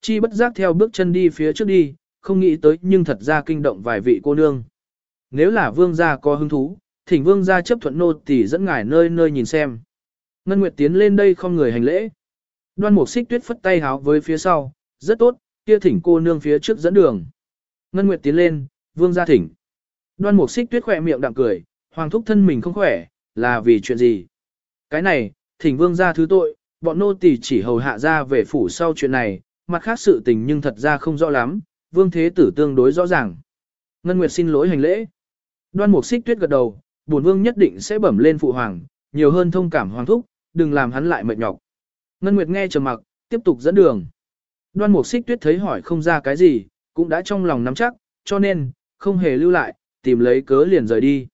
Chi bất giác theo bước chân đi phía trước đi, không nghĩ tới nhưng thật ra kinh động vài vị cô nương. Nếu là vương gia có hứng thú, thỉnh vương gia chấp thuận nô tỳ dẫn ngài nơi nơi nhìn xem. Ngân Nguyệt tiến lên đây không người hành lễ. Đoan Mục Xích Tuyết phất tay háo với phía sau, rất tốt, kia thỉnh cô nương phía trước dẫn đường. Ngân Nguyệt tiến lên, vương gia thỉnh. Đoan Mục Xích Tuyết khỏe miệng đạm cười, hoàng thúc thân mình không khỏe, là vì chuyện gì? Cái này, thỉnh vương gia thứ tội, bọn nô tỳ chỉ hầu hạ ra về phủ sau chuyện này, mặt khác sự tình nhưng thật ra không rõ lắm, vương thế tử tương đối rõ ràng. Ngân Nguyệt xin lỗi hành lễ. Đoan Mục Xích Tuyết gật đầu, bổn vương nhất định sẽ bẩm lên phụ hoàng, nhiều hơn thông cảm hoàng thúc, đừng làm hắn lại mệt nhọc. Ngân Nguyệt nghe trầm mặc, tiếp tục dẫn đường. Đoan Mục Xích Tuyết thấy hỏi không ra cái gì, cũng đã trong lòng nắm chắc, cho nên, không hề lưu lại, tìm lấy cớ liền rời đi.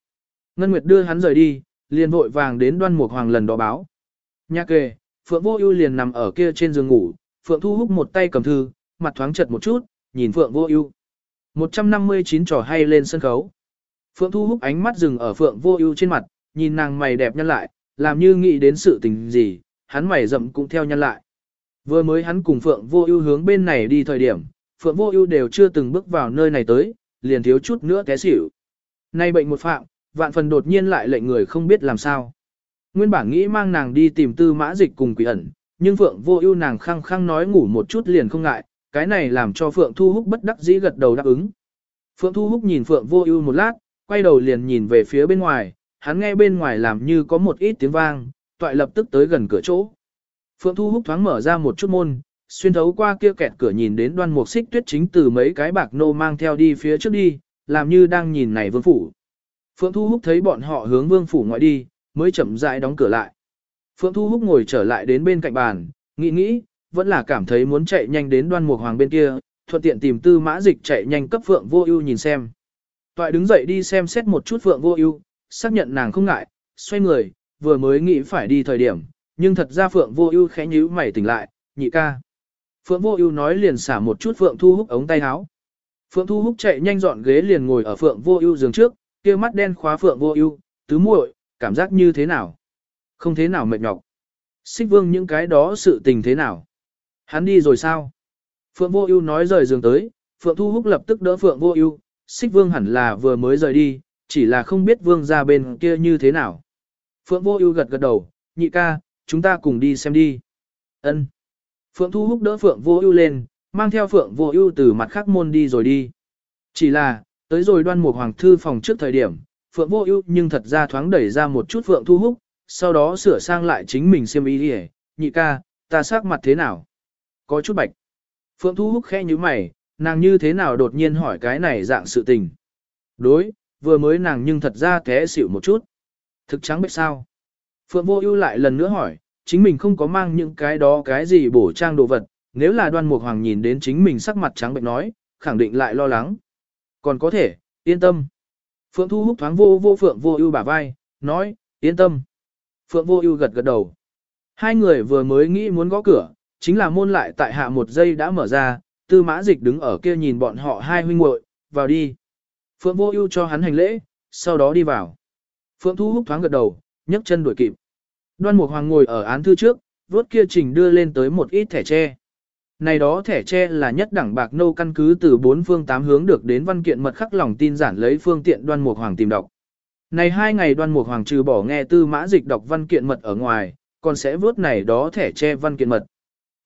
Ngân Nguyệt đưa hắn rời đi, liền vội vàng đến Đoan Mục Hoàng lần đó báo. Nha kề, Phượng Vô Ưu liền nằm ở kia trên giường ngủ, Phượng Thu Húc một tay cầm thư, mặt thoáng chật một chút, nhìn Phượng Vô Ưu. 159 trò hay lên sân khấu. Phượng Thu Húc ánh mắt dừng ở Phượng Vô Ưu trên mặt, nhìn nàng mày đẹp nhăn lại, làm như nghĩ đến sự tình gì, hắn mày rậm cũng theo nhăn lại. Vừa mới hắn cùng Phượng Vô Ưu hướng bên này đi thời điểm, Phượng Vô Ưu đều chưa từng bước vào nơi này tới, liền thiếu chút nữa té xỉu. Nay bệnh một phạm, vạn phần đột nhiên lại lệnh người không biết làm sao. Nguyên bản nghĩ mang nàng đi tìm Tư Mã Dịch cùng Quỷ ẩn, nhưng Phượng Vô Ưu nàng khăng khăng nói ngủ một chút liền không ngại, cái này làm cho Phượng Thu Húc bất đắc dĩ gật đầu đáp ứng. Phượng Thu Húc nhìn Phượng Vô Ưu một lát, quay đầu liền nhìn về phía bên ngoài, hắn nghe bên ngoài làm như có một ít tiếng vang, toại lập tức tới gần cửa chỗ. Phượng Thu Húc thoáng mở ra một chút môn, xuyên thấu qua kia kẹt cửa nhìn đến đoan mục xích tuyết chính từ mấy cái bạc nô mang theo đi phía trước đi, làm như đang nhìn này vương phủ. Phượng Thu Húc thấy bọn họ hướng vương phủ ngoại đi, mới chậm rãi đóng cửa lại. Phượng Thu Húc ngồi trở lại đến bên cạnh bàn, nghĩ nghĩ, vẫn là cảm thấy muốn chạy nhanh đến đoan mục hoàng bên kia, thuận tiện tìm tư mã dịch chạy nhanh cấp Phượng Vô Ưu nhìn xem. Toại đứng dậy đi xem xét một chút Phượng Vô Ưu, xác nhận nàng không ngại, xoay người, vừa mới nghĩ phải đi thời điểm, nhưng thật ra Phượng Vô Ưu khẽ nhíu mày tỉnh lại, nhị ca. Phượng Vô Ưu nói liền xả một chút Phượng Thu Húc ống tay áo. Phượng Thu Húc chạy nhanh dọn ghế liền ngồi ở Phượng Vô Ưu giường trước, kia mắt đen khóa Phượng Vô Ưu, tứ muội, cảm giác như thế nào? Không thế nào mệt nhọc. Xích Vương những cái đó sự tình thế nào? Hắn đi rồi sao? Phượng Vô Ưu nói rời giường tới, Phượng Thu Húc lập tức đỡ Phượng Vô Ưu, Xích Vương hẳn là vừa mới rời đi, chỉ là không biết Vương gia bên kia như thế nào. Phượng Vô Ưu gật gật đầu, nhị ca, chúng ta cùng đi xem đi. Ân. Phượng Thu Húc đỡ Phượng Vô Ưu lên, mang theo Phượng Vô Ưu từ mặt khác môn đi rồi đi. Chỉ là, tới rồi đoan mục hoàng thư phòng trước thời điểm, Phượng Vô Ưu nhưng thật ra thoáng đẩy ra một chút Phượng Thu Húc, sau đó sửa sang lại chính mình xiêm y đi, nhị ca, ta sắc mặt thế nào? Có chút bạch. Phượng Thu Húc khẽ nhíu mày, nàng như thế nào đột nhiên hỏi cái này dạng sự tình. Đối, vừa mới nàng nhưng thật ra té xỉu một chút. Thực trắng bệch sao? Phượng Vô Ưu lại lần nữa hỏi, chính mình không có mang những cái đó cái gì bổ trang đồ vật, nếu là Đoan Mục Hoàng nhìn đến chính mình sắc mặt trắng bệch nói, khẳng định lại lo lắng. Còn có thể, yên tâm. Phượng Thu Húc thoáng vô vô Phượng Vô Ưu bả vai, nói, yên tâm. Phượng Vô Ưu gật gật đầu. Hai người vừa mới nghĩ muốn gõ cửa, chính là môn lại tại hạ một giây đã mở ra, Tư Mã Dịch đứng ở kia nhìn bọn họ hai huynh muội, vào đi. Phượng Vô Ưu cho hắn hành lễ, sau đó đi vào. Phượng Thu Húc thoáng gật đầu, nhấc chân đuổi kịp. Đoan Mục Hoàng ngồi ở án thư trước, vuốt kia trình đưa lên tới một ít thẻ tre. Này đó thẻ tre là nhất đẳng bạc nô căn cứ từ bốn phương tám hướng được đến văn kiện mật khắc lòng tin giản lấy phương tiện Đoan Mục Hoàng tìm đọc. Này hai ngày Đoan Mục Hoàng trừ bỏ nghe tư mã dịch đọc văn kiện mật ở ngoài, còn sẽ vuốt này đó thẻ che văn kiện mật.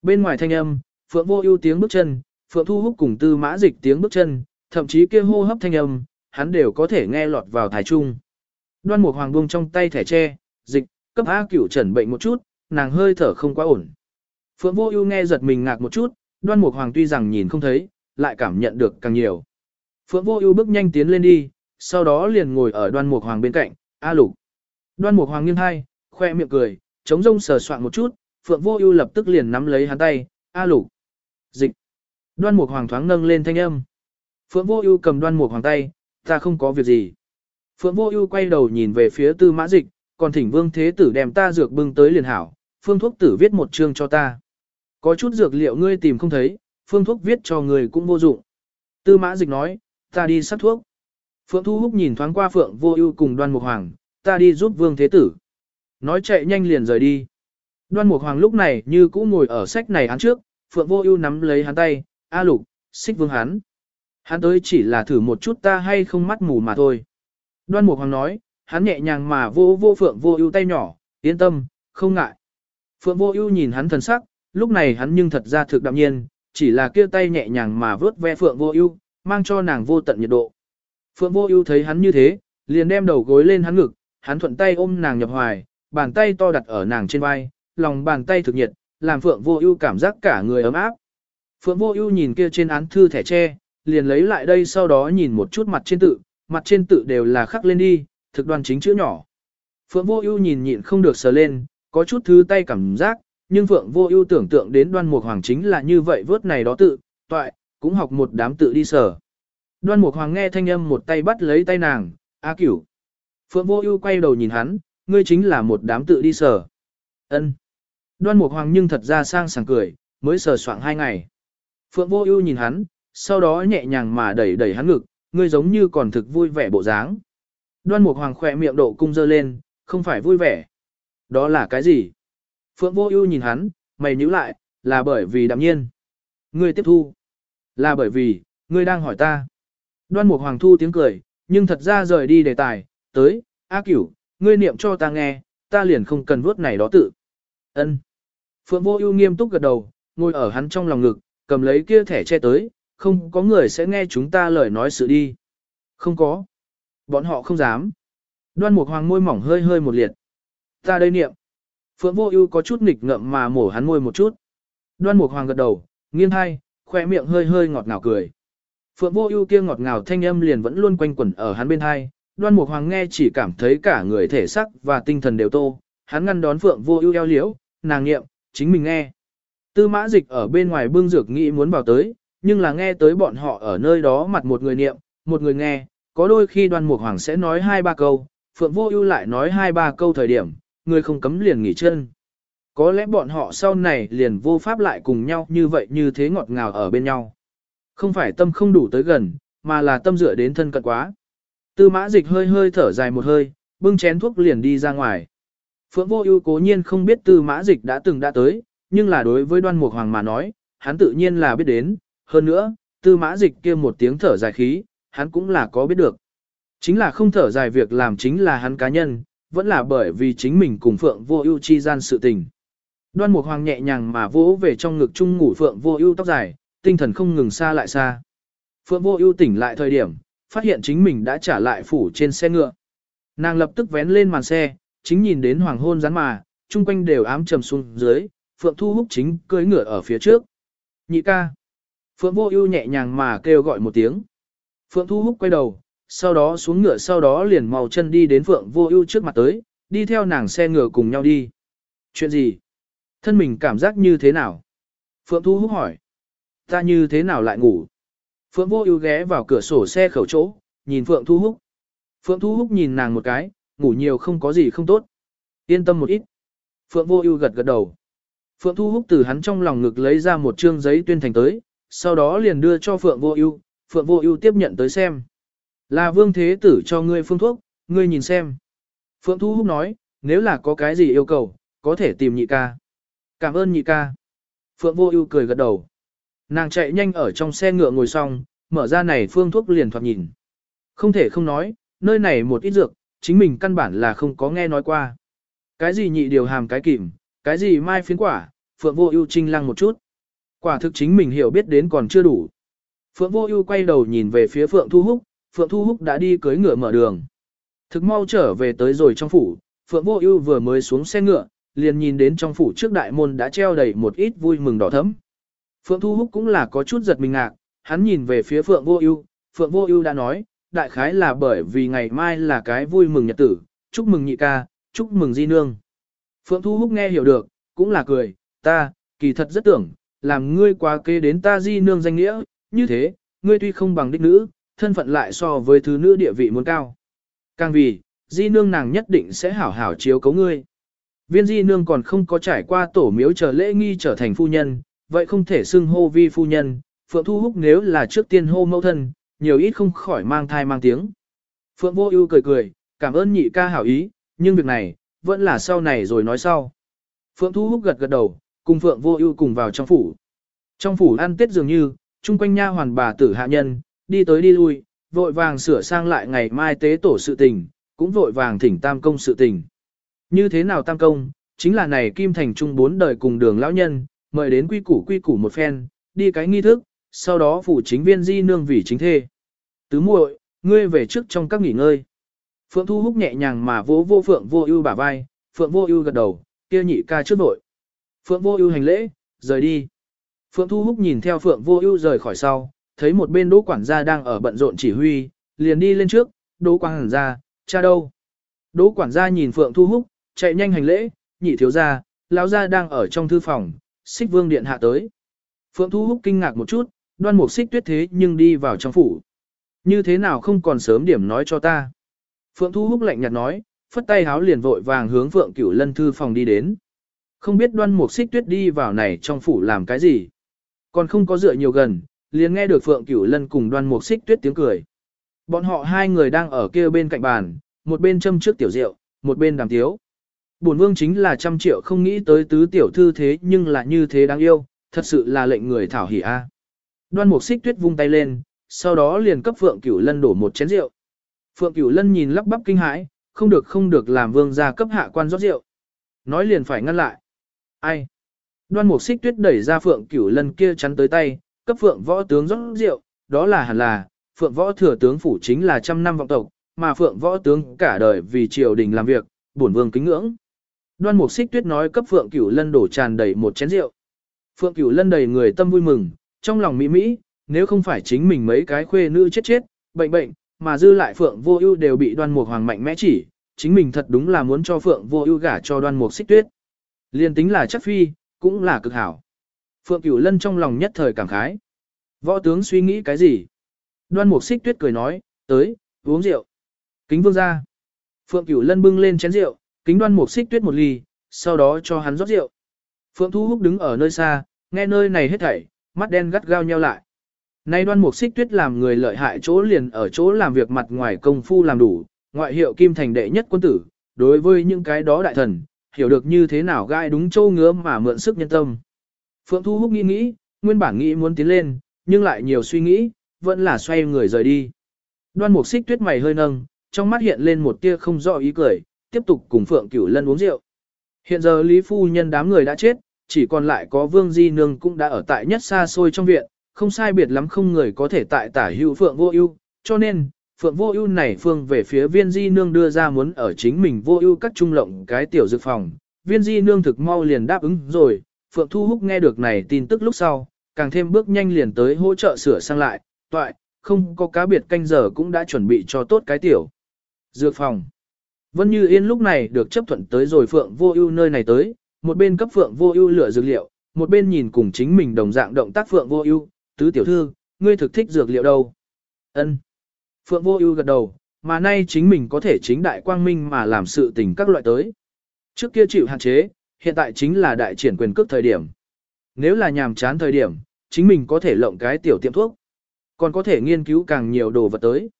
Bên ngoài thanh âm, Phượng Vô Ưu tiếng bước chân, Phượng Thu Húc cùng tư mã dịch tiếng bước chân, thậm chí kia hô hấp thanh âm, hắn đều có thể nghe lọt vào thái trung. Đoan Mục Hoàng buông trong tay thẻ tre, dịch, cấp A Cửu Trần bệnh một chút, nàng hơi thở không quá ổn. Phượng Vô Ưu nghe giật mình ngạc một chút, Đoan Mục Hoàng tuy rằng nhìn không thấy, lại cảm nhận được càng nhiều. Phượng Vô Ưu bước nhanh tiến lên đi, sau đó liền ngồi ở Đoan Mục Hoàng bên cạnh, "A Lục." Đoan Mục Hoàng nghiêng hai, khoe miệng cười, chống rông sờ soạn một chút, Phượng Vô Ưu lập tức liền nắm lấy hắn tay, "A Lục." Dịch. Đoan Mục Hoàng thoáng nâng lên thanh âm. Phượng Vô Ưu cầm Đoan Mục Hoàng tay, "Ta không có việc gì." Phượng Vô Ưu quay đầu nhìn về phía Tư Mã Dịch, còn thỉnh Vương Thế Tử đem ta dược bưng tới liền hảo, phương thuốc tử viết một chương cho ta. Có chút dược liệu ngươi tìm không thấy, phương thuốc viết cho người cũng vô dụng. Tư Mã Dịch nói, ta đi sắc thuốc. Phượng Thu Húc nhìn thoáng qua Phượng Vô Ưu cùng Đoan Mục Hoàng, ta đi giúp Vương Thế Tử. Nói chạy nhanh liền rời đi. Đoan Mục Hoàng lúc này như cũ ngồi ở sách này án trước, Phượng Vô Ưu nắm lấy hắn tay, "A Lục, xích vương hắn. Hắn tới chỉ là thử một chút ta hay không mắt mù mà thôi." Đoan Mục Hoàng nói, hắn nhẹ nhàng mà vô vô Phượng Vô Ưu tay nhỏ, "Yên tâm, không ngại." Phượng Vô Ưu nhìn hắn thần sắc, lúc này hắn nhưng thật ra thực đạm nhiên, chỉ là kia tay nhẹ nhàng mà vướt ve Phượng Vô Ưu, mang cho nàng vô tận nhiệt độ. Phượng Vô Ưu thấy hắn như thế, liền đem đầu gối lên hắn ngực, hắn thuận tay ôm nàng nhập hoài, bàn tay to đặt ở nàng trên vai, lòng bàn tay thực nhiệt, làm Phượng Vô Ưu cảm giác cả người ấm áp. Phượng Vô Ưu nhìn kia trên án thư thẻ tre, liền lấy lại đây sau đó nhìn một chút mặt trên tự, mặt trên tự đều là khắc lên đi, thực đoan chính chữ nhỏ. Phượng Vô Ưu nhìn nhịn không được sờ lên, có chút thứ tay cảm giác, nhưng Phượng Vô Ưu tưởng tượng đến Đoan Mục Hoàng chính là như vậy vớt này đó tự, toại, cũng học một đám tự đi sờ. Đoan Mục Hoàng nghe thanh âm một tay bắt lấy tay nàng, "A Cửu." Phượng Vô Ưu quay đầu nhìn hắn, "Ngươi chính là một đám tự đi sở." Ân. Đoan Mục Hoàng nhưng thật ra sang sảng cười, mới sờ soạng hai ngày. Phượng Vô Ưu nhìn hắn, sau đó nhẹ nhàng mà đẩy đẩy hắn ngực, ngươi giống như còn thực vui vẻ bộ dáng. Đoan Mục Hoàng khẽ miệng độ cung dơ lên, không phải vui vẻ. Đó là cái gì? Phượng Vô Ưu nhìn hắn, mày nhíu lại, là bởi vì đạm nhiên. Ngươi tiếp thu. Là bởi vì, ngươi đang hỏi ta. Đoan Mục Hoàng thu tiếng cười, nhưng thật ra rời đi đề tài, tới, A Cửu, ngươi niệm cho ta nghe, ta liền không cần vuốt này đó tự. Ân. Phượng Vô Ưu nghiêm túc gật đầu, ngồi ở hắn trong lòng ngực, cầm lấy kia thẻ che tới, không có người sẽ nghe chúng ta lời nói sự đi. Không có. Bọn họ không dám. Đoan Mục Hoàng môi mỏng hơi hơi một liệt. Ta đây niệm. Phượng Vô Ưu có chút nghịch ngợm mà mổ hắn môi một chút. Đoan Mục Hoàng gật đầu, nghiêng hai, khóe miệng hơi hơi ngọt ngào cười. Phượng Vô Ưu kia ngọt ngào thanh âm liền vẫn luôn quanh quẩn ở hắn bên hai. Đoan Mục Hoàng nghe chỉ cảm thấy cả người thể sắc và tinh thần đều tô, hắn ngăn đón Phượng Vô Ưu eo liễu, nàng niệm, chính mình nghe. Tư Mã Dịch ở bên ngoài bưng dược nghĩ muốn vào tới, nhưng là nghe tới bọn họ ở nơi đó mặt một người niệm, một người nghe, có đôi khi Đoan Mục Hoàng sẽ nói hai ba câu, Phượng Vô Ưu lại nói hai ba câu thời điểm, người không cấm liền nghỉ chân. Có lẽ bọn họ sau này liền vô pháp lại cùng nhau như vậy như thế ngọt ngào ở bên nhau. Không phải tâm không đủ tới gần, mà là tâm dựa đến thân cận quá. Tư mã dịch hơi hơi thở dài một hơi, bưng chén thuốc liền đi ra ngoài. Phượng vô ưu cố nhiên không biết tư mã dịch đã từng đã tới, nhưng là đối với đoan mục hoàng mà nói, hắn tự nhiên là biết đến. Hơn nữa, tư mã dịch kia một tiếng thở dài khí, hắn cũng là có biết được. Chính là không thở dài việc làm chính là hắn cá nhân, vẫn là bởi vì chính mình cùng Phượng Vô Ưu chi gian sự tình. Đoan Mục Hoàng nhẹ nhàng mà vỗ về trong ngực chung ngủ Phượng Vô Ưu tóc dài, tinh thần không ngừng xa lại xa. Phượng Vô Ưu tỉnh lại thời điểm, phát hiện chính mình đã trả lại phủ trên xe ngựa. Nàng lập tức vén lên màn xe, chính nhìn đến hoàng hôn rắn mà, chung quanh đều ám trầm xuống dưới, Phượng Thu Húc chính cưỡi ngựa ở phía trước. Nhị ca. Phượng Vô Ưu nhẹ nhàng mà kêu gọi một tiếng. Phượng Thu Húc quay đầu, sau đó xuống ngựa sau đó liền màu chân đi đến Phượng Vô Ưu trước mặt tới, đi theo nàng xe ngựa cùng nhau đi. Chuyện gì? Thân mình cảm giác như thế nào? Phượng Thu Húc hỏi. Ta như thế nào lại ngủ? Phượng Vô Ưu ghé vào cửa sổ xe khẩu chỗ, nhìn Phượng Thu Húc. Phượng Thu Húc nhìn nàng một cái, ngủ nhiều không có gì không tốt. Yên tâm một ít. Phượng Vô Ưu gật gật đầu. Phượng Thu Húc từ hắn trong lòng ngực lấy ra một trương giấy tuyên thành tới, sau đó liền đưa cho Phượng Vô Ưu, Phượng Vô Ưu tiếp nhận tới xem. Là vương thế tử cho ngươi phương thuốc, ngươi nhìn xem. Phượng Thu Húc nói, nếu là có cái gì yêu cầu, có thể tìm nhị ca. Cảm ơn nhị ca. Phượng Vô Ưu cười gật đầu. Nàng chạy nhanh ở trong xe ngựa ngồi xong, mở ra này phương thuốc liền thoạt nhìn. Không thể không nói, nơi này một ít dược, chính mình căn bản là không có nghe nói qua. Cái gì nhị điều hàm cái kìm, cái gì mai phiến quả, Phượng Vô Ưu trinh lăng một chút. Quả thực chính mình hiểu biết đến còn chưa đủ. Phượng Vô Ưu quay đầu nhìn về phía Phượng Thu Húc, Phượng Thu Húc đã đi cưới ngựa mở đường. Thực mau trở về tới rồi trong phủ, Phượng Vô Ưu vừa mới xuống xe ngựa, liền nhìn đến trong phủ trước đại môn đã treo đầy một ít vui mừng đỏ thẫm. Phượng Thu Húc cũng là có chút giật mình ngạc, hắn nhìn về phía Phượng Vô Ưu, Phượng Vô Ưu đã nói, đại khái là bởi vì ngày mai là cái vui mừng nhật tử, chúc mừng nhị ca, chúc mừng di nương. Phượng Thu Húc nghe hiểu được, cũng là cười, ta, kỳ thật rất tưởng, làm ngươi quá kế đến ta di nương danh nghĩa, như thế, ngươi tuy không bằng đích nữ, thân phận lại so với thứ nữ địa vị muốn cao. Càng vì, di nương nàng nhất định sẽ hảo hảo chiếu cấu ngươi. Viên di nương còn không có trải qua tổ miếu chờ lễ nghi trở thành phu nhân, vậy không thể xưng hô vi phu nhân, Phượng Thu Húc nếu là trước tiên hô mẫu thân, nhiều ít không khỏi mang thai mang tiếng. Phượng Vô Ưu cười cười, cảm ơn nhị ca hảo ý, nhưng việc này, vẫn là sau này rồi nói sau. Phượng Thu Húc gật gật đầu, cùng Phượng Vô Ưu cùng vào trong phủ. Trong phủ ăn tết dường như, chung quanh nha hoàn bà tử hạ nhân, đi tới đi lui, vội vàng sửa sang lại ngày mai tế tổ sự tình, cũng vội vàng thỉnh tam công sự tình. Như thế nào tam công, chính là này kim thành trung bốn đời cùng đường lão nhân, mời đến quy củ quy củ một phen, đi cái nghi thức, sau đó phủ chính viên di nương vì chính thê. Tứ muội, ngươi về trước trong các nghỉ ngơi. Phượng Thu Húc nhẹ nhàng mà vỗ vô Phượng Vô Ưu bả vai, Phượng Vô Ưu gật đầu, kia nhị ca trước vội. Phượng Vô Ưu hành lễ, rời đi. Phượng Thu Húc nhìn theo Phượng Vô Ưu rời khỏi sau, thấy một bên Đỗ quản gia đang ở bận rộn chỉ huy, liền đi lên trước, "Đỗ quản gia, cha đâu?" Đỗ quản gia nhìn Phượng Thu Húc, chạy nhanh hành lễ, "Nhị thiếu gia, lão gia đang ở trong thư phòng, Xích Vương điện hạ tới." Phượng Thu Húc kinh ngạc một chút, Đoan Mục Xích Tuyết thế nhưng đi vào trong phủ. Như thế nào không còn sớm điểm nói cho ta? Phượng Thu Húc lạnh nhạt nói, phất tay háo liền vội vàng hướng Phượng Cửu Lân thư phòng đi đến. Không biết Đoan Mục Xích Tuyết đi vào này trong phủ làm cái gì? Còn không có dựa nhiều gần, liền nghe được Phượng Cửu Lân cùng Đoan Mục Xích Tuyết tiếng cười. Bọn họ hai người đang ở kia bên cạnh bàn, một bên châm trước tiểu rượu, một bên đàm tiếu. Bổn vương chính là trăm triệu không nghĩ tới tứ tiểu thư thế nhưng là như thế đáng yêu, thật sự là lệnh người thảo hỉ a. Đoan Mục Xích Tuyết vung tay lên, sau đó liền cấp Phượng Cửu Lân đổ một chén rượu. Phượng Cửu Lân nhìn lắp bắp kinh hãi, không được không được làm vương gia cấp hạ quan rót rượu. Nói liền phải ngăn lại. Ai? Đoan Mục Xích Tuyết đẩy ra Phượng Cửu Lân kia chắn tới tay, cấp Phượng võ tướng rót rượu, đó là hẳn là, Phượng võ thừa tướng phủ chính là trăm năm vọng tộc, mà Phượng võ tướng cả đời vì triều đình làm việc, bổn vương kính ngưỡng. Đoan Mục Xích Tuyết nói cấp Phượng Cửu Lân đổ tràn đầy một chén rượu. Phượng Cửu Lân đầy người tâm vui mừng, trong lòng mỹ mỹ, nếu không phải chính mình mấy cái khuê nữ chết chết, bệnh bệnh, mà dư lại Phượng Vô Ưu đều bị Đoan Mục Hoàng mạnh mẽ chỉ, chính mình thật đúng là muốn cho Phượng Vô Ưu gả cho Đoan Mục Xích Tuyết. Liên tính là chắc phi, cũng là cực hảo. Phượng Cửu Lân trong lòng nhất thời cảm khái. Võ tướng suy nghĩ cái gì? Đoan Mục Xích Tuyết cười nói, "Tới, uống rượu." Kính vương gia. Phượng Cửu Lân bưng lên chén rượu, kính Đoan Mục Xích Tuyết một ly, sau đó cho hắn rót rượu. Phượng Thu Húc đứng ở nơi xa, nghe nơi này hết thảy, mắt đen gắt gao nheo lại. Nay đoan mục xích tuyết làm người lợi hại chỗ liền ở chỗ làm việc mặt ngoài công phu làm đủ, ngoại hiệu kim thành đệ nhất quân tử, đối với những cái đó đại thần, hiểu được như thế nào gai đúng châu ngứa mà mượn sức nhân tâm. Phượng Thu Húc nghĩ nghĩ, nguyên bản nghĩ muốn tiến lên, nhưng lại nhiều suy nghĩ, vẫn là xoay người rời đi. Đoan mục xích tuyết mày hơi nâng, trong mắt hiện lên một tia không rõ ý cười, tiếp tục cùng Phượng Cửu Lân uống rượu. Hiện giờ Lý Phu Nhân đám người đã chết, chỉ còn lại có Vương Di Nương cũng đã ở tại nhất xa xôi trong viện, không sai biệt lắm không người có thể tại tả hữu Phượng Vô Ưu, cho nên, Phượng Vô Ưu này phương về phía Viên Di Nương đưa ra muốn ở chính mình Vô Ưu các trung lộng cái tiểu dược phòng. Viên Di Nương thực mau liền đáp ứng rồi, Phượng Thu Húc nghe được này tin tức lúc sau, càng thêm bước nhanh liền tới hỗ trợ sửa sang lại, toại, không có cá biệt canh giờ cũng đã chuẩn bị cho tốt cái tiểu dược phòng. Vân Như Yên lúc này được chấp thuận tới rồi Phượng Vô Ưu nơi này tới, một bên cấp Phượng Vô Ưu lựa dược liệu, một bên nhìn cùng chính mình đồng dạng động tác Phượng Vô Ưu, "Tứ tiểu thư, ngươi thực thích dược liệu đâu?" Ân. Phượng Vô Ưu gật đầu, mà nay chính mình có thể chính đại quang minh mà làm sự tình các loại tới. Trước kia chịu hạn chế, hiện tại chính là đại triển quyền cước thời điểm. Nếu là nhàm chán thời điểm, chính mình có thể lộng cái tiểu tiệm thuốc, còn có thể nghiên cứu càng nhiều đồ vật tới.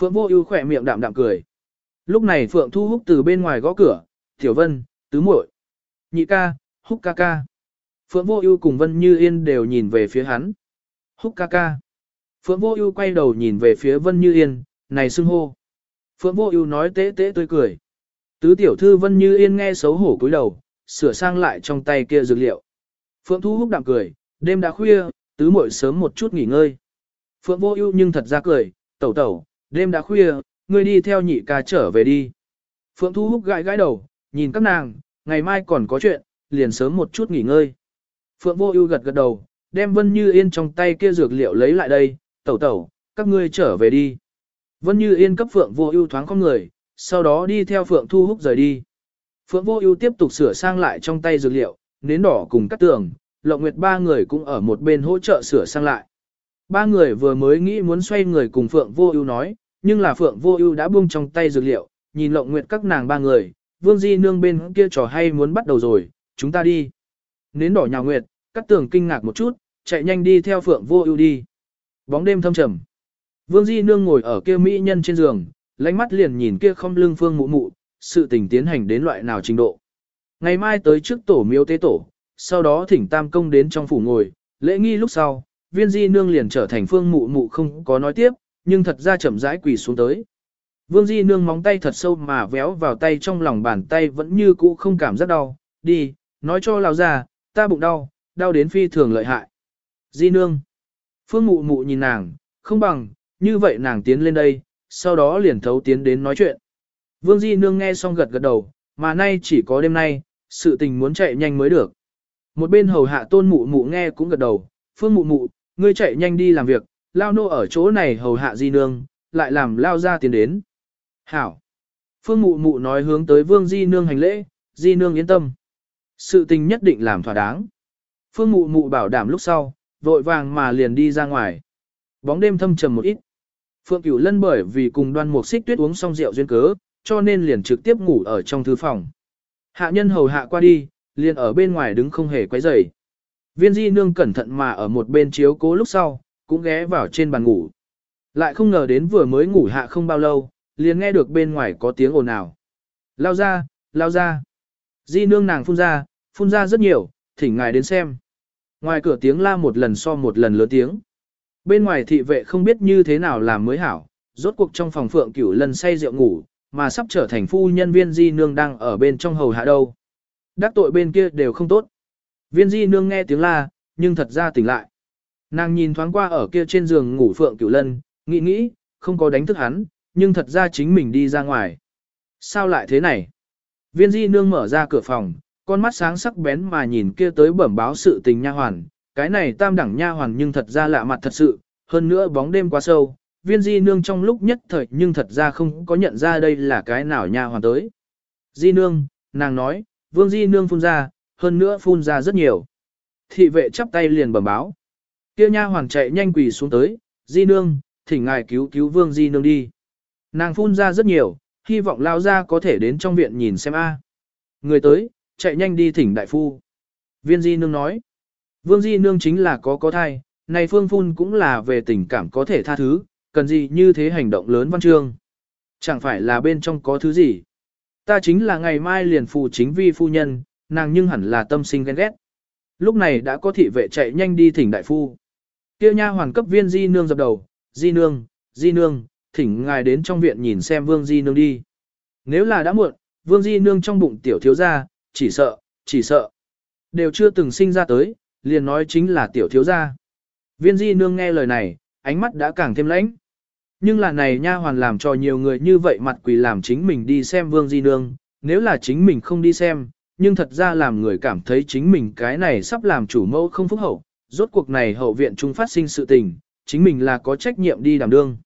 Phượng Vô Ưu khẽ miệng đạm đạm cười. Lúc này Phượng Thu Húc từ bên ngoài gõ cửa, "Tiểu Vân, tứ muội." Nhị ca, Húc ca ca. Phượng Vô Ưu cùng Vân Như Yên đều nhìn về phía hắn. Húc ca ca. Phượng Vô Ưu quay đầu nhìn về phía Vân Như Yên, này xưng hô. Phượng Vô Ưu nói tế tế tươi cười. Tứ tiểu thư Vân Như Yên nghe xấu hổ cúi đầu, sửa sang lại trong tay kia dược liệu. Phượng Thu Húc đạm cười, đêm đã khuya, tứ muội sớm một chút nghỉ ngơi. Phượng Vô Ưu nhưng thật ra cười, "Tẩu tẩu, đêm đã khuya, ngươi đi theo nhị ca trở về đi." Phượng Thu Húc gãi gãi đầu, nhìn các nàng, ngày mai còn có chuyện, liền sớm một chút nghỉ ngơi. Phượng Vô Ưu gật gật đầu, đem Vân Như Yên trong tay kia dược liệu lấy lại đây, "Tẩu tẩu, các ngươi trở về đi." Vân Như Yên cấp Phượng Vô Ưu thoáng không người, sau đó đi theo Phượng Thu Húc rời đi. Phượng Vô Ưu tiếp tục sửa sang lại trong tay dược liệu, nến đỏ cùng cắt tường, Lộng Nguyệt ba người cũng ở một bên hỗ trợ sửa sang lại. Ba người vừa mới nghĩ muốn xoay người cùng Phượng Vô Ưu nói, nhưng là Phượng Vô Ưu đã buông trong tay dược liệu, nhìn Lộng Nguyệt các nàng ba người, Vương Di nương bên kia trò hay muốn bắt đầu rồi, chúng ta đi. Nến đỏ nhà Nguyệt, Cát tường kinh ngạc một chút, chạy nhanh đi theo Phượng Vô Ưu đi. Bóng đêm thâm trầm. Vương Di nương ngồi ở kia mỹ nhân trên giường, lánh mắt liền nhìn kia không lưng phương mụ mụ, sự tình tiến hành đến loại nào trình độ. Ngày mai tới trước tổ miếu tế tổ, sau đó thỉnh tam công đến trong phủ ngồi, Lễ nghi lúc sau, viên di nương liền trở thành phương mụ mụ không có nói tiếp, nhưng thật ra chậm rãi quỳ xuống tới. Vương di nương móng tay thật sâu mà véo vào tay trong lòng bàn tay vẫn như cũ không cảm giác đau, đi, nói cho lão già ta bụng đau, đau đến phi thường lợi hại. Di nương, phương mụ mụ nhìn nàng, không bằng, như vậy nàng tiến lên đây, sau đó liền thấu tiến đến nói chuyện. Vương di nương nghe xong gật gật đầu, mà nay chỉ có đêm nay, sự tình muốn chạy nhanh mới được. Một bên hầu hạ tôn mụ mụ nghe cũng gật đầu, phương mụ mụ, ngươi chạy nhanh đi làm việc, lao nô ở chỗ này hầu hạ di nương, lại làm lao ra tiến đến. Hảo. Phương mụ mụ nói hướng tới vương di nương hành lễ, di nương yên tâm. Sự tình nhất định làm thỏa đáng. Phương mụ mụ bảo đảm lúc sau, vội vàng mà liền đi ra ngoài. Bóng đêm thâm trầm một ít. Phượng Cửu Lân bởi vì cùng đoan mục xích tuyết uống xong rượu duyên cớ, cho nên liền trực tiếp ngủ ở trong thư phòng. Hạ nhân hầu hạ qua đi, liền ở bên ngoài đứng không hề quấy rầy. Viên di nương cẩn thận mà ở một bên chiếu cố lúc sau, cũng ghé vào trên bàn ngủ. Lại không ngờ đến vừa mới ngủ hạ không bao lâu, liền nghe được bên ngoài có tiếng ồn ào. Lao ra, lao ra. Di nương nàng phun ra, phun ra rất nhiều, thỉnh ngài đến xem. Ngoài cửa tiếng la một lần so một lần lớn tiếng. Bên ngoài thị vệ không biết như thế nào làm mới hảo, rốt cuộc trong phòng phượng cửu lần say rượu ngủ, mà sắp trở thành phu nhân viên di nương đang ở bên trong hầu hạ đâu. Đắc tội bên kia đều không tốt. Viên di nương nghe tiếng la, nhưng thật ra tỉnh lại. Nàng nhìn thoáng qua ở kia trên giường ngủ phượng cửu lân, nghĩ nghĩ, không có đánh thức hắn, nhưng thật ra chính mình đi ra ngoài. Sao lại thế này? Viên di nương mở ra cửa phòng, con mắt sáng sắc bén mà nhìn kia tới bẩm báo sự tình nha hoàn. Cái này tam đẳng nha hoàn nhưng thật ra lạ mặt thật sự, hơn nữa bóng đêm quá sâu. Viên di nương trong lúc nhất thời nhưng thật ra không có nhận ra đây là cái nào nha hoàn tới. Di nương, nàng nói, vương di nương phun ra, hơn nữa phun ra rất nhiều. Thị vệ chắp tay liền bẩm báo. Kia nha hoàn chạy nhanh quỳ xuống tới, di nương, thỉnh ngài cứu cứu vương di nương đi. Nàng phun ra rất nhiều, hy vọng lao ra có thể đến trong viện nhìn xem a. Người tới, chạy nhanh đi thỉnh đại phu. Viên di nương nói, vương di nương chính là có có thai, này phương phun cũng là về tình cảm có thể tha thứ, cần gì như thế hành động lớn văn chương. Chẳng phải là bên trong có thứ gì. Ta chính là ngày mai liền phù chính vi phu nhân, nàng nhưng hẳn là tâm sinh ghen ghét. Lúc này đã có thị vệ chạy nhanh đi thỉnh đại phu. Kia nha hoàn cấp viên di nương dập đầu, di nương, di nương, thỉnh ngài đến trong viện nhìn xem vương di nương đi. Nếu là đã muộn, vương di nương trong bụng tiểu thiếu gia, chỉ sợ, chỉ sợ. Đều chưa từng sinh ra tới, liền nói chính là tiểu thiếu gia. Viên di nương nghe lời này, ánh mắt đã càng thêm lãnh. Nhưng là này nha hoàn làm cho nhiều người như vậy mặt quỳ làm chính mình đi xem vương di nương, nếu là chính mình không đi xem, nhưng thật ra làm người cảm thấy chính mình cái này sắp làm chủ mẫu không phúc hậu, rốt cuộc này hậu viện trung phát sinh sự tình, chính mình là có trách nhiệm đi đảm đương.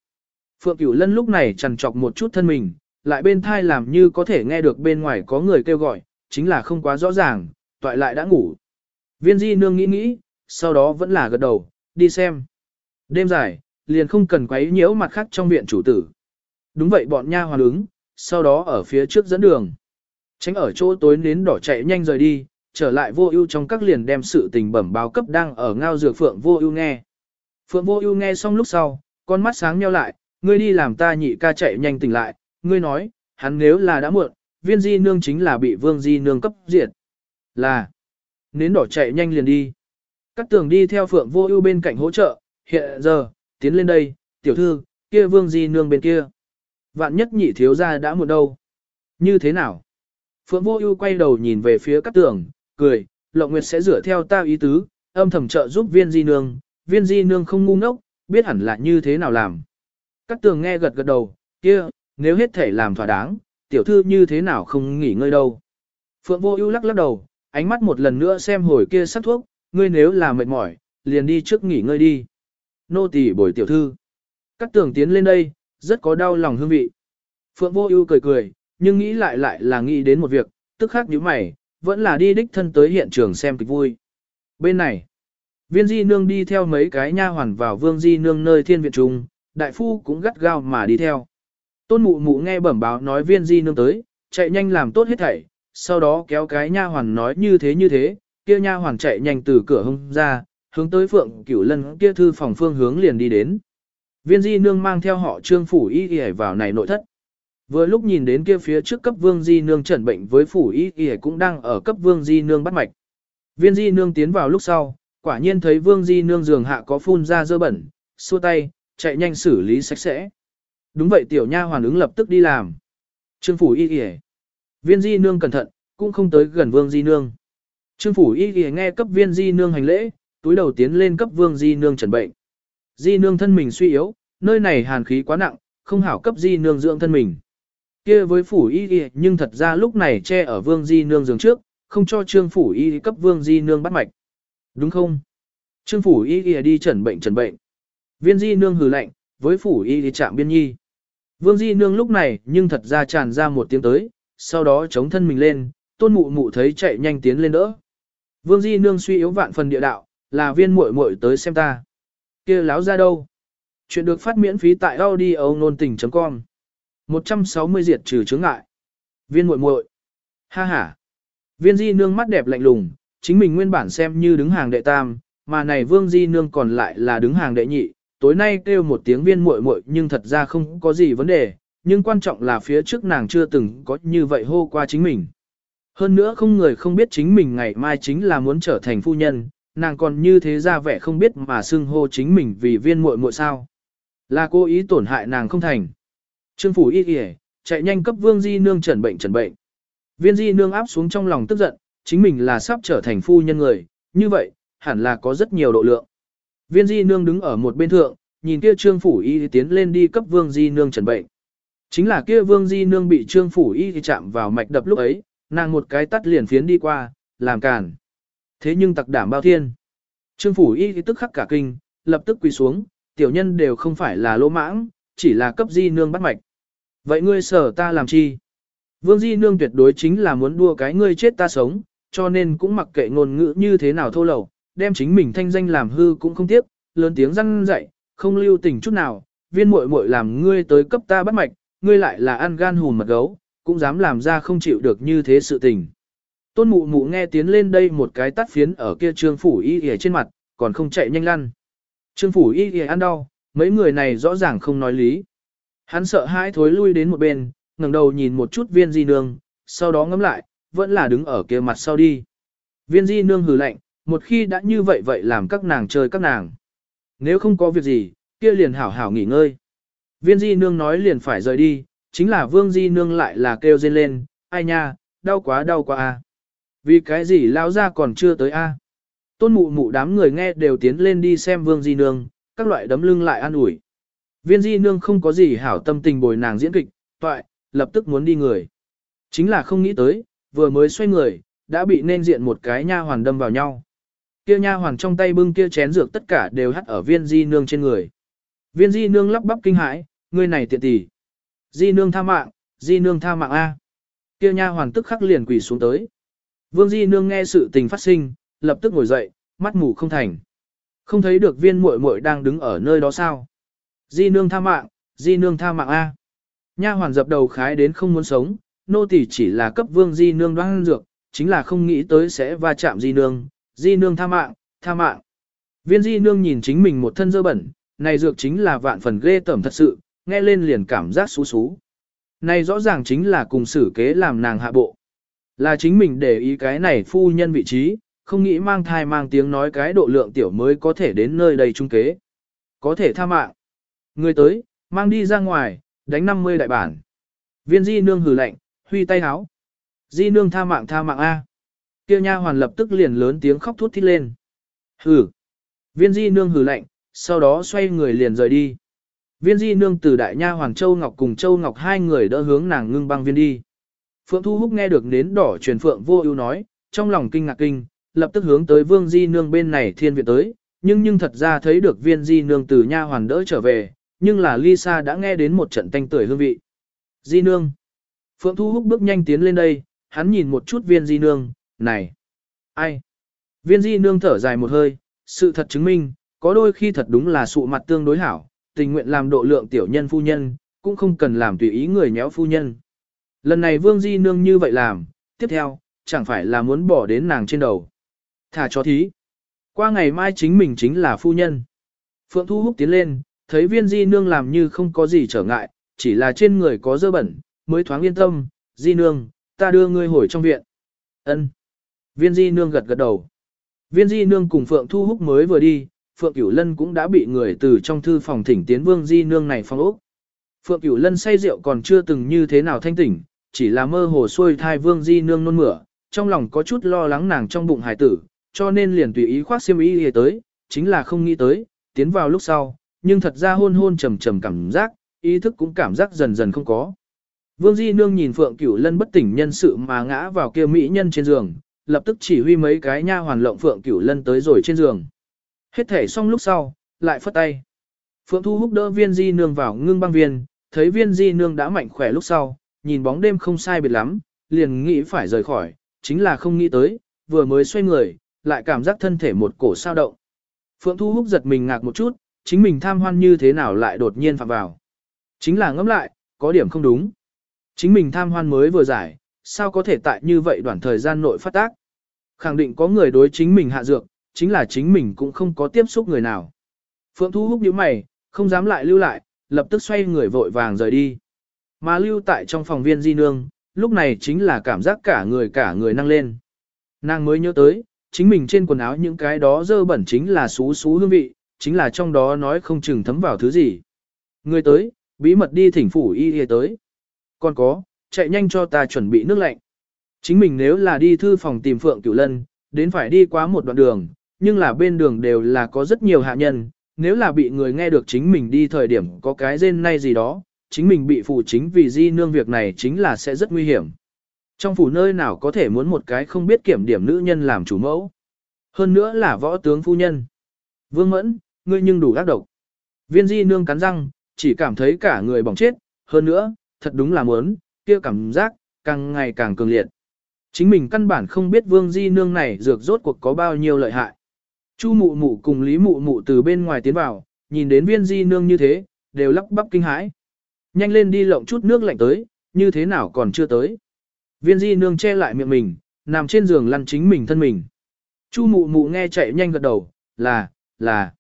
Phượng Cửu Lân lúc này trằn trọc một chút thân mình, lại bên thai làm như có thể nghe được bên ngoài có người kêu gọi, chính là không quá rõ ràng, toại lại đã ngủ. Viên di nương nghĩ nghĩ, sau đó vẫn là gật đầu, đi xem. Đêm dài, liền không cần quấy nhiễu mặt khác trong viện chủ tử. Đúng vậy bọn nha hoàn ứng, sau đó ở phía trước dẫn đường. Tránh ở chỗ tối nến đỏ chạy nhanh rời đi, trở lại vô ưu trong các liền đem sự tình bẩm báo cấp đang ở ngao dược phượng vô ưu nghe. Phượng vô ưu nghe xong lúc sau, con mắt sáng nheo lại, ngươi đi làm ta nhị ca chạy nhanh tỉnh lại, ngươi nói, hắn nếu là đã muộn, viên di nương chính là bị vương di nương cấp diệt. Là, nến đỏ chạy nhanh liền đi. Các tường đi theo phượng vô ưu bên cạnh hỗ trợ, hiện giờ, tiến lên đây, tiểu thư, kia vương di nương bên kia. Vạn nhất nhị thiếu gia đã muộn đâu. Như thế nào? Phượng vô ưu quay đầu nhìn về phía các tường, cười, Lộng Nguyệt sẽ rửa theo ta ý tứ, âm thầm trợ giúp viên di nương, viên di nương không ngu ngốc, biết hẳn là như thế nào làm. Các tường nghe gật gật đầu, kia, nếu hết thể làm thỏa đáng, tiểu thư như thế nào không nghỉ ngơi đâu. Phượng vô ưu lắc lắc đầu, ánh mắt một lần nữa xem hồi kia sắc thuốc, ngươi nếu là mệt mỏi, liền đi trước nghỉ ngơi đi. Nô tỳ bồi tiểu thư. Các tường tiến lên đây, rất có đau lòng hương vị. Phượng vô ưu cười cười, nhưng nghĩ lại lại là nghĩ đến một việc, tức khắc nhíu mày, vẫn là đi đích thân tới hiện trường xem kịch vui. Bên này, viên di nương đi theo mấy cái nha hoàn vào vương di nương nơi thiên viện trung, đại phu cũng gắt gao mà đi theo. Tôn mụ mụ nghe bẩm báo nói viên di nương tới, chạy nhanh làm tốt hết thảy, sau đó kéo cái nha hoàn nói như thế như thế, kia nha hoàn chạy nhanh từ cửa hông ra, hướng tới phượng cửu lân kia thư phòng phương hướng liền đi đến. Viên di nương mang theo họ trương phủ y y vào này nội thất. Vừa lúc nhìn đến kia phía trước cấp vương di nương trần bệnh với phủ y y cũng đang ở cấp vương di nương bắt mạch. Viên di nương tiến vào lúc sau, quả nhiên thấy Vương Di Nương giường hạ có phun ra dơ bẩn, xua tay, chạy nhanh xử lý sạch sẽ. Đúng vậy tiểu nha hoàn ứng lập tức đi làm. Trương phủ y y Viên Di Nương cẩn thận, cũng không tới gần Vương Di Nương. Trương phủ y y nghe cấp viên Di Nương hành lễ, túi đầu tiến lên cấp Vương Di Nương trần bệnh. Di Nương thân mình suy yếu, nơi này hàn khí quá nặng, không hảo cấp Di Nương dưỡng thân mình kia với phủ y y nhưng thật ra lúc này che ở Vương Di Nương giường trước, không cho Trương phủ y cấp Vương Di Nương bắt mạch. Đúng không? Trương phủ y y đi trần bệnh trần bệnh. Viên Di Nương hừ lạnh, với phủ y y chạm biên nhi. Vương Di Nương lúc này nhưng thật ra tràn ra một tiếng tới, sau đó chống thân mình lên, tôn mụ mụ thấy chạy nhanh tiến lên đỡ. Vương Di Nương suy yếu vạn phần địa đạo, là viên muội muội tới xem ta. kia láo ra đâu? Chuyện được phát miễn phí tại audio nôn tình.com 160 diệt trừ chướng ngại. Viên muội muội Ha ha. Viên Di Nương mắt đẹp lạnh lùng, chính mình nguyên bản xem như đứng hàng đệ tam, mà này Vương Di Nương còn lại là đứng hàng đệ nhị, tối nay kêu một tiếng viên muội muội nhưng thật ra không có gì vấn đề, nhưng quan trọng là phía trước nàng chưa từng có như vậy hô qua chính mình. Hơn nữa không người không biết chính mình ngày mai chính là muốn trở thành phu nhân, nàng còn như thế ra vẻ không biết mà xưng hô chính mình vì viên muội muội sao. Là cố ý tổn hại nàng không thành. Trương phủ y kìa, chạy nhanh cấp vương di nương trần bệnh trần bệnh. Viên di nương áp xuống trong lòng tức giận, chính mình là sắp trở thành phu nhân người, như vậy, hẳn là có rất nhiều độ lượng. Viên di nương đứng ở một bên thượng, nhìn kia trương phủ y tiến lên đi cấp vương di nương trần bệnh. Chính là kia vương di nương bị trương phủ y chạm vào mạch đập lúc ấy, nàng một cái tắt liền phiến đi qua, làm cản. Thế nhưng tặc đảm bao thiên. Trương phủ y tức khắc cả kinh, lập tức quỳ xuống, tiểu nhân đều không phải là lỗ mãng, chỉ là cấp di nương bắt mạch. Vậy ngươi sở ta làm chi? Vương di nương tuyệt đối chính là muốn đua cái ngươi chết ta sống, cho nên cũng mặc kệ ngôn ngữ như thế nào thô lầu, đem chính mình thanh danh làm hư cũng không tiếc, lớn tiếng răng dậy, không lưu tình chút nào, viên muội muội làm ngươi tới cấp ta bắt mạch, ngươi lại là ăn gan hùn mật gấu, cũng dám làm ra không chịu được như thế sự tình. Tôn mụ mụ nghe tiến lên đây một cái tắt phiến ở kia trương phủ y ỉa trên mặt, còn không chạy nhanh lăn. Trương phủ y ỉa ăn đau, mấy người này rõ ràng không nói lý. Hắn sợ hãi thối lui đến một bên, ngẩng đầu nhìn một chút viên di nương, sau đó ngắm lại, vẫn là đứng ở kia mặt sau đi. Viên di nương hừ lạnh, một khi đã như vậy vậy làm các nàng chơi các nàng. Nếu không có việc gì, kia liền hảo hảo nghỉ ngơi. Viên di nương nói liền phải rời đi, chính là vương di nương lại là kêu rên lên, ai nha, đau quá đau quá a. Vì cái gì lao ra còn chưa tới a? Tôn mụ mụ đám người nghe đều tiến lên đi xem vương di nương, các loại đấm lưng lại an ủi. Viên di nương không có gì hảo tâm tình bồi nàng diễn kịch, toại, lập tức muốn đi người. Chính là không nghĩ tới, vừa mới xoay người, đã bị nên diện một cái nha hoàn đâm vào nhau. Kia nha hoàn trong tay bưng kia chén dược tất cả đều hắt ở viên di nương trên người. Viên di nương lắp bắp kinh hãi, người này tiện tỷ. Di nương tha mạng, di nương tha mạng A. Kia nha hoàn tức khắc liền quỳ xuống tới. Vương di nương nghe sự tình phát sinh, lập tức ngồi dậy, mắt mù không thành. Không thấy được viên muội muội đang đứng ở nơi đó sao. Di nương tha mạng, di nương tha mạng A. Nha hoàn dập đầu khái đến không muốn sống, nô tỳ chỉ là cấp vương di nương đoan dược, chính là không nghĩ tới sẽ va chạm di nương, di nương tha mạng, tha mạng. Viên di nương nhìn chính mình một thân dơ bẩn, này dược chính là vạn phần ghê tởm thật sự, nghe lên liền cảm giác xú xú. Này rõ ràng chính là cùng xử kế làm nàng hạ bộ. Là chính mình để ý cái này phu nhân vị trí, không nghĩ mang thai mang tiếng nói cái độ lượng tiểu mới có thể đến nơi đây trung kế. Có thể tha mạng. Người tới, mang đi ra ngoài, đánh 50 đại bản. Viên di nương hừ lạnh, huy tay háo. Di nương tha mạng tha mạng A. Kêu nha hoàn lập tức liền lớn tiếng khóc thút thít lên. Hừ. Viên di nương hừ lạnh, sau đó xoay người liền rời đi. Viên di nương từ đại nha hoàng Châu Ngọc cùng Châu Ngọc hai người đỡ hướng nàng ngưng băng viên đi. Phượng Thu Húc nghe được nến đỏ truyền Phượng vô ưu nói, trong lòng kinh ngạc kinh, lập tức hướng tới Vương Di Nương bên này thiên viện tới, nhưng nhưng thật ra thấy được viên Di Nương từ nha hoàn đỡ trở về, nhưng là Lisa đã nghe đến một trận tanh tưởi hương vị. Di Nương. Phượng Thu Húc bước nhanh tiến lên đây, hắn nhìn một chút viên Di Nương, này. Ai? Viên Di Nương thở dài một hơi, sự thật chứng minh, có đôi khi thật đúng là sụ mặt tương đối hảo, tình nguyện làm độ lượng tiểu nhân phu nhân, cũng không cần làm tùy ý người nhéo phu nhân. Lần này Vương Di Nương như vậy làm, tiếp theo, chẳng phải là muốn bỏ đến nàng trên đầu. Thả cho thí. Qua ngày mai chính mình chính là phu nhân. Phượng Thu Húc tiến lên, thấy viên Di Nương làm như không có gì trở ngại, chỉ là trên người có dơ bẩn, mới thoáng yên tâm. Di Nương, ta đưa ngươi hồi trong viện. Ân. Viên Di Nương gật gật đầu. Viên di nương cùng Phượng Thu Húc mới vừa đi, Phượng Cửu Lân cũng đã bị người từ trong thư phòng thỉnh tiến Vương di nương này phong ốc. Phượng Cửu Lân say rượu còn chưa từng như thế nào thanh tỉnh, chỉ là mơ hồ xuôi thai Vương di nương nôn mửa, trong lòng có chút lo lắng nàng trong bụng hải tử, cho nên liền tùy ý khoác xiêm y tới, chính là không nghĩ tới, tiến vào lúc sau, nhưng thật ra hôn hôn trầm trầm cảm giác, ý thức cũng cảm giác dần dần không có. Vương Di Nương nhìn Phượng Cửu Lân bất tỉnh nhân sự mà ngã vào kia mỹ nhân trên giường, lập tức chỉ huy mấy cái nha hoàn lộng Phượng Cửu Lân tới rồi trên giường. Hết thể xong lúc sau, lại phất tay. Phượng Thu húc đỡ viên Di Nương vào ngưng băng viên, thấy viên Di Nương đã mạnh khỏe lúc sau, nhìn bóng đêm không sai biệt lắm, liền nghĩ phải rời khỏi, chính là không nghĩ tới, vừa mới xoay người, lại cảm giác thân thể một cổ sao động. Phượng Thu húc giật mình ngạc một chút, chính mình tham hoan như thế nào lại đột nhiên phạm vào. Chính là ngẫm lại, có điểm không đúng. Chính mình tham hoan mới vừa giải, sao có thể tại như vậy đoạn thời gian nội phát tác. Khẳng định có người đối chính mình hạ dược, chính là chính mình cũng không có tiếp xúc người nào. Phượng Thu húc nhíu mày, không dám lại lưu lại, lập tức xoay người vội vàng rời đi. Mà lưu tại trong phòng viên di nương, lúc này chính là cảm giác cả người cả người năng lên. Nàng mới nhớ tới, chính mình trên quần áo những cái đó dơ bẩn chính là xú xú hương vị, chính là trong đó nói không chừng thấm vào thứ gì. Người tới, bí mật đi thỉnh phủ y y tới. Còn có, chạy nhanh cho ta chuẩn bị nước lạnh. Chính mình nếu là đi thư phòng tìm Phượng Cửu Lân, đến phải đi quá một đoạn đường, nhưng là bên đường đều là có rất nhiều hạ nhân, nếu là bị người nghe được chính mình đi thời điểm có cái rên nay gì đó, chính mình bị phụ chính vì di nương việc này chính là sẽ rất nguy hiểm. Trong phủ nơi nào có thể muốn một cái không biết kiểm điểm nữ nhân làm chủ mẫu. Hơn nữa là võ tướng phu nhân. Vương Mẫn, ngươi nhưng đủ ác độc. Viên di nương cắn răng, chỉ cảm thấy cả người bỏng chết, hơn nữa, thật đúng là muốn, kia cảm giác, càng ngày càng cường liệt. Chính mình căn bản không biết vương di nương này dược rốt cuộc có bao nhiêu lợi hại. Chu mụ mụ cùng lý mụ mụ từ bên ngoài tiến vào, nhìn đến viên di nương như thế, đều lắp bắp kinh hãi. Nhanh lên đi lộng chút nước lạnh tới, như thế nào còn chưa tới. Viên di nương che lại miệng mình, nằm trên giường lăn chính mình thân mình. Chu mụ mụ nghe chạy nhanh gật đầu, là, là.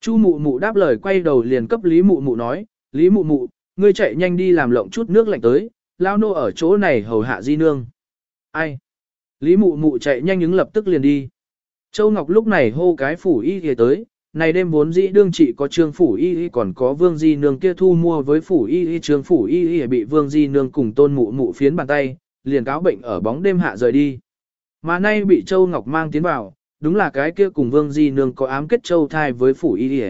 Chu mụ mụ đáp lời quay đầu liền cấp Lý mụ mụ nói, Lý mụ mụ, ngươi chạy nhanh đi làm lộng chút nước lạnh tới, lao nô ở chỗ này hầu hạ di nương. Ai? Lý mụ mụ chạy nhanh ứng lập tức liền đi. Châu Ngọc lúc này hô cái phủ y kia tới, này đêm vốn dĩ đương trị có trương phủ y y còn có vương di nương kia thu mua với phủ y y trương phủ y y bị vương di nương cùng tôn mụ mụ phiến bàn tay, liền cáo bệnh ở bóng đêm hạ rời đi. Mà nay bị Châu Ngọc mang tiến vào, đúng là cái kia cùng Vương Di Nương có ám kết Châu thai với phủ y đi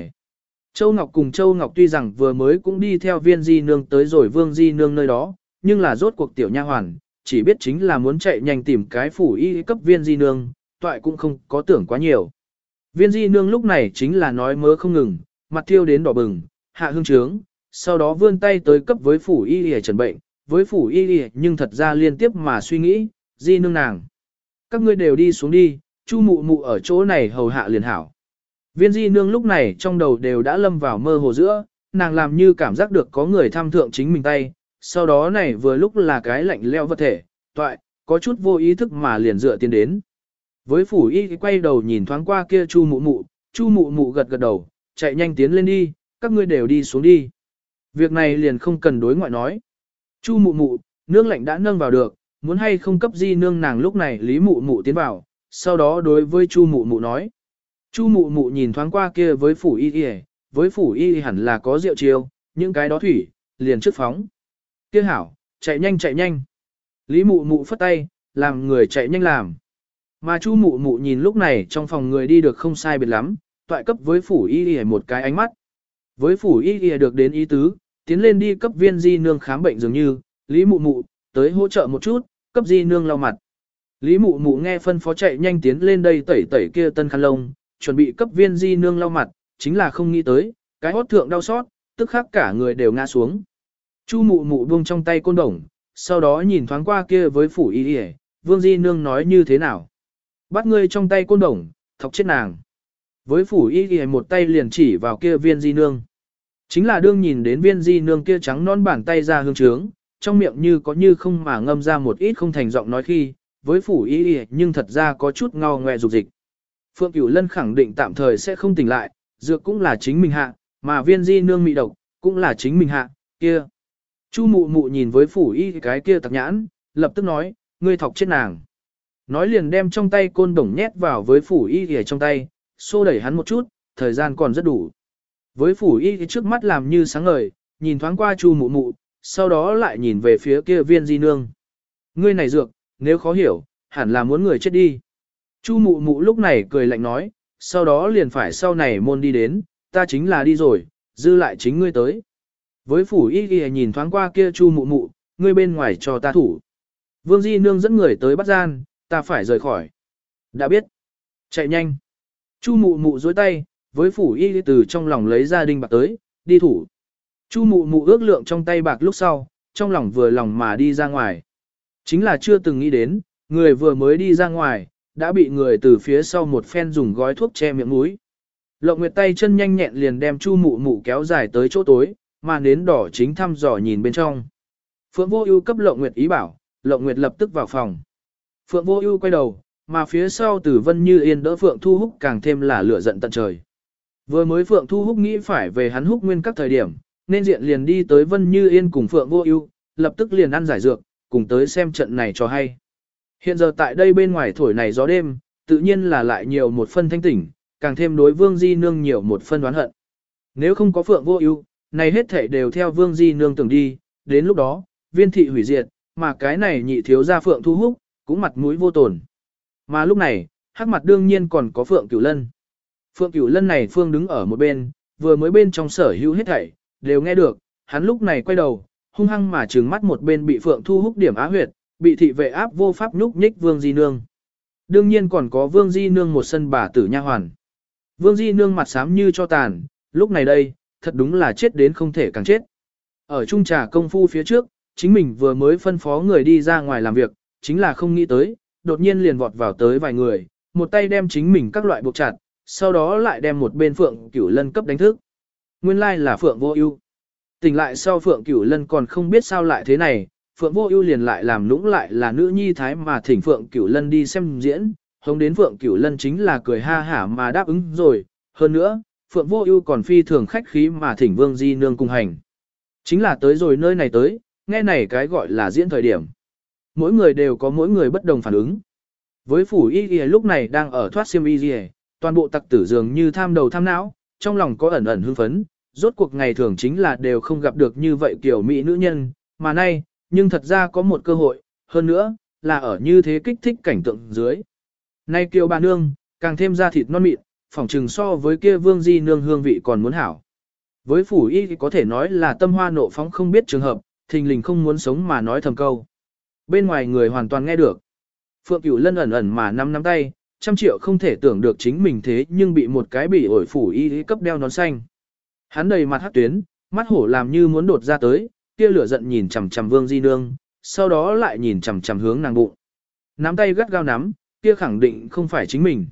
Châu Ngọc cùng Châu Ngọc tuy rằng vừa mới cũng đi theo viên Di Nương tới rồi Vương Di Nương nơi đó, nhưng là rốt cuộc tiểu nha hoàn, chỉ biết chính là muốn chạy nhanh tìm cái phủ y cấp viên Di Nương, toại cũng không có tưởng quá nhiều. Viên Di Nương lúc này chính là nói mớ không ngừng, mặt thiêu đến đỏ bừng, hạ hương trướng, sau đó vươn tay tới cấp với phủ y để trần bệnh, với phủ y nhưng thật ra liên tiếp mà suy nghĩ, Di Nương nàng. Các ngươi đều đi xuống đi, Chu mụ mụ ở chỗ này hầu hạ liền hảo. Viên di nương lúc này trong đầu đều đã lâm vào mơ hồ giữa, nàng làm như cảm giác được có người tham thượng chính mình tay, sau đó này vừa lúc là cái lạnh leo vật thể, toại, có chút vô ý thức mà liền dựa tiến đến. Với phủ y quay đầu nhìn thoáng qua kia chu mụ mụ, chu mụ mụ gật gật đầu, chạy nhanh tiến lên đi, các ngươi đều đi xuống đi. Việc này liền không cần đối ngoại nói. Chu mụ mụ, nước lạnh đã nâng vào được, muốn hay không cấp di nương nàng lúc này lý mụ mụ tiến vào, sau đó đối với Chu mụ mụ nói. Chu mụ mụ nhìn thoáng qua kia với phủ y y, với phủ y hẳn là có rượu chiêu, những cái đó thủy, liền trước phóng. Kia hảo, chạy nhanh chạy nhanh. Lý mụ mụ phất tay, làm người chạy nhanh làm. Mà chu mụ mụ nhìn lúc này trong phòng người đi được không sai biệt lắm, toại cấp với phủ y y một cái ánh mắt. Với phủ y y được đến ý tứ, tiến lên đi cấp viên di nương khám bệnh dường như, Lý mụ mụ, tới hỗ trợ một chút, cấp di nương lau mặt. Lý mụ mụ nghe phân phó chạy nhanh tiến lên đây tẩy tẩy kia tân khăn lông, chuẩn bị cấp viên di nương lau mặt, chính là không nghĩ tới, cái hót thượng đau xót, tức khắc cả người đều ngã xuống. Chu mụ mụ buông trong tay côn đồng, sau đó nhìn thoáng qua kia với phủ y đi vương di nương nói như thế nào. Bắt ngươi trong tay côn đồng, thọc chết nàng. Với phủ y đi một tay liền chỉ vào kia viên di nương. Chính là đương nhìn đến viên di nương kia trắng non bàn tay ra hương trướng, trong miệng như có như không mà ngâm ra một ít không thành giọng nói khi, với phủ y y nhưng thật ra có chút ngao ngoe dục dịch. Phượng Cửu Lân khẳng định tạm thời sẽ không tỉnh lại, dược cũng là chính mình hạ, mà viên di nương mị độc, cũng là chính mình hạ, kia. Chu mụ mụ nhìn với phủ y cái kia tặc nhãn, lập tức nói, ngươi thọc chết nàng. Nói liền đem trong tay côn đồng nhét vào với phủ y y trong tay, xô đẩy hắn một chút, thời gian còn rất đủ. Với phủ y y trước mắt làm như sáng ngời, nhìn thoáng qua chu mụ mụ, sau đó lại nhìn về phía kia viên di nương. Ngươi này dược, nếu khó hiểu, hẳn là muốn người chết đi. Chu mụ mụ lúc này cười lạnh nói, sau đó liền phải sau này môn đi đến, ta chính là đi rồi, dư lại chính ngươi tới. Với phủ y ghi nhìn thoáng qua kia chu mụ mụ, ngươi bên ngoài cho ta thủ. Vương Di Nương dẫn người tới bắt gian, ta phải rời khỏi. Đã biết. Chạy nhanh. Chu mụ mụ dối tay, với phủ y từ trong lòng lấy ra đinh bạc tới, đi thủ. Chu mụ mụ ước lượng trong tay bạc lúc sau, trong lòng vừa lòng mà đi ra ngoài. Chính là chưa từng nghĩ đến, người vừa mới đi ra ngoài, đã bị người từ phía sau một phen dùng gói thuốc che miệng mũi. Lộng Nguyệt tay chân nhanh nhẹn liền đem Chu Mụ Mụ kéo dài tới chỗ tối, mà nến đỏ chính thăm dò nhìn bên trong. Phượng Vô Ưu cấp Lộng Nguyệt ý bảo, Lộng Nguyệt lập tức vào phòng. Phượng Vô Ưu quay đầu, mà phía sau Tử Vân Như Yên đỡ Phượng Thu Húc càng thêm là lửa giận tận trời. Vừa mới Phượng Thu Húc nghĩ phải về hắn húc nguyên các thời điểm, nên diện liền đi tới Vân Như Yên cùng Phượng Vô Ưu, lập tức liền ăn giải dược, cùng tới xem trận này cho hay. Hiện giờ tại đây bên ngoài thổi này gió đêm, tự nhiên là lại nhiều một phân thanh tỉnh, càng thêm đối Vương Di Nương nhiều một phân đoán hận. Nếu không có Phượng Vô Ưu, này hết thảy đều theo Vương Di Nương tưởng đi, đến lúc đó, viên thị hủy diệt, mà cái này nhị thiếu gia Phượng Thu Húc, cũng mặt mũi vô tổn. Mà lúc này, hắc mặt đương nhiên còn có Phượng Cửu Lân. Phượng Cửu Lân này phương đứng ở một bên, vừa mới bên trong sở hữu hết thảy, đều nghe được, hắn lúc này quay đầu, hung hăng mà trừng mắt một bên bị Phượng Thu Húc điểm á huyệt, bị thị vệ áp vô pháp nhúc nhích Vương Di Nương. Đương nhiên còn có Vương Di Nương một sân bà tử nha hoàn. Vương Di Nương mặt xám như cho tàn, lúc này đây, thật đúng là chết đến không thể càng chết. Ở trung trà công phu phía trước, chính mình vừa mới phân phó người đi ra ngoài làm việc, chính là không nghĩ tới, đột nhiên liền vọt vào tới vài người, một tay đem chính mình các loại buộc chặt, sau đó lại đem một bên Phượng Cửu Lân cấp đánh thức. Nguyên lai là Phượng Vô Ưu. Tỉnh lại sau Phượng Cửu Lân còn không biết sao lại thế này, Phượng Vô Ưu liền lại làm lũng lại là nữ nhi thái mà thỉnh Phượng Cửu Lân đi xem diễn, hống đến Phượng Cửu Lân chính là cười ha hả mà đáp ứng rồi, hơn nữa, Phượng Vô Ưu còn phi thường khách khí mà thỉnh Vương Di nương cùng hành. Chính là tới rồi nơi này tới, nghe này cái gọi là diễn thời điểm. Mỗi người đều có mỗi người bất đồng phản ứng. Với phủ y y lúc này đang ở thoát xiêm y y, toàn bộ tặc tử dường như tham đầu tham não, trong lòng có ẩn ẩn hưng phấn, rốt cuộc ngày thường chính là đều không gặp được như vậy kiểu mỹ nữ nhân, mà nay, nhưng thật ra có một cơ hội, hơn nữa, là ở như thế kích thích cảnh tượng dưới. Nay kiều bà nương, càng thêm ra thịt non mịn, phỏng trừng so với kia vương di nương hương vị còn muốn hảo. Với phủ y thì có thể nói là tâm hoa nộ phóng không biết trường hợp, thình lình không muốn sống mà nói thầm câu. Bên ngoài người hoàn toàn nghe được. Phượng Cửu Lân ẩn ẩn mà nắm nắm tay, trăm triệu không thể tưởng được chính mình thế nhưng bị một cái bị ổi phủ y cấp đeo nón xanh. Hắn đầy mặt hắc tuyến, mắt hổ làm như muốn đột ra tới, kia lửa giận nhìn chằm chằm Vương Di Nương, sau đó lại nhìn chằm chằm hướng nàng bụng. Nắm tay gắt gao nắm, kia khẳng định không phải chính mình.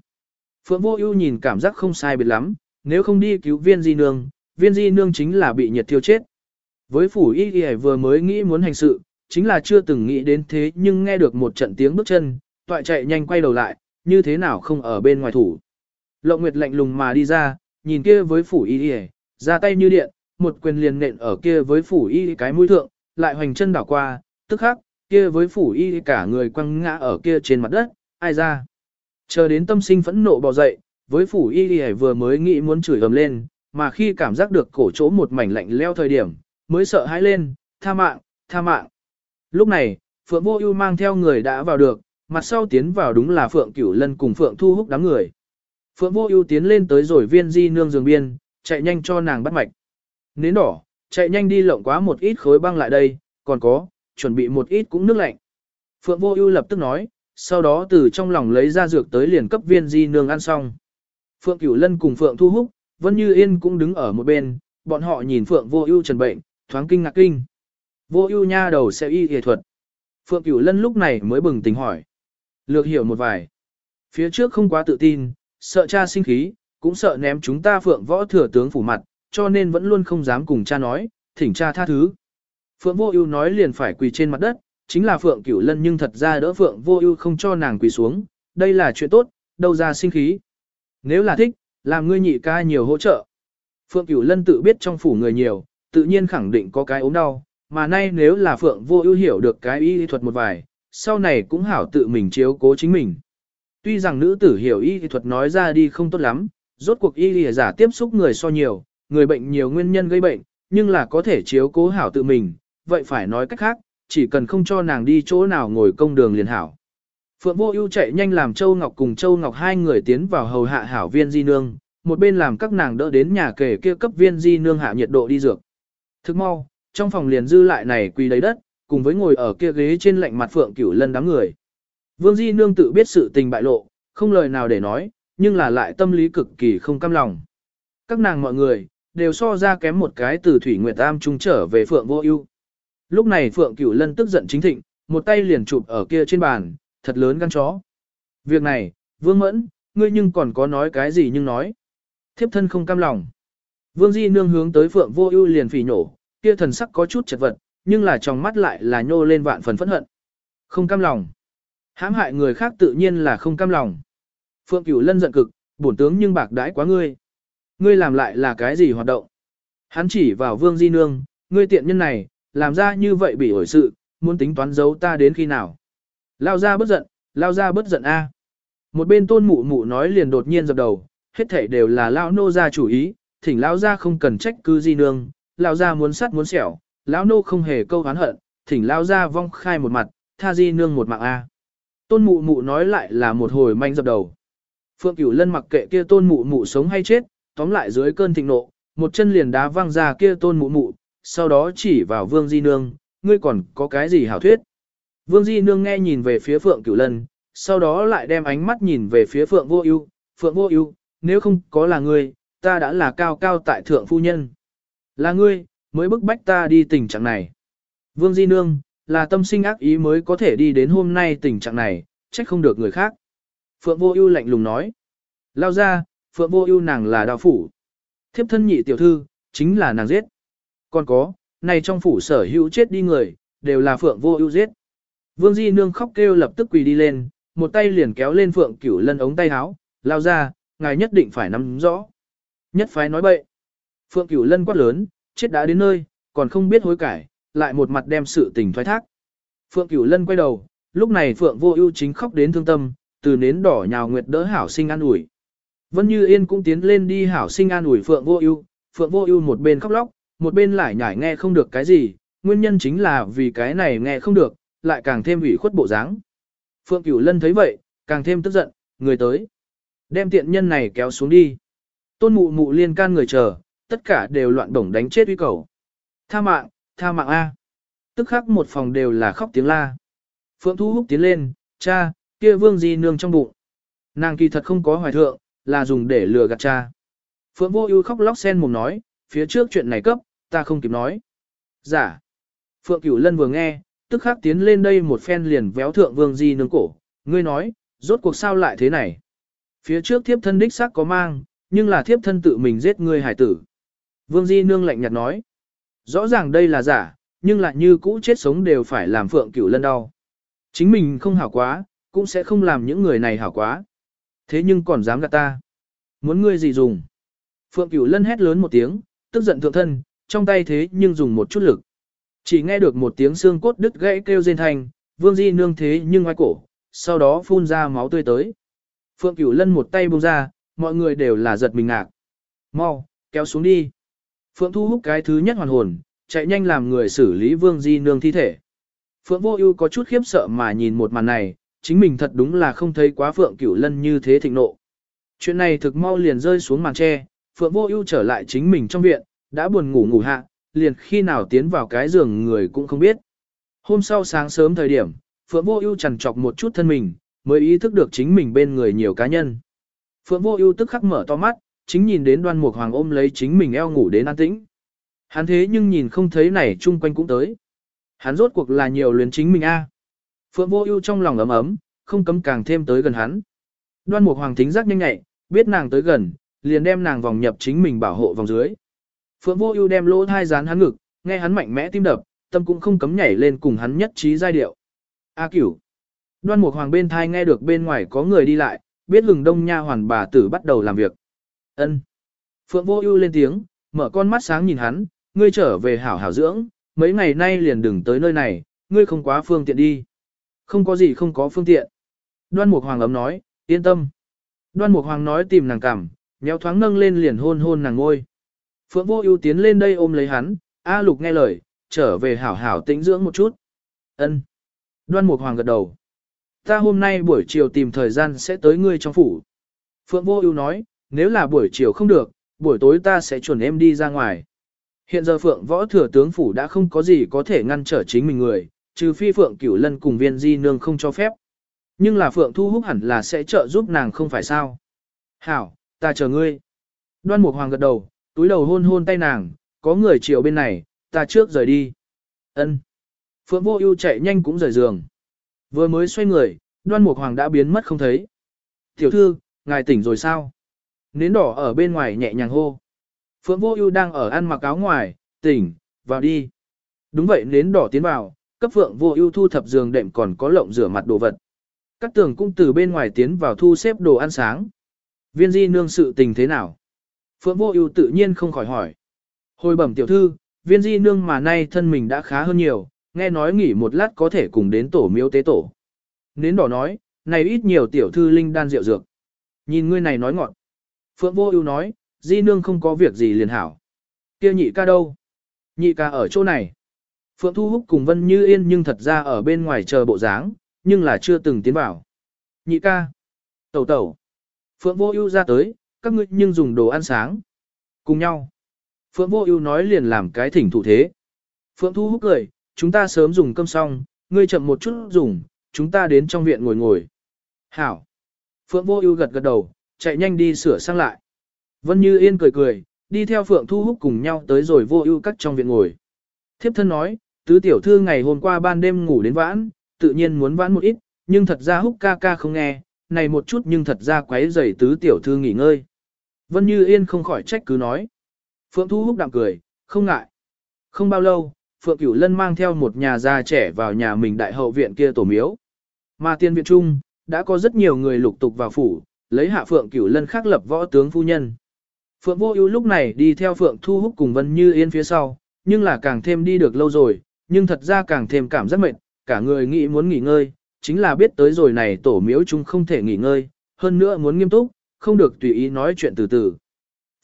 Phượng Vô Ưu nhìn cảm giác không sai biệt lắm, nếu không đi cứu Viên Di Nương, Viên Di Nương chính là bị nhiệt thiêu chết. Với phủ y y vừa mới nghĩ muốn hành sự, chính là chưa từng nghĩ đến thế nhưng nghe được một trận tiếng bước chân, toại chạy nhanh quay đầu lại, như thế nào không ở bên ngoài thủ. Lộng Nguyệt lạnh lùng mà đi ra, nhìn kia với phủ y y, ra tay như điện, một quyền liền nện ở kia với phủ y cái mũi thượng, lại hoành chân đảo qua, tức khắc, kia với phủ y cả người quăng ngã ở kia trên mặt đất, ai ra. Chờ đến tâm sinh phẫn nộ bò dậy, với phủ y vừa mới nghĩ muốn chửi ầm lên, mà khi cảm giác được cổ chỗ một mảnh lạnh leo thời điểm, mới sợ hãi lên, tha mạng, tha mạng. Lúc này, Phượng Vô Ưu mang theo người đã vào được, mặt sau tiến vào đúng là Phượng Cửu Lân cùng Phượng Thu Húc đám người. Phượng Vô Ưu tiến lên tới rồi viên di nương giường biên, chạy nhanh cho nàng bắt mạch. Nến đỏ, chạy nhanh đi lộng quá một ít khối băng lại đây, còn có, chuẩn bị một ít cũng nước lạnh. Phượng Vô Ưu lập tức nói, sau đó từ trong lòng lấy ra dược tới liền cấp viên di nương ăn xong. Phượng Cửu Lân cùng Phượng Thu Húc, Vân Như Yên cũng đứng ở một bên, bọn họ nhìn Phượng Vô Ưu trần bệnh, thoáng kinh ngạc kinh. Vô Ưu nha đầu sẽ y y thuật. Phượng Cửu Lân lúc này mới bừng tỉnh hỏi. Lược hiểu một vài. Phía trước không quá tự tin, sợ cha sinh khí, cũng sợ ném chúng ta Phượng Võ thừa tướng phủ mặt, cho nên vẫn luôn không dám cùng cha nói, thỉnh cha tha thứ. Phượng Vô Ưu nói liền phải quỳ trên mặt đất, chính là Phượng Cửu Lân nhưng thật ra đỡ Phượng Vô Ưu không cho nàng quỳ xuống, đây là chuyện tốt, đâu ra sinh khí. Nếu là thích, làm ngươi nhị ca nhiều hỗ trợ. Phượng Cửu Lân tự biết trong phủ người nhiều, tự nhiên khẳng định có cái ốm đau, mà nay nếu là Phượng Vô Ưu hiểu được cái y thuật một vài, sau này cũng hảo tự mình chiếu cố chính mình. Tuy rằng nữ tử hiểu y thuật nói ra đi không tốt lắm, rốt cuộc y lìa giả tiếp xúc người so nhiều, người bệnh nhiều nguyên nhân gây bệnh, nhưng là có thể chiếu cố hảo tự mình, vậy phải nói cách khác, chỉ cần không cho nàng đi chỗ nào ngồi công đường liền hảo. Phượng Vô Ưu chạy nhanh làm Châu Ngọc cùng Châu Ngọc hai người tiến vào hầu hạ hảo viên di nương, một bên làm các nàng đỡ đến nhà kể kia cấp viên di nương hạ nhiệt độ đi dược. Thức mau, trong phòng liền dư lại này quỳ lấy đất, cùng với ngồi ở kia ghế trên lạnh mặt Phượng Cửu Lân đám người. Vương Di nương tự biết sự tình bại lộ, không lời nào để nói, nhưng là lại tâm lý cực kỳ không cam lòng. Các nàng mọi người đều so ra kém một cái từ Thủy Nguyệt Am trung trở về Phượng Vô Ưu. Lúc này Phượng Cửu Lân tức giận chính thịnh, một tay liền chụp ở kia trên bàn, thật lớn gan chó. Việc này, Vương Mẫn, ngươi nhưng còn có nói cái gì nhưng nói. Thiếp thân không cam lòng. Vương Di nương hướng tới Phượng Vô Ưu liền phỉ nổ, kia thần sắc có chút chật vật, nhưng là trong mắt lại là nhô lên vạn phần phẫn hận. Không cam lòng. Hãm hại người khác tự nhiên là không cam lòng. Phượng Cửu Lân giận cực, bổn tướng nhưng bạc đãi quá ngươi. Ngươi làm lại là cái gì hoạt động? Hắn chỉ vào Vương Di nương, ngươi tiện nhân này, làm ra như vậy bị ổi sự, muốn tính toán giấu ta đến khi nào? Lao ra bất giận, lao ra bất giận a. Một bên tôn mụ mụ nói liền đột nhiên dập đầu, hết thảy đều là lao nô ra chủ ý, thỉnh lao ra không cần trách cứ di nương, lao ra muốn sắt muốn xẻo, lão nô không hề câu hán hận, thỉnh lao ra vong khai một mặt, tha di nương một mạng a. Tôn mụ mụ nói lại là một hồi manh dập đầu. Phượng Cửu Lân mặc kệ kia tôn mụ mụ sống hay chết, tóm lại dưới cơn thịnh nộ, một chân liền đá văng ra kia tôn mụ mụ, sau đó chỉ vào Vương Di Nương, ngươi còn có cái gì hảo thuyết. Vương Di Nương nghe nhìn về phía Phượng Cửu Lân, sau đó lại đem ánh mắt nhìn về phía Phượng Vô Ưu, Phượng Vô Ưu, nếu không có là ngươi, ta đã là cao cao tại thượng phu nhân. Là ngươi, mới bức bách ta đi tình trạng này. Vương Di Nương, là tâm sinh ác ý mới có thể đi đến hôm nay tình trạng này, trách không được người khác. Phượng Vô Ưu lạnh lùng nói. Lao ra, Phượng Vô Ưu nàng là đạo phủ. Thiếp thân nhị tiểu thư, chính là nàng giết. Còn có, này trong phủ sở hữu chết đi người, đều là Phượng Vô Ưu giết. Vương Di Nương khóc kêu lập tức quỳ đi lên, một tay liền kéo lên Phượng Cửu Lân ống tay áo, lao ra, ngài nhất định phải nắm rõ. Nhất phái nói bậy. Phượng Cửu Lân quát lớn, chết đã đến nơi, còn không biết hối cải, lại một mặt đem sự tình thoái thác. Phượng Cửu Lân quay đầu, lúc này Phượng Vô Ưu chính khóc đến thương tâm, từ nến đỏ nhào nguyệt đỡ hảo sinh an ủi. Vân Như Yên cũng tiến lên đi hảo sinh an ủi Phượng Vô Ưu, Phượng Vô Ưu một bên khóc lóc, một bên lại nhải nghe không được cái gì, nguyên nhân chính là vì cái này nghe không được, lại càng thêm ủy khuất bộ dáng. Phượng Cửu Lân thấy vậy, càng thêm tức giận, người tới. Đem tiện nhân này kéo xuống đi. Tôn mụ mụ liên can người chờ, tất cả đều loạn bổng đánh chết uy cầu. Tha mạng, tha mạng A. Tức khắc một phòng đều là khóc tiếng la. Phượng Thu Húc tiến lên, cha, kia vương di nương trong bụng. Nàng kỳ thật không có hoài thượng, là dùng để lừa gạt cha. Phượng Vô Ưu khóc lóc sen mồm nói, phía trước chuyện này cấp, ta không kịp nói. Giả. Dạ. Phượng Cửu Lân vừa nghe, tức khắc tiến lên đây một phen liền véo thượng vương di nương cổ, ngươi nói, rốt cuộc sao lại thế này. Phía trước thiếp thân đích xác có mang, nhưng là thiếp thân tự mình giết ngươi hải tử. Vương di nương lạnh nhạt nói, rõ ràng đây là giả, nhưng lại như cũ chết sống đều phải làm phượng cửu lân đau. Chính mình không hảo quá, cũng sẽ không làm những người này hảo quá. Thế nhưng còn dám gạt ta. Muốn ngươi gì dùng? Phượng cửu lân hét lớn một tiếng, tức giận thượng thân, trong tay thế nhưng dùng một chút lực. Chỉ nghe được một tiếng xương cốt đứt gãy kêu rên thành, vương di nương thế nhưng ngoài cổ, sau đó phun ra máu tươi tới. Phượng Cửu Lân một tay buông ra, mọi người đều là giật mình ngạc. Mau, kéo xuống đi. Phượng Thu Húc cái thứ nhất hoàn hồn, chạy nhanh làm người xử lý vương di nương thi thể. Phượng Vô Ưu có chút khiếp sợ mà nhìn một màn này, chính mình thật đúng là không thấy quá Phượng Cửu Lân như thế thịnh nộ. Chuyện này thực mau liền rơi xuống màn tre, Phượng Vô Ưu trở lại chính mình trong viện, đã buồn ngủ ngủ hạ, liền khi nào tiến vào cái giường người cũng không biết. Hôm sau sáng sớm thời điểm, Phượng Vô Ưu chằn chọc một chút thân mình, mới ý thức được chính mình bên người nhiều cá nhân. Phượng Vô Ưu tức khắc mở to mắt, chính nhìn đến Đoan Mục Hoàng ôm lấy chính mình eo ngủ đến an tĩnh. Hắn thế nhưng nhìn không thấy này chung quanh cũng tới. Hắn rốt cuộc là nhiều luyến chính mình a. Phượng Vô Ưu trong lòng ấm ấm, không cấm càng thêm tới gần hắn. Đoan Mục Hoàng thính giác nhanh nhẹ, biết nàng tới gần, liền đem nàng vòng nhập chính mình bảo hộ vòng dưới. Phượng Vô Ưu đem lỗ thai dán hắn ngực, nghe hắn mạnh mẽ tim đập, tâm cũng không cấm nhảy lên cùng hắn nhất trí giai điệu. A Cửu. Đoan Mục Hoàng bên thai nghe được bên ngoài có người đi lại, biết Hừng Đông nha hoàn bà tử bắt đầu làm việc. Ân. Phượng Vô Ưu lên tiếng, mở con mắt sáng nhìn hắn, ngươi trở về hảo hảo dưỡng, mấy ngày nay liền đừng tới nơi này, ngươi không quá phương tiện đi. Không có gì không có phương tiện. Đoan Mục Hoàng ấm nói, yên tâm. Đoan Mục Hoàng nói tìm nàng cảm, nhéo thoáng nâng lên liền hôn hôn nàng ngôi. Phượng Vô Ưu tiến lên đây ôm lấy hắn, A Lục nghe lời, trở về hảo hảo tĩnh dưỡng một chút. Ân. Đoan Mục Hoàng gật đầu. Ta hôm nay buổi chiều tìm thời gian sẽ tới ngươi trong phủ. Phượng Vô Ưu nói, nếu là buổi chiều không được, buổi tối ta sẽ chuẩn em đi ra ngoài. Hiện giờ Phượng Võ Thừa tướng phủ đã không có gì có thể ngăn trở chính mình người, trừ phi Phượng Cửu Lân cùng Viên Di nương không cho phép. Nhưng là Phượng Thu Húc hẳn là sẽ trợ giúp nàng không phải sao? "Hảo, ta chờ ngươi." Đoan Mục Hoàng gật đầu, túi đầu hôn hôn tay nàng, "Có người chiều bên này, ta trước rời đi." Ân. Phượng Vô Ưu chạy nhanh cũng rời giường. Vừa mới xoay người, Đoan Mục Hoàng đã biến mất không thấy. "Tiểu thư, ngài tỉnh rồi sao?" Nến đỏ ở bên ngoài nhẹ nhàng hô. Phượng Vô Ưu đang ở ăn mặc áo ngoài, tỉnh, vào đi. Đúng vậy nến đỏ tiến vào, cấp Phượng Vô Ưu thu thập giường đệm còn có lộng rửa mặt đồ vật. Các tường cũng từ bên ngoài tiến vào thu xếp đồ ăn sáng. Viên Di nương sự tình thế nào? Phượng Vô Ưu tự nhiên không khỏi hỏi. Hồi bẩm tiểu thư, Viên Di nương mà nay thân mình đã khá hơn nhiều, nghe nói nghỉ một lát có thể cùng đến tổ miếu tế tổ. Nến đỏ nói, này ít nhiều tiểu thư linh đan rượu dược. Nhìn ngươi này nói ngọn Phượng Vô Ưu nói, Di nương không có việc gì liền hảo. Kia nhị ca đâu? Nhị ca ở chỗ này. Phượng Thu Húc cùng Vân Như Yên nhưng thật ra ở bên ngoài chờ bộ dáng, nhưng là chưa từng tiến vào. Nhị ca. Tẩu tẩu. Phượng Vô Ưu ra tới, các ngươi nhưng dùng đồ ăn sáng. Cùng nhau. Phượng Vô Ưu nói liền làm cái thỉnh thủ thế. Phượng Thu Húc cười, chúng ta sớm dùng cơm xong, ngươi chậm một chút dùng, chúng ta đến trong viện ngồi ngồi. Hảo. Phượng Vô Ưu gật gật đầu, chạy nhanh đi sửa sang lại. Vân Như Yên cười cười, đi theo Phượng Thu Húc cùng nhau tới rồi Vô Ưu cắt trong viện ngồi. Thiếp thân nói, tứ tiểu thư ngày hôm qua ban đêm ngủ đến vãn, tự nhiên muốn vãn một ít, nhưng thật ra Húc ca ca không nghe, này một chút nhưng thật ra quấy rầy tứ tiểu thư nghỉ ngơi. Vân Như Yên không khỏi trách cứ nói. Phượng Thu Húc đạm cười, không ngại. Không bao lâu, Phượng Cửu Lân mang theo một nhà già trẻ vào nhà mình đại hậu viện kia tổ miếu. Mà tiên viện trung, đã có rất nhiều người lục tục vào phủ, lấy hạ Phượng Cửu Lân khắc lập võ tướng phu nhân. Phượng Vô Ưu lúc này đi theo Phượng Thu Húc cùng Vân Như Yên phía sau, nhưng là càng thêm đi được lâu rồi, nhưng thật ra càng thêm cảm giác mệt, cả người nghĩ muốn nghỉ ngơi, chính là biết tới rồi này tổ miếu chung không thể nghỉ ngơi, hơn nữa muốn nghiêm túc, không được tùy ý nói chuyện từ từ.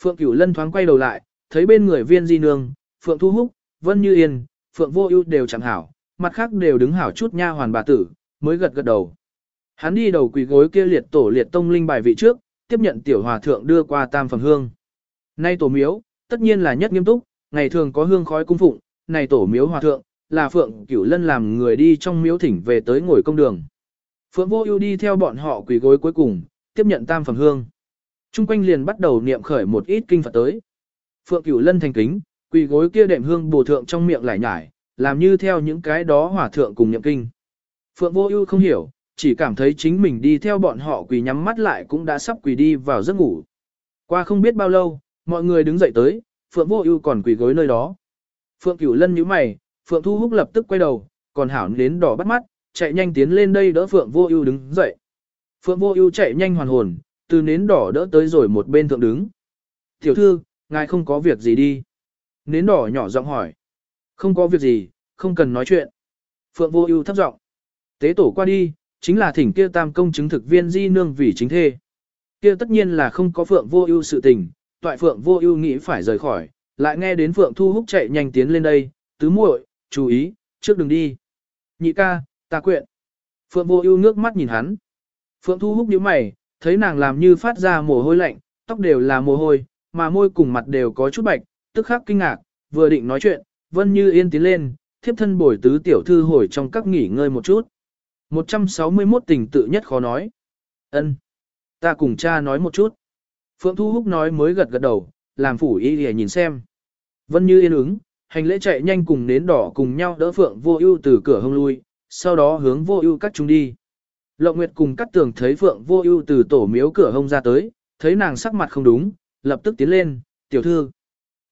Phượng Cửu Lân thoáng quay đầu lại, thấy bên người Viên Di Nương, Phượng Thu Húc, Vân Như Yên, Phượng Vô Ưu đều chẳng hảo, mặt khác đều đứng hảo chút nha hoàn bà tử, mới gật gật đầu. Hắn đi đầu quỳ gối kia liệt tổ liệt tông linh bài vị trước, tiếp nhận tiểu hòa thượng đưa qua tam phẩm hương. Nay tổ miếu, tất nhiên là nhất nghiêm túc, ngày thường có hương khói cung phụng, này tổ miếu hòa thượng, là Phượng Cửu Lân làm người đi trong miếu thỉnh về tới ngồi công đường. Phượng Vô Ưu đi theo bọn họ quỳ gối cuối cùng, tiếp nhận tam phẩm hương. Trung quanh liền bắt đầu niệm khởi một ít kinh Phật tới. Phượng Cửu Lân thành kính, quỳ gối kia đệm hương bổ thượng trong miệng lại nhải, làm như theo những cái đó hòa thượng cùng niệm kinh. Phượng Vô Ưu không hiểu, chỉ cảm thấy chính mình đi theo bọn họ quỳ nhắm mắt lại cũng đã sắp quỳ đi vào giấc ngủ. Qua không biết bao lâu, mọi người đứng dậy tới, Phượng Vô Ưu còn quỳ gối nơi đó. Phượng Cửu Lân nhíu mày, Phượng Thu Húc lập tức quay đầu, còn hảo đến đỏ bắt mắt, chạy nhanh tiến lên đây đỡ Phượng Vô Ưu đứng dậy. Phượng Vô Ưu chạy nhanh hoàn hồn, từ nến đỏ đỡ tới rồi một bên thượng đứng. "Tiểu thư, ngài không có việc gì đi?" Nến đỏ nhỏ giọng hỏi. "Không có việc gì, không cần nói chuyện." Phượng Vô Ưu thấp giọng. Tế tổ qua đi, chính là thỉnh kia tam công chứng thực viên di nương vì chính thê. Kia tất nhiên là không có Phượng Vô Ưu sự tình, toại Phượng Vô Ưu nghĩ phải rời khỏi, lại nghe đến Phượng Thu Húc chạy nhanh tiến lên đây, "Tứ muội, chú ý, trước đừng đi." "Nhị ca, ta quyện." Phượng Vô Ưu nước mắt nhìn hắn. Phượng Thu Húc nhíu mày, thấy nàng làm như phát ra mồ hôi lạnh, tóc đều là mồ hôi, mà môi cùng mặt đều có chút bạch, tức khắc kinh ngạc, vừa định nói chuyện, Vân Như Yên tiến lên, thiếp thân bồi tứ tiểu thư hồi trong các nghỉ ngơi một chút. 161 tình tự nhất khó nói. Ân, Ta cùng cha nói một chút. Phượng Thu Húc nói mới gật gật đầu, làm phủ y để nhìn xem. Vân Như yên ứng, hành lễ chạy nhanh cùng nến đỏ cùng nhau đỡ Phượng Vô Ưu từ cửa hông lui, sau đó hướng Vô Ưu cắt chúng đi. Lộng Nguyệt cùng cắt tường thấy Phượng Vô Ưu từ tổ miếu cửa hông ra tới, thấy nàng sắc mặt không đúng, lập tức tiến lên, "Tiểu thư."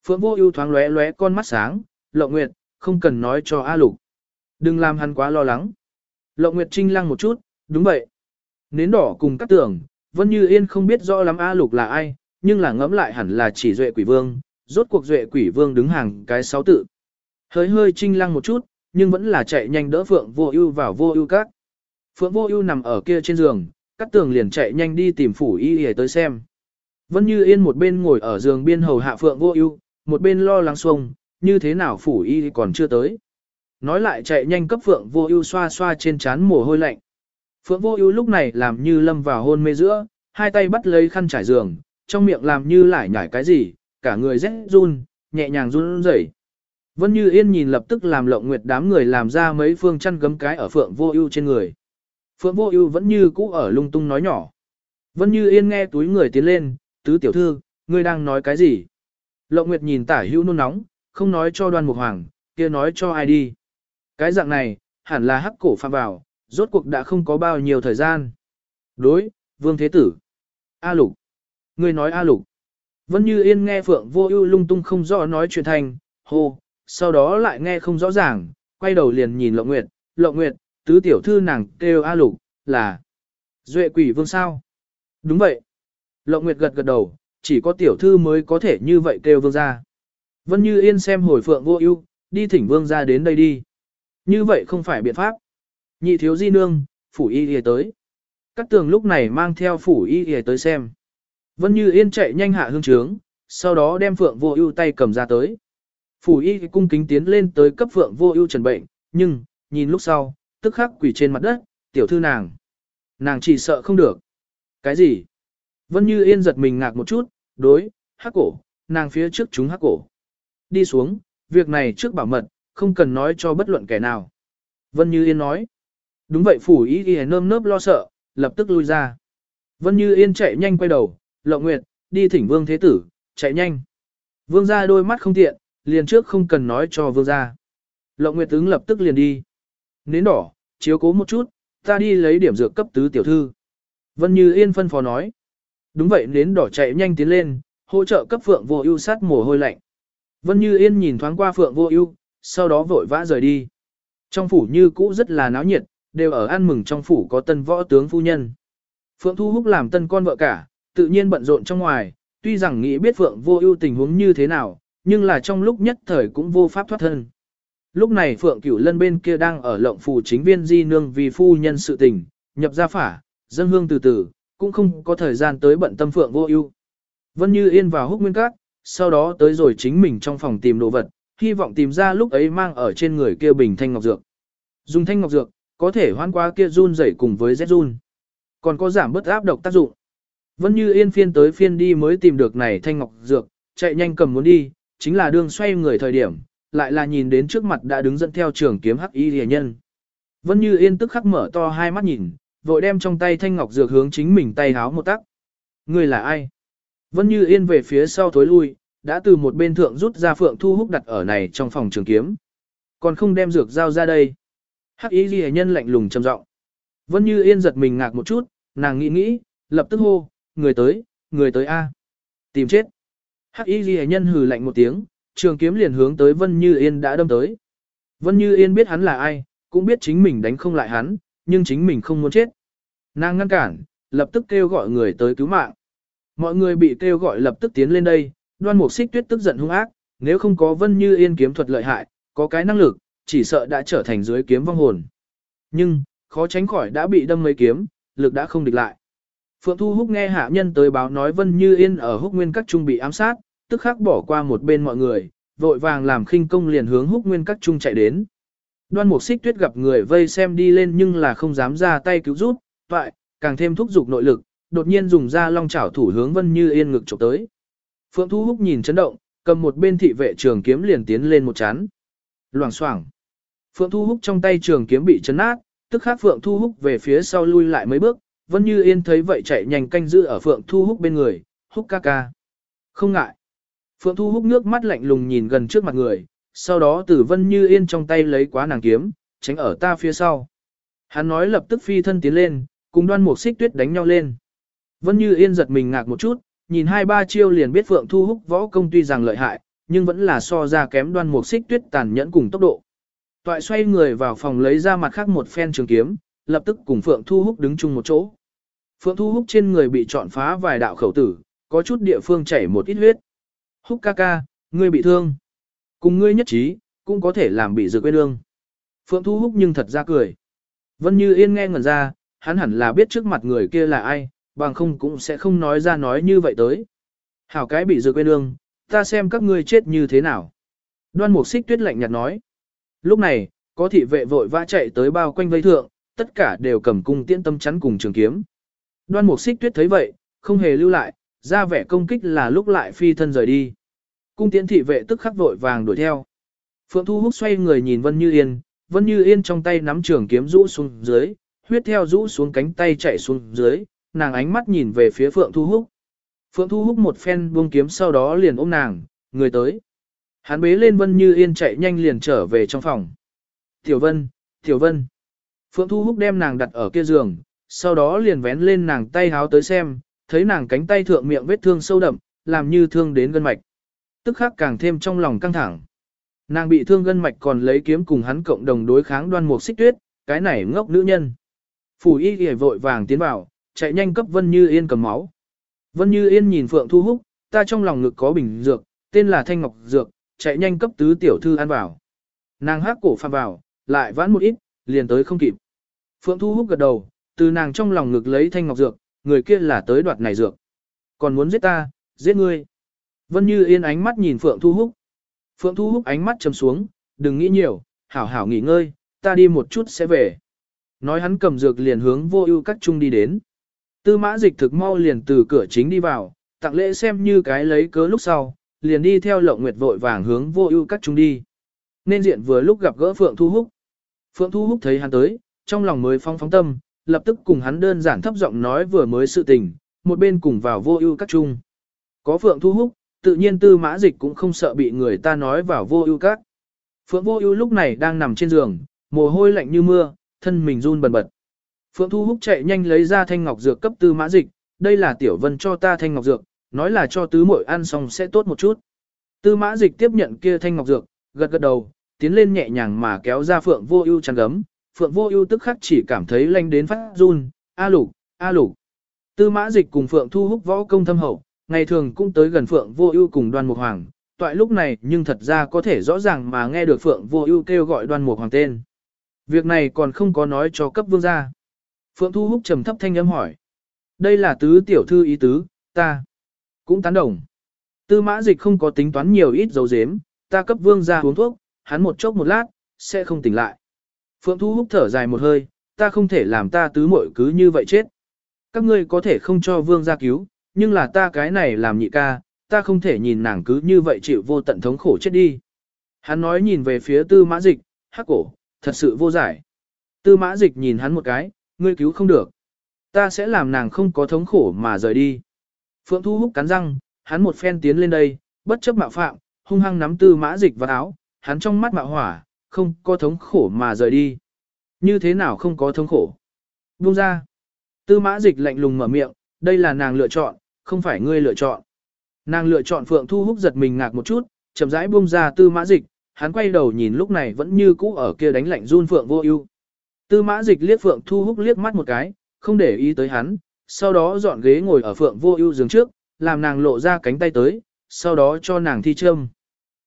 Phượng Vô Ưu thoáng lóe lóe con mắt sáng, "Lộng Nguyệt, không cần nói cho A Lục. Đừng làm hắn quá lo lắng." Lộng Nguyệt Trinh lăng một chút, "Đúng vậy." Nến đỏ cùng cắt tường, Vân Như Yên không biết rõ lắm A Lục là ai, nhưng là ngẫm lại hẳn là chỉ Duệ Quỷ Vương, rốt cuộc Duệ Quỷ Vương đứng hàng cái sáu tự. Hơi hơi trinh lăng một chút, nhưng vẫn là chạy nhanh đỡ Phượng Vô Ưu vào Vô Ưu các. Phượng Vô Ưu nằm ở kia trên giường, Cát Tường liền chạy nhanh đi tìm phủ y y tới xem. Vân Như Yên một bên ngồi ở giường biên hầu hạ Phượng Vô Ưu, một bên lo lắng xung, như thế nào phủ y còn chưa tới. Nói lại chạy nhanh cấp Phượng Vô Ưu xoa xoa trên trán mồ hôi lạnh. Phượng Vô Ưu lúc này làm như lâm vào hôn mê giữa, hai tay bắt lấy khăn trải giường, trong miệng làm như lải nhải cái gì, cả người rét run, nhẹ nhàng run rẩy. Vân Như Yên nhìn lập tức làm Lộng Nguyệt đám người làm ra mấy phương chăn gấm cái ở Phượng Vô Ưu trên người. Phượng Vô Ưu vẫn như cũ ở lung tung nói nhỏ. Vân Như Yên nghe túi người tiến lên, "Tứ tiểu thư, ngươi đang nói cái gì?" Lộng Nguyệt nhìn Tả Hữu nôn nóng, không nói cho Đoan Mục Hoàng, kia nói cho ai đi? Cái dạng này, hẳn là hắc cổ phạm vào, rốt cuộc đã không có bao nhiêu thời gian. Đối, Vương Thế Tử. A Lục. Ngươi nói A Lục. Vân Như Yên nghe Phượng Vô Ưu lung tung không rõ nói chuyện thành, hô, sau đó lại nghe không rõ ràng, quay đầu liền nhìn Lộng Nguyệt, Lộng Nguyệt, tứ tiểu thư nàng kêu A Lục, là Duệ Quỷ Vương sao? Đúng vậy. Lộng Nguyệt gật gật đầu, chỉ có tiểu thư mới có thể như vậy kêu vương gia. Vân Như Yên xem hồi Phượng Vô Ưu, đi thỉnh vương gia đến đây đi. Như vậy không phải biện pháp. Nhị thiếu di nương, phủ y y tới. Các tường lúc này mang theo phủ y y tới xem. Vân Như Yên chạy nhanh hạ hương trướng, sau đó đem Phượng Vô Ưu tay cầm ra tới. Phủ y cung kính tiến lên tới cấp Phượng Vô Ưu trần bệnh, nhưng, nhìn lúc sau, tức khắc quỳ trên mặt đất, tiểu thư nàng. Nàng chỉ sợ không được. Cái gì? Vân Như Yên giật mình ngạc một chút, đối, hắc cổ, nàng phía trước chúng hắc cổ. Đi xuống, việc này trước bảo mật, không cần nói cho bất luận kẻ nào. Vân Như Yên nói. Đúng vậy phủ y y nơm nớp lo sợ, lập tức lui ra. Vân Như Yên chạy nhanh quay đầu, Lộng Nguyệt, đi thỉnh Vương Thế Tử, chạy nhanh. Vương Gia đôi mắt không tiện, liền trước không cần nói cho Vương Gia. Lộng Nguyệt ứng lập tức liền đi. Nến đỏ, chiếu cố một chút, ta đi lấy điểm dược cấp tứ tiểu thư. Vân Như Yên phân phó nói. Đúng vậy nến đỏ chạy nhanh tiến lên, hỗ trợ cấp Phượng Vô Ưu sát mồ hôi lạnh. Vân Như Yên nhìn thoáng qua Phượng Vô Ưu, sau đó vội vã rời đi. Trong phủ như cũ rất là náo nhiệt, đều ở ăn mừng trong phủ có tân võ tướng phu nhân. Phượng Thu Húc làm tân con vợ cả, tự nhiên bận rộn trong ngoài, tuy rằng nghĩ biết Phượng Vô Ưu tình huống như thế nào, nhưng là trong lúc nhất thời cũng vô pháp thoát thân. Lúc này Phượng Cửu Lân bên kia đang ở lộng phủ chính viên di nương vì phu nhân sự tình, nhập gia phả, dân hương từ từ, cũng không có thời gian tới bận tâm Phượng Vô Ưu. Vân Như Yên vào húc nguyên cát, sau đó tới rồi chính mình trong phòng tìm đồ vật, hy vọng tìm ra lúc ấy mang ở trên người kia bình thanh ngọc dược. Dùng thanh ngọc dược, có thể hoán qua kia run rẩy cùng với rét run. Còn có giảm bớt áp độc tác dụng. Vân Như Yên phiên tới phiên đi mới tìm được này thanh ngọc dược, chạy nhanh cầm muốn đi, chính là đường xoay người thời điểm, lại là nhìn đến trước mặt đã đứng dẫn theo trường kiếm hắc y rìa nhân. Vân Như Yên tức khắc mở to hai mắt nhìn, vội đem trong tay thanh ngọc dược hướng chính mình tay háo một tắc. Người là ai? Vân Như Yên về phía sau thối lui, đã từ một bên thượng rút ra phượng thu húc đặt ở này trong phòng trường kiếm. Còn không đem dược giao ra đây. Hắc y ghi nhân lạnh lùng trầm giọng. Vân Như Yên giật mình ngạc một chút, nàng nghĩ nghĩ, lập tức hô, người tới, người tới A. Tìm chết. Hắc y ghi nhân hừ lạnh một tiếng, trường kiếm liền hướng tới Vân Như Yên đã đâm tới. Vân Như Yên biết hắn là ai, cũng biết chính mình đánh không lại hắn, nhưng chính mình không muốn chết. Nàng ngăn cản, lập tức kêu gọi người tới cứu mạng. Mọi người bị kêu gọi lập tức tiến lên đây, đoan mục xích tuyết tức giận hung ác, nếu không có Vân Như Yên kiếm thuật lợi hại, có cái năng lực, chỉ sợ đã trở thành dưới kiếm vong hồn. Nhưng, khó tránh khỏi đã bị đâm mấy kiếm, lực đã không địch lại. Phượng Thu Húc nghe hạ nhân tới báo nói Vân Như Yên ở Húc Nguyên Các Trung bị ám sát, tức khắc bỏ qua một bên mọi người, vội vàng làm khinh công liền hướng Húc Nguyên Các Trung chạy đến. Đoan Mục Xích Tuyết gặp người vây xem đi lên nhưng là không dám ra tay cứu giúp, vậy càng thêm thúc giục nội lực, đột nhiên dùng ra long chảo thủ hướng Vân Như Yên ngực chụp tới. Phượng Thu Húc nhìn chấn động, cầm một bên thị vệ trường kiếm liền tiến lên một chán. Loảng xoảng. Phượng Thu Húc trong tay trường kiếm bị chấn nát, tức khắc Phượng Thu Húc về phía sau lui lại mấy bước, Vân Như Yên thấy vậy chạy nhanh canh giữ ở Phượng Thu Húc bên người, Húc ca ca. Không ngại. Phượng Thu Húc nước mắt lạnh lùng nhìn gần trước mặt người, sau đó từ Vân Như Yên trong tay lấy quá nàng kiếm, tránh ở ta phía sau. Hắn nói lập tức phi thân tiến lên, cùng đoan mục xích tuyết đánh nhau lên. Vân Như Yên giật mình ngạc một chút, nhìn hai ba chiêu liền biết Phượng Thu Húc võ công tuy rằng lợi hại, nhưng vẫn là so ra kém đoan mục xích tuyết tàn nhẫn cùng tốc độ. Toại xoay người vào phòng lấy ra mặt khác một phen trường kiếm, lập tức cùng Phượng Thu Húc đứng chung một chỗ. Phượng Thu Húc trên người bị trọn phá vài đạo khẩu tử, có chút địa phương chảy một ít huyết. Húc ca ca, ngươi bị thương. Cùng ngươi nhất trí, cũng có thể làm bị dược quên lương. Phượng Thu Húc nhưng thật ra cười. Vân Như Yên nghe ngẩn ra, hắn hẳn là biết trước mặt người kia là ai, bằng không cũng sẽ không nói ra nói như vậy tới. Hảo cái bị dược quên ương, ta xem các ngươi chết như thế nào. Đoan mục xích tuyết lạnh nhạt nói. Lúc này, có thị vệ vội vã chạy tới bao quanh vây thượng, tất cả đều cầm cung tiễn tâm chắn cùng trường kiếm. Đoan mục xích tuyết thấy vậy, không hề lưu lại, ra vẻ công kích là lúc lại phi thân rời đi. Cung tiễn thị vệ tức khắc vội vàng đuổi theo. Phượng Thu Húc xoay người nhìn Vân Như Yên, Vân Như Yên trong tay nắm trường kiếm rũ xuống dưới, huyết theo rũ xuống cánh tay chạy xuống dưới, nàng ánh mắt nhìn về phía Phượng Thu Húc. Phượng Thu Húc một phen buông kiếm sau đó liền ôm nàng, người tới. Hắn bế lên Vân Như Yên chạy nhanh liền trở về trong phòng. Tiểu Vân, Tiểu Vân. Phượng Thu Húc đem nàng đặt ở kia giường, sau đó liền vén lên nàng tay háo tới xem, thấy nàng cánh tay thượng miệng vết thương sâu đậm, làm như thương đến gân mạch. Tức khắc càng thêm trong lòng căng thẳng. Nàng bị thương gân mạch còn lấy kiếm cùng hắn cộng đồng đối kháng đoan mục xích tuyết, cái này ngốc nữ nhân. Phủ y ghề vội vàng tiến vào, chạy nhanh cấp Vân Như Yên cầm máu. Vân Như Yên nhìn Phượng Thu Húc, ta trong lòng ngực có bình dược, tên là Thanh Ngọc Dược, chạy nhanh cấp tứ tiểu thư ăn vào. Nàng hát cổ phạm vào, lại vãn một ít, liền tới không kịp. Phượng Thu Húc gật đầu, từ nàng trong lòng ngực lấy Thanh Ngọc Dược, người kia là tới đoạt này dược. Còn muốn giết ta, giết ngươi. Vân Như Yên ánh mắt nhìn Phượng Thu Húc. Phượng Thu Húc ánh mắt trầm xuống, đừng nghĩ nhiều, hảo hảo nghỉ ngơi, ta đi một chút sẽ về. Nói hắn cầm dược liền hướng vô ưu các trung đi đến. Tư mã dịch thực mau liền từ cửa chính đi vào, tặng lễ xem như cái lấy cớ lúc sau, liền đi theo lộng nguyệt vội vàng hướng vô ưu các trung đi. Nên diện vừa lúc gặp gỡ Phượng Thu Húc. Phượng Thu Húc thấy hắn tới, trong lòng mới phong phóng tâm, lập tức cùng hắn đơn giản thấp giọng nói vừa mới sự tình, một bên cùng vào vô ưu các trung. Có Phượng Thu Húc, tự nhiên tư mã dịch cũng không sợ bị người ta nói vào vô ưu các. Phượng vô ưu lúc này đang nằm trên giường, mồ hôi lạnh như mưa, thân mình run bần bật. Phượng Thu Húc chạy nhanh lấy ra thanh ngọc dược cấp tư mã dịch, đây là tiểu vân cho ta thanh ngọc dược, nói là cho tứ muội ăn xong sẽ tốt một chút. Tư mã dịch tiếp nhận kia thanh ngọc dược, gật gật đầu, tiến lên nhẹ nhàng mà kéo ra Phượng Vô Ưu chăn gấm, Phượng Vô Ưu tức khắc chỉ cảm thấy lanh đến phát run, "A Lục, a Lục." Tư Mã Dịch cùng Phượng Thu Húc võ công thâm hậu, ngày thường cũng tới gần Phượng Vô Ưu cùng Đoan Mục Hoàng, toại lúc này nhưng thật ra có thể rõ ràng mà nghe được Phượng Vô Ưu kêu gọi Đoan Mục Hoàng tên. Việc này còn không có nói cho cấp vương gia. Phượng Thu Húc trầm thấp thanh âm hỏi: "Đây là tứ tiểu thư ý tứ, ta cũng tán đồng." Tư Mã Dịch không có tính toán nhiều ít dấu dếm, ta cấp vương gia uống thuốc, hắn một chốc một lát sẽ không tỉnh lại. Phượng Thu Húc thở dài một hơi, ta không thể làm ta tứ muội cứ như vậy chết. Các ngươi có thể không cho vương gia cứu, nhưng là ta cái này làm nhị ca, ta không thể nhìn nàng cứ như vậy chịu vô tận thống khổ chết đi. Hắn nói nhìn về phía tư mã dịch, hắc cổ, thật sự vô giải. Tư mã dịch nhìn hắn một cái, ngươi cứu không được. Ta sẽ làm nàng không có thống khổ mà rời đi. Phượng Thu Húc cắn răng, hắn một phen tiến lên đây, bất chấp mạo phạm, hung hăng nắm tư mã dịch vào áo, hắn trong mắt mạo hỏa, không có thống khổ mà rời đi. Như thế nào không có thống khổ? Buông ra. Tư mã dịch lạnh lùng mở miệng, đây là nàng lựa chọn, không phải ngươi lựa chọn. Nàng lựa chọn Phượng Thu Húc giật mình ngạc một chút, chậm rãi buông ra tư mã dịch, hắn quay đầu nhìn lúc này vẫn như cũ ở kia đánh lạnh run Phượng vô ưu. Tư mã dịch liếc Phượng Thu Húc liếc mắt một cái, không để ý tới hắn, sau đó dọn ghế ngồi ở Phượng vô ưu giường trước, làm nàng lộ ra cánh tay tới, sau đó cho nàng thi châm.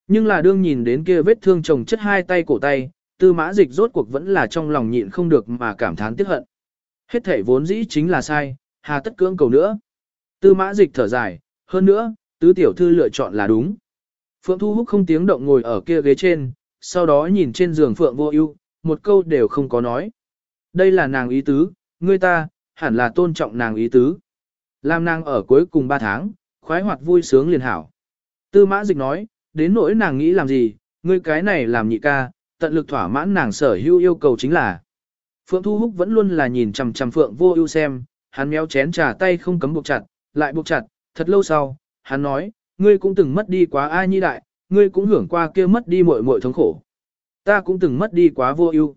Nhưng là đương nhìn đến kia vết thương chồng chất hai tay cổ tay, tư mã dịch rốt cuộc vẫn là trong lòng nhịn không được mà cảm thán tiếc hận. Hết thể vốn dĩ chính là sai, hà tất cưỡng cầu nữa. Tư mã dịch thở dài, hơn nữa, tứ tiểu thư lựa chọn là đúng. Phượng Thu Húc không tiếng động ngồi ở kia ghế trên, sau đó nhìn trên giường Phượng Vô Ưu, một câu đều không có nói. Đây là nàng ý tứ, ngươi ta, hẳn là tôn trọng nàng ý tứ. Làm nàng ở cuối cùng 3 tháng, khoái hoạt vui sướng liền hảo. Tư Mã Dịch nói, đến nỗi nàng nghĩ làm gì, ngươi cái này làm nhị ca, tận lực thỏa mãn nàng sở hữu yêu cầu chính là. Phượng Thu Húc vẫn luôn là nhìn chằm chằm Phượng Vô Ưu xem, hắn méo chén trà tay không cấm buộc chặt, lại buộc chặt, thật lâu sau, hắn nói, ngươi cũng từng mất đi quá ai nhi đại, ngươi cũng hưởng qua kia mất đi muội muội thống khổ. Ta cũng từng mất đi quá vô ưu.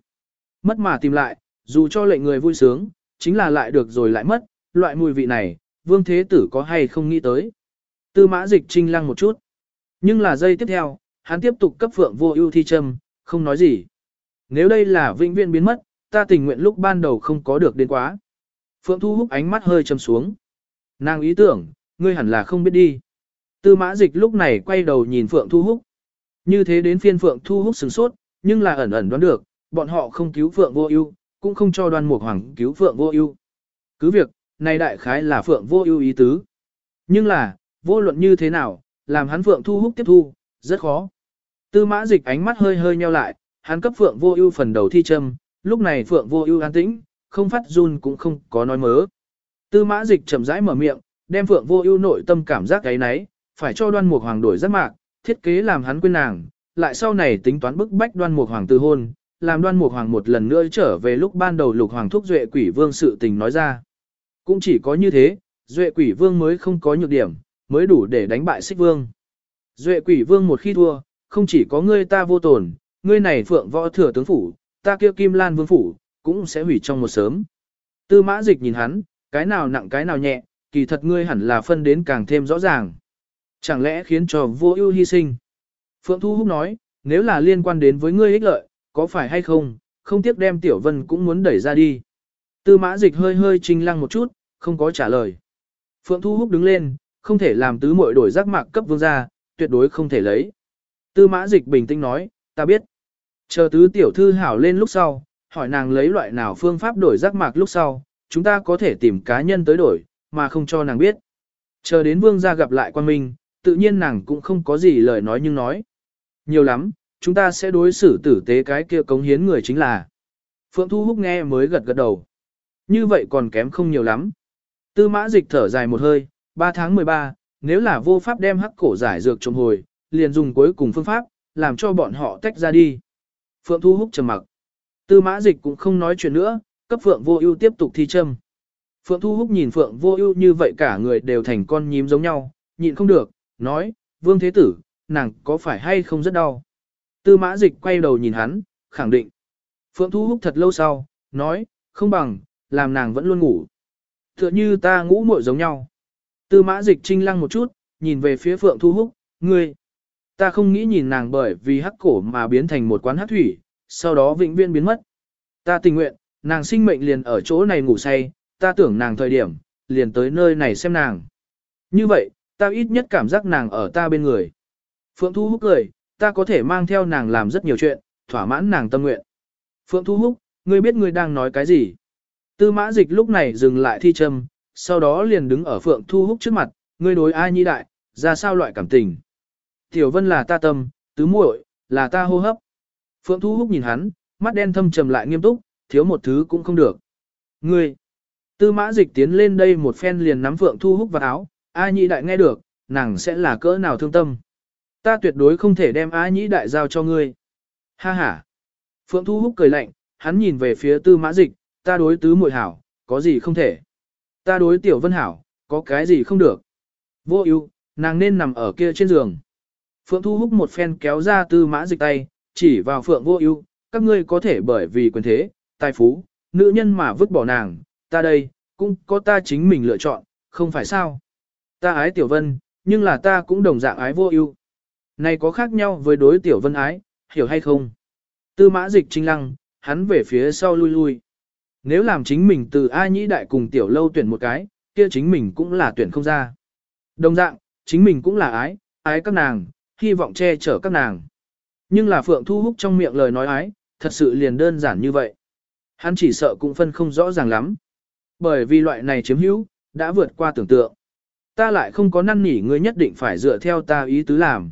Mất mà tìm lại, dù cho lệnh người vui sướng, chính là lại được rồi lại mất, loại mùi vị này, Vương Thế Tử có hay không nghĩ tới. Tư Mã Dịch trinh lăng một chút. Nhưng là giây tiếp theo, hắn tiếp tục cấp Phượng Vô Ưu thi châm, không nói gì. Nếu đây là vĩnh viễn biến mất, ta tình nguyện lúc ban đầu không có được đến quá. Phượng Thu Húc ánh mắt hơi trầm xuống. Nàng ý tưởng, ngươi hẳn là không biết đi. Tư mã dịch lúc này quay đầu nhìn Phượng Thu Húc. Như thế đến phiên Phượng Thu Húc sửng sốt, nhưng là ẩn ẩn đoán được, bọn họ không cứu Phượng vô ưu, cũng không cho đoan mục hoàng cứu Phượng Vô Ưu. Cứ việc, này đại khái là Phượng Vô Ưu ý tứ. Nhưng là, vô luận như thế nào, làm hắn Phượng Thu Húc tiếp thu, rất khó. Tư Mã Dịch ánh mắt hơi hơi nheo lại, hắn cấp Phượng Vô Ưu phần đầu thi châm, lúc này Phượng Vô Ưu an tĩnh, không phát run cũng không có nói mớ. Tư Mã Dịch chậm rãi mở miệng, đem Phượng Vô Ưu nội tâm cảm giác cái nấy, phải cho Đoan Mục Hoàng đổi rất mạc, thiết kế làm hắn quên nàng, lại sau này tính toán bức bách Đoan Mục Hoàng từ hôn, làm Đoan Mục Hoàng một lần nữa trở về lúc ban đầu Lục Hoàng thúc duệ quỷ vương sự tình nói ra. Cũng chỉ có như thế, duệ quỷ vương mới không có nhược điểm, mới đủ để đánh bại Xích Vương. Duệ quỷ vương một khi thua, không chỉ có ngươi ta vô tổn, ngươi này Phượng Võ thừa tướng phủ, ta kia Kim Lan vương phủ, cũng sẽ hủy trong một sớm. Tư Mã Dịch nhìn hắn, cái nào nặng cái nào nhẹ, kỳ thật ngươi hẳn là phân đến càng thêm rõ ràng. Chẳng lẽ khiến cho vô ưu hy sinh? Phượng Thu Húc nói, nếu là liên quan đến với ngươi ích lợi, có phải hay không, không tiếc đem Tiểu Vân cũng muốn đẩy ra đi. Tư mã dịch hơi hơi trinh lăng một chút, không có trả lời. Phượng Thu Húc đứng lên, không thể làm tứ muội đổi giác mạc cấp vương gia, tuyệt đối không thể lấy. Tư mã dịch bình tĩnh nói, ta biết. Chờ tứ tiểu thư hảo lên lúc sau, hỏi nàng lấy loại nào phương pháp đổi giác mạc lúc sau, chúng ta có thể tìm cá nhân tới đổi, mà không cho nàng biết. Chờ đến vương gia gặp lại quan minh, tự nhiên nàng cũng không có gì lời nói nhưng nói. Nhiều lắm, chúng ta sẽ đối xử tử tế cái kia cống hiến người chính là. Phượng Thu Húc nghe mới gật gật đầu. Như vậy còn kém không nhiều lắm. Tư mã dịch thở dài một hơi, 3 tháng 13, nếu là vô pháp đem hắc cổ giải dược trộm hồi, liền dùng cuối cùng phương pháp, làm cho bọn họ tách ra đi. Phượng Thu Húc trầm mặc. Tư mã dịch cũng không nói chuyện nữa, cấp Phượng Vô Ưu tiếp tục thi châm. Phượng Thu Húc nhìn Phượng Vô Ưu như vậy cả người đều thành con nhím giống nhau, nhịn không được, nói, Vương Thế Tử, nàng có phải hay không rất đau? Tư mã dịch quay đầu nhìn hắn, khẳng định. Phượng Thu Húc thật lâu sau, nói, không bằng, làm nàng vẫn luôn ngủ. Tựa như ta ngủ muội giống nhau. Tư mã dịch trinh lăng một chút, nhìn về phía Phượng Thu Húc, ngươi. Ta không nghĩ nhìn nàng bởi vì hắc cổ mà biến thành một quán hắc thủy, sau đó vĩnh viên biến mất. Ta tình nguyện, nàng sinh mệnh liền ở chỗ này ngủ say, ta tưởng nàng thời điểm, liền tới nơi này xem nàng. Như vậy, ta ít nhất cảm giác nàng ở ta bên người. Phượng Thu Húc cười, ta có thể mang theo nàng làm rất nhiều chuyện, thỏa mãn nàng tâm nguyện. Phượng Thu Húc, ngươi biết ngươi đang nói cái gì? Tư mã dịch lúc này dừng lại thi châm, sau đó liền đứng ở Phượng Thu Húc trước mặt, ngươi đối ai nhi đại, ra sao loại cảm tình. Tiểu Vân là ta tâm, tứ muội là ta hô hấp. Phượng Thu Húc nhìn hắn, mắt đen thâm trầm lại nghiêm túc, thiếu một thứ cũng không được. Ngươi, tư mã dịch tiến lên đây một phen liền nắm Phượng Thu Húc vào áo, A Nhĩ Đại nghe được, nàng sẽ là cỡ nào thương tâm. Ta tuyệt đối không thể đem A Nhĩ Đại giao cho ngươi. Ha ha. Phượng Thu Húc cười lạnh, hắn nhìn về phía tư mã dịch, ta đối tứ muội hảo, có gì không thể. Ta đối tiểu vân hảo, có cái gì không được. Vô ưu, nàng nên nằm ở kia trên giường. Phượng Thu Húc một phen kéo ra tư mã dịch tay, chỉ vào Phượng Vô ưu, các ngươi có thể bởi vì quyền thế, tài phú, nữ nhân mà vứt bỏ nàng, ta đây, cũng có ta chính mình lựa chọn, không phải sao. Ta ái Tiểu Vân, nhưng là ta cũng đồng dạng ái vô ưu. Này có khác nhau với đối Tiểu Vân ái, hiểu hay không? Tư mã dịch trinh lăng, hắn về phía sau lui lui. Nếu làm chính mình từ A Nhĩ Đại cùng Tiểu Lâu tuyển một cái, kia chính mình cũng là tuyển không ra. Đồng dạng, chính mình cũng là ái, ái các nàng, hy vọng che chở các nàng. Nhưng là Phượng Thu Húc trong miệng lời nói ái, thật sự liền đơn giản như vậy. Hắn chỉ sợ cũng phân không rõ ràng lắm. Bởi vì loại này chiếm hữu, đã vượt qua tưởng tượng. Ta lại không có năn nỉ ngươi nhất định phải dựa theo ta ý tứ làm.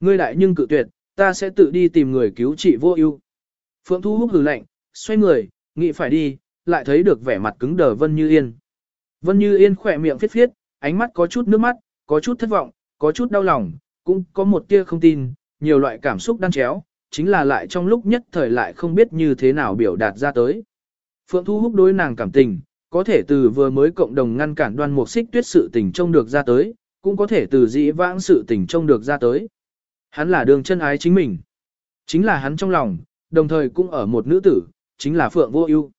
Ngươi lại nhưng cự tuyệt, ta sẽ tự đi tìm người cứu trị vô ưu. Phượng Thu Húc hừ lạnh, xoay người, nghĩ phải đi, lại thấy được vẻ mặt cứng đờ Vân Như Yên. Vân Như Yên khỏe miệng phiết phiết, ánh mắt có chút nước mắt, có chút thất vọng, có chút đau lòng, cũng có một tia không tin, nhiều loại cảm xúc đan chéo, chính là lại trong lúc nhất thời lại không biết như thế nào biểu đạt ra tới. Phượng Thu Húc đối nàng cảm tình, có thể từ vừa mới cộng đồng ngăn cản đoan mục xích tuyết sự tình trông được ra tới, cũng có thể từ dĩ vãng sự tình trông được ra tới. Hắn là đường chân ái chính mình. Chính là hắn trong lòng, đồng thời cũng ở một nữ tử, chính là Phượng Vô Ưu.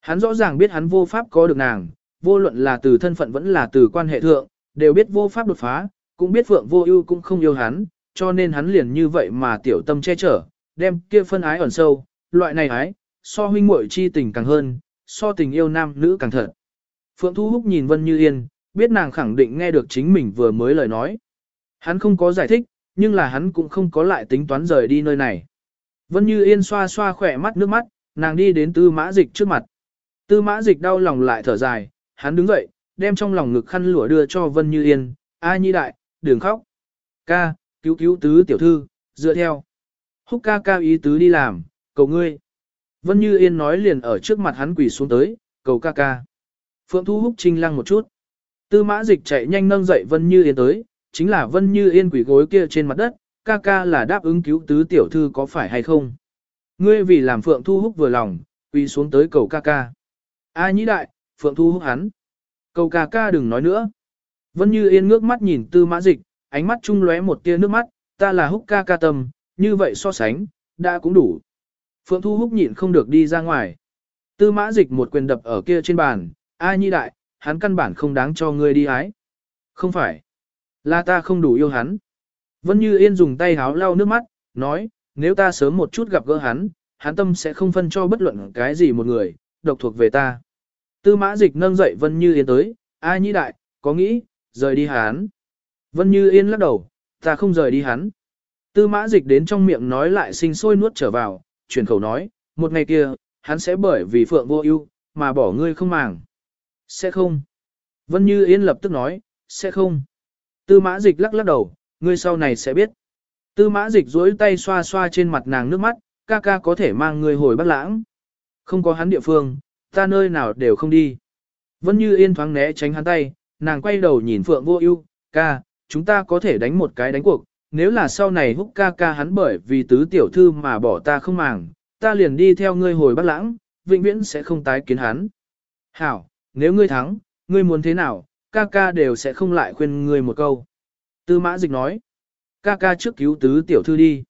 Hắn rõ ràng biết hắn vô pháp có được nàng, vô luận là từ thân phận vẫn là từ quan hệ thượng, đều biết vô pháp đột phá, cũng biết Phượng Vô Ưu cũng không yêu hắn, cho nên hắn liền như vậy mà tiểu tâm che chở, đem kia phân ái ẩn sâu, loại này ái, so huynh muội chi tình càng hơn, so tình yêu nam nữ càng thật. Phượng Thu Húc nhìn Vân Như Yên, biết nàng khẳng định nghe được chính mình vừa mới lời nói. Hắn không có giải thích, nhưng là hắn cũng không có lại tính toán rời đi nơi này. Vân Như Yên xoa xoa khỏe mắt nước mắt, nàng đi đến tư mã dịch trước mặt. Tư mã dịch đau lòng lại thở dài, hắn đứng dậy, đem trong lòng ngực khăn lụa đưa cho Vân Như Yên, A Nhi đại, đừng khóc. Ca, cứu cứu tứ tiểu thư, dựa theo. Húc ca ca ý tứ đi làm, cầu ngươi. Vân Như Yên nói liền ở trước mặt hắn quỳ xuống tới, cầu ca ca. Phượng Thu Húc trinh lăng một chút. Tư mã dịch chạy nhanh nâng dậy Vân Như Yên tới, chính là Vân Như Yên quỳ gối kia trên mặt đất, ca ca là đáp ứng cứu tứ tiểu thư có phải hay không. Ngươi vì làm Phượng Thu Húc vừa lòng, quỳ xuống tới cầu ca ca. A nhĩ đại, Phượng Thu Húc hắn. Cầu ca ca đừng nói nữa. Vân Như Yên ngước mắt nhìn tư mã dịch, ánh mắt trung lóe một tia nước mắt, ta là húc ca ca tâm, như vậy so sánh, đã cũng đủ. Phượng Thu Húc nhịn không được đi ra ngoài. Tư mã dịch một quyền đập ở kia trên bàn, A Nhi đại, hắn căn bản không đáng cho ngươi đi ái. Không phải, là ta không đủ yêu hắn. Vân Như Yên dùng tay háo lau nước mắt, nói, nếu ta sớm một chút gặp gỡ hắn, hắn tâm sẽ không phân cho bất luận cái gì một người, độc thuộc về ta. Tư mã dịch nâng dậy Vân Như Yên tới, ai Nhi đại, có nghĩ, rời đi hắn. Vân Như Yên lắc đầu, ta không rời đi hắn. Tư mã dịch đến trong miệng nói lại sinh sôi nuốt trở vào, chuyển khẩu nói, một ngày kia, hắn sẽ bởi vì phượng vô ưu mà bỏ ngươi không màng. Sẽ không. Vân Như Yên lập tức nói, sẽ không. Tư mã dịch lắc lắc đầu, ngươi sau này sẽ biết. Tư mã dịch duỗi tay xoa xoa trên mặt nàng nước mắt, ca ca có thể mang người hồi bắc lãng. Không có hắn địa phương, ta nơi nào đều không đi. Vân Như Yên thoáng né tránh hắn tay, nàng quay đầu nhìn Phượng Vô Ưu, "Ca, chúng ta có thể đánh một cái đánh cuộc, nếu là sau này húc ca ca hắn bởi vì tứ tiểu thư mà bỏ ta không màng, ta liền đi theo ngươi hồi Bắc Lãng, vĩnh viễn sẽ không tái kiến hắn." "Hảo, nếu ngươi thắng, ngươi muốn thế nào, ca ca đều sẽ không lại khuyên ngươi một câu." Tư Mã Dịch nói, "Ca ca trước cứu tứ tiểu thư đi."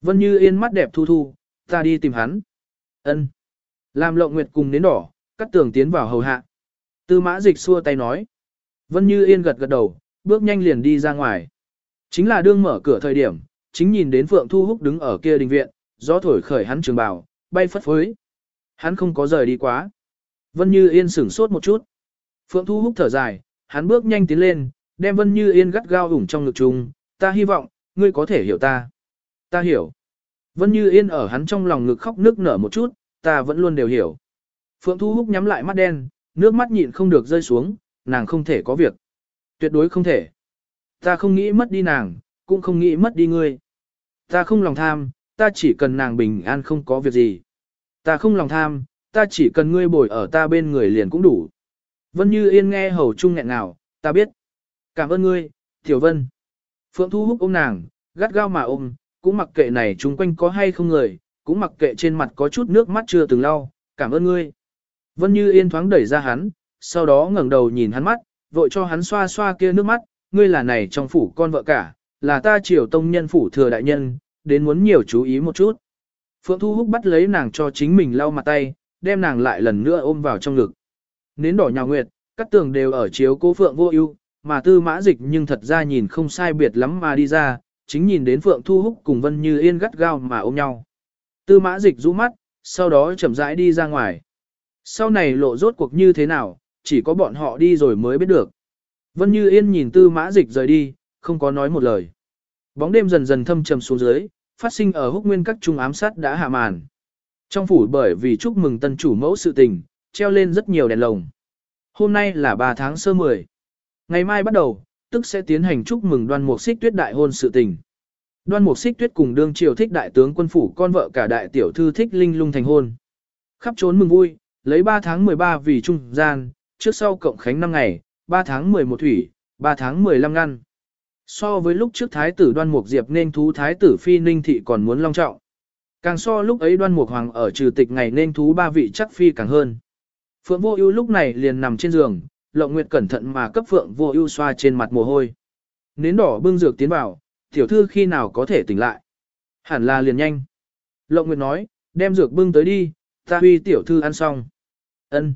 Vân Như Yên mắt đẹp thu thu, "Ta đi tìm hắn." Ân. Làm Lộng Nguyệt cùng đến đỏ, cắt tường tiến vào hầu hạ. Tư Mã Dịch xua tay nói, Vân Như Yên gật gật đầu, bước nhanh liền đi ra ngoài. Chính là đương mở cửa thời điểm, chính nhìn đến Phượng Thu Húc đứng ở kia đình viện, gió thổi khởi hắn trường bào, bay phất phới. Hắn không có rời đi quá. Vân Như Yên sửng sốt một chút. Phượng Thu Húc thở dài, hắn bước nhanh tiến lên, đem Vân Như Yên gắt gao ủng trong ngực trùng ta hy vọng, ngươi có thể hiểu ta. Ta hiểu. Vân Như Yên ở hắn trong lòng ngực khóc nước nở một chút, ta vẫn luôn đều hiểu. Phượng Thu Húc nhắm lại mắt đen, nước mắt nhịn không được rơi xuống, nàng không thể có việc. Tuyệt đối không thể. Ta không nghĩ mất đi nàng, cũng không nghĩ mất đi ngươi. Ta không lòng tham, ta chỉ cần nàng bình an không có việc gì. Ta không lòng tham, ta chỉ cần ngươi bồi ở ta bên người liền cũng đủ. Vân Như Yên nghe hầu trung nghẹn nào, ta biết. Cảm ơn ngươi, Tiểu Vân. Phượng Thu Húc ôm nàng, gắt gao mà ôm, cũng mặc kệ này chung quanh có hay không người, cũng mặc kệ trên mặt có chút nước mắt chưa từng lau, cảm ơn ngươi. Vân Như Yên thoáng đẩy ra hắn, sau đó ngẩng đầu nhìn hắn mắt, vội cho hắn xoa xoa kia nước mắt, ngươi là này trong phủ con vợ cả, là ta triều tông nhân phủ thừa đại nhân, đến muốn nhiều chú ý một chút. Phượng Thu Húc bắt lấy nàng cho chính mình lau mặt tay, đem nàng lại lần nữa ôm vào trong ngực. Nến đỏ nhà nguyệt, các tường đều ở chiếu cố Phượng vô ưu, mà tư mã dịch nhưng thật ra nhìn không sai biệt lắm mà đi ra, chính nhìn đến Phượng Thu Húc cùng Vân Như Yên gắt gao mà ôm nhau. Tư mã dịch rũ mắt, sau đó chậm rãi đi ra ngoài. Sau này lộ rốt cuộc như thế nào, chỉ có bọn họ đi rồi mới biết được. Vân Như Yên nhìn tư mã dịch rời đi, không có nói một lời. Bóng đêm dần dần thâm trầm xuống dưới, phát sinh ở húc nguyên các trung ám sát đã hạ màn. Trong phủ bởi vì chúc mừng tân chủ mẫu sự tình, treo lên rất nhiều đèn lồng. Hôm nay là 3 tháng sơ 10. Ngày mai bắt đầu, tức sẽ tiến hành chúc mừng đoan mục xích tuyết đại hôn sự tình. Đoan mục xích tuyết cùng đương triều thích đại tướng quân phủ con vợ cả đại tiểu thư thích linh lung thành hôn. Khắp trốn mừng vui, lấy 3 tháng 13 vì trung gian, trước sau cộng khánh năm ngày, 3 tháng 11 thủy, 3 tháng 15 ngăn. So với lúc trước thái tử đoan mục diệp nên thú thái tử phi ninh thị còn muốn long trọng. Càng so lúc ấy đoan mục hoàng ở trừ tịch ngày nên thú ba vị chắc phi càng hơn. Phượng vô ưu lúc này liền nằm trên giường, lộng nguyệt cẩn thận mà cấp phượng vô ưu xoa trên mặt mồ hôi. Nến đỏ bưng dược tiến vào, tiểu thư khi nào có thể tỉnh lại. Hẳn là liền nhanh. Lộng nguyệt nói, đem dược bưng tới đi, ta huy tiểu thư ăn xong. Ân.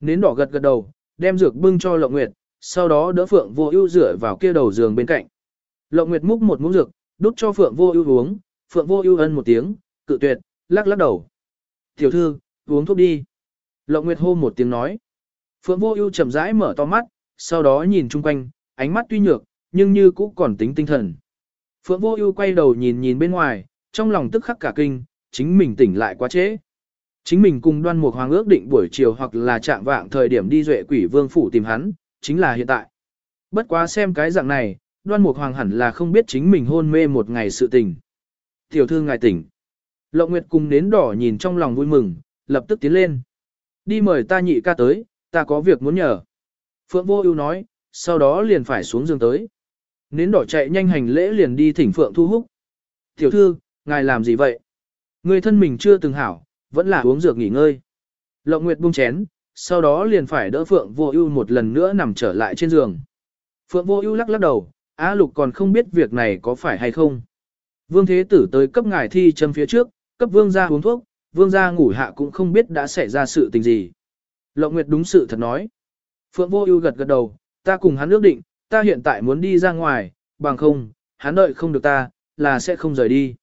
Nến đỏ gật gật đầu, đem dược bưng cho Lộng Nguyệt, sau đó đỡ Phượng Vô Ưu dựa vào kia đầu giường bên cạnh. Lộng Nguyệt múc một muỗng dược, đút cho Phượng Vô Ưu uống, Phượng Vô Ưu ân một tiếng, cự tuyệt, lắc lắc đầu. "Tiểu thư, uống thuốc đi." Lộng Nguyệt hô một tiếng nói. Phượng Vô Ưu chậm rãi mở to mắt, sau đó nhìn chung quanh, ánh mắt tuy nhược, nhưng như cũ còn tính tinh thần. Phượng Vô Ưu quay đầu nhìn nhìn bên ngoài, trong lòng tức khắc cả kinh, chính mình tỉnh lại quá trễ. Chính mình cùng đoan mục hoàng ước định buổi chiều hoặc là chạm vạng thời điểm đi duệ quỷ vương phủ tìm hắn, chính là hiện tại. Bất quá xem cái dạng này, đoan mục hoàng hẳn là không biết chính mình hôn mê một ngày sự tình. Tiểu thư ngài tỉnh. Lộng Nguyệt cùng đến đỏ nhìn trong lòng vui mừng, lập tức tiến lên. Đi mời ta nhị ca tới, ta có việc muốn nhờ. Phượng vô ưu nói, sau đó liền phải xuống giường tới. Nến đỏ chạy nhanh hành lễ liền đi thỉnh Phượng Thu Húc. Tiểu thư, ngài làm gì vậy? Người thân mình chưa từng hảo, vẫn là uống dược nghỉ ngơi. Lộng Nguyệt buông chén, sau đó liền phải đỡ Phượng Vô Ưu một lần nữa nằm trở lại trên giường. Phượng Vô Ưu lắc lắc đầu, a Lục còn không biết việc này có phải hay không. Vương Thế Tử tới cấp ngài thi châm phía trước, cấp vương gia uống thuốc, vương gia ngủ hạ cũng không biết đã xảy ra sự tình gì. Lộng Nguyệt đúng sự thật nói. Phượng Vô Ưu gật gật đầu, ta cùng hắn ước định, ta hiện tại muốn đi ra ngoài, bằng không, hắn đợi không được ta, là sẽ không rời đi.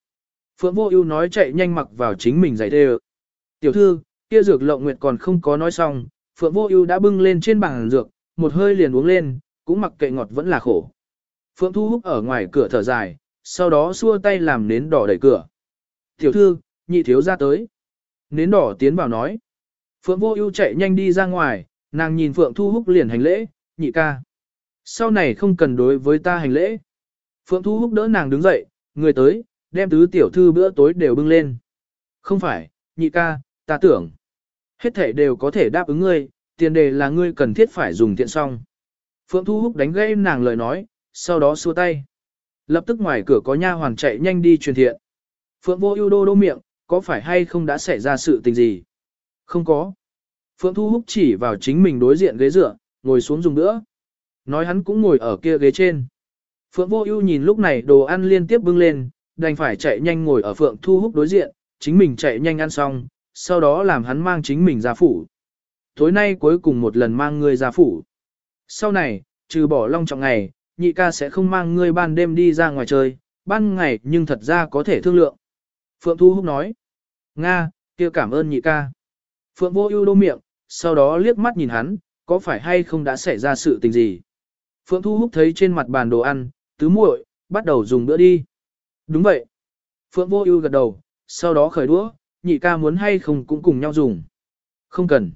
Phượng Vô Ưu nói chạy nhanh mặc vào chính mình giày đê. Tiểu thư, kia dược Lộng Nguyệt còn không có nói xong, Phượng Vô Ưu đã bưng lên trên bàn dược, một hơi liền uống lên, cũng mặc kệ ngọt vẫn là khổ. Phượng Thu Húc ở ngoài cửa thở dài, sau đó xua tay làm nến đỏ đẩy cửa. Tiểu thư, nhị thiếu gia tới. Nến đỏ tiến vào nói. Phượng Vô Ưu chạy nhanh đi ra ngoài, nàng nhìn Phượng Thu Húc liền hành lễ, nhị ca. Sau này không cần đối với ta hành lễ. Phượng Thu Húc đỡ nàng đứng dậy, người tới, đem tứ tiểu thư bữa tối đều bưng lên. Không phải, nhị ca, ta tưởng. Hết thảy đều có thể đáp ứng ngươi, tiền đề là ngươi cần thiết phải dùng tiện song. Phượng Thu Húc đánh gãy nàng lời nói, sau đó xua tay. Lập tức ngoài cửa có nha hoàn chạy nhanh đi truyền thiện. Phượng Vô Ưu đô đô miệng, có phải hay không đã xảy ra sự tình gì? Không có. Phượng Thu Húc chỉ vào chính mình đối diện ghế dựa, ngồi xuống dùng nữa. Nói hắn cũng ngồi ở kia ghế trên. Phượng Vô Ưu nhìn lúc này đồ ăn liên tiếp bưng lên, đành phải chạy nhanh ngồi ở Phượng Thu Húc đối diện, chính mình chạy nhanh ăn xong, sau đó làm hắn mang chính mình ra phủ. Tối nay cuối cùng một lần mang ngươi ra phủ. Sau này, trừ bỏ long trọng ngày, nhị ca sẽ không mang ngươi ban đêm đi ra ngoài chơi, ban ngày nhưng thật ra có thể thương lượng. Phượng Thu Húc nói. Nga, kia cảm ơn nhị ca. Phượng Vô Ưu đô miệng, sau đó liếc mắt nhìn hắn, có phải hay không đã xảy ra sự tình gì. Phượng Thu Húc thấy trên mặt bàn đồ ăn, tứ muội, bắt đầu dùng bữa đi. Đúng vậy. Phượng Vô Ưu gật đầu, sau đó khởi đũa, nhị ca muốn hay không cũng cùng nhau dùng. Không cần.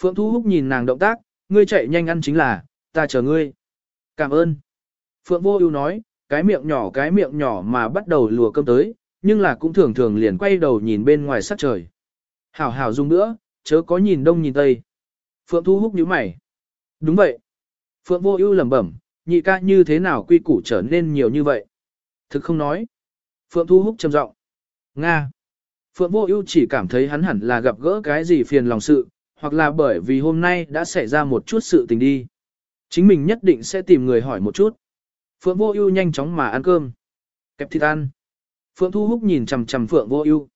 Phượng Thu Húc nhìn nàng động tác, ngươi chạy nhanh ăn chính là, ta chờ ngươi. Cảm ơn. Phượng Vô Ưu nói, cái miệng nhỏ cái miệng nhỏ mà bắt đầu lùa cơm tới, nhưng là cũng thường thường liền quay đầu nhìn bên ngoài sắc trời. Hảo hảo dùng nữa, chớ có nhìn đông nhìn tây. Phượng Thu Húc nhíu mày. Đúng vậy. Phượng Vô Ưu lẩm bẩm, nhị ca như thế nào quy củ trở nên nhiều như vậy? Thực không nói. Phượng Thu Húc trầm giọng. Nga. Phượng Vô Ưu chỉ cảm thấy hắn hẳn là gặp gỡ cái gì phiền lòng sự, hoặc là bởi vì hôm nay đã xảy ra một chút sự tình đi. Chính mình nhất định sẽ tìm người hỏi một chút. Phượng Vô Ưu nhanh chóng mà ăn cơm. Kẹp thịt ăn. Phượng Thu Húc nhìn chằm chằm Phượng Vô Ưu.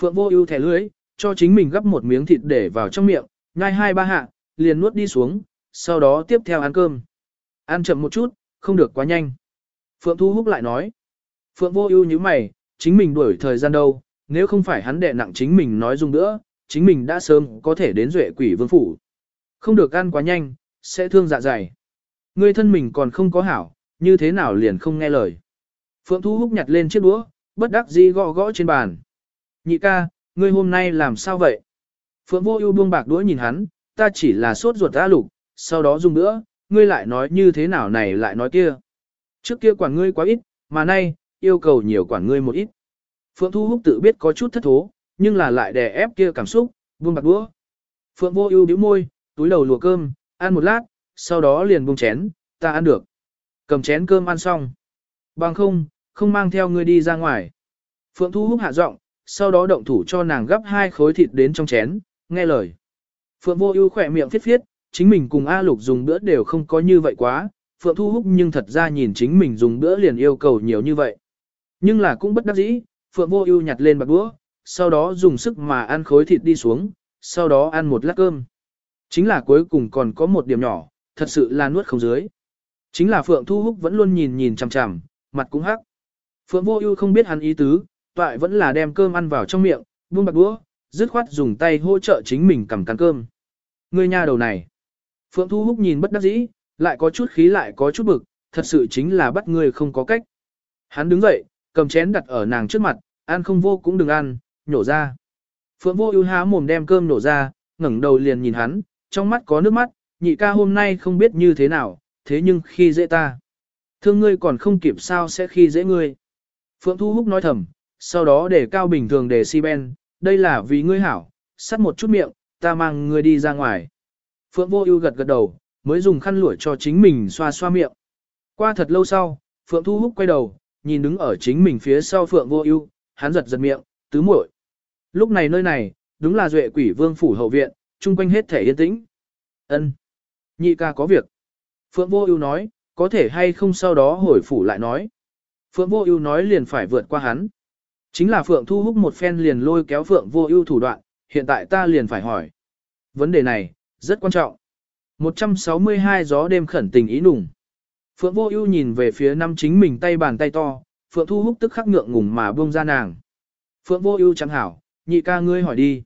Phượng Vô Ưu thè lưỡi, cho chính mình gấp một miếng thịt để vào trong miệng, nhai hai ba hạ, liền nuốt đi xuống, sau đó tiếp theo ăn cơm. Ăn chậm một chút, không được quá nhanh. Phượng Thu Húc lại nói. Phượng Vô Ưu như mày, chính mình đuổi thời gian đâu, nếu không phải hắn đè nặng chính mình nói dung nữa, chính mình đã sớm có thể đến duệ quỷ vương phủ. Không được ăn quá nhanh, sẽ thương dạ dày. Ngươi thân mình còn không có hảo, như thế nào liền không nghe lời. Phượng Thu Húc nhặt lên chiếc đũa, bất đắc dĩ gõ gõ trên bàn. Nhị ca, ngươi hôm nay làm sao vậy? Phượng Vô Ưu buông bạc đũa nhìn hắn, ta chỉ là sốt ruột A lục, sau đó dùng nữa, ngươi lại nói như thế nào này lại nói kia. Trước kia quản ngươi quá ít, mà nay, yêu cầu nhiều quản ngươi một ít. Phượng Thu Húc tự biết có chút thất thố, nhưng là lại đè ép kia cảm xúc, buông bạc đũa. Phượng Vô Ưu bĩu môi, túi đầu lùa cơm, ăn một lát, sau đó liền buông chén, ta ăn được. Cầm chén cơm ăn xong. Bằng không, không mang theo ngươi đi ra ngoài. Phượng Thu Húc hạ giọng, sau đó động thủ cho nàng gấp hai khối thịt đến trong chén, nghe lời. Phượng Vô Ưu khẽ miệng phiết phiết, chính mình cùng A Lục dùng bữa đều không có như vậy quá, Phượng Thu Húc nhưng thật ra nhìn chính mình dùng bữa liền yêu cầu nhiều như vậy. Nhưng là cũng bất đắc dĩ, Phượng Vô Ưu nhặt lên bạc đũa, sau đó dùng sức mà ăn khối thịt đi xuống, sau đó ăn một lát cơm. Chính là cuối cùng còn có một điểm nhỏ, thật sự là nuốt không dưới. Chính là Phượng Thu Húc vẫn luôn nhìn nhìn chằm chằm, mặt cũng hắc. Phượng Vô Ưu không biết hắn ý tứ, toại vẫn là đem cơm ăn vào trong miệng, buông bạc đũa, dứt khoát dùng tay hỗ trợ chính mình cầm cắn cơm. Ngươi nhà đầu này. Phượng Thu Húc nhìn bất đắc dĩ, lại có chút khí lại có chút bực, thật sự chính là bắt ngươi không có cách. Hắn đứng dậy, cầm chén đặt ở nàng trước mặt, ăn không vô cũng đừng ăn, nhổ ra. Phượng vô ưu há mồm đem cơm nổ ra, ngẩng đầu liền nhìn hắn, trong mắt có nước mắt, nhị ca hôm nay không biết như thế nào, thế nhưng khi dễ ta. Thương ngươi còn không kịp sao sẽ khi dễ ngươi. Phượng Thu Húc nói thầm, sau đó để cao bình thường để si ben, đây là vì ngươi hảo, sắt một chút miệng, ta mang ngươi đi ra ngoài. Phượng Vô Ưu gật gật đầu, mới dùng khăn lụa cho chính mình xoa xoa miệng. Qua thật lâu sau, Phượng Thu Húc quay đầu, nhìn đứng ở chính mình phía sau Phượng Vô Ưu, hắn giật giật miệng, tứ muội. Lúc này nơi này, đúng là Duệ Quỷ Vương phủ hậu viện, chung quanh hết thể yên tĩnh. Ân, nhị ca có việc. Phượng Vô Ưu nói, có thể hay không sau đó hồi phủ lại nói. Phượng Vô Ưu nói liền phải vượt qua hắn. Chính là Phượng Thu Húc một phen liền lôi kéo Phượng Vô Ưu thủ đoạn, hiện tại ta liền phải hỏi. Vấn đề này, rất quan trọng. 162 gió đêm khẩn tình ý nùng. Phượng Vô Ưu nhìn về phía năm chính mình tay bàn tay to, Phượng Thu Húc tức khắc ngượng ngùng mà buông ra nàng. Phượng Vô Ưu chẳng hảo, nhị ca ngươi hỏi đi.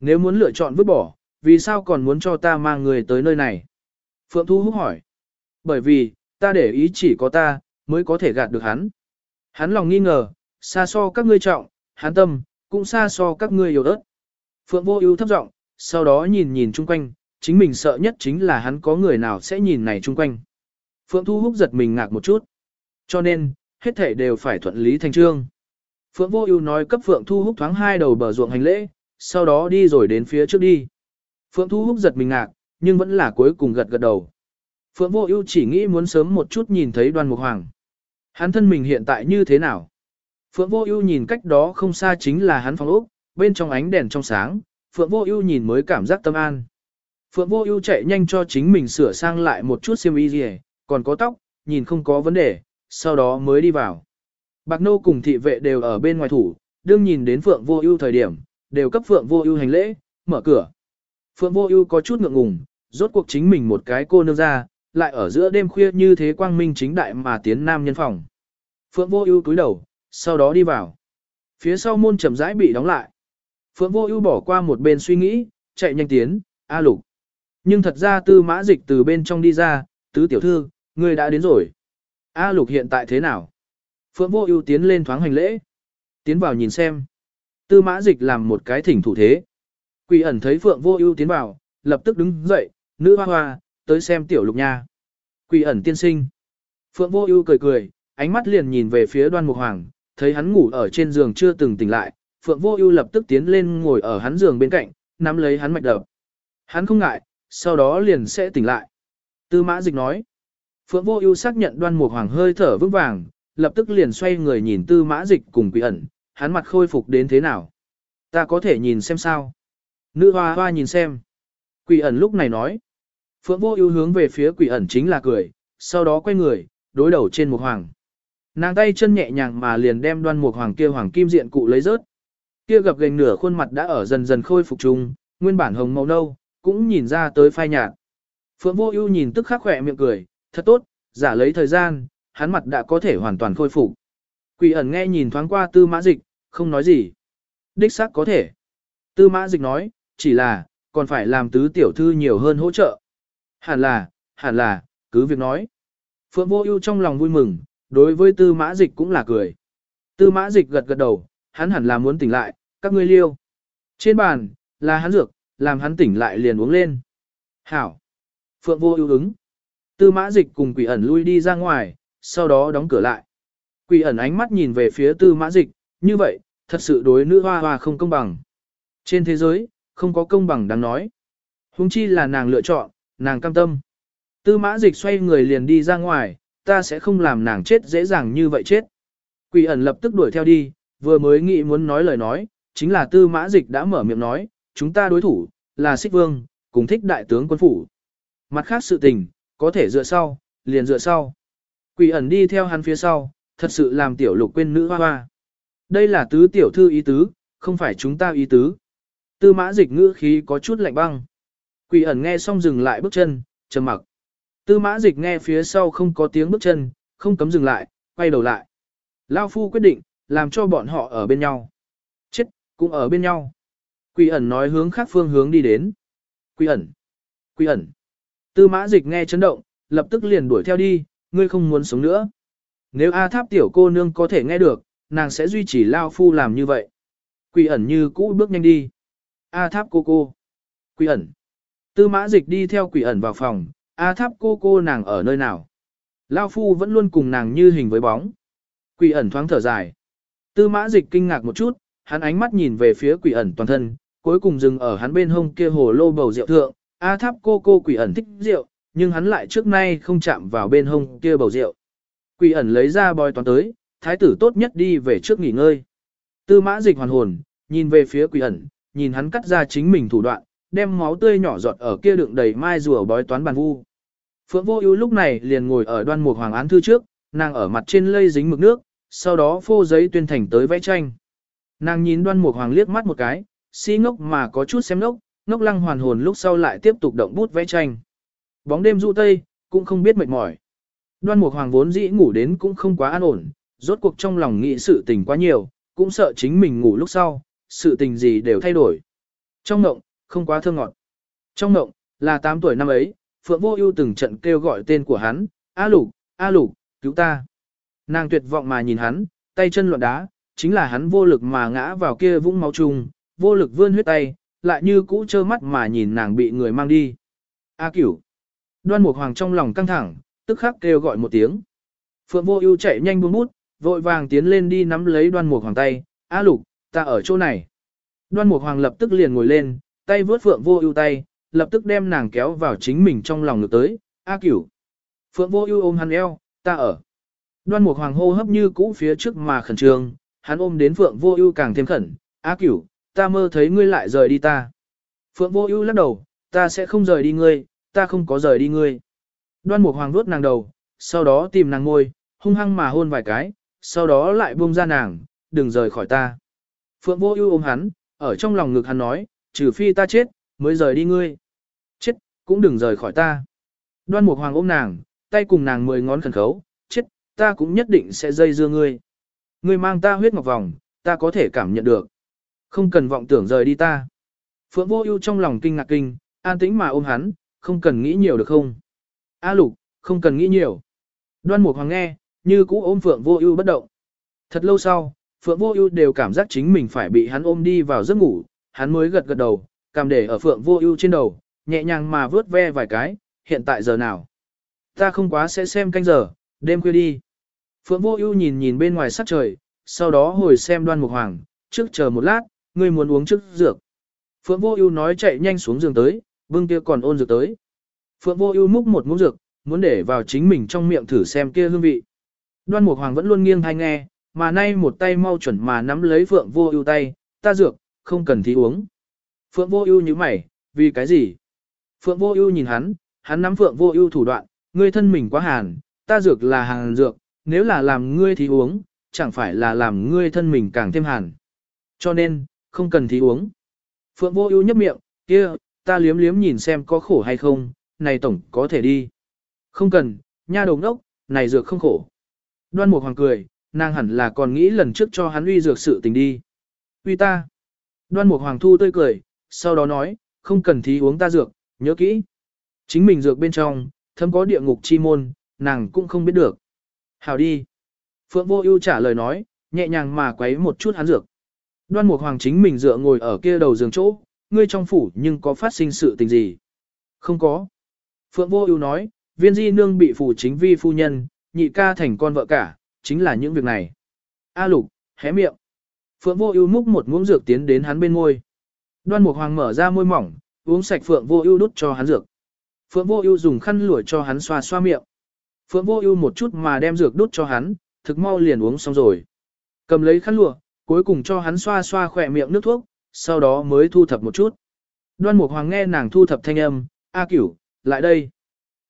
Nếu muốn lựa chọn vứt bỏ, vì sao còn muốn cho ta mang người tới nơi này? Phượng Thu Húc hỏi. Bởi vì, ta để ý chỉ có ta, mới có thể gạt được hắn. Hắn lòng nghi ngờ, xa so các ngươi trọng, hắn tâm, cũng xa so các ngươi yếu ớt. Phượng Vô Ưu thấp giọng, sau đó nhìn nhìn chung quanh, chính mình sợ nhất chính là hắn có người nào sẽ nhìn này chung quanh. Phượng Thu Húc giật mình ngạc một chút. Cho nên, hết thảy đều phải thuận lý thành trương. Phượng Vô Ưu nói cấp Phượng Thu Húc thoáng hai đầu bờ ruộng hành lễ, sau đó đi rồi đến phía trước đi. Phượng Thu Húc giật mình ngạc, nhưng vẫn là cuối cùng gật gật đầu. Phượng Vô Ưu chỉ nghĩ muốn sớm một chút nhìn thấy Đoan Mục Hoàng. Hắn thân mình hiện tại như thế nào? Phượng Vô Ưu nhìn cách đó không xa chính là hắn phòng ốc, bên trong ánh đèn trong sáng, Phượng Vô Ưu nhìn mới cảm giác tâm an. Phượng Vô Ưu chạy nhanh cho chính mình sửa sang lại một chút xiêm y còn có tóc, nhìn không có vấn đề, sau đó mới đi vào. Bạc Nô cùng thị vệ đều ở bên ngoài thủ, đương nhìn đến Phượng Vô Ưu thời điểm, đều cấp Phượng Vô Ưu hành lễ, mở cửa. Phượng Vô Ưu có chút ngượng ngùng, rốt cuộc chính mình một cái cô nương ra, lại ở giữa đêm khuya như thế quang minh chính đại mà tiến nam nhân phòng. Phượng Vô Ưu cúi đầu, sau đó đi vào. Phía sau môn chậm rãi bị đóng lại. Phượng Vô Ưu bỏ qua một bên suy nghĩ, chạy nhanh tiến, "A Lục." Nhưng thật ra Tư Mã Dịch từ bên trong đi ra, "Tứ tiểu thư, ngươi đã đến rồi." "A Lục hiện tại thế nào?" Phượng Vô Ưu tiến lên thoáng hành lễ. "Tiến vào nhìn xem." Tư Mã Dịch làm một cái thỉnh thủ thế. Quỷ ẩn thấy Phượng Vô Ưu tiến vào, lập tức đứng dậy, "Nữ hoa hoa, tới xem tiểu Lục nha." Quỷ ẩn tiên sinh. Phượng Vô Ưu cười cười, ánh mắt liền nhìn về phía Đoan Mục Hoàng, thấy hắn ngủ ở trên giường chưa từng tỉnh lại, Phượng Vô Ưu lập tức tiến lên ngồi ở hắn giường bên cạnh, nắm lấy hắn mạch đập. Hắn không ngại, sau đó liền sẽ tỉnh lại. Tư Mã Dịch nói. Phượng Vô Ưu xác nhận Đoan Mục Hoàng hơi thở vững vàng, lập tức liền xoay người nhìn Tư Mã Dịch cùng Quỷ ẩn, hắn mặt khôi phục đến thế nào? Ta có thể nhìn xem sao? Nữ hoa hoa nhìn xem. Quỷ ẩn lúc này nói. Phượng Vô Ưu hướng về phía Quỷ ẩn chính là cười, sau đó quay người, đối đầu trên Mục Hoàng. Nàng tay chân nhẹ nhàng mà liền đem Đoan Mục Hoàng kia hoàng kim diện cụ lấy rớt. Kia gập gành nửa khuôn mặt đã ở dần dần khôi phục trùng, nguyên bản hồng màu nâu, cũng nhìn ra tới phai nhạt. Phượng Vô Ưu nhìn tức khắc khẽ miệng cười, thật tốt, giả lấy thời gian, hắn mặt đã có thể hoàn toàn khôi phục. Quỷ ẩn nghe nhìn thoáng qua Tư Mã Dịch, không nói gì. Đích xác có thể. Tư Mã Dịch nói, chỉ là, còn phải làm tứ tiểu thư nhiều hơn hỗ trợ. Hẳn là, hẳn là, cứ việc nói. Phượng Vô Ưu trong lòng vui mừng, đối với Tư Mã Dịch cũng là cười. Tư Mã Dịch gật gật đầu, hắn hẳn là muốn tỉnh lại, các ngươi liêu. Trên bàn, là hắn dược, làm hắn tỉnh lại liền uống lên. Hảo. Phượng vô ưu ứng. Tư mã dịch cùng quỷ ẩn lui đi ra ngoài, sau đó đóng cửa lại. Quỷ ẩn ánh mắt nhìn về phía tư mã dịch, như vậy, thật sự đối nữ hoa hoa không công bằng. Trên thế giới, không có công bằng đáng nói. Hùng chi là nàng lựa chọn, nàng cam tâm. Tư mã dịch xoay người liền đi ra ngoài, ta sẽ không làm nàng chết dễ dàng như vậy chết. Quỷ ẩn lập tức đuổi theo đi, vừa mới nghĩ muốn nói lời nói, chính là tư mã dịch đã mở miệng nói, chúng ta đối thủ, là xích vương, cùng thích đại tướng quân phủ. Mặt khác sự tình, có thể dựa sau, liền dựa sau. Quỷ ẩn đi theo hắn phía sau, thật sự làm tiểu lục quên nữ hoa hoa. Đây là tứ tiểu thư ý tứ, không phải chúng ta ý tứ. Tư mã dịch ngữ khí có chút lạnh băng. Quỷ ẩn nghe xong dừng lại bước chân, trầm mặc. Tư mã dịch nghe phía sau không có tiếng bước chân, không cấm dừng lại, quay đầu lại. Lao phu quyết định, làm cho bọn họ ở bên nhau. Chết, cũng ở bên nhau. Quỷ ẩn nói hướng khác phương hướng đi đến. Quỷ ẩn, quỷ ẩn. Tư mã dịch nghe chấn động, lập tức liền đuổi theo đi, ngươi không muốn sống nữa. Nếu A tháp tiểu cô nương có thể nghe được, nàng sẽ duy trì Lao Phu làm như vậy. Quỷ ẩn như cũ bước nhanh đi. A tháp cô cô. Quỷ ẩn. Tư mã dịch đi theo quỷ ẩn vào phòng, A tháp cô cô nàng ở nơi nào. Lao phu vẫn luôn cùng nàng như hình với bóng. Quỷ ẩn thoáng thở dài. Tư mã dịch kinh ngạc một chút, hắn ánh mắt nhìn về phía quỷ ẩn toàn thân, cuối cùng dừng ở hắn bên hông kia hồ lô bầu rượu thượng. A tháp cô cô quỷ ẩn thích rượu, nhưng hắn lại trước nay không chạm vào bên hông kia bầu rượu. Quỷ ẩn lấy ra bòi toàn tới, thái tử tốt nhất đi về trước nghỉ ngơi. Tư mã dịch hoàn hồn, nhìn về phía quỷ ẩn, nhìn hắn cắt ra chính mình thủ đoạn, đem máu tươi nhỏ giọt ở kia đựng đầy mai rùa bói toán bàn vu. Phượng Vô Ưu lúc này liền ngồi ở đoan mục hoàng án thư trước, nàng ở mặt trên lây dính mực nước, sau đó phô giấy tuyên thành tới vẽ tranh. Nàng nhìn đoan mục hoàng liếc mắt một cái, si ngốc mà có chút xem ngốc, ngốc lăng hoàn hồn lúc sau lại tiếp tục động bút vẽ tranh. Bóng đêm dụ tây, cũng không biết mệt mỏi. Đoan mục hoàng vốn dĩ ngủ đến cũng không quá an ổn, rốt cuộc trong lòng nghĩ sự tình quá nhiều, cũng sợ chính mình ngủ lúc sau, sự tình gì đều thay đổi. Trong ngộng, không quá thương ngọt. Trong ngộng, là 8 tuổi năm ấy, Phượng Vô Ưu từng trận kêu gọi tên của hắn, "A Lục, A Lục, cứu ta." Nàng tuyệt vọng mà nhìn hắn, tay chân loạn đá, chính là hắn vô lực mà ngã vào kia vũng máu trùng, vô lực vươn huyết tay, lại như cũ trơ mắt mà nhìn nàng bị người mang đi. "A Cửu." Đoan Mục Hoàng trong lòng căng thẳng, tức khắc kêu gọi một tiếng. Phượng Vô Ưu chạy nhanh buông bút, vội vàng tiến lên đi nắm lấy Đoan Mục Hoàng tay, "A Lục, ta ở chỗ này." Đoan Mục Hoàng lập tức liền ngồi lên, tay vướt Phượng Vô Ưu tay, lập tức đem nàng kéo vào chính mình trong lòng ngược tới, "A Cửu." Phượng Vô Ưu ôm hắn eo, "Ta ở." Đoan Mục Hoàng hô hấp như cũ phía trước mà khẩn trương, hắn ôm đến Phượng Vô Ưu càng thêm khẩn, "A Cửu, ta mơ thấy ngươi lại rời đi ta." Phượng Vô Ưu lắc đầu, "Ta sẽ không rời đi ngươi, ta không có rời đi ngươi." Đoan Mục Hoàng vuốt nàng đầu, sau đó tìm nàng ngôi, hung hăng mà hôn vài cái, sau đó lại buông ra nàng, "Đừng rời khỏi ta." Phượng Vô Ưu ôm hắn, ở trong lòng ngực hắn nói, "Trừ phi ta chết, mới rời đi ngươi." Chết, cũng đừng rời khỏi ta. Đoan Mục Hoàng ôm nàng, tay cùng nàng mười ngón khẩn khấu, chết, ta cũng nhất định sẽ dây dưa ngươi. Ngươi mang ta huyết ngọc vòng, ta có thể cảm nhận được. Không cần vọng tưởng rời đi ta. Phượng Vô Ưu trong lòng kinh ngạc kinh, an tĩnh mà ôm hắn, không cần nghĩ nhiều được không? A Lục, không cần nghĩ nhiều. Đoan Mục Hoàng nghe, như cũ ôm Phượng Vô Ưu bất động. Thật lâu sau, Phượng Vô Ưu đều cảm giác chính mình phải bị hắn ôm đi vào giấc ngủ, hắn mới gật gật đầu, cầm để ở Phượng Vô Ưu trên đầu, nhẹ nhàng mà vớt ve vài cái, hiện tại giờ nào? Ta không quá sẽ xem canh giờ, đêm khuya đi. Phượng Vô Ưu nhìn nhìn bên ngoài sắc trời, sau đó hồi xem Đoan Mục Hoàng, trước chờ một lát, ngươi muốn uống trước dược. Phượng Vô Ưu nói chạy nhanh xuống giường tới, vương kia còn ôn dược tới. Phượng Vô Ưu múc một muỗng dược, muốn để vào chính mình trong miệng thử xem kia hương vị. Đoan Mục Hoàng vẫn luôn nghiêng tai nghe, mà nay một tay mau chuẩn mà nắm lấy Phượng Vô Ưu tay, "Ta dược, không cần thí uống." Phượng Vô Ưu nhíu mày, "Vì cái gì?" Phượng Vô Ưu nhìn hắn, hắn nắm Phượng Vô Ưu thủ đoạn, "Ngươi thân mình quá hàn, ta dược là hàn dược, nếu là làm ngươi thì uống, chẳng phải là làm ngươi thân mình càng thêm hàn. Cho nên, không cần thì uống." Phượng Vô Ưu nhếch miệng, "Kia, ta liếm liếm nhìn xem có khổ hay không, này tổng có thể đi." "Không cần, nha đồng đốc, này dược không khổ." Đoan Mục Hoàng cười, nàng hẳn là còn nghĩ lần trước cho hắn uy dược sự tình đi. "Uy ta?" Đoan Mục Hoàng thu tươi cười, sau đó nói, "Không cần thí uống ta dược, nhớ kỹ." Chính mình dược bên trong, thâm có địa ngục chi môn, nàng cũng không biết được. "Hảo đi." Phượng Vô Ưu trả lời nói, nhẹ nhàng mà quấy một chút hắn dược. Đoan Mục Hoàng chính mình dựa ngồi ở kia đầu giường chỗ, ngươi trong phủ nhưng có phát sinh sự tình gì? Không có. Phượng Vô Ưu nói, viên di nương bị phủ chính vi phu nhân, nhị ca thành con vợ cả, chính là những việc này. A Lục, hé miệng. Phượng Vô Ưu múc một muỗng dược tiến đến hắn bên môi. Đoan Mục Hoàng mở ra môi mỏng, uống sạch Phượng Vô Ưu đút cho hắn dược. Phượng Vô Ưu dùng khăn lụa cho hắn xoa xoa miệng. Phượng Vô Ưu một chút mà đem dược đút cho hắn, thực mau liền uống xong rồi. Cầm lấy khăn lụa, cuối cùng cho hắn xoa xoa khỏe miệng nước thuốc, sau đó mới thu thập một chút. Đoan Mục Hoàng nghe nàng thu thập thanh âm, "A Cửu, lại đây."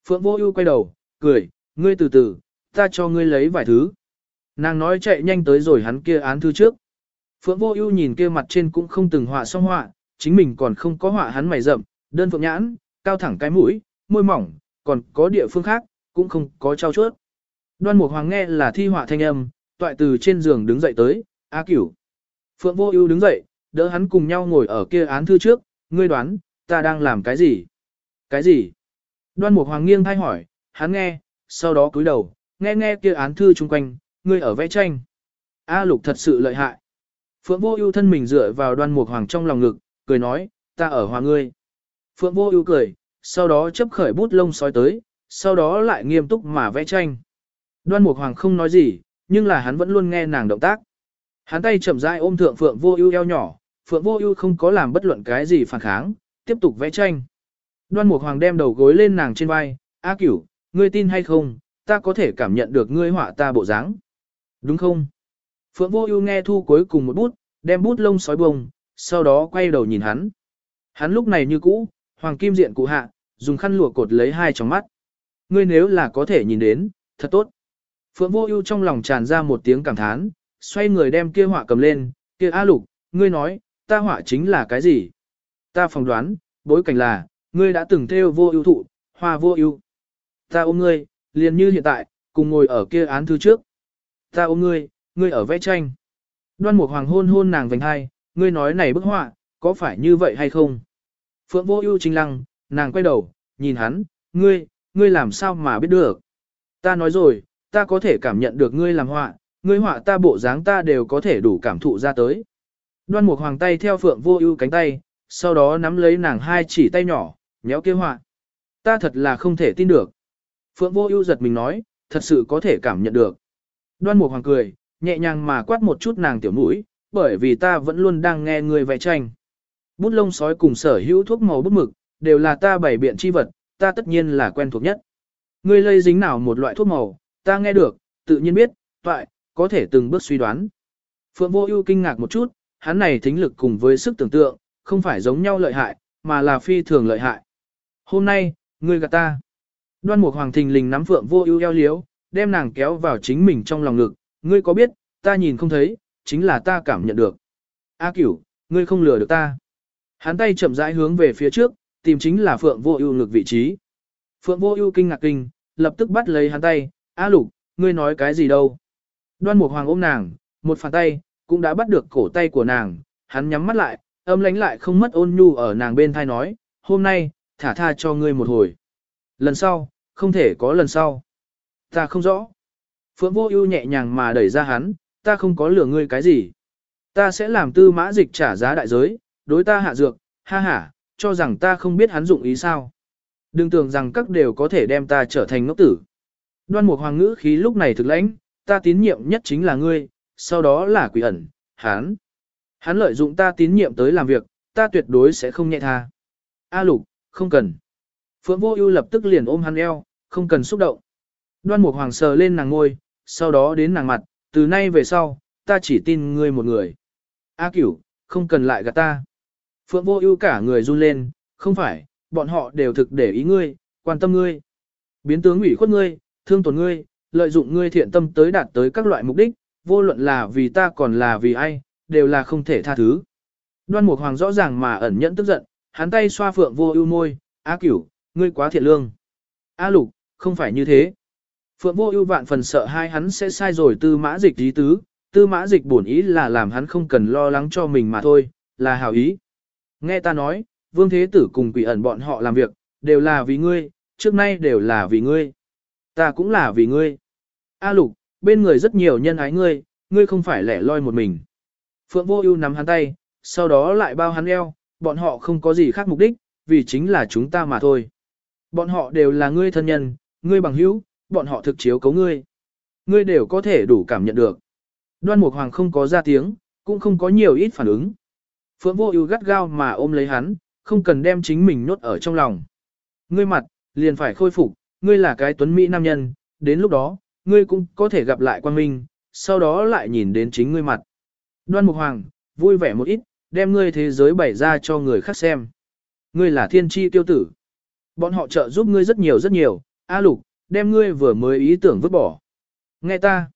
Phượng Vô Ưu quay đầu, cười, "Ngươi từ từ, ta cho ngươi lấy vài thứ." Nàng nói chạy nhanh tới rồi hắn kia án thư trước. Phượng Vô Ưu nhìn kia mặt trên cũng không từng họa xong họa, chính mình còn không có họa hắn mày rậm, đơn phượng nhãn, cao thẳng cái mũi, môi mỏng, còn có địa phương khác, cũng không có trao chuốt. Đoan Mục Hoàng nghe là thi họa thanh âm, toại từ trên giường đứng dậy tới, "A Cửu." Phượng Vô Ưu đứng dậy, đỡ hắn cùng nhau ngồi ở kia án thư trước, "Ngươi đoán, ta đang làm cái gì?" "Cái gì?" Đoan Mục Hoàng nghiêng thay hỏi, hắn nghe, sau đó cúi đầu, nghe nghe kia án thư chung quanh, "Ngươi ở vẽ tranh." A Lục thật sự lợi hại. Phượng Vô Ưu thân mình dựa vào Đoan Mục Hoàng trong lòng ngực, cười nói, ta ở hòa ngươi. Phượng Vô Ưu cười, sau đó chấp khởi bút lông sói tới, sau đó lại nghiêm túc mà vẽ tranh. Đoan Mục Hoàng không nói gì, nhưng là hắn vẫn luôn nghe nàng động tác. Hắn tay chậm rãi ôm thượng Phượng Vô Ưu eo nhỏ, Phượng Vô Ưu không có làm bất luận cái gì phản kháng, tiếp tục vẽ tranh. Đoan Mục Hoàng đem đầu gối lên nàng trên vai, "A Cửu, ngươi tin hay không, ta có thể cảm nhận được ngươi họa ta bộ dáng." "Đúng không?" Phượng Vô Ưu nghe thu cuối cùng một bút, đem bút lông sói bông, sau đó quay đầu nhìn hắn. Hắn lúc này như cũ, hoàng kim diện cụ hạ, dùng khăn lụa cột lấy hai tròng mắt. Ngươi nếu là có thể nhìn đến, thật tốt. Phượng Vô Ưu trong lòng tràn ra một tiếng cảm thán, xoay người đem kia họa cầm lên, kia A Lục, ngươi nói, ta họa chính là cái gì? Ta phỏng đoán, bối cảnh là, ngươi đã từng theo vô ưu thụ, hoa vô ưu. Ta ôm ngươi, liền như hiện tại, cùng ngồi ở kia án thư trước. Ta ôm ngươi, ngươi ở vẽ tranh. Đoan Mục Hoàng hôn hôn nàng vành hai, ngươi nói này bức họa, có phải như vậy hay không? Phượng Vô Ưu chính lăng, nàng quay đầu, nhìn hắn, ngươi, ngươi làm sao mà biết được? Ta nói rồi, ta có thể cảm nhận được ngươi làm họa, ngươi họa ta bộ dáng ta đều có thể đủ cảm thụ ra tới. Đoan Mục Hoàng tay theo Phượng Vô Ưu cánh tay, sau đó nắm lấy nàng hai chỉ tay nhỏ, nhéo kia họa. Ta thật là không thể tin được. Phượng Vô Ưu giật mình nói, thật sự có thể cảm nhận được. Đoan Mục Hoàng cười, nhẹ nhàng mà quát một chút nàng tiểu mũi, bởi vì ta vẫn luôn đang nghe ngươi vẽ tranh. Bút lông sói cùng sở hữu thuốc màu bút mực, đều là ta bày biện chi vật, ta tất nhiên là quen thuộc nhất. Ngươi lây dính nào một loại thuốc màu, ta nghe được, tự nhiên biết, toại, có thể từng bước suy đoán. Phượng Vô Ưu kinh ngạc một chút, hắn này thính lực cùng với sức tưởng tượng, không phải giống nhau lợi hại, mà là phi thường lợi hại. Hôm nay, ngươi gạt ta. Đoan Mục Hoàng thình lình nắm Phượng Vô Ưu eo liếu, đem nàng kéo vào chính mình trong lòng ngực, ngươi có biết, ta nhìn không thấy, chính là ta cảm nhận được. A Cửu, ngươi không lừa được ta. Hắn tay chậm rãi hướng về phía trước, tìm chính là Phượng Vô Ưu lực vị trí. Phượng Vô Ưu kinh ngạc kinh, lập tức bắt lấy hắn tay, "A Lục, ngươi nói cái gì đâu?" Đoan Mục Hoàng ôm nàng, một phản tay, cũng đã bắt được cổ tay của nàng, hắn nhắm mắt lại, âm lãnh lại không mất ôn nhu ở nàng bên tai nói, "Hôm nay, thả tha cho ngươi một hồi. Lần sau, không thể có lần sau." "Ta không rõ." Phượng Vô Ưu nhẹ nhàng mà đẩy ra hắn, "Ta không có lừa ngươi cái gì. Ta sẽ làm Tư Mã Dịch trả giá đại giới, đối ta hạ dược, ha ha, cho rằng ta không biết hắn dụng ý sao. Đừng tưởng rằng các đều có thể đem ta trở thành ngốc tử. Đoan Mục Hoàng ngữ khí lúc này thực lãnh, ta tín nhiệm nhất chính là ngươi, sau đó là quỷ ẩn, hắn. Hắn lợi dụng ta tín nhiệm tới làm việc, ta tuyệt đối sẽ không nhẹ tha. A Lục, không cần. Phượng Vô Ưu lập tức liền ôm hắn eo, không cần xúc động. Đoan Mục Hoàng sờ lên nàng ngôi, sau đó đến nàng mặt, từ nay về sau, ta chỉ tin ngươi một người. A Cửu, không cần lại gạt ta. Phượng Vô Ưu cả người run lên, không phải, bọn họ đều thực để ý ngươi, quan tâm ngươi. Biến tướng ủy khuất ngươi, thương tổn ngươi, lợi dụng ngươi thiện tâm tới đạt tới các loại mục đích, vô luận là vì ta còn là vì ai, đều là không thể tha thứ. Đoan Mục Hoàng rõ ràng mà ẩn nhẫn tức giận, hắn tay xoa Phượng Vô Ưu môi, "A Cửu, ngươi quá thiện lương." "A Lục, không phải như thế." Phượng Vô Ưu vạn phần sợ hai hắn sẽ sai rồi Tư Mã Dịch ý tứ, Tư Mã Dịch bổn ý là làm hắn không cần lo lắng cho mình mà thôi, là hảo ý. Nghe ta nói, Vương Thế Tử cùng quỷ ẩn bọn họ làm việc, đều là vì ngươi, trước nay đều là vì ngươi. Ta cũng là vì ngươi. A Lục, bên người rất nhiều nhân ái ngươi, ngươi không phải lẻ loi một mình. Phượng Vô Ưu nắm hắn tay, sau đó lại bao hắn eo, bọn họ không có gì khác mục đích, vì chính là chúng ta mà thôi. Bọn họ đều là ngươi thân nhân, ngươi bằng hữu, bọn họ thực chiếu cấu ngươi. Ngươi đều có thể đủ cảm nhận được. Đoan Mục Hoàng không có ra tiếng, cũng không có nhiều ít phản ứng. Phượng Vô Ưu gắt gao mà ôm lấy hắn, không cần đem chính mình nhốt ở trong lòng. Ngươi mặt, liền phải khôi phục, ngươi là cái tuấn mỹ nam nhân, đến lúc đó, ngươi cũng có thể gặp lại quan minh, sau đó lại nhìn đến chính ngươi mặt. Đoan Mục Hoàng, vui vẻ một ít, đem ngươi thế giới bày ra cho người khác xem. Ngươi là thiên chi tiêu tử. Bọn họ trợ giúp ngươi rất nhiều rất nhiều, A Lục, đem ngươi vừa mới ý tưởng vứt bỏ. Nghe ta.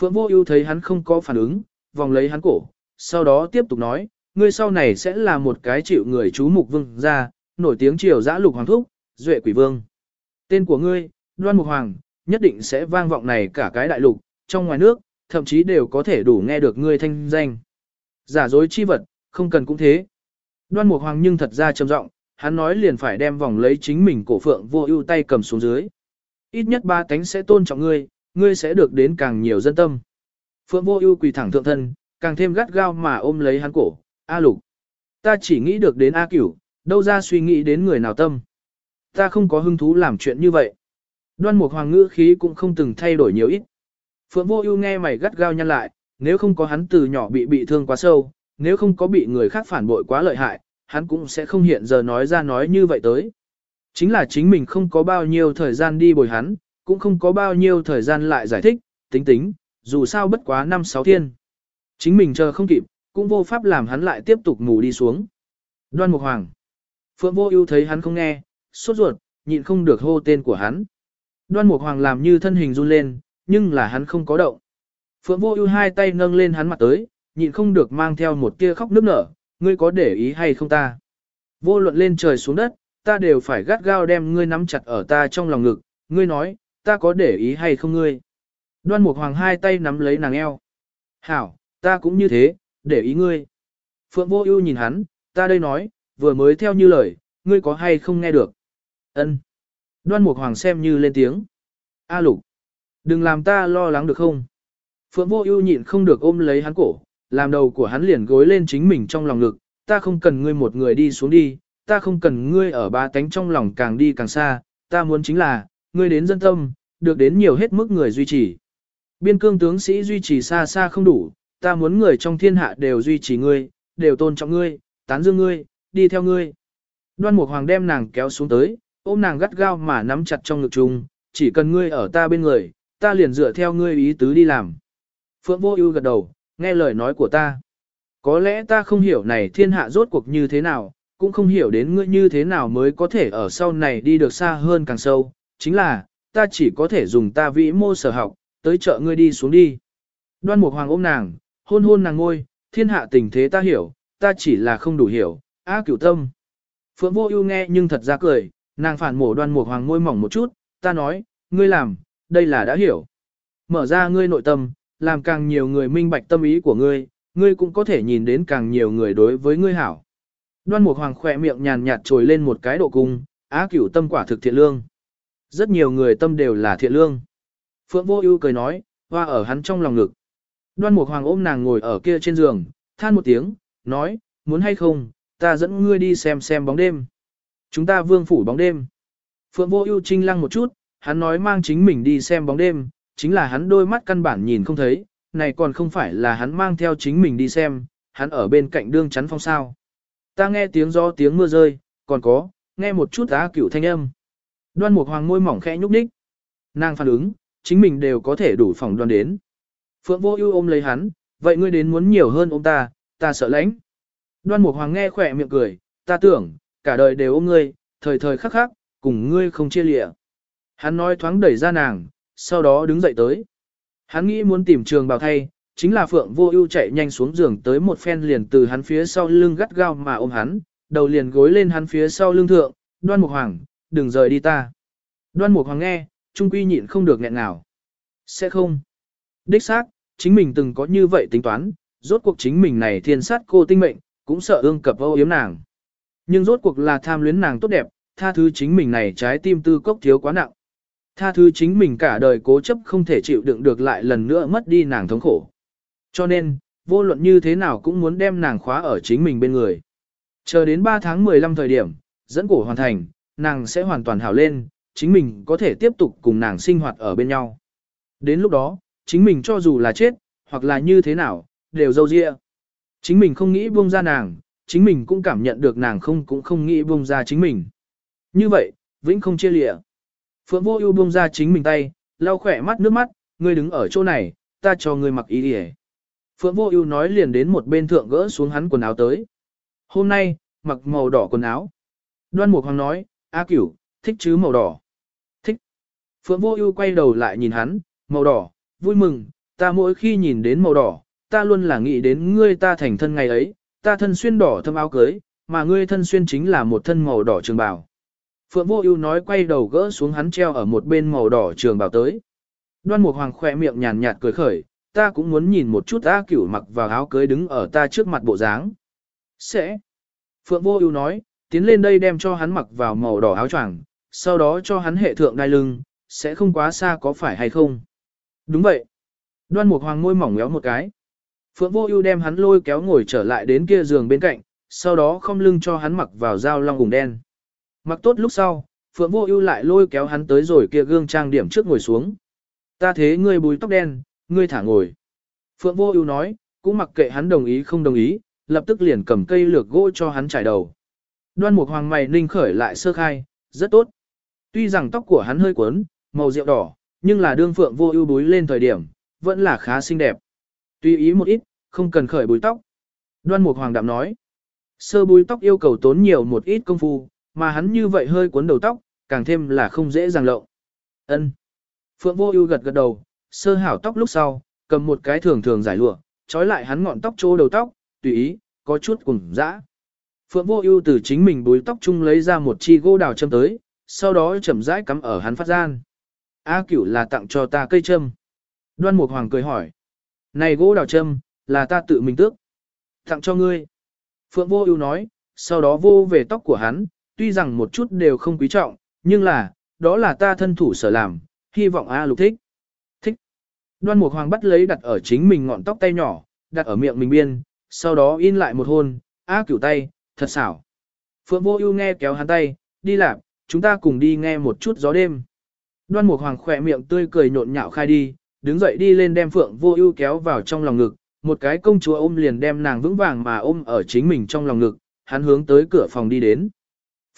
Phượng Vô Ưu thấy hắn không có phản ứng, vòng lấy hắn cổ, sau đó tiếp tục nói, ngươi sau này sẽ là một cái chịu người chú mục vương gia, nổi tiếng triều dã lục hoàng thúc, duệ quỷ vương. Tên của ngươi, đoan mục hoàng, nhất định sẽ vang vọng này cả cái đại lục, trong ngoài nước, thậm chí đều có thể đủ nghe được ngươi thanh danh. Giả dối chi vật, không cần cũng thế. Đoan mục hoàng nhưng thật ra trầm giọng, hắn nói liền phải đem vòng lấy chính mình cổ phượng vô ưu tay cầm xuống dưới. Ít nhất ba tánh sẽ tôn trọng ngươi, ngươi sẽ được đến càng nhiều dân tâm. Phượng vô ưu quỳ thẳng thượng thân, càng thêm gắt gao mà ôm lấy hắn cổ, A lục. Ta chỉ nghĩ được đến A cửu, đâu ra suy nghĩ đến người nào tâm. Ta không có hứng thú làm chuyện như vậy. Đoan mục hoàng ngữ khí cũng không từng thay đổi nhiều ít. Phượng vô ưu nghe mày gắt gao nhăn lại, nếu không có hắn từ nhỏ bị bị thương quá sâu, nếu không có bị người khác phản bội quá lợi hại, hắn cũng sẽ không hiện giờ nói ra nói như vậy tới. Chính là chính mình không có bao nhiêu thời gian đi bồi hắn, cũng không có bao nhiêu thời gian lại giải thích, tính tính, dù sao bất quá năm sáu thiên. Chính mình chờ không kịp, cũng vô pháp làm hắn lại tiếp tục ngủ đi xuống. Đoan Mục Hoàng. Phượng Vô Ưu thấy hắn không nghe, sốt ruột, nhịn không được hô tên của hắn. Đoan Mục Hoàng làm như thân hình run lên, nhưng là hắn không có động. Phượng Vô Ưu hai tay nâng lên hắn mặt tới, nhịn không được mang theo một tia khóc nức nở, ngươi có để ý hay không ta? Vô luận lên trời xuống đất, ta đều phải gắt gao đem ngươi nắm chặt ở ta trong lòng ngực, ngươi nói, ta có để ý hay không ngươi? Đoan Mục Hoàng hai tay nắm lấy nàng eo. Hảo, ta cũng như thế, để ý ngươi. Phượng Vô Ưu nhìn hắn, ta đây nói, vừa mới theo như lời, ngươi có hay không nghe được? Ân. Đoan Mục Hoàng xem như lên tiếng. A Lục, đừng làm ta lo lắng được không? Phượng Vô Ưu nhịn không được ôm lấy hắn cổ, làm đầu của hắn liền gối lên chính mình trong lòng ngực, ta không cần ngươi một người đi xuống đi, ta không cần ngươi ở ba tánh trong lòng càng đi càng xa, ta muốn chính là, ngươi đến dân tâm, được đến nhiều hết mức người duy trì. Biên cương tướng sĩ duy trì xa xa không đủ, ta muốn người trong thiên hạ đều duy trì ngươi, đều tôn trọng ngươi, tán dương ngươi, đi theo ngươi. Đoan Mục Hoàng đem nàng kéo xuống tới, ôm nàng gắt gao mà nắm chặt trong ngực chung, chỉ cần ngươi ở ta bên người, ta liền dựa theo ngươi ý tứ đi làm. Phượng Vô Ưu gật đầu, nghe lời nói của ta. Có lẽ ta không hiểu này thiên hạ rốt cuộc như thế nào, cũng không hiểu đến ngươi như thế nào mới có thể ở sau này đi được xa hơn càng sâu, chính là, ta chỉ có thể dùng ta vĩ mô sở học, tới chợ ngươi đi xuống đi. Đoan Mục Hoàng ôm nàng, hôn hôn nàng ngôi, thiên hạ tình thế ta hiểu, ta chỉ là không đủ hiểu, á cửu tâm. Phượng Vô Ưu nghe nhưng thật ra cười, nàng phản mổ Đoan Mục Hoàng môi mỏng một chút, ta nói, ngươi làm, đây là đã hiểu. Mở ra ngươi nội tâm, làm càng nhiều người minh bạch tâm ý của ngươi, ngươi cũng có thể nhìn đến càng nhiều người đối với ngươi hảo. Đoan Mục Hoàng khỏe miệng nhàn nhạt trồi lên một cái độ cung, á cửu tâm quả thực thiện lương. Rất nhiều người tâm đều là thiện lương. Phượng Vô Ưu cười nói, hoa ở hắn trong lòng ngực. Đoan Mục Hoàng ôm nàng ngồi ở kia trên giường, than một tiếng, nói, muốn hay không, ta dẫn ngươi đi xem xem bóng đêm. Chúng ta vương phủ bóng đêm. Phượng Vô Ưu trinh lăng một chút, hắn nói mang chính mình đi xem bóng đêm, chính là hắn đôi mắt căn bản nhìn không thấy, này còn không phải là hắn mang theo chính mình đi xem, hắn ở bên cạnh đương chắn phong sao. Ta nghe tiếng gió tiếng mưa rơi, còn có, nghe một chút á cửu thanh âm. Đoan Mục Hoàng môi mỏng khẽ nhúc nhích. Nàng phản ứng, chính mình đều có thể đủ phòng đoan đến. Phượng Vô Ưu ôm lấy hắn, vậy ngươi đến muốn nhiều hơn ôm ta, ta sợ lạnh. Đoan Mục Hoàng nghe khỏe miệng cười, ta tưởng, cả đời đều ôm ngươi, thời thời khắc khắc, cùng ngươi không chia lìa. Hắn nói thoáng đẩy ra nàng, sau đó đứng dậy tới. Hắn nghĩ muốn tìm trường bào thay, chính là Phượng Vô Ưu chạy nhanh xuống giường tới một phen liền từ hắn phía sau lưng gắt gao mà ôm hắn, đầu liền gối lên hắn phía sau lưng thượng, "Đoan Mục Hoàng, đừng rời đi ta." Đoan Mục Hoàng nghe, trung quy nhịn không được nghẹn nào. "Sẽ không." Đích xác, chính mình từng có như vậy tính toán, rốt cuộc chính mình này thiên sát cô tinh mệnh, cũng sợ ương cập âu yếm nàng. Nhưng rốt cuộc là tham luyến nàng tốt đẹp, tha thứ chính mình này trái tim tư cốc thiếu quá nặng. Tha thứ chính mình cả đời cố chấp không thể chịu đựng được lại lần nữa mất đi nàng thống khổ. Cho nên, vô luận như thế nào cũng muốn đem nàng khóa ở chính mình bên người. Chờ đến 3 tháng 15 thời điểm, dẫn cổ hoàn thành, nàng sẽ hoàn toàn hảo lên, chính mình có thể tiếp tục cùng nàng sinh hoạt ở bên nhau. Đến lúc đó, chính mình cho dù là chết, hoặc là như thế nào, đều dâu dịa. Chính mình không nghĩ buông ra nàng, chính mình cũng cảm nhận được nàng không cũng không nghĩ buông ra chính mình. Như vậy, vĩnh không chia lịa. Phượng vô ưu buông ra chính mình tay, lau khỏe mắt nước mắt, ngươi đứng ở chỗ này, ta cho ngươi mặc ý đi Phượng vô ưu nói liền đến một bên thượng gỡ xuống hắn quần áo tới. Hôm nay, mặc màu đỏ quần áo. Đoan Mục Hoàng nói, A Cửu, thích chứ màu đỏ. Thích. Phượng vô ưu quay đầu lại nhìn hắn, màu đỏ, vui mừng, ta mỗi khi nhìn đến màu đỏ, ta luôn là nghĩ đến ngươi ta thành thân ngày ấy, ta thân xuyên đỏ thâm áo cưới, mà ngươi thân xuyên chính là một thân màu đỏ trường bào. Phượng Vô Ưu nói quay đầu gỡ xuống hắn treo ở một bên màu đỏ trường bào tới. Đoan Mục Hoàng khẽ miệng nhàn nhạt cười khởi, ta cũng muốn nhìn một chút A Cửu mặc vào áo cưới đứng ở ta trước mặt bộ dáng. Sẽ. Phượng Vô Ưu nói, tiến lên đây đem cho hắn mặc vào màu đỏ áo choàng, sau đó cho hắn hệ thượng đai lưng, sẽ không quá xa có phải hay không? Đúng vậy. Đoan Mục Hoàng môi mỏng méo một cái. Phượng Vô Ưu đem hắn lôi kéo ngồi trở lại đến kia giường bên cạnh, sau đó không lưng cho hắn mặc vào dao long cùng đen. Mặc tốt lúc sau, Phượng Vô Ưu lại lôi kéo hắn tới rồi kia gương trang điểm trước ngồi xuống. "Ta thế ngươi bùi tóc đen, ngươi thả ngồi." Phượng Vô Ưu nói, cũng mặc kệ hắn đồng ý không đồng ý, lập tức liền cầm cây lược gỗ cho hắn trải đầu. Đoan Mục Hoàng mày ninh khởi lại sơ khai, rất tốt. Tuy rằng tóc của hắn hơi quấn, màu rượu đỏ, nhưng là đương Phượng Vô Ưu búi lên thời điểm, vẫn là khá xinh đẹp. Tùy ý một ít, không cần khởi búi tóc. Đoan Mục Hoàng đạm nói, sơ búi tóc yêu cầu tốn nhiều một ít công phu, mà hắn như vậy hơi cuốn đầu tóc, càng thêm là không dễ dàng lộng. Ân. Phượng Vô Ưu gật gật đầu, sơ hảo tóc lúc sau, cầm một cái thường thường giải lụa, trói lại hắn ngọn tóc chỗ đầu tóc, tùy ý, có chút cùng dã. Phượng Vô Ưu từ chính mình búi tóc chung lấy ra một chi gỗ đào châm tới, sau đó chậm rãi cắm ở hắn phát gian. A Cửu là tặng cho ta cây châm. Đoan Mục Hoàng cười hỏi. Này gỗ đào châm, là ta tự mình tước. Tặng cho ngươi. Phượng Vô Ưu nói, sau đó vô về tóc của hắn, tuy rằng một chút đều không quý trọng, nhưng là, đó là ta thân thủ sở làm, hy vọng A Lục thích. Thích. Đoan Mục Hoàng bắt lấy đặt ở chính mình ngọn tóc tay nhỏ, đặt ở miệng mình biên, sau đó in lại một hôn, A Cửu tay, thật xảo. Phượng Vô Ưu nghe kéo hắn tay, đi làm, chúng ta cùng đi nghe một chút gió đêm. Đoan Mục Hoàng khẽ miệng tươi cười nhộn nhạo khai đi, đứng dậy đi lên đem Phượng Vô Ưu kéo vào trong lòng ngực, một cái công chúa ôm liền đem nàng vững vàng mà ôm ở chính mình trong lòng ngực, hắn hướng tới cửa phòng đi đến.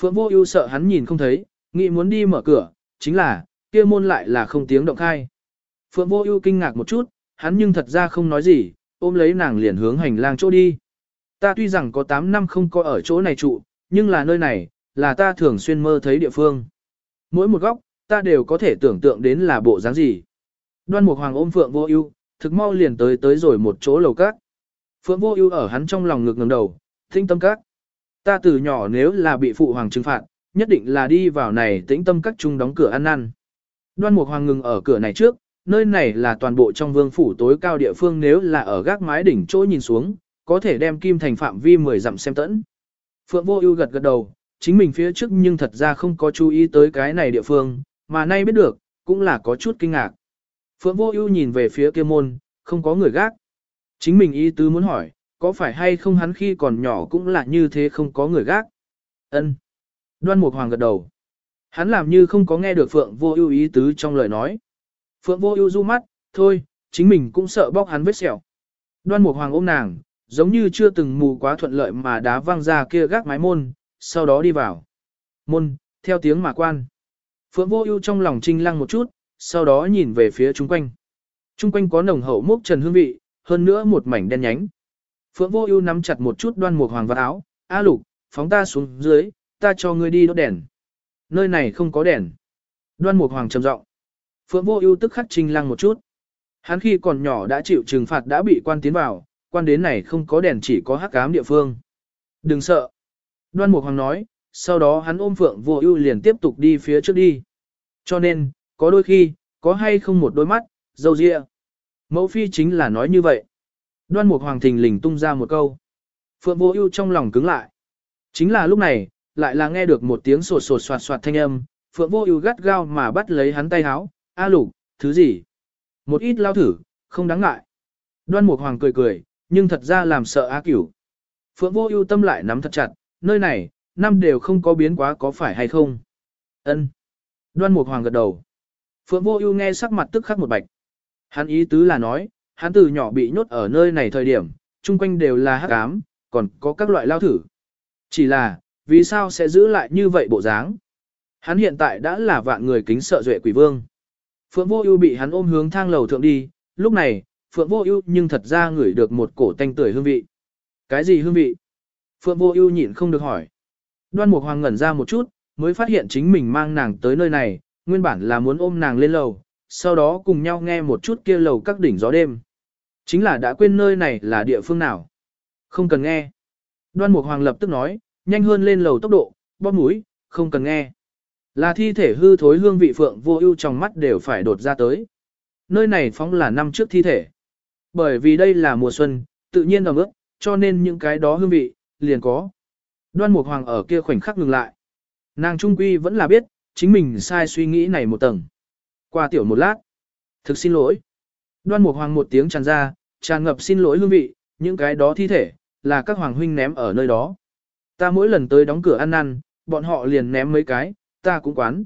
Phượng Vô Ưu sợ hắn nhìn không thấy, nghĩ muốn đi mở cửa, chính là, kia môn lại là không tiếng động khai. Phượng Vô Ưu kinh ngạc một chút, hắn nhưng thật ra không nói gì, ôm lấy nàng liền hướng hành lang chỗ đi. Ta tuy rằng có 8 năm không có ở chỗ này trụ, nhưng là nơi này, là ta thường xuyên mơ thấy địa phương. Mỗi một góc, ta đều có thể tưởng tượng đến là bộ dáng gì. Đoan Mục Hoàng ôm Phượng Vô Ưu, thực mau liền tới tới rồi một chỗ lầu các. Phượng Vô Ưu ở hắn trong lòng ngực ngẩng đầu, "Tĩnh Tâm Các." Ta từ nhỏ nếu là bị phụ hoàng trừng phạt, nhất định là đi vào này Tĩnh Tâm Các chung đóng cửa ăn năn. Đoan Mục Hoàng ngừng ở cửa này trước, nơi này là toàn bộ trong vương phủ tối cao địa phương nếu là ở gác mái đỉnh chỗ nhìn xuống, có thể đem kim thành phạm vi 10 dặm xem tẫn. Phượng Vô Ưu gật gật đầu, chính mình phía trước nhưng thật ra không có chú ý tới cái này địa phương, mà nay biết được, cũng là có chút kinh ngạc. Phượng Vô Ưu nhìn về phía kia môn, không có người gác. Chính mình ý tứ muốn hỏi, có phải hay không hắn khi còn nhỏ cũng là như thế không có người gác? Ân. Đoan Mục Hoàng gật đầu. Hắn làm như không có nghe được Phượng Vô Ưu ý tứ trong lời nói. Phượng Vô Ưu du mắt, thôi, chính mình cũng sợ bóc hắn vết sẹo. Đoan Mục Hoàng ôm nàng, giống như chưa từng mù quá thuận lợi mà đá văng ra kia gác mái môn, sau đó đi vào. Môn, theo tiếng mà quan. Phượng Vô Ưu trong lòng trinh lăng một chút, sau đó nhìn về phía xung quanh. Xung quanh có nồng hậu mốc trần hương vị, hơn nữa một mảnh đen nhánh. Phượng Vô Ưu nắm chặt một chút đoan mục hoàng vật áo, "A Lục, phóng ta xuống dưới, ta cho ngươi đi đốt đèn." Nơi này không có đèn. Đoan mục hoàng trầm giọng. Phượng Vô Ưu tức khắc trinh lăng một chút. Hắn khi còn nhỏ đã chịu trừng phạt đã bị quan tiến vào, quan đến này không có đèn chỉ có hắc ám địa phương. "Đừng sợ." Đoan Mục Hoàng nói, sau đó hắn ôm Phượng Vô Ưu liền tiếp tục đi phía trước đi. Cho nên, có đôi khi, có hay không một đôi mắt, dâu ria. Mẫu phi chính là nói như vậy. Đoan Mục Hoàng thình lình tung ra một câu. Phượng Vô Ưu trong lòng cứng lại. Chính là lúc này, lại là nghe được một tiếng sột sột soạt soạt thanh âm, Phượng Vô Ưu gắt gao mà bắt lấy hắn tay áo, "A Lục, thứ gì?" Một ít lao thử, không đáng ngại. Đoan Mục Hoàng cười cười, nhưng thật ra làm sợ A Cửu. Phượng Vô Ưu tâm lại nắm thật chặt, nơi này, năm đều không có biến quá có phải hay không? Ân. Đoan Mục Hoàng gật đầu. Phượng Vô Ưu nghe sắc mặt tức khắc một bạch. Hắn ý tứ là nói, hắn từ nhỏ bị nhốt ở nơi này thời điểm, chung quanh đều là hắc ám, còn có các loại lao thử. Chỉ là, vì sao sẽ giữ lại như vậy bộ dáng? Hắn hiện tại đã là vạn người kính sợ duệ quỷ vương. Phượng Vô Ưu bị hắn ôm hướng thang lầu thượng đi, lúc này, Phượng Vô Ưu nhưng thật ra ngửi được một cổ tanh tưởi hương vị. Cái gì hương vị? Phượng Vô Ưu nhịn không được hỏi. Đoan Mục Hoàng ngẩn ra một chút, mới phát hiện chính mình mang nàng tới nơi này, nguyên bản là muốn ôm nàng lên lầu, sau đó cùng nhau nghe một chút kia lầu các đỉnh gió đêm. Chính là đã quên nơi này là địa phương nào. Không cần nghe. Đoan Mục Hoàng lập tức nói, nhanh hơn lên lầu tốc độ, bóp mũi, không cần nghe. Là thi thể hư thối hương vị Phượng Vô Ưu trong mắt đều phải đột ra tới. Nơi này phóng là năm trước thi thể. Bởi vì đây là mùa xuân, tự nhiên ẩm ướt, cho nên những cái đó hương vị, liền có. Đoan Mục Hoàng ở kia khoảnh khắc ngừng lại. Nàng trung quy vẫn là biết, chính mình sai suy nghĩ này một tầng. Qua tiểu một lát. Thực xin lỗi. Đoan Mục Hoàng một tiếng tràn ra, tràn ngập xin lỗi hương vị, những cái đó thi thể, là các hoàng huynh ném ở nơi đó. Ta mỗi lần tới đóng cửa ăn năn, bọn họ liền ném mấy cái, ta cũng quán.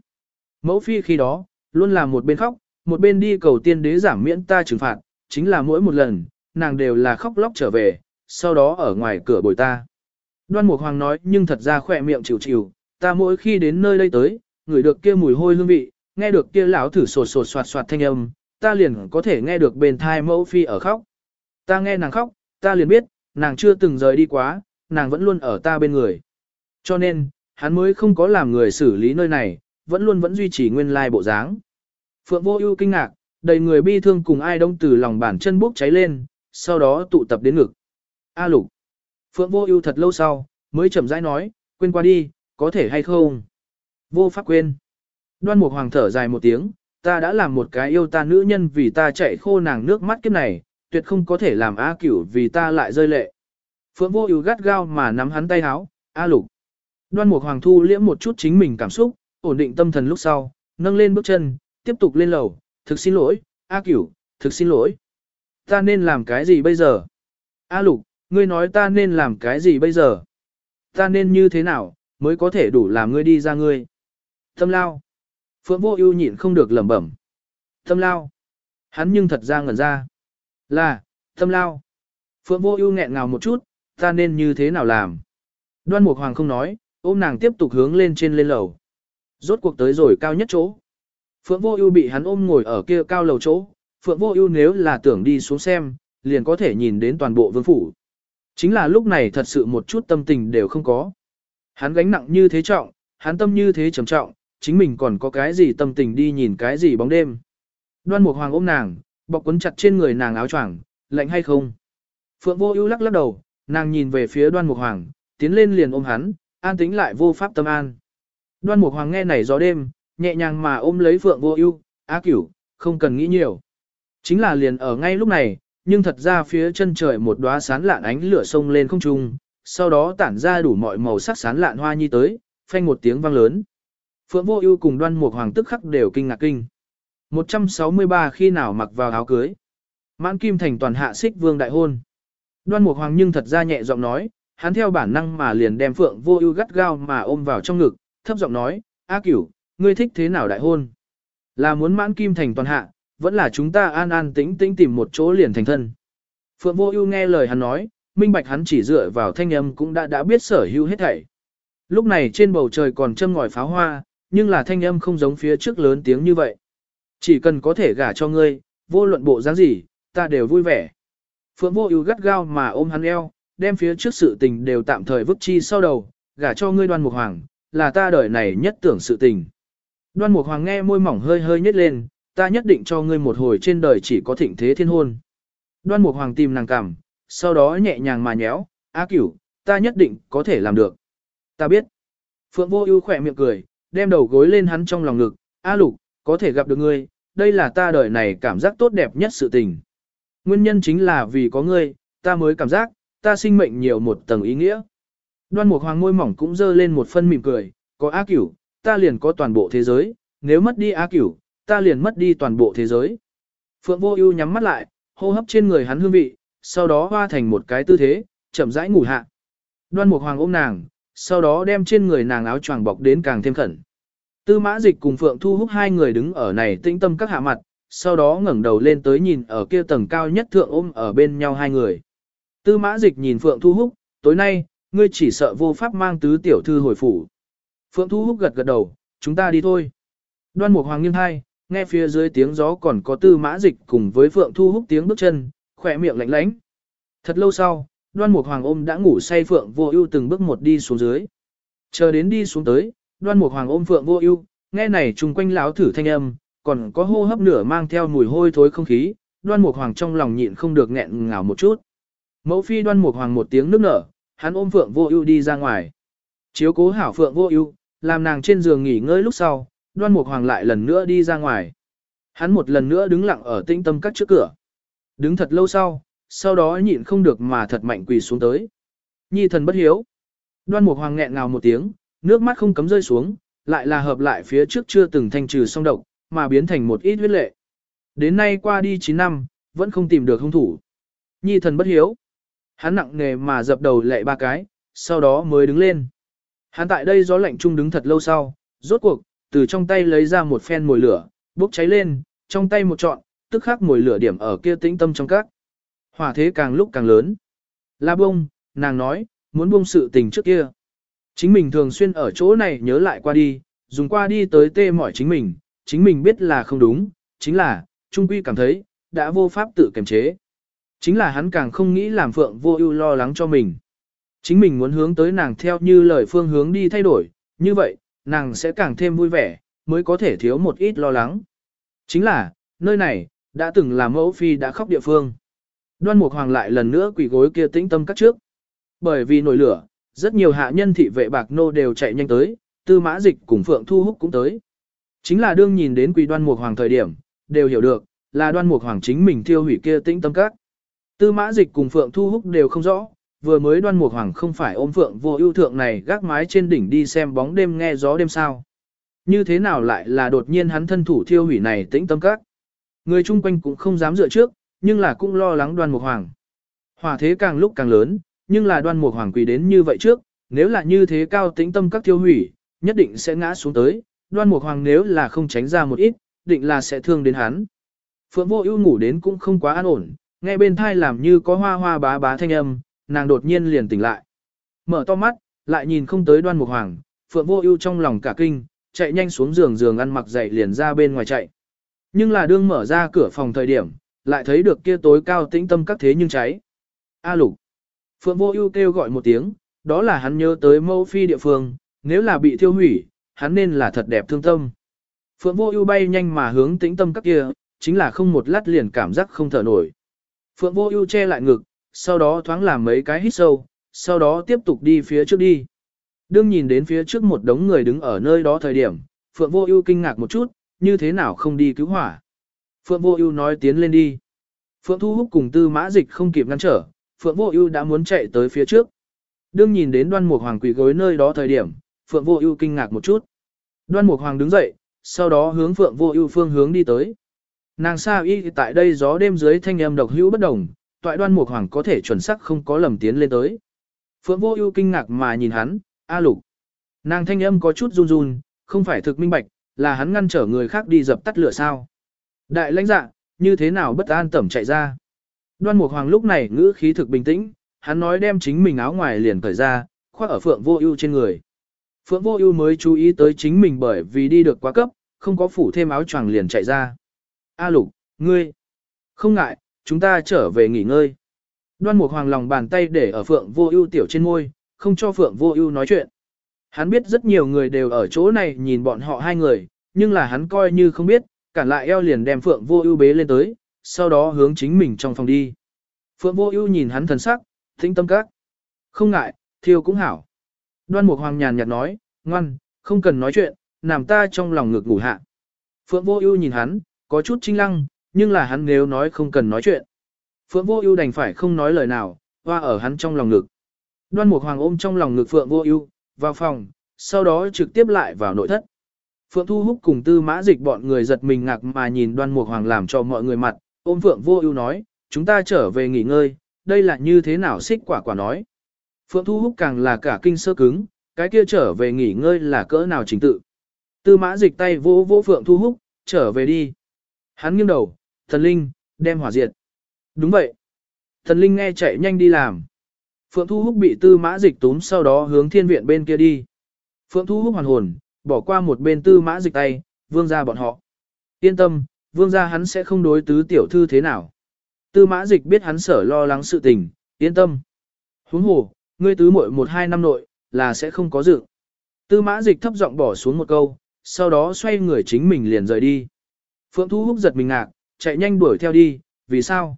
Mẫu phi khi đó, luôn là một bên khóc, một bên đi cầu tiên đế giảm miễn ta trừng phạt, chính là mỗi một lần, nàng đều là khóc lóc trở về, sau đó ở ngoài cửa bồi ta. Đoan Mục Hoàng nói nhưng thật ra khỏe miệng chịu chịu, ta mỗi khi đến nơi đây tới, ngửi được kia mùi hôi hương vị, nghe được kia lão thử sột sột soạt soạt thanh âm, ta liền có thể nghe được bên thai mẫu phi ở khóc. Ta nghe nàng khóc, ta liền biết, nàng chưa từng rời đi quá, nàng vẫn luôn ở ta bên người. Cho nên, hắn mới không có làm người xử lý nơi này, vẫn luôn vẫn duy trì nguyên lai bộ dáng. Phượng vô ưu kinh ngạc, đầy người bi thương cùng ai đông từ lòng bàn chân bốc cháy lên, sau đó tụ tập đến ngực. A lục. Phượng vô ưu thật lâu sau, mới chậm rãi nói, quên qua đi, có thể hay không? Vô pháp quên. Đoan mục hoàng thở dài một tiếng, ta đã làm một cái yêu ta nữ nhân vì ta chạy khô nàng nước mắt kiếp này, tuyệt không có thể làm A cửu vì ta lại rơi lệ. Phượng vô ưu gắt gao mà nắm hắn tay háo, A lục. Đoan mục hoàng thu liễm một chút chính mình cảm xúc, ổn định tâm thần lúc sau, nâng lên bước chân, tiếp tục lên lầu, thực xin lỗi, A cửu, thực xin lỗi. Ta nên làm cái gì bây giờ? A lục, ngươi nói ta nên làm cái gì bây giờ? Ta nên như thế nào, mới có thể đủ làm ngươi đi ra ngươi? Tâm lao. Phượng vô ưu nhịn không được lẩm bẩm. Tâm lao. Hắn nhưng thật ra ngẩn ra. Là, tâm lao. Phượng vô ưu nghẹn ngào một chút, ta nên như thế nào làm? Đoan Mục Hoàng không nói, ôm nàng tiếp tục hướng lên trên lên lầu. Rốt cuộc tới rồi cao nhất chỗ. Phượng Vô Ưu bị hắn ôm ngồi ở kia cao lầu chỗ, Phượng Vô Ưu nếu là tưởng đi xuống xem, liền có thể nhìn đến toàn bộ vương phủ. Chính là lúc này thật sự một chút tâm tình đều không có. Hắn gánh nặng như thế trọng, hắn tâm như thế trầm trọng, chính mình còn có cái gì tâm tình đi nhìn cái gì bóng đêm. Đoan Mục Hoàng ôm nàng, bọc quấn chặt trên người nàng áo choàng, lạnh hay không? Phượng Vô Ưu lắc lắc đầu, nàng nhìn về phía Đoan Mục Hoàng, tiến lên liền ôm hắn, an tĩnh lại vô pháp tâm an. Đoan Mục Hoàng nghe nảy gió đêm, nhẹ nhàng mà ôm lấy Phượng Vô Ưu, "A Cửu, không cần nghĩ nhiều." Chính là liền ở ngay lúc này, nhưng thật ra phía chân trời một đóa sán lạn ánh lửa sông lên không trung, sau đó tản ra đủ mọi màu sắc sán lạn hoa nhi tới, phanh một tiếng vang lớn. Phượng Vô Ưu cùng Đoan Mục Hoàng tức khắc đều kinh ngạc kinh. 163 khi nào mặc vào áo cưới. Mãn Kim Thành toàn hạ xích vương đại hôn. Đoan Mục Hoàng nhưng thật ra nhẹ giọng nói, hắn theo bản năng mà liền đem Phượng Vô Ưu gắt gao mà ôm vào trong ngực, thấp giọng nói, "A Cửu, ngươi thích thế nào đại hôn? Là muốn Mãn Kim Thành toàn hạ, vẫn là chúng ta an an tĩnh tĩnh tìm một chỗ liền thành thân?" Phượng Vô Ưu nghe lời hắn nói, minh bạch hắn chỉ dựa vào thanh âm cũng đã đã biết sở hữu hết thảy. Lúc này trên bầu trời còn châm ngòi pháo hoa, nhưng là thanh âm không giống phía trước lớn tiếng như vậy. Chỉ cần có thể gả cho ngươi, vô luận bộ dáng gì, ta đều vui vẻ. Phượng vô ưu gắt gao mà ôm hắn eo, đem phía trước sự tình đều tạm thời vứt chi sau đầu, gả cho ngươi đoan mục hoàng, là ta đời này nhất tưởng sự tình. Đoan mục hoàng nghe môi mỏng hơi hơi nhếch lên, ta nhất định cho ngươi một hồi trên đời chỉ có thịnh thế thiên hôn. Đoan mục hoàng tìm nàng cằm, sau đó nhẹ nhàng mà nhéo, á cửu, ta nhất định có thể làm được. Ta biết. Phượng vô ưu khỏe miệng cười, đem đầu gối lên hắn trong lòng ngực, A lục, có thể gặp được ngươi, đây là ta đời này cảm giác tốt đẹp nhất sự tình. Nguyên nhân chính là vì có ngươi, ta mới cảm giác, ta sinh mệnh nhiều một tầng ý nghĩa. Đoan Mục Hoàng môi mỏng cũng dơ lên một phân mỉm cười, có A Cửu, ta liền có toàn bộ thế giới, nếu mất đi A Cửu, ta liền mất đi toàn bộ thế giới. Phượng Vô Ưu nhắm mắt lại, hô hấp trên người hắn hương vị, sau đó hoa thành một cái tư thế, chậm rãi ngủ hạ. Đoan Mục Hoàng ôm nàng, sau đó đem trên người nàng áo choàng bọc đến càng thêm khẩn. Tư Mã Dịch cùng Phượng Thu Húc hai người đứng ở này tĩnh tâm các hạ mặt, sau đó ngẩng đầu lên tới nhìn ở kia tầng cao nhất thượng ôm ở bên nhau hai người. Tư mã dịch nhìn Phượng Thu Húc, tối nay, ngươi chỉ sợ vô pháp mang tứ tiểu thư hồi phủ. Phượng Thu Húc gật gật đầu, chúng ta đi thôi. Đoan Mục Hoàng nghiêng hai, nghe phía dưới tiếng gió còn có tư mã dịch cùng với Phượng Thu Húc tiếng bước chân, khỏe miệng lạnh lánh. Thật lâu sau, Đoan Mục Hoàng ôm đã ngủ say Phượng Vô Ưu từng bước một đi xuống dưới. Chờ đến đi xuống tới, Đoan Mục Hoàng ôm Phượng Vô Ưu, nghe này trùng quanh lão thử thanh âm, còn có hô hấp nửa mang theo mùi hôi thối không khí, đoan mục hoàng trong lòng nhịn không được nghẹn ngào một chút. Mẫu phi đoan mục hoàng một tiếng nước nở, hắn ôm phượng vô ưu đi ra ngoài. Chiếu cố hảo phượng vô ưu, làm nàng trên giường nghỉ ngơi lúc sau, đoan mục hoàng lại lần nữa đi ra ngoài. Hắn một lần nữa đứng lặng ở tĩnh tâm các trước cửa. Đứng thật lâu sau, sau đó nhịn không được mà thật mạnh quỳ xuống tới. Nhi thần bất hiếu. Đoan mục hoàng nghẹn ngào một tiếng, nước mắt không cấm rơi xuống, lại là hợp lại phía trước chưa từng thanh trừ song độc, mà biến thành một ít huyết lệ. Đến nay qua đi 9 năm, vẫn không tìm được hung thủ. Nhi thần bất hiếu. Hắn nặng nề mà dập đầu lệ ba cái, sau đó mới đứng lên. Hắn tại đây gió lạnh trung đứng thật lâu sau, rốt cuộc, từ trong tay lấy ra một phen mồi lửa, bốc cháy lên, trong tay một trọn, tức khắc mồi lửa điểm ở kia tĩnh tâm trong các. Hỏa thế càng lúc càng lớn. La bông, nàng nói, muốn buông sự tình trước kia. Chính mình thường xuyên ở chỗ này nhớ lại qua đi, dùng qua đi tới tê mỏi chính mình, chính mình biết là không đúng, chính là, trung quy cảm thấy, đã vô pháp tự kiềm chế. Chính là hắn càng không nghĩ làm phượng vô ưu lo lắng cho mình. Chính mình muốn hướng tới nàng theo như lời phương hướng đi thay đổi, như vậy, nàng sẽ càng thêm vui vẻ, mới có thể thiếu một ít lo lắng. Chính là, nơi này, đã từng là mẫu phi đã khóc địa phương. Đoan Mục Hoàng lại lần nữa quỳ gối kia tĩnh tâm cắt trước. Bởi vì nổi lửa, rất nhiều hạ nhân thị vệ bạc nô đều chạy nhanh tới, tư mã dịch cùng Phượng Thu Húc cũng tới. Chính là đương nhìn đến quỳ đoan mục hoàng thời điểm, đều hiểu được, là đoan mục hoàng chính mình thiêu hủy kia tĩnh tâm các. Tư mã dịch cùng Phượng Thu Húc đều không rõ, vừa mới đoan mục hoàng không phải ôm Phượng vô ưu thượng này gác mái trên đỉnh đi xem bóng đêm nghe gió đêm sao. Như thế nào lại là đột nhiên hắn thân thủ thiêu hủy này tĩnh tâm các. Người chung quanh cũng không dám dựa trước, nhưng là cũng lo lắng đoan mục hoàng. Hỏa thế càng lúc càng lớn, nhưng là đoan mục hoàng quỳ đến như vậy trước, nếu là như thế cao tĩnh tâm các thiêu hủy, nhất định sẽ ngã xuống tới, đoan mục hoàng nếu là không tránh ra một ít, định là sẽ thương đến hắn. Phượng vô ưu ngủ đến cũng không quá an ổn, nghe bên thai làm như có hoa hoa bá bá thanh âm, nàng đột nhiên liền tỉnh lại. Mở to mắt, lại nhìn không tới đoan mục hoàng, Phượng vô ưu trong lòng cả kinh, chạy nhanh xuống giường giường ăn mặc dậy liền ra bên ngoài chạy. Nhưng là đương mở ra cửa phòng thời điểm, lại thấy được kia tối cao tĩnh tâm các thế nhưng cháy. A lục. Phượng vô ưu kêu gọi một tiếng, đó là hắn nhớ tới mẫu phi địa phương, nếu là bị thiêu hủy, hắn nên là thật đẹp thương tâm. Phượng vô ưu bay nhanh mà hướng tĩnh tâm các kia, chính là không một lát liền cảm giác không thở nổi. Phượng vô ưu che lại ngực, sau đó thoáng làm mấy cái hít sâu, sau đó tiếp tục đi phía trước đi. Đương nhìn đến phía trước một đống người đứng ở nơi đó thời điểm, Phượng vô ưu kinh ngạc một chút, như thế nào không đi cứu hỏa. Phượng vô ưu nói tiến lên đi. Phượng thu hút cùng tư mã dịch không kịp ngăn trở, Phượng vô ưu đã muốn chạy tới phía trước. Đương nhìn đến đoan mục hoàng quỳ gối nơi đó thời điểm, Phượng Vô Ưu kinh ngạc một chút. Đoan Mục Hoàng đứng dậy, sau đó hướng Phượng Vô Ưu phương hướng đi tới. Nàng Sa Y tại đây gió đêm dưới thanh âm độc hữu bất đồng, toại Đoan Mục Hoàng có thể chuẩn xác không có lầm tiến lên tới. Phượng Vô Ưu kinh ngạc mà nhìn hắn, "A Lục." Nàng thanh âm có chút run run, không phải thực minh bạch, là hắn ngăn trở người khác đi dập tắt lửa sao? Đại lãnh dạ, như thế nào bất an tẩm chạy ra? Đoan Mục Hoàng lúc này ngữ khí thực bình tĩnh, hắn nói đem chính mình áo ngoài liền cởi ra, khoác ở Phượng Vô Ưu trên người. Phượng Vô Ưu mới chú ý tới chính mình bởi vì đi được quá cấp, không có phủ thêm áo choàng liền chạy ra. A Lục, ngươi, không ngại, chúng ta trở về nghỉ ngơi. Đoan Mục Hoàng lòng bàn tay để ở Phượng Vô Ưu tiểu trên môi, không cho Phượng Vô Ưu nói chuyện. Hắn biết rất nhiều người đều ở chỗ này nhìn bọn họ hai người, nhưng là hắn coi như không biết, cản lại eo liền đem Phượng Vô Ưu bế lên tới, sau đó hướng chính mình trong phòng đi. Phượng Vô Ưu nhìn hắn thần sắc, thinh tâm các. Không ngại, thiêu cũng hảo. Đoan Mục Hoàng nhàn nhạt nói, ngoan, không cần nói chuyện, nằm ta trong lòng ngực ngủ hạ. Phượng Vô Ưu nhìn hắn, có chút chinh lăng, nhưng là hắn nếu nói không cần nói chuyện. Phượng Vô Ưu đành phải không nói lời nào, hoa ở hắn trong lòng ngực. Đoan Mục Hoàng ôm trong lòng ngực Phượng Vô Ưu, vào phòng, sau đó trực tiếp lại vào nội thất. Phượng Thu Húc cùng Tư Mã Dịch bọn người giật mình ngạc mà nhìn Đoan Mục Hoàng làm cho mọi người mặt, ôm Phượng Vô Ưu nói, "Chúng ta trở về nghỉ ngơi, đây là như thế nào?" Xích Quả Quả nói. Phượng Thu Húc càng là cả kinh sơ cứng, cái kia trở về nghỉ ngơi là cỡ nào trình tự. Tư mã dịch tay vỗ vỗ Phượng Thu Húc, trở về đi. Hắn nghiêng đầu, thần linh, đem hỏa diệt. Đúng vậy. Thần linh nghe chạy nhanh đi làm. Phượng Thu Húc bị tư mã dịch túm sau đó hướng thiên viện bên kia đi. Phượng Thu Húc hoàn hồn, bỏ qua một bên tư mã dịch tay, vương ra bọn họ. Yên tâm, vương ra hắn sẽ không đối tứ tiểu thư thế nào. Tư mã dịch biết hắn sở lo lắng sự tình, yên tâm. Huống hồ, ngươi tứ muội một hai năm nội, là sẽ không có dự. Tư mã dịch thấp giọng bỏ xuống một câu, sau đó xoay người chính mình liền rời đi. Phượng Thu Húc giật mình ngạc, chạy nhanh đuổi theo đi, vì sao?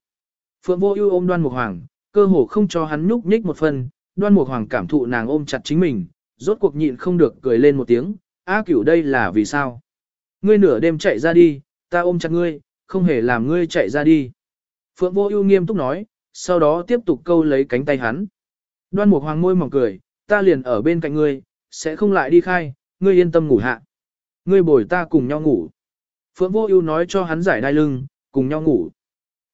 Phượng Vô Ưu ôm Đoan Mục Hoàng, cơ hồ không cho hắn nhúc nhích một phần, Đoan Mục Hoàng cảm thụ nàng ôm chặt chính mình, rốt cuộc nhịn không được cười lên một tiếng, "A Cửu đây là vì sao? Ngươi nửa đêm chạy ra đi, ta ôm chặt ngươi, không hề làm ngươi chạy ra đi." Phượng Vô Ưu nghiêm túc nói, sau đó tiếp tục câu lấy cánh tay hắn. Đoan Mục Hoàng môi mỏng cười, ta liền ở bên cạnh ngươi, sẽ không lại đi khai, ngươi yên tâm ngủ hạ. Ngươi bồi ta cùng nhau ngủ. Phượng Vô Ưu nói cho hắn giải đai lưng, cùng nhau ngủ.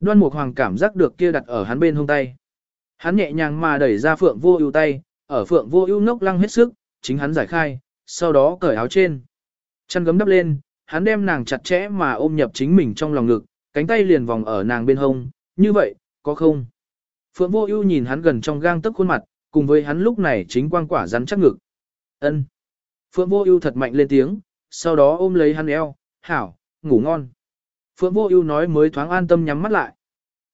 Đoan Mục Hoàng cảm giác được kia đặt ở hắn bên hông tay. Hắn nhẹ nhàng mà đẩy ra Phượng Vô Ưu tay, ở Phượng Vô Ưu ngốc lăng hết sức, chính hắn giải khai, sau đó cởi áo trên. Chân gấm đắp lên, hắn đem nàng chặt chẽ mà ôm nhập chính mình trong lòng ngực, cánh tay liền vòng ở nàng bên hông, như vậy, có không? Phượng Vô Ưu nhìn hắn gần trong gang tấc khuôn mặt, cùng với hắn lúc này chính quang quả rắn chắc ngực. Ân. Phượng Vô Ưu thật mạnh lên tiếng, sau đó ôm lấy hắn eo, "Hảo, ngủ ngon." Phượng Vô Ưu nói mới thoáng an tâm nhắm mắt lại.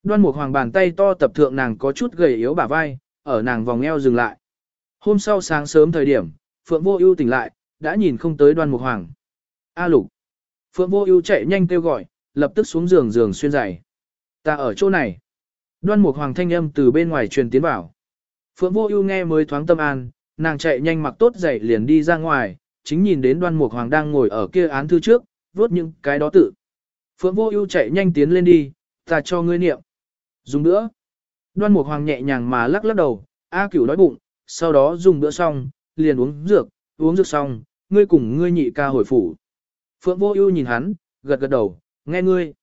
Đoan Mục Hoàng bàn tay to tập thượng nàng có chút gầy yếu bả vai, ở nàng vòng eo dừng lại. Hôm sau sáng sớm thời điểm, Phượng Vô Ưu tỉnh lại, đã nhìn không tới Đoan Mục Hoàng. "A Lục." Phượng Vô Ưu chạy nhanh kêu gọi, lập tức xuống giường giường xuyên giày. "Ta ở chỗ này." Đoan Mục Hoàng thanh âm từ bên ngoài truyền tiến vào. Phượng Vô Ưu nghe mới thoáng tâm an, nàng chạy nhanh mặc tốt giày liền đi ra ngoài, chính nhìn đến Đoan Mục Hoàng đang ngồi ở kia án thư trước, vớt những cái đó tự. Phượng Vô Ưu chạy nhanh tiến lên đi, "Ta cho ngươi niệm." Dùng nữa. Đoan Mục Hoàng nhẹ nhàng mà lắc lắc đầu, A Cửu đói bụng, sau đó dùng bữa xong, liền uống dược, uống dược xong, ngươi cùng ngươi nhị ca hồi phủ. Phượng Vô Ưu nhìn hắn, gật gật đầu, nghe ngươi.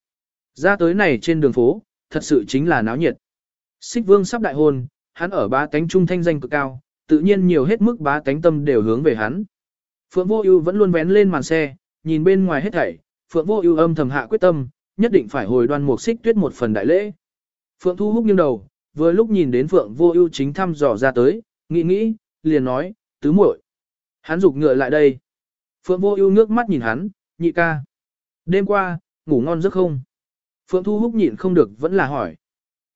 Ra tới này trên đường phố, thật sự chính là náo nhiệt. Xích Vương sắp đại hôn, hắn ở ba cánh trung thanh danh cực cao, tự nhiên nhiều hết mức ba cánh tâm đều hướng về hắn. Phượng Vô Ưu vẫn luôn vén lên màn xe, nhìn bên ngoài hết thảy, Phượng Vô Ưu âm thầm hạ quyết tâm, nhất định phải hồi Đoan Mục Xích Tuyết một phần đại lễ. Phượng Thu Húc nghiêng đầu, vừa lúc nhìn đến Phượng Vô Ưu chính thăm dò ra tới, nghĩ nghĩ, liền nói, "Tứ muội." Hắn dục ngựa lại đây. Phượng Vô Ưu nước mắt nhìn hắn, "Nhị ca, đêm qua, ngủ ngon giấc không?" Phượng Thu Húc nhịn không được vẫn là hỏi.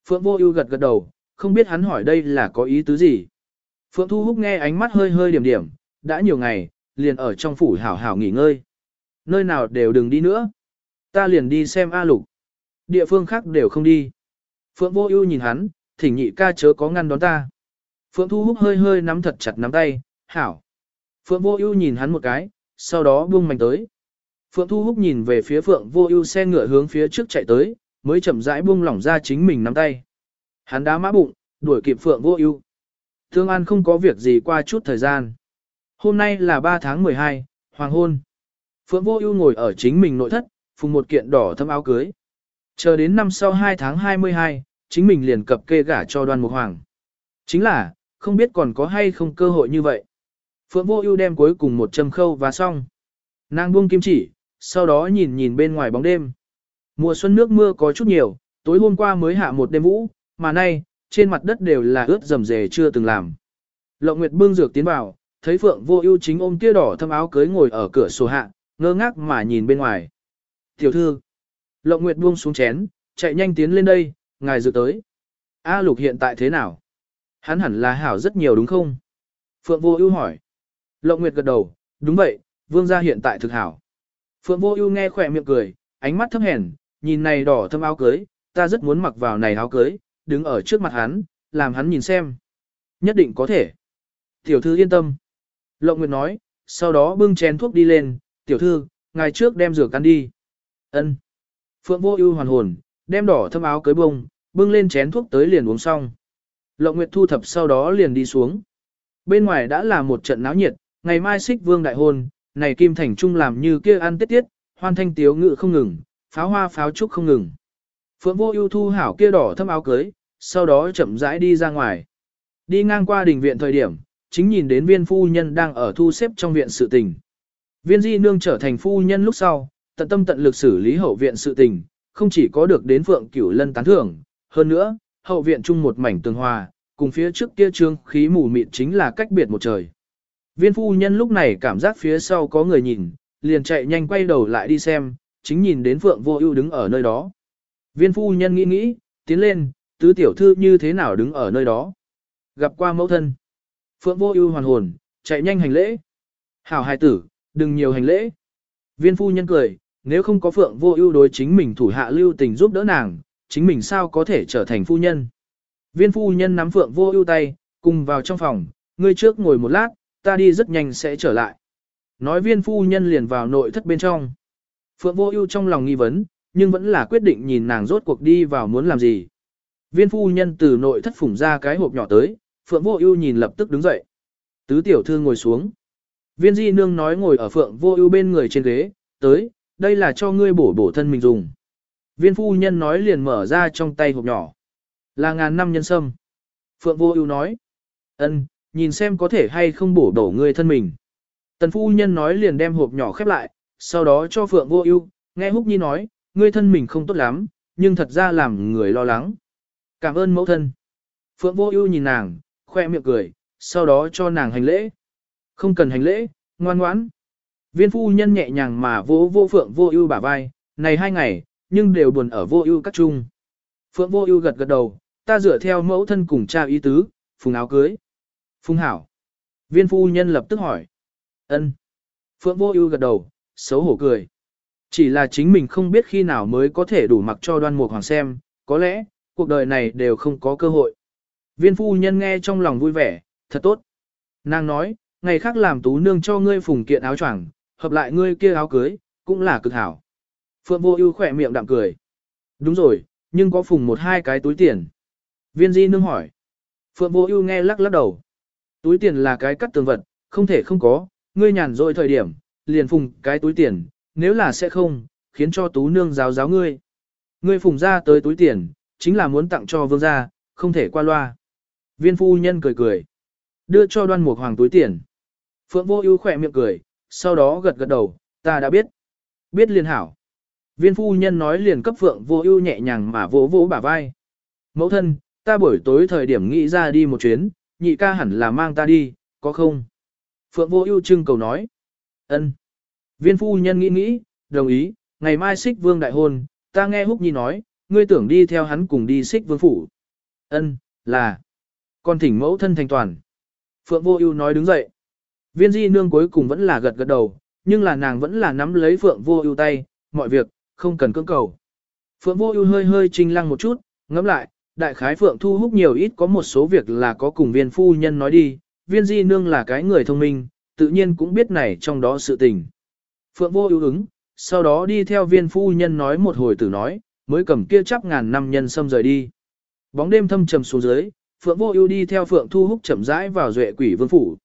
Phượng Vô Ưu gật gật đầu, không biết hắn hỏi đây là có ý tứ gì. Phượng Thu Húc nghe ánh mắt hơi hơi điểm điểm, đã nhiều ngày, liền ở trong phủ hảo hảo nghỉ ngơi. Nơi nào đều đừng đi nữa. Ta liền đi xem A Lục. Địa phương khác đều không đi. Phượng Vô Ưu nhìn hắn, thỉnh nhị ca chớ có ngăn đón ta. Phượng Thu Húc hơi hơi nắm thật chặt nắm tay, hảo. Phượng Vô Ưu nhìn hắn một cái, sau đó buông mạnh tới. Phượng Thu Húc nhìn về phía Phượng Vô Ưu xe ngựa hướng phía trước chạy tới, mới chậm rãi buông lỏng ra chính mình nắm tay. Hắn đá mã bụng, đuổi kịp Phượng Vô Ưu. Thương An không có việc gì qua chút thời gian. Hôm nay là 3 tháng 12, hoàng hôn. Phượng Vô Ưu ngồi ở chính mình nội thất, phùng một kiện đỏ thâm áo cưới. Chờ đến năm sau 2 tháng 22, chính mình liền cập kê gả cho Đoan Mục Hoàng. Chính là, không biết còn có hay không cơ hội như vậy. Phượng Vô Ưu đem cuối cùng một châm khâu và xong. Nàng buông kim chỉ, sau đó nhìn nhìn bên ngoài bóng đêm. Mùa xuân nước mưa có chút nhiều, tối hôm qua mới hạ một đêm vũ, mà nay, trên mặt đất đều là ướt rầm rề chưa từng làm. Lộng Nguyệt bưng dược tiến vào, thấy Phượng Vô Ưu chính ôm kia đỏ thâm áo cưới ngồi ở cửa sổ hạ, ngơ ngác mà nhìn bên ngoài. "Tiểu thư." Lộng Nguyệt buông xuống chén, chạy nhanh tiến lên đây, ngài dự tới. A Lục hiện tại thế nào? Hắn hẳn là hảo rất nhiều đúng không? Phượng Vô Ưu hỏi. Lộng Nguyệt gật đầu, đúng vậy, vương gia hiện tại thực hảo. Phượng Vô Ưu nghe khỏe miệng cười, ánh mắt thâm hèn, nhìn này đỏ thâm áo cưới, ta rất muốn mặc vào này áo cưới, đứng ở trước mặt hắn, làm hắn nhìn xem. Nhất định có thể. Tiểu thư yên tâm. Lộng Nguyệt nói, sau đó bưng chén thuốc đi lên, tiểu thư, ngài trước đem rửa ăn đi. Ân. Phượng Vô Ưu hoàn hồn, đem đỏ thâm áo cưới bông, bưng lên chén thuốc tới liền uống xong. Lộng Nguyệt thu thập sau đó liền đi xuống. Bên ngoài đã là một trận náo nhiệt, ngày mai xích vương đại hôn, này Kim Thành Trung làm như kia ăn tiết tiết, hoan thanh tiếu ngự không ngừng, pháo hoa pháo trúc không ngừng. Phượng vô ưu thu hảo kia đỏ thâm áo cưới, sau đó chậm rãi đi ra ngoài. Đi ngang qua đình viện thời điểm, chính nhìn đến viên phu nhân đang ở thu xếp trong viện sự tình. Viên di nương trở thành phu nhân lúc sau, tận tâm tận lực xử lý hậu viện sự tình, không chỉ có được đến Phượng Cửu Lân tán thưởng, hơn nữa, hậu viện chung một mảnh tường hòa, cùng phía trước kia trương khí mù mịt chính là cách biệt một trời. Viên phu nhân lúc này cảm giác phía sau có người nhìn, liền chạy nhanh quay đầu lại đi xem, chính nhìn đến Phượng Vô Ưu đứng ở nơi đó. Viên phu nhân nghĩ nghĩ, tiến lên, tứ tiểu thư như thế nào đứng ở nơi đó. Gặp qua mẫu thân. Phượng Vô Ưu hoàn hồn, chạy nhanh hành lễ. "Hảo hài tử, đừng nhiều hành lễ." Viên phu nhân cười, nếu không có Phượng Vô Ưu đối chính mình thủ hạ lưu tình giúp đỡ nàng, chính mình sao có thể trở thành phu nhân. Viên phu nhân nắm Phượng Vô Ưu tay, cùng vào trong phòng, ngươi trước ngồi một lát, ta đi rất nhanh sẽ trở lại. Nói viên phu nhân liền vào nội thất bên trong. Phượng Vô Ưu trong lòng nghi vấn, nhưng vẫn là quyết định nhìn nàng rốt cuộc đi vào muốn làm gì. Viên phu nhân từ nội thất phủng ra cái hộp nhỏ tới, Phượng Vô Ưu nhìn lập tức đứng dậy. Tứ tiểu thư ngồi xuống. Viên Di nương nói ngồi ở Phượng Vô Ưu bên người trên ghế, "Tới, đây là cho ngươi bổ bổ thân mình dùng." Viên phu nhân nói liền mở ra trong tay hộp nhỏ. Là ngàn năm nhân sâm. Phượng Vô Ưu nói, ân, nhìn xem có thể hay không bổ đổ ngươi thân mình. Tần phu nhân nói liền đem hộp nhỏ khép lại, sau đó cho Phượng Vô Ưu, nghe Húc Nhi nói, ngươi thân mình không tốt lắm, nhưng thật ra làm người lo lắng. Cảm ơn mẫu thân. Phượng Vô Ưu nhìn nàng, khoe miệng cười, sau đó cho nàng hành lễ. Không cần hành lễ, ngoan ngoãn. Viên phu nhân nhẹ nhàng mà vỗ vô Phượng Vô Ưu bả vai, này hai ngày, nhưng đều buồn ở Vô Ưu các chung. Phượng Vô Ưu gật gật đầu, ta dựa theo mẫu thân cùng cha ý tứ, phùng áo cưới. Phùng hảo. Viên phu nhân lập tức hỏi. Ân. Phượng Vô Ưu gật đầu, xấu hổ cười. Chỉ là chính mình không biết khi nào mới có thể đủ mặc cho Đoan Mục Hoàng xem, có lẽ cuộc đời này đều không có cơ hội. Viên phu nhân nghe trong lòng vui vẻ, thật tốt. Nàng nói, ngày khác làm tú nương cho ngươi phùng kiện áo choàng, hợp lại ngươi kia áo cưới, cũng là cực hảo. Phượng vô ưu khỏe miệng đạm cười. Đúng rồi, nhưng có phùng một hai cái túi tiền. Viên di nương hỏi. Phượng vô ưu nghe lắc lắc đầu. Túi tiền là cái cắt tường vật, không thể không có, ngươi nhàn rỗi thời điểm, liền phùng cái túi tiền, nếu là sẽ không, khiến cho tú nương giáo giáo ngươi. Ngươi phùng ra tới túi tiền, chính là muốn tặng cho vương gia, không thể qua loa. Viên phu nhân cười cười, đưa cho đoan mục hoàng túi tiền. Phượng vô ưu khẽ miệng cười, sau đó gật gật đầu, ta đã biết. Biết liền hảo. Viên phu nhân nói liền cấp Phượng vô ưu nhẹ nhàng mà vỗ vỗ bả vai. Mẫu thân, ta buổi tối thời điểm nghĩ ra đi một chuyến, nhị ca hẳn là mang ta đi, có không? Phượng vô ưu trưng cầu nói. ân. Viên phu nhân nghĩ nghĩ, đồng ý, ngày mai Sích vương đại hôn, ta nghe húc nhi nói, ngươi tưởng đi theo hắn cùng đi Sích vương phủ. Ân, là. Con thỉnh mẫu thân thành toàn. Phượng vô ưu nói đứng dậy. Viên di nương cuối cùng vẫn là gật gật đầu, nhưng là nàng vẫn là nắm lấy Phượng vô ưu tay, mọi việc, không cần cưỡng cầu. Phượng vô ưu hơi hơi trinh lăng một chút, ngẫm lại, đại khái Phượng thu hút nhiều ít có một số việc là có cùng viên phu nhân nói đi, viên di nương là cái người thông minh, tự nhiên cũng biết này trong đó sự tình. Phượng vô ưu ứng, sau đó đi theo viên phu nhân nói một hồi tử nói, mới cầm kia chắp ngàn năm nhân xâm rời đi. Bóng đêm thâm trầm xuống dưới, Phượng Vô Ưu đi theo Phượng Thu Húc chậm rãi vào Duệ Quỷ Vương phủ.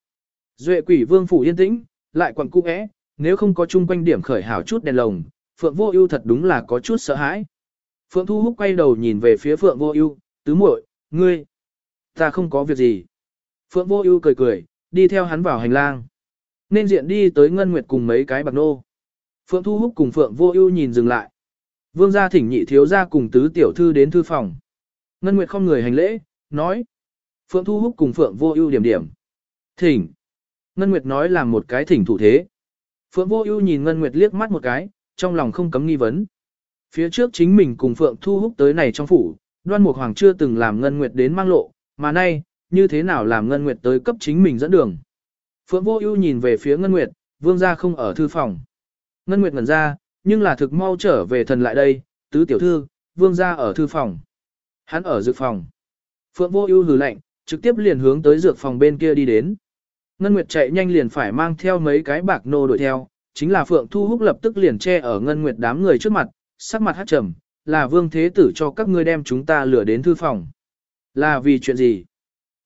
Duệ Quỷ Vương phủ yên tĩnh, lại quặn cung é, nếu không có chung quanh điểm khởi hảo chút đèn lồng, Phượng Vô Ưu thật đúng là có chút sợ hãi. Phượng Thu Húc quay đầu nhìn về phía Phượng Vô Ưu, "Tứ muội, ngươi?" "Ta không có việc gì." Phượng Vô Ưu cười cười, đi theo hắn vào hành lang. Nên diện đi tới Ngân Nguyệt cùng mấy cái bạc nô. Phượng Thu Húc cùng Phượng Vô Ưu nhìn dừng lại. Vương gia thỉnh nhị thiếu gia cùng tứ tiểu thư đến thư phòng. Ngân Nguyệt không người hành lễ, nói. Phượng Thu Húc cùng Phượng Vô Ưu điểm điểm. Thỉnh. Ngân Nguyệt nói làm một cái thỉnh thủ thế. Phượng Vô Ưu nhìn Ngân Nguyệt liếc mắt một cái, trong lòng không cấm nghi vấn. Phía trước chính mình cùng Phượng Thu Húc tới này trong phủ, Đoan Mục Hoàng chưa từng làm Ngân Nguyệt đến mang lộ, mà nay, như thế nào làm Ngân Nguyệt tới cấp chính mình dẫn đường. Phượng Vô Ưu nhìn về phía Ngân Nguyệt, vương gia không ở thư phòng. Ngân Nguyệt ngẩn ra, nhưng là thực mau trở về thần lại đây, tứ tiểu thư, vương gia ở thư phòng. Hắn ở dược phòng. Phượng vô ưu hừ lạnh, trực tiếp liền hướng tới dược phòng bên kia đi đến. Ngân Nguyệt chạy nhanh liền phải mang theo mấy cái bạc nô đuổi theo, chính là Phượng Thu Húc lập tức liền che ở Ngân Nguyệt đám người trước mặt, sắc mặt hắt trầm, là vương thế tử cho các ngươi đem chúng ta lừa đến thư phòng. Là vì chuyện gì?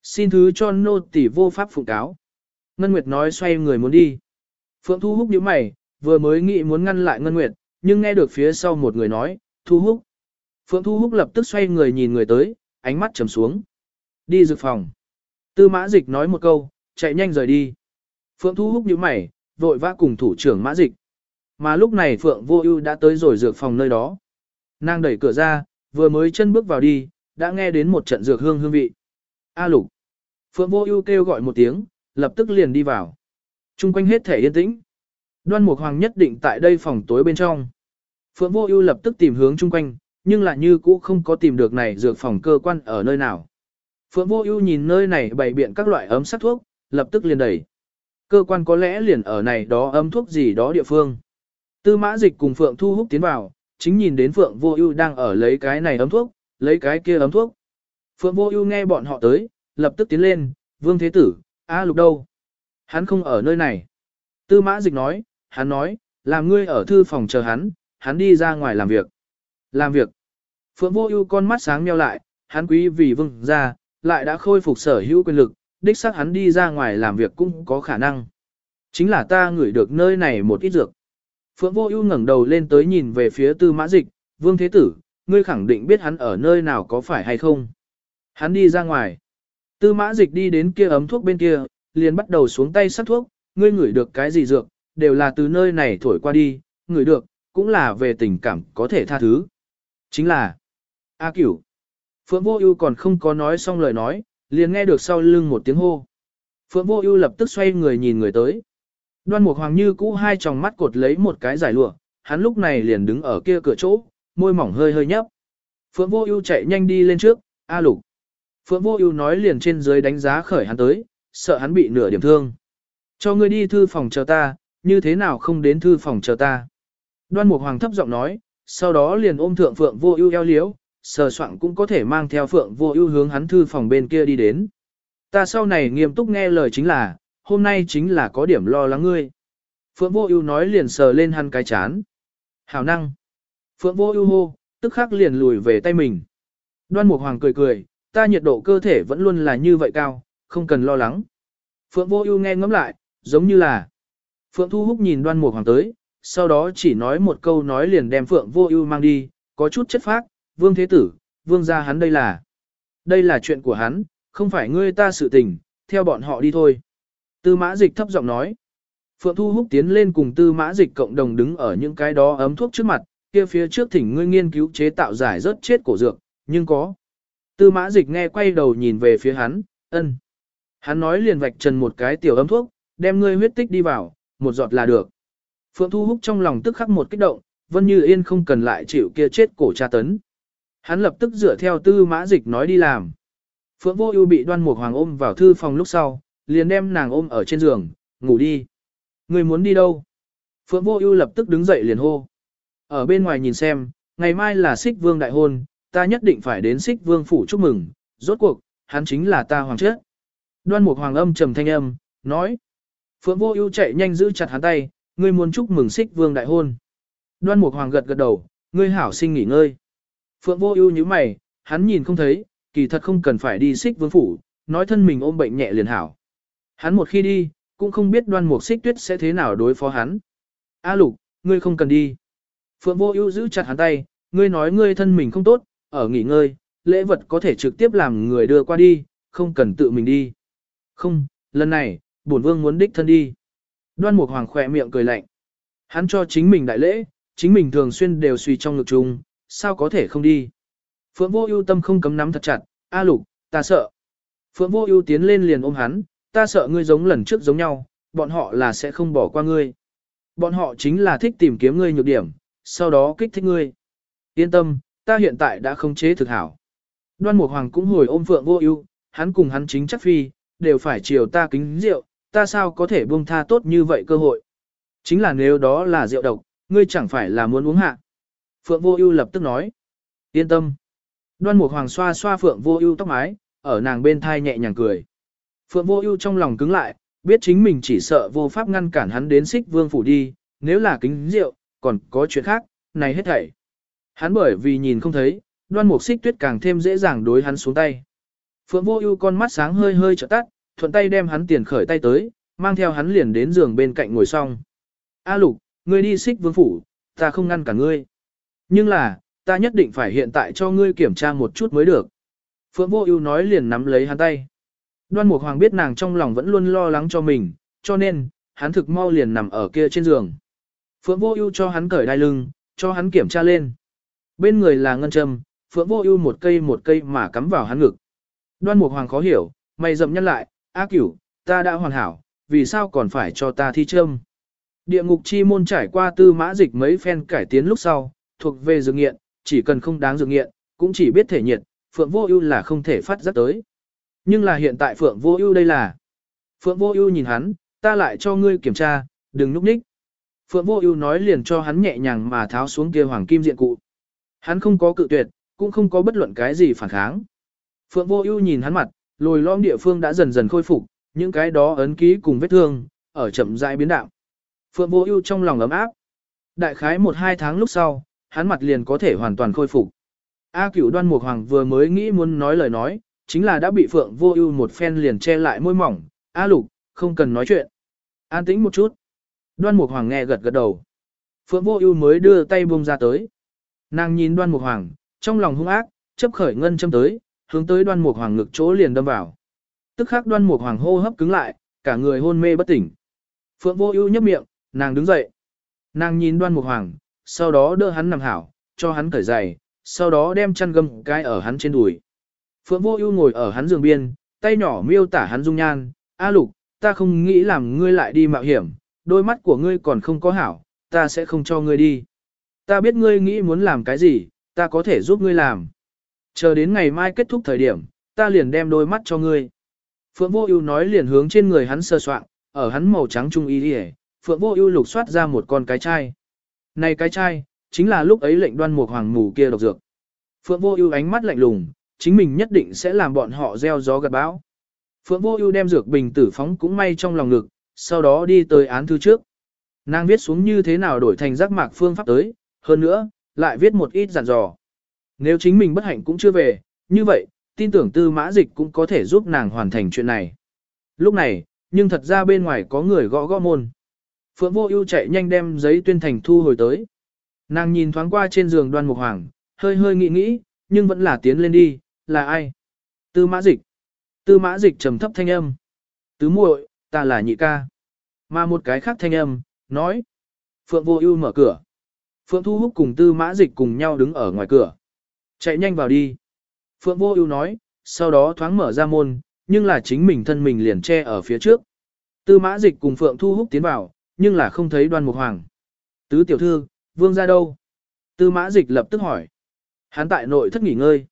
Xin thứ cho nô tỷ vô pháp phụ cáo. Ngân Nguyệt nói xoay người muốn đi. Phượng Thu Húc nhíu mày, vừa mới nghĩ muốn ngăn lại Ngân Nguyệt, nhưng nghe được phía sau một người nói, Thu Húc. Phượng Thu Húc lập tức xoay người nhìn người tới, ánh mắt trầm xuống. Đi dược phòng. Tư mã dịch nói một câu, chạy nhanh rời đi. Phượng Thu Húc nhíu mày, vội vã cùng thủ trưởng mã dịch. Mà lúc này Phượng Vô Ưu đã tới rồi dược phòng nơi đó. Nàng đẩy cửa ra, vừa mới chân bước vào đi, đã nghe đến một trận dược hương hương vị. A Lục. Phượng Vô Ưu kêu gọi một tiếng, lập tức liền đi vào. Trung quanh hết thể yên tĩnh. Đoan Mục Hoàng nhất định tại đây phòng tối bên trong. Phượng Vô Ưu lập tức tìm hướng chung quanh, nhưng lại như cũ không có tìm được này dược phòng cơ quan ở nơi nào. Phượng Vô Ưu nhìn nơi này bày biện các loại ấm sắc thuốc, lập tức liền đẩy. Cơ quan có lẽ liền ở này đó ấm thuốc gì đó địa phương. Tư Mã Dịch cùng Phượng Thu Húc tiến vào, chính nhìn đến Phượng Vô Ưu đang ở lấy cái này ấm thuốc, lấy cái kia ấm thuốc. Phượng Vô Ưu nghe bọn họ tới, lập tức tiến lên, "Vương Thế Tử, A Lục đâu?" Hắn không ở nơi này. Tư Mã Dịch nói, hắn nói, làm ngươi ở thư phòng chờ hắn, hắn đi ra ngoài làm việc. Làm việc. Phượng Vô Ưu con mắt sáng nheo lại, hắn quý vì vương gia, lại đã khôi phục sở hữu quyền lực, đích xác hắn đi ra ngoài làm việc cũng có khả năng. Chính là ta ngửi được nơi này một ít dược. Phượng Vô Ưu ngẩng đầu lên tới nhìn về phía Tư Mã Dịch, "Vương Thế Tử, ngươi khẳng định biết hắn ở nơi nào có phải hay không?" Hắn đi ra ngoài. Tư mã dịch đi đến kia ấm thuốc bên kia, liền bắt đầu xuống tay sắc thuốc, ngươi ngửi được cái gì dược, đều là từ nơi này thổi qua đi, ngửi được, cũng là về tình cảm có thể tha thứ. Chính là, A cửu. Phượng Vô Ưu còn không có nói xong lời nói, liền nghe được sau lưng một tiếng hô. Phượng Vô Ưu lập tức xoay người nhìn người tới. Đoan Mục Hoàng như cũ hai tròng mắt cột lấy một cái giải lụa, hắn lúc này liền đứng ở kia cửa chỗ, môi mỏng hơi hơi nhấp. Phượng Vô Ưu chạy nhanh đi lên trước, "A Lục." Phượng Vô Ưu nói liền trên dưới đánh giá khởi hắn tới, sợ hắn bị nửa điểm thương. "Cho ngươi đi thư phòng chờ ta, như thế nào không đến thư phòng chờ ta?" Đoan Mục Hoàng thấp giọng nói, sau đó liền ôm thượng Phượng Vô Ưu eo liễu, sờ Soạn cũng có thể mang theo Phượng Vô Ưu hướng hắn thư phòng bên kia đi đến. Ta sau này nghiêm túc nghe lời chính là, hôm nay chính là có điểm lo lắng ngươi. Phượng Vô Ưu nói liền sờ lên hắn cái chán. Hảo năng. Phượng Vô Ưu hô, tức khắc liền lùi về tay mình. Đoan Mục Hoàng cười cười, ta nhiệt độ cơ thể vẫn luôn là như vậy cao, không cần lo lắng. Phượng Vô Ưu nghe ngẫm lại, giống như là Phượng Thu Húc nhìn Đoan Mục Hoàng tới, sau đó chỉ nói một câu nói liền đem Phượng Vô Ưu mang đi, có chút chất phác, "Vương thế tử, vương gia hắn đây là." Đây là chuyện của hắn, không phải ngươi ta sự tình, theo bọn họ đi thôi. Tư Mã Dịch thấp giọng nói. Phượng Thu Húc tiến lên cùng Tư Mã Dịch cộng đồng đứng ở những cái đó ấm thuốc trước mặt, kia phía trước thỉnh ngươi nghiên cứu chế tạo giải rớt chết cổ dược, nhưng có. Tư Mã Dịch nghe quay đầu nhìn về phía hắn, ân. Hắn nói liền vạch trần một cái tiểu ấm thuốc, đem ngươi huyết tích đi vào, một giọt là được. Phượng Thu Húc trong lòng tức khắc một kích động, Vân Như Yên không cần lại chịu kia chết cổ tra tấn. Hắn lập tức dựa theo Tư Mã Dịch nói đi làm. Phượng Vô Ưu bị Đoan Mục Hoàng ôm vào thư phòng lúc sau, liền đem nàng ôm ở trên giường, ngủ đi. Ngươi muốn đi đâu? Phượng Vô Ưu lập tức đứng dậy liền hô. Ở bên ngoài nhìn xem, ngày mai là Sích Vương đại hôn, ta nhất định phải đến Sích Vương phủ chúc mừng, rốt cuộc, hắn chính là ta hoàng chết. Đoan Mục Hoàng âm trầm thanh âm, nói. Phượng Vô Ưu chạy nhanh giữ chặt hắn tay, ngươi muốn chúc mừng Sích Vương đại hôn. Đoan Mục Hoàng gật gật đầu, ngươi hảo sinh nghỉ ngơi. Phượng Vô Ưu như mày, hắn nhìn không thấy, kỳ thật không cần phải đi xích Vương phủ, nói thân mình ôm bệnh nhẹ liền hảo. Hắn một khi đi, cũng không biết Đoan Mục Xích Tuyết sẽ thế nào đối phó hắn. A Lục, ngươi không cần đi. Phượng Vô Ưu giữ chặt hắn tay, ngươi nói ngươi thân mình không tốt, ở nghỉ ngơi, lễ vật có thể trực tiếp làm người đưa qua đi, không cần tự mình đi. Không, lần này, bổn vương muốn đích thân đi. Đoan Mục Hoàng khỏe miệng cười lạnh. Hắn cho chính mình đại lễ, chính mình thường xuyên đều suy trong ngực chung, sao có thể không đi. Phượng Vô Ưu tâm không cấm nắm thật chặt, "A Lục, ta sợ." Phượng Vô Ưu tiến lên liền ôm hắn, "Ta sợ ngươi giống lần trước giống nhau, bọn họ là sẽ không bỏ qua ngươi." Bọn họ chính là thích tìm kiếm ngươi nhược điểm, sau đó kích thích ngươi. Yên tâm, ta hiện tại đã không chế thực hảo. Đoan Mục Hoàng cũng hồi ôm Phượng Vô Ưu, hắn cùng hắn chính chắc phi, đều phải chiều ta kính rượu, ta sao có thể buông tha tốt như vậy cơ hội. Chính là nếu đó là rượu độc, ngươi chẳng phải là muốn uống hạ. Phượng Vô Ưu lập tức nói. Yên tâm. Đoan Mục Hoàng xoa xoa Phượng Vô Ưu tóc mái, ở nàng bên thai nhẹ nhàng cười. Phượng Vô Ưu trong lòng cứng lại, biết chính mình chỉ sợ vô pháp ngăn cản hắn đến Sích Vương phủ đi, nếu là kính rượu, còn có chuyện khác, này hết thảy. Hắn bởi vì nhìn không thấy, Đoan Mục Xích Tuyết càng thêm dễ dàng đối hắn xuống tay. Phượng Vô Ưu con mắt sáng hơi hơi trợ tắt, thuận tay đem hắn tiền khởi tay tới, mang theo hắn liền đến giường bên cạnh ngồi xong. A Lục, ngươi đi Sích Vương phủ, ta không ngăn cả ngươi. Nhưng là, ta nhất định phải hiện tại cho ngươi kiểm tra một chút mới được. Phượng Vô Ưu nói liền nắm lấy hắn tay. Đoan Mục Hoàng biết nàng trong lòng vẫn luôn lo lắng cho mình, cho nên, hắn thực mau liền nằm ở kia trên giường. Phượng Vô Ưu cho hắn cởi đai lưng, cho hắn kiểm tra lên. Bên người là ngân châm, Phượng Vô Ưu một cây một cây mà cắm vào hắn ngực. Đoan Mục Hoàng khó hiểu, mày rậm nhăn lại, "A Cửu, ta đã hoàn hảo, vì sao còn phải cho ta thi châm?" Địa ngục chi môn trải qua tư mã dịch mấy phen cải tiến lúc sau, thuộc về dược nghiện, chỉ cần không đáng dược nghiện, cũng chỉ biết thể nhiệt, Phượng Vô Ưu là không thể phát giác tới. Nhưng là hiện tại Phượng Vô Ưu đây là. Phượng Vô Ưu nhìn hắn, ta lại cho ngươi kiểm tra, đừng núp ních. Phượng Vô Ưu nói liền cho hắn nhẹ nhàng mà tháo xuống kia hoàng kim diện cụ. Hắn không có cự tuyệt, cũng không có bất luận cái gì phản kháng. Phượng Vô Ưu nhìn hắn mặt, lồi lõm địa phương đã dần dần khôi phục, những cái đó ấn ký cùng vết thương ở chậm rãi biến đạo. Phượng Vô Ưu trong lòng ấm áp. Đại khái 1 2 tháng lúc sau, hắn mặt liền có thể hoàn toàn khôi phục. A Cửu Đoan Mục Hoàng vừa mới nghĩ muốn nói lời nói, chính là đã bị Phượng Vô Ưu một phen liền che lại môi mỏng, "A Lục, không cần nói chuyện. An tĩnh một chút." Đoan Mục Hoàng nghe gật gật đầu. Phượng Vô Ưu mới đưa tay buông ra tới. Nàng nhìn Đoan Mục Hoàng, trong lòng hung ác, chấp khởi ngân châm tới, hướng tới Đoan Mục Hoàng ngực chỗ liền đâm vào. Tức khắc đoan mục hoàng hô hấp cứng lại, cả người hôn mê bất tỉnh. Phượng vô ưu nhấp miệng, nàng đứng dậy. Nàng nhìn đoan mục hoàng, sau đó đỡ hắn nằm hảo, cho hắn cởi giày, sau đó đem chăn gâm cái ở hắn trên đùi. Phượng vô ưu ngồi ở hắn giường biên, tay nhỏ miêu tả hắn dung nhan, A lục, ta không nghĩ làm ngươi lại đi mạo hiểm, đôi mắt của ngươi còn không có hảo, ta sẽ không cho ngươi đi. Ta biết ngươi nghĩ muốn làm cái gì, ta có thể giúp ngươi làm. Chờ đến ngày mai kết thúc thời điểm, ta liền đem đôi mắt cho ngươi. Phượng Vô Ưu nói liền hướng trên người hắn sơ soạng, ở hắn màu trắng trung y đi Phượng Vô Ưu lục soát ra một con cái chai. Này cái chai, chính là lúc ấy lệnh đoan mục hoàng mù kia độc dược. Phượng Vô Ưu ánh mắt lạnh lùng, chính mình nhất định sẽ làm bọn họ gieo gió gặt bão. Phượng Vô Ưu đem dược bình tử phóng cũng may trong lòng ngực, sau đó đi tới án thư trước. Nàng viết xuống như thế nào đổi thành giác mạc phương pháp tới, hơn nữa, lại viết một ít dặn dò. Nếu chính mình bất hạnh cũng chưa về, như vậy, tin tưởng tư mã dịch cũng có thể giúp nàng hoàn thành chuyện này. Lúc này, nhưng thật ra bên ngoài có người gõ gõ môn. Phượng vô ưu chạy nhanh đem giấy tuyên thành thu hồi tới. Nàng nhìn thoáng qua trên giường đoan mục hoàng, hơi hơi nghĩ nghĩ, nhưng vẫn là tiến lên đi, là ai? Tư mã dịch. Tư mã dịch trầm thấp thanh âm. Tứ muội, ta là nhị ca. Mà một cái khác thanh âm, nói. Phượng vô ưu mở cửa. Phượng Thu Húc cùng Tư Mã Dịch cùng nhau đứng ở ngoài cửa. Chạy nhanh vào đi. Phượng Vô Ưu nói, sau đó thoáng mở ra môn, nhưng là chính mình thân mình liền che ở phía trước. Tư Mã Dịch cùng Phượng Thu Húc tiến vào, nhưng là không thấy Đoan Mục Hoàng. Tứ tiểu thư, vương ra đâu? Tư Mã Dịch lập tức hỏi. Hắn tại nội thất nghỉ ngơi.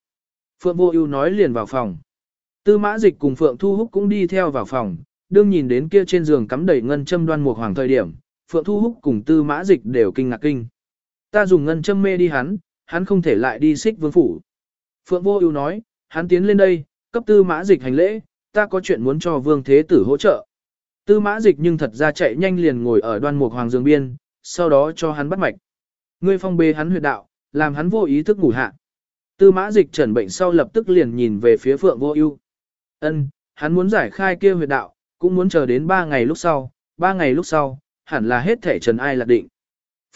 Phượng Vô Ưu nói liền vào phòng. Tư Mã Dịch cùng Phượng Thu Húc cũng đi theo vào phòng, đương nhìn đến kia trên giường cắm đầy ngân châm Đoan Mục Hoàng thời điểm, Phượng Thu Húc cùng Tư Mã Dịch đều kinh ngạc kinh. Ta dùng ngân châm mê đi hắn, hắn không thể lại đi xích vương phủ. Phượng Vô Ưu nói, hắn tiến lên đây, cấp tư mã dịch hành lễ, ta có chuyện muốn cho vương thế tử hỗ trợ. Tư mã dịch nhưng thật ra chạy nhanh liền ngồi ở đoan mục hoàng dương biên, sau đó cho hắn bắt mạch. Ngươi phong bê hắn huyệt đạo, làm hắn vô ý thức ngủ hạ. Tư mã dịch trần bệnh sau lập tức liền nhìn về phía Phượng Vô Ưu. Ân, hắn muốn giải khai kia huyệt đạo, cũng muốn chờ đến 3 ngày lúc sau, 3 ngày lúc sau, hẳn là hết thể trần ai lạc định.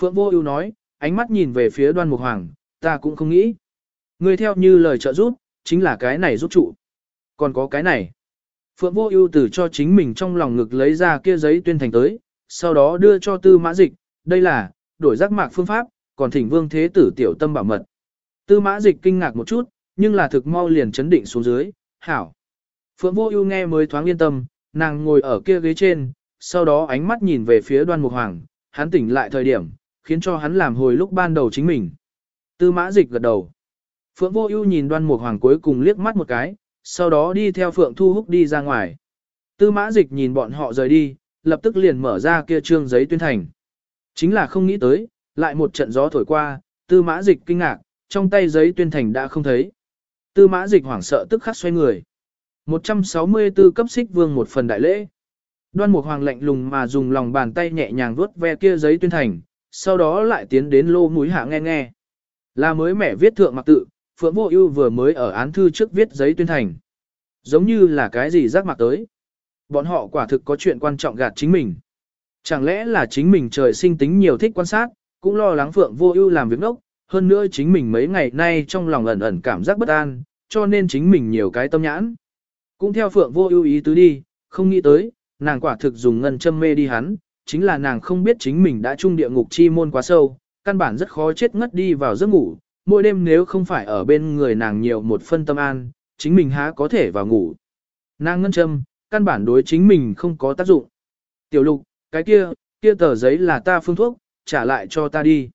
Phượng Vô Ưu nói, ánh mắt nhìn về phía đoan mục hoàng, ta cũng không nghĩ. Ngươi theo như lời trợ giúp, chính là cái này giúp trụ. Còn có cái này. Phượng vô ưu từ cho chính mình trong lòng ngực lấy ra kia giấy tuyên thành tới, sau đó đưa cho tư mã dịch, đây là, đổi giác mạc phương pháp, còn thỉnh vương thế tử tiểu tâm bảo mật. Tư mã dịch kinh ngạc một chút, nhưng là thực mau liền chấn định xuống dưới, hảo. Phượng vô ưu nghe mới thoáng yên tâm, nàng ngồi ở kia ghế trên, sau đó ánh mắt nhìn về phía đoan mục hoàng, hắn tỉnh lại thời điểm, khiến cho hắn làm hồi lúc ban đầu chính mình. Tư mã dịch gật đầu. Phượng vô ưu nhìn đoan mục hoàng cuối cùng liếc mắt một cái, sau đó đi theo Phượng Thu Húc đi ra ngoài. Tư mã dịch nhìn bọn họ rời đi, lập tức liền mở ra kia trương giấy tuyên thành. Chính là không nghĩ tới, lại một trận gió thổi qua, tư mã dịch kinh ngạc, trong tay giấy tuyên thành đã không thấy. Tư mã dịch hoảng sợ tức khắc xoay người. 164 cấp xích vương một phần đại lễ. Đoan mục hoàng lạnh lùng mà dùng lòng bàn tay nhẹ nhàng vuốt ve kia giấy tuyên thành, sau đó lại tiến đến lô mũi hạ nghe nghe. Là mới mẻ viết thượng mặc tự, Phượng Vô Ưu vừa mới ở án thư trước viết giấy tuyên thành. Giống như là cái gì rắc mặt tới. Bọn họ quả thực có chuyện quan trọng gạt chính mình. Chẳng lẽ là chính mình trời sinh tính nhiều thích quan sát, cũng lo lắng Phượng Vô Ưu làm việc ngốc, hơn nữa chính mình mấy ngày nay trong lòng ẩn ẩn cảm giác bất an, cho nên chính mình nhiều cái tâm nhãn. Cũng theo Phượng Vô Ưu ý tứ đi, không nghĩ tới, nàng quả thực dùng ngân châm mê đi hắn, chính là nàng không biết chính mình đã trung địa ngục chi môn quá sâu, căn bản rất khó chết ngất đi vào giấc ngủ, mỗi đêm nếu không phải ở bên người nàng nhiều một phân tâm an, chính mình há có thể vào ngủ. Nàng ngân châm, căn bản đối chính mình không có tác dụng. Tiểu lục, cái kia, kia tờ giấy là ta phương thuốc, trả lại cho ta đi.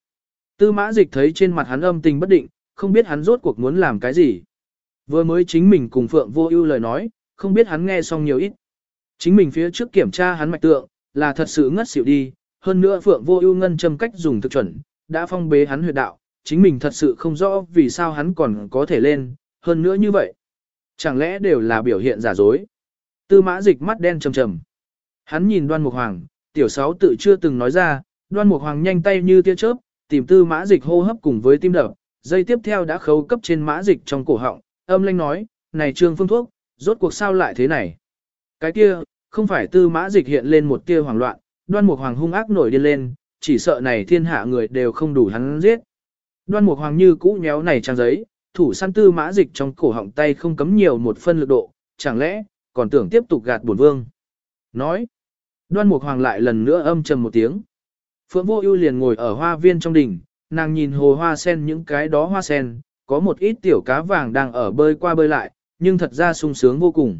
Tư mã dịch thấy trên mặt hắn âm tình bất định, không biết hắn rốt cuộc muốn làm cái gì. Vừa mới chính mình cùng Phượng vô ưu lời nói, không biết hắn nghe xong nhiều ít. Chính mình phía trước kiểm tra hắn mạch tượng, là thật sự ngất xỉu đi, hơn nữa Phượng Vô Ưu ngân châm cách dùng thực chuẩn, đã phong bế hắn huyệt đạo, chính mình thật sự không rõ vì sao hắn còn có thể lên, hơn nữa như vậy. Chẳng lẽ đều là biểu hiện giả dối? Tư Mã Dịch mắt đen trầm trầm. Hắn nhìn Đoan Mục Hoàng, tiểu sáu tự chưa từng nói ra, Đoan Mục Hoàng nhanh tay như tia chớp, tìm Tư Mã Dịch hô hấp cùng với tim đập, dây tiếp theo đã khấu cấp trên Mã Dịch trong cổ họng, âm lanh nói, "Này Trương Phương thuốc, rốt cuộc sao lại thế này?" Cái kia, không phải tư mã dịch hiện lên một tia hoảng loạn, đoan mục hoàng hung ác nổi điên lên, chỉ sợ này thiên hạ người đều không đủ hắn giết. Đoan mục hoàng như cũ nhéo này trang giấy, thủ săn tư mã dịch trong cổ họng tay không cấm nhiều một phân lực độ, chẳng lẽ, còn tưởng tiếp tục gạt bổn vương. Nói, đoan mục hoàng lại lần nữa âm trầm một tiếng. Phượng vô ưu liền ngồi ở hoa viên trong đỉnh, nàng nhìn hồ hoa sen những cái đó hoa sen, có một ít tiểu cá vàng đang ở bơi qua bơi lại, nhưng thật ra sung sướng vô cùng.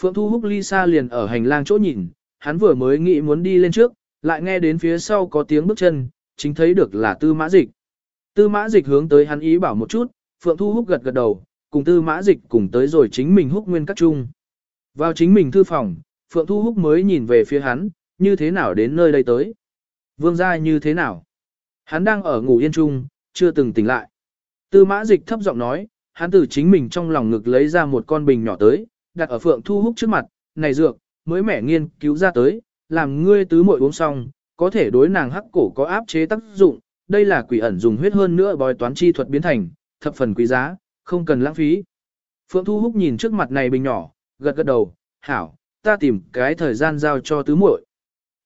Phượng Thu Húc ly xa liền ở hành lang chỗ nhìn, hắn vừa mới nghĩ muốn đi lên trước, lại nghe đến phía sau có tiếng bước chân, chính thấy được là tư mã dịch. Tư mã dịch hướng tới hắn ý bảo một chút, Phượng Thu Húc gật gật đầu, cùng tư mã dịch cùng tới rồi chính mình húc nguyên các chung. Vào chính mình thư phòng, Phượng Thu Húc mới nhìn về phía hắn, như thế nào đến nơi đây tới. Vương gia như thế nào? Hắn đang ở ngủ yên chung, chưa từng tỉnh lại. Tư mã dịch thấp giọng nói, hắn từ chính mình trong lòng ngực lấy ra một con bình nhỏ tới, đặt ở Phượng Thu Húc trước mặt, này dược, mới mẻ nghiên cứu ra tới, làm ngươi tứ muội uống xong, có thể đối nàng hắc cổ có áp chế tác dụng, đây là quỷ ẩn dùng huyết hơn nữa bói toán chi thuật biến thành, thập phần quý giá, không cần lãng phí. Phượng Thu Húc nhìn trước mặt này bình nhỏ, gật gật đầu, hảo, ta tìm cái thời gian giao cho tứ muội.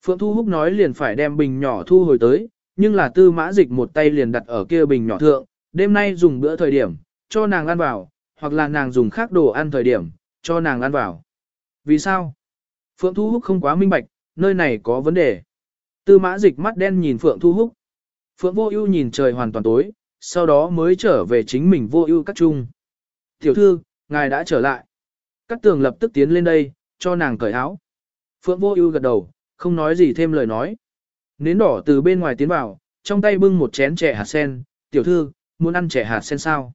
Phượng Thu Húc nói liền phải đem bình nhỏ thu hồi tới, nhưng là tư mã dịch một tay liền đặt ở kia bình nhỏ thượng, đêm nay dùng bữa thời điểm, cho nàng ăn vào, hoặc là nàng dùng khác đồ ăn thời điểm, cho nàng ăn vào. Vì sao? Phượng Thu Húc không quá minh bạch, nơi này có vấn đề. Tư mã dịch mắt đen nhìn Phượng Thu Húc. Phượng Vô Ưu nhìn trời hoàn toàn tối, sau đó mới trở về chính mình Vô Ưu các trung. "Tiểu thư, ngài đã trở lại." Cát Tường lập tức tiến lên đây, cho nàng cởi áo. Phượng Vô Ưu gật đầu, không nói gì thêm lời nói. Nến đỏ từ bên ngoài tiến vào, trong tay bưng một chén chè hạt sen, "Tiểu thư, muốn ăn chè hạt sen sao?"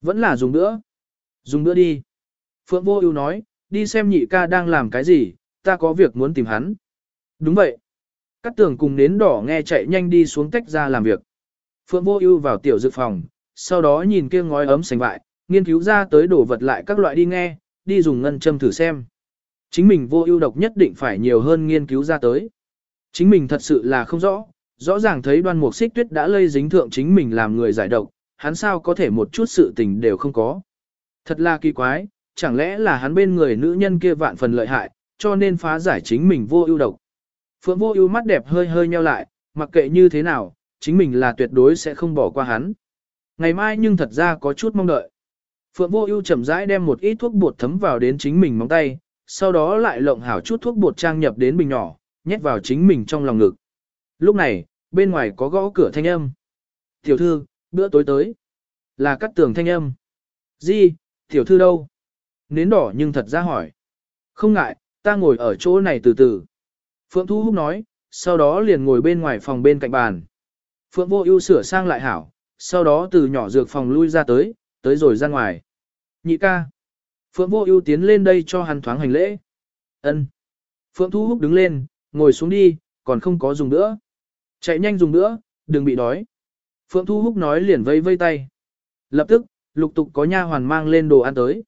"Vẫn là dùng nữa." "Dùng nữa đi." Phượng Vô Ưu nói, "Đi xem nhị ca đang làm cái gì, ta có việc muốn tìm hắn." "Đúng vậy." Cát tường cùng nến đỏ nghe chạy nhanh đi xuống tách ra làm việc. Phượng vô ưu vào tiểu dự phòng, sau đó nhìn kia ngói ấm sành vại, nghiên cứu ra tới đổ vật lại các loại đi nghe, đi dùng ngân châm thử xem. Chính mình vô ưu độc nhất định phải nhiều hơn nghiên cứu ra tới. Chính mình thật sự là không rõ, rõ ràng thấy đoan mục xích tuyết đã lây dính thượng chính mình làm người giải độc, hắn sao có thể một chút sự tình đều không có. Thật là kỳ quái, chẳng lẽ là hắn bên người nữ nhân kia vạn phần lợi hại, cho nên phá giải chính mình vô ưu độc. Phượng vô ưu mắt đẹp hơi hơi nheo lại, mặc kệ như thế nào, chính mình là tuyệt đối sẽ không bỏ qua hắn. Ngày mai nhưng thật ra có chút mong đợi. Phượng vô ưu chậm rãi đem một ít thuốc bột thấm vào đến chính mình móng tay, sau đó lại lộng hảo chút thuốc bột trang nhập đến bình nhỏ, nhét vào chính mình trong lòng ngực. Lúc này, bên ngoài có gõ cửa thanh âm. Tiểu thư, bữa tối tới. Là cắt tường thanh âm. Di, tiểu thư đâu? Nến đỏ nhưng thật ra hỏi. Không ngại, ta ngồi ở chỗ này từ từ. Phượng Thu Húc nói, sau đó liền ngồi bên ngoài phòng bên cạnh bàn. Phượng Vô Ưu sửa sang lại hảo, sau đó từ nhỏ dược phòng lui ra tới, tới rồi ra ngoài. Nhị ca. Phượng Vô Ưu tiến lên đây cho hắn thoáng hành lễ. Ân. Phượng Thu Húc đứng lên, ngồi xuống đi, còn không có dùng nữa. Chạy nhanh dùng nữa, đừng bị đói. Phượng Thu Húc nói liền vây vây tay. Lập tức, lục tục có nha hoàn mang lên đồ ăn tới.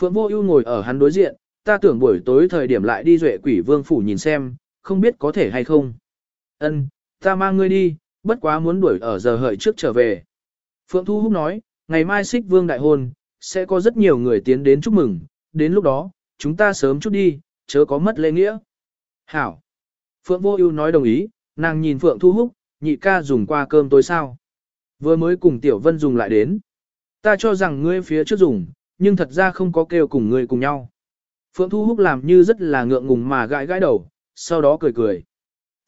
Phượng Vô Ưu ngồi ở hắn đối diện, ta tưởng buổi tối thời điểm lại đi duệ quỷ vương phủ nhìn xem, không biết có thể hay không. Ân, ta mang ngươi đi, bất quá muốn đuổi ở giờ hợi trước trở về. Phượng Thu Húc nói, ngày mai xích vương đại hôn, sẽ có rất nhiều người tiến đến chúc mừng, đến lúc đó, chúng ta sớm chút đi, chớ có mất lễ nghĩa. Hảo. Phượng Vô Ưu nói đồng ý, nàng nhìn Phượng Thu Húc, nhị ca dùng qua cơm tối sao. Vừa mới cùng Tiểu Vân dùng lại đến. Ta cho rằng ngươi phía trước dùng, nhưng thật ra không có kêu cùng ngươi cùng nhau. Phượng Thu Húc làm như rất là ngượng ngùng mà gãi gãi đầu, sau đó cười cười.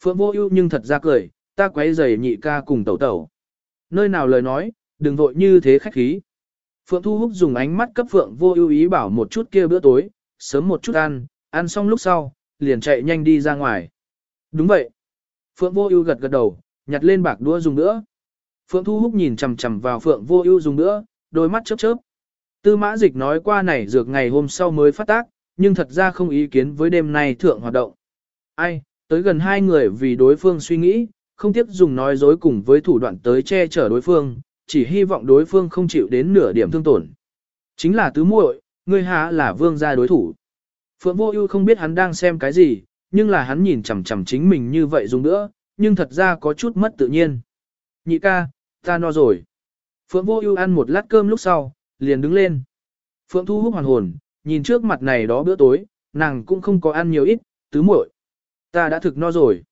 Phượng vô ưu nhưng thật ra cười, ta quấy giày nhị ca cùng tẩu tẩu. Nơi nào lời nói, đừng vội như thế khách khí. Phượng Thu Húc dùng ánh mắt cấp Phượng vô ưu ý bảo một chút kia bữa tối, sớm một chút ăn, ăn xong lúc sau, liền chạy nhanh đi ra ngoài. Đúng vậy. Phượng vô ưu gật gật đầu, nhặt lên bạc đũa dùng nữa. Phượng Thu Húc nhìn chằm chằm vào Phượng vô ưu dùng nữa, đôi mắt chớp chớp. Tư mã dịch nói qua này dược ngày hôm sau mới phát tác, nhưng thật ra không ý kiến với đêm nay thượng hoạt động. Ai, tới gần hai người vì đối phương suy nghĩ, không tiếp dùng nói dối cùng với thủ đoạn tới che chở đối phương, chỉ hy vọng đối phương không chịu đến nửa điểm thương tổn. Chính là tứ muội, ngươi há là vương gia đối thủ. Phượng Vô Ưu không biết hắn đang xem cái gì, nhưng là hắn nhìn chằm chằm chính mình như vậy dùng nữa, nhưng thật ra có chút mất tự nhiên. Nhị ca, ta no rồi. Phượng Vô Ưu ăn một lát cơm lúc sau, liền đứng lên. Phượng Thu hút hoàn hồn, nhìn trước mặt này đó bữa tối, nàng cũng không có ăn nhiều ít, tứ muội. Ta đã thực no rồi.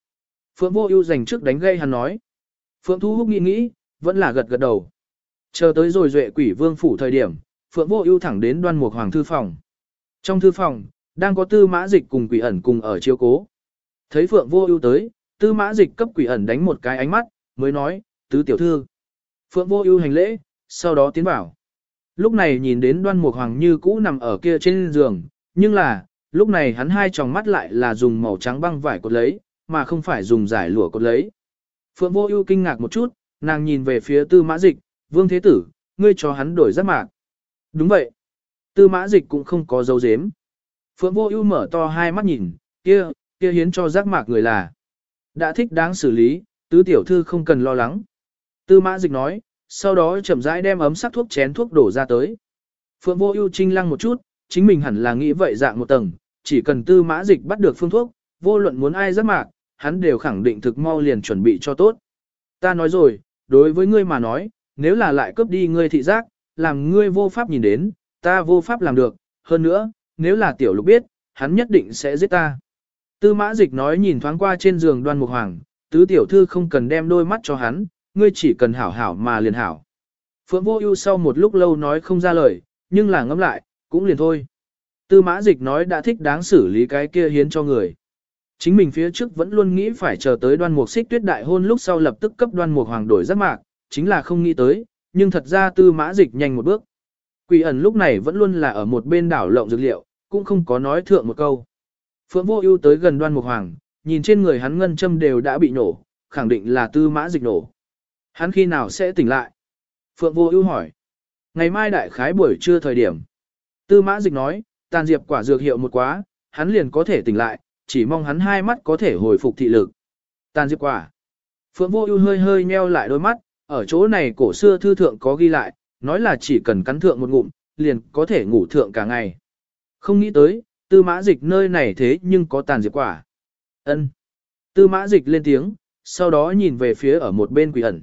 Phượng vô ưu dành trước đánh gây hắn nói. Phượng thu húc nghĩ nghĩ, vẫn là gật gật đầu. Chờ tới rồi duệ quỷ vương phủ thời điểm, Phượng vô ưu thẳng đến đoan mục hoàng thư phòng. Trong thư phòng, đang có tư mã dịch cùng quỷ ẩn cùng ở chiếu cố. Thấy Phượng Vô Ưu tới, tư mã dịch cấp quỷ ẩn đánh một cái ánh mắt, mới nói, tứ tiểu thư. Phượng Vô Ưu hành lễ, sau đó tiến vào. Lúc này nhìn đến đoan mục hoàng như cũ nằm ở kia trên giường, nhưng là, lúc này hắn hai tròng mắt lại là dùng màu trắng băng vải cột lấy, mà không phải dùng giải lụa cột lấy. Phượng Vô Ưu kinh ngạc một chút, nàng nhìn về phía Tư Mã Dịch, "Vương Thế Tử, ngươi cho hắn đổi giáp mạc." "Đúng vậy." Tư Mã Dịch cũng không có dấu giếm. Phượng Vô Ưu mở to hai mắt nhìn, "Kia, kia hiến cho giáp mạc người là đã thích đáng xử lý, tứ tiểu thư không cần lo lắng." Tư Mã Dịch nói, sau đó chậm rãi đem ấm sắc thuốc chén thuốc đổ ra tới. Phượng Vô Ưu trinh lăng một chút, chính mình hẳn là nghĩ vậy dạng một tầng, chỉ cần Tư Mã Dịch bắt được phương thuốc, vô luận muốn ai giáp mạc, hắn đều khẳng định thực mau liền chuẩn bị cho tốt. Ta nói rồi, đối với ngươi mà nói, nếu là lại cướp đi ngươi thị giác, làm ngươi vô pháp nhìn đến, ta vô pháp làm được, hơn nữa, nếu là tiểu lục biết, hắn nhất định sẽ giết ta. Tư mã dịch nói nhìn thoáng qua trên giường đoan mục hoàng, tứ tiểu thư không cần đem đôi mắt cho hắn, ngươi chỉ cần hảo hảo mà liền hảo. Phượng vô ưu sau một lúc lâu nói không ra lời, nhưng là ngẫm lại, cũng liền thôi. Tư mã dịch nói đã thích đáng xử lý cái kia hiến cho người. Chính mình phía trước vẫn luôn nghĩ phải chờ tới đoan mục xích tuyết đại hôn lúc sau lập tức cấp đoan mục hoàng đổi giáp mạc, chính là không nghĩ tới, nhưng thật ra tư mã dịch nhanh một bước. Quỷ ẩn lúc này vẫn luôn là ở một bên đảo lộng dược liệu, cũng không có nói thượng một câu. Phượng vô ưu tới gần đoan mục hoàng, nhìn trên người hắn ngân châm đều đã bị nổ, khẳng định là tư mã dịch nổ. Hắn khi nào sẽ tỉnh lại? Phượng vô ưu hỏi. Ngày mai đại khái buổi trưa thời điểm. Tư mã dịch nói, tàn diệp quả dược hiệu một quá, hắn liền có thể tỉnh lại, chỉ mong hắn hai mắt có thể hồi phục thị lực. Tàn diệp quả. Phượng Vô Ưu hơi hơi nheo lại đôi mắt, ở chỗ này cổ xưa thư thượng có ghi lại, nói là chỉ cần cắn thượng một ngụm, liền có thể ngủ thượng cả ngày. Không nghĩ tới, Tư Mã Dịch nơi này thế nhưng có tàn diệp quả. Ân. Tư Mã Dịch lên tiếng, sau đó nhìn về phía ở một bên Quỷ ẩn.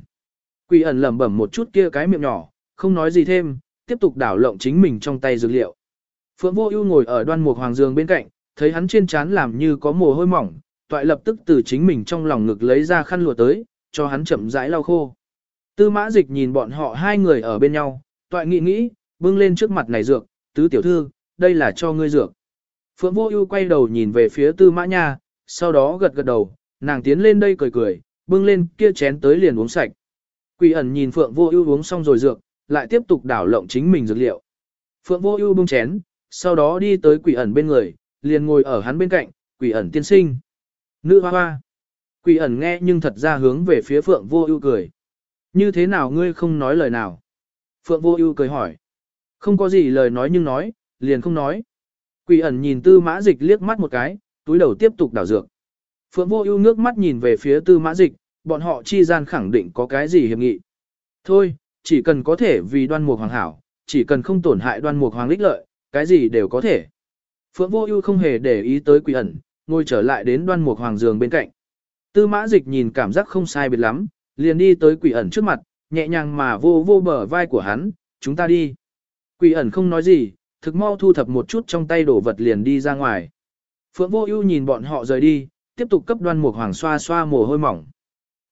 Quỷ ẩn lẩm bẩm một chút kia cái miệng nhỏ, không nói gì thêm, tiếp tục đảo lộng chính mình trong tay dược liệu. Phượng Vô Ưu ngồi ở đoan mục hoàng giường bên cạnh, thấy hắn trên trán làm như có mồ hôi mỏng, toại lập tức từ chính mình trong lòng ngực lấy ra khăn lụa tới, cho hắn chậm rãi lau khô. Tư mã dịch nhìn bọn họ hai người ở bên nhau, toại nghĩ nghĩ, bưng lên trước mặt này dược, tứ tiểu thư, đây là cho ngươi dược. Phượng vô ưu quay đầu nhìn về phía tư mã nha, sau đó gật gật đầu, nàng tiến lên đây cười cười, bưng lên kia chén tới liền uống sạch. Quỷ ẩn nhìn Phượng vô ưu uống xong rồi dược, lại tiếp tục đảo lộng chính mình dược liệu. Phượng vô ưu bưng chén, sau đó đi tới quỷ ẩn bên người, liền ngồi ở hắn bên cạnh, quỷ ẩn tiên sinh. Nữ hoa hoa. Quỷ ẩn nghe nhưng thật ra hướng về phía Phượng Vô Ưu cười. Như thế nào ngươi không nói lời nào? Phượng Vô Ưu cười hỏi. Không có gì lời nói nhưng nói, liền không nói. Quỷ ẩn nhìn Tư Mã Dịch liếc mắt một cái, túi đầu tiếp tục đảo dược. Phượng Vô Ưu ngước mắt nhìn về phía Tư Mã Dịch, bọn họ chi gian khẳng định có cái gì hiệp nghị. Thôi, chỉ cần có thể vì Đoan Mục Hoàng hảo, chỉ cần không tổn hại Đoan Mục Hoàng ích lợi, cái gì đều có thể. Phượng Vô Ưu không hề để ý tới Quỷ ẩn, ngồi trở lại đến Đoan Mục Hoàng giường bên cạnh. Tư Mã Dịch nhìn cảm giác không sai biệt lắm, liền đi tới Quỷ ẩn trước mặt, nhẹ nhàng mà vô vô bờ vai của hắn, "Chúng ta đi." Quỷ ẩn không nói gì, thực mau thu thập một chút trong tay đồ vật liền đi ra ngoài. Phượng Vô Ưu nhìn bọn họ rời đi, tiếp tục cấp Đoan Mục Hoàng xoa xoa mồ hôi mỏng.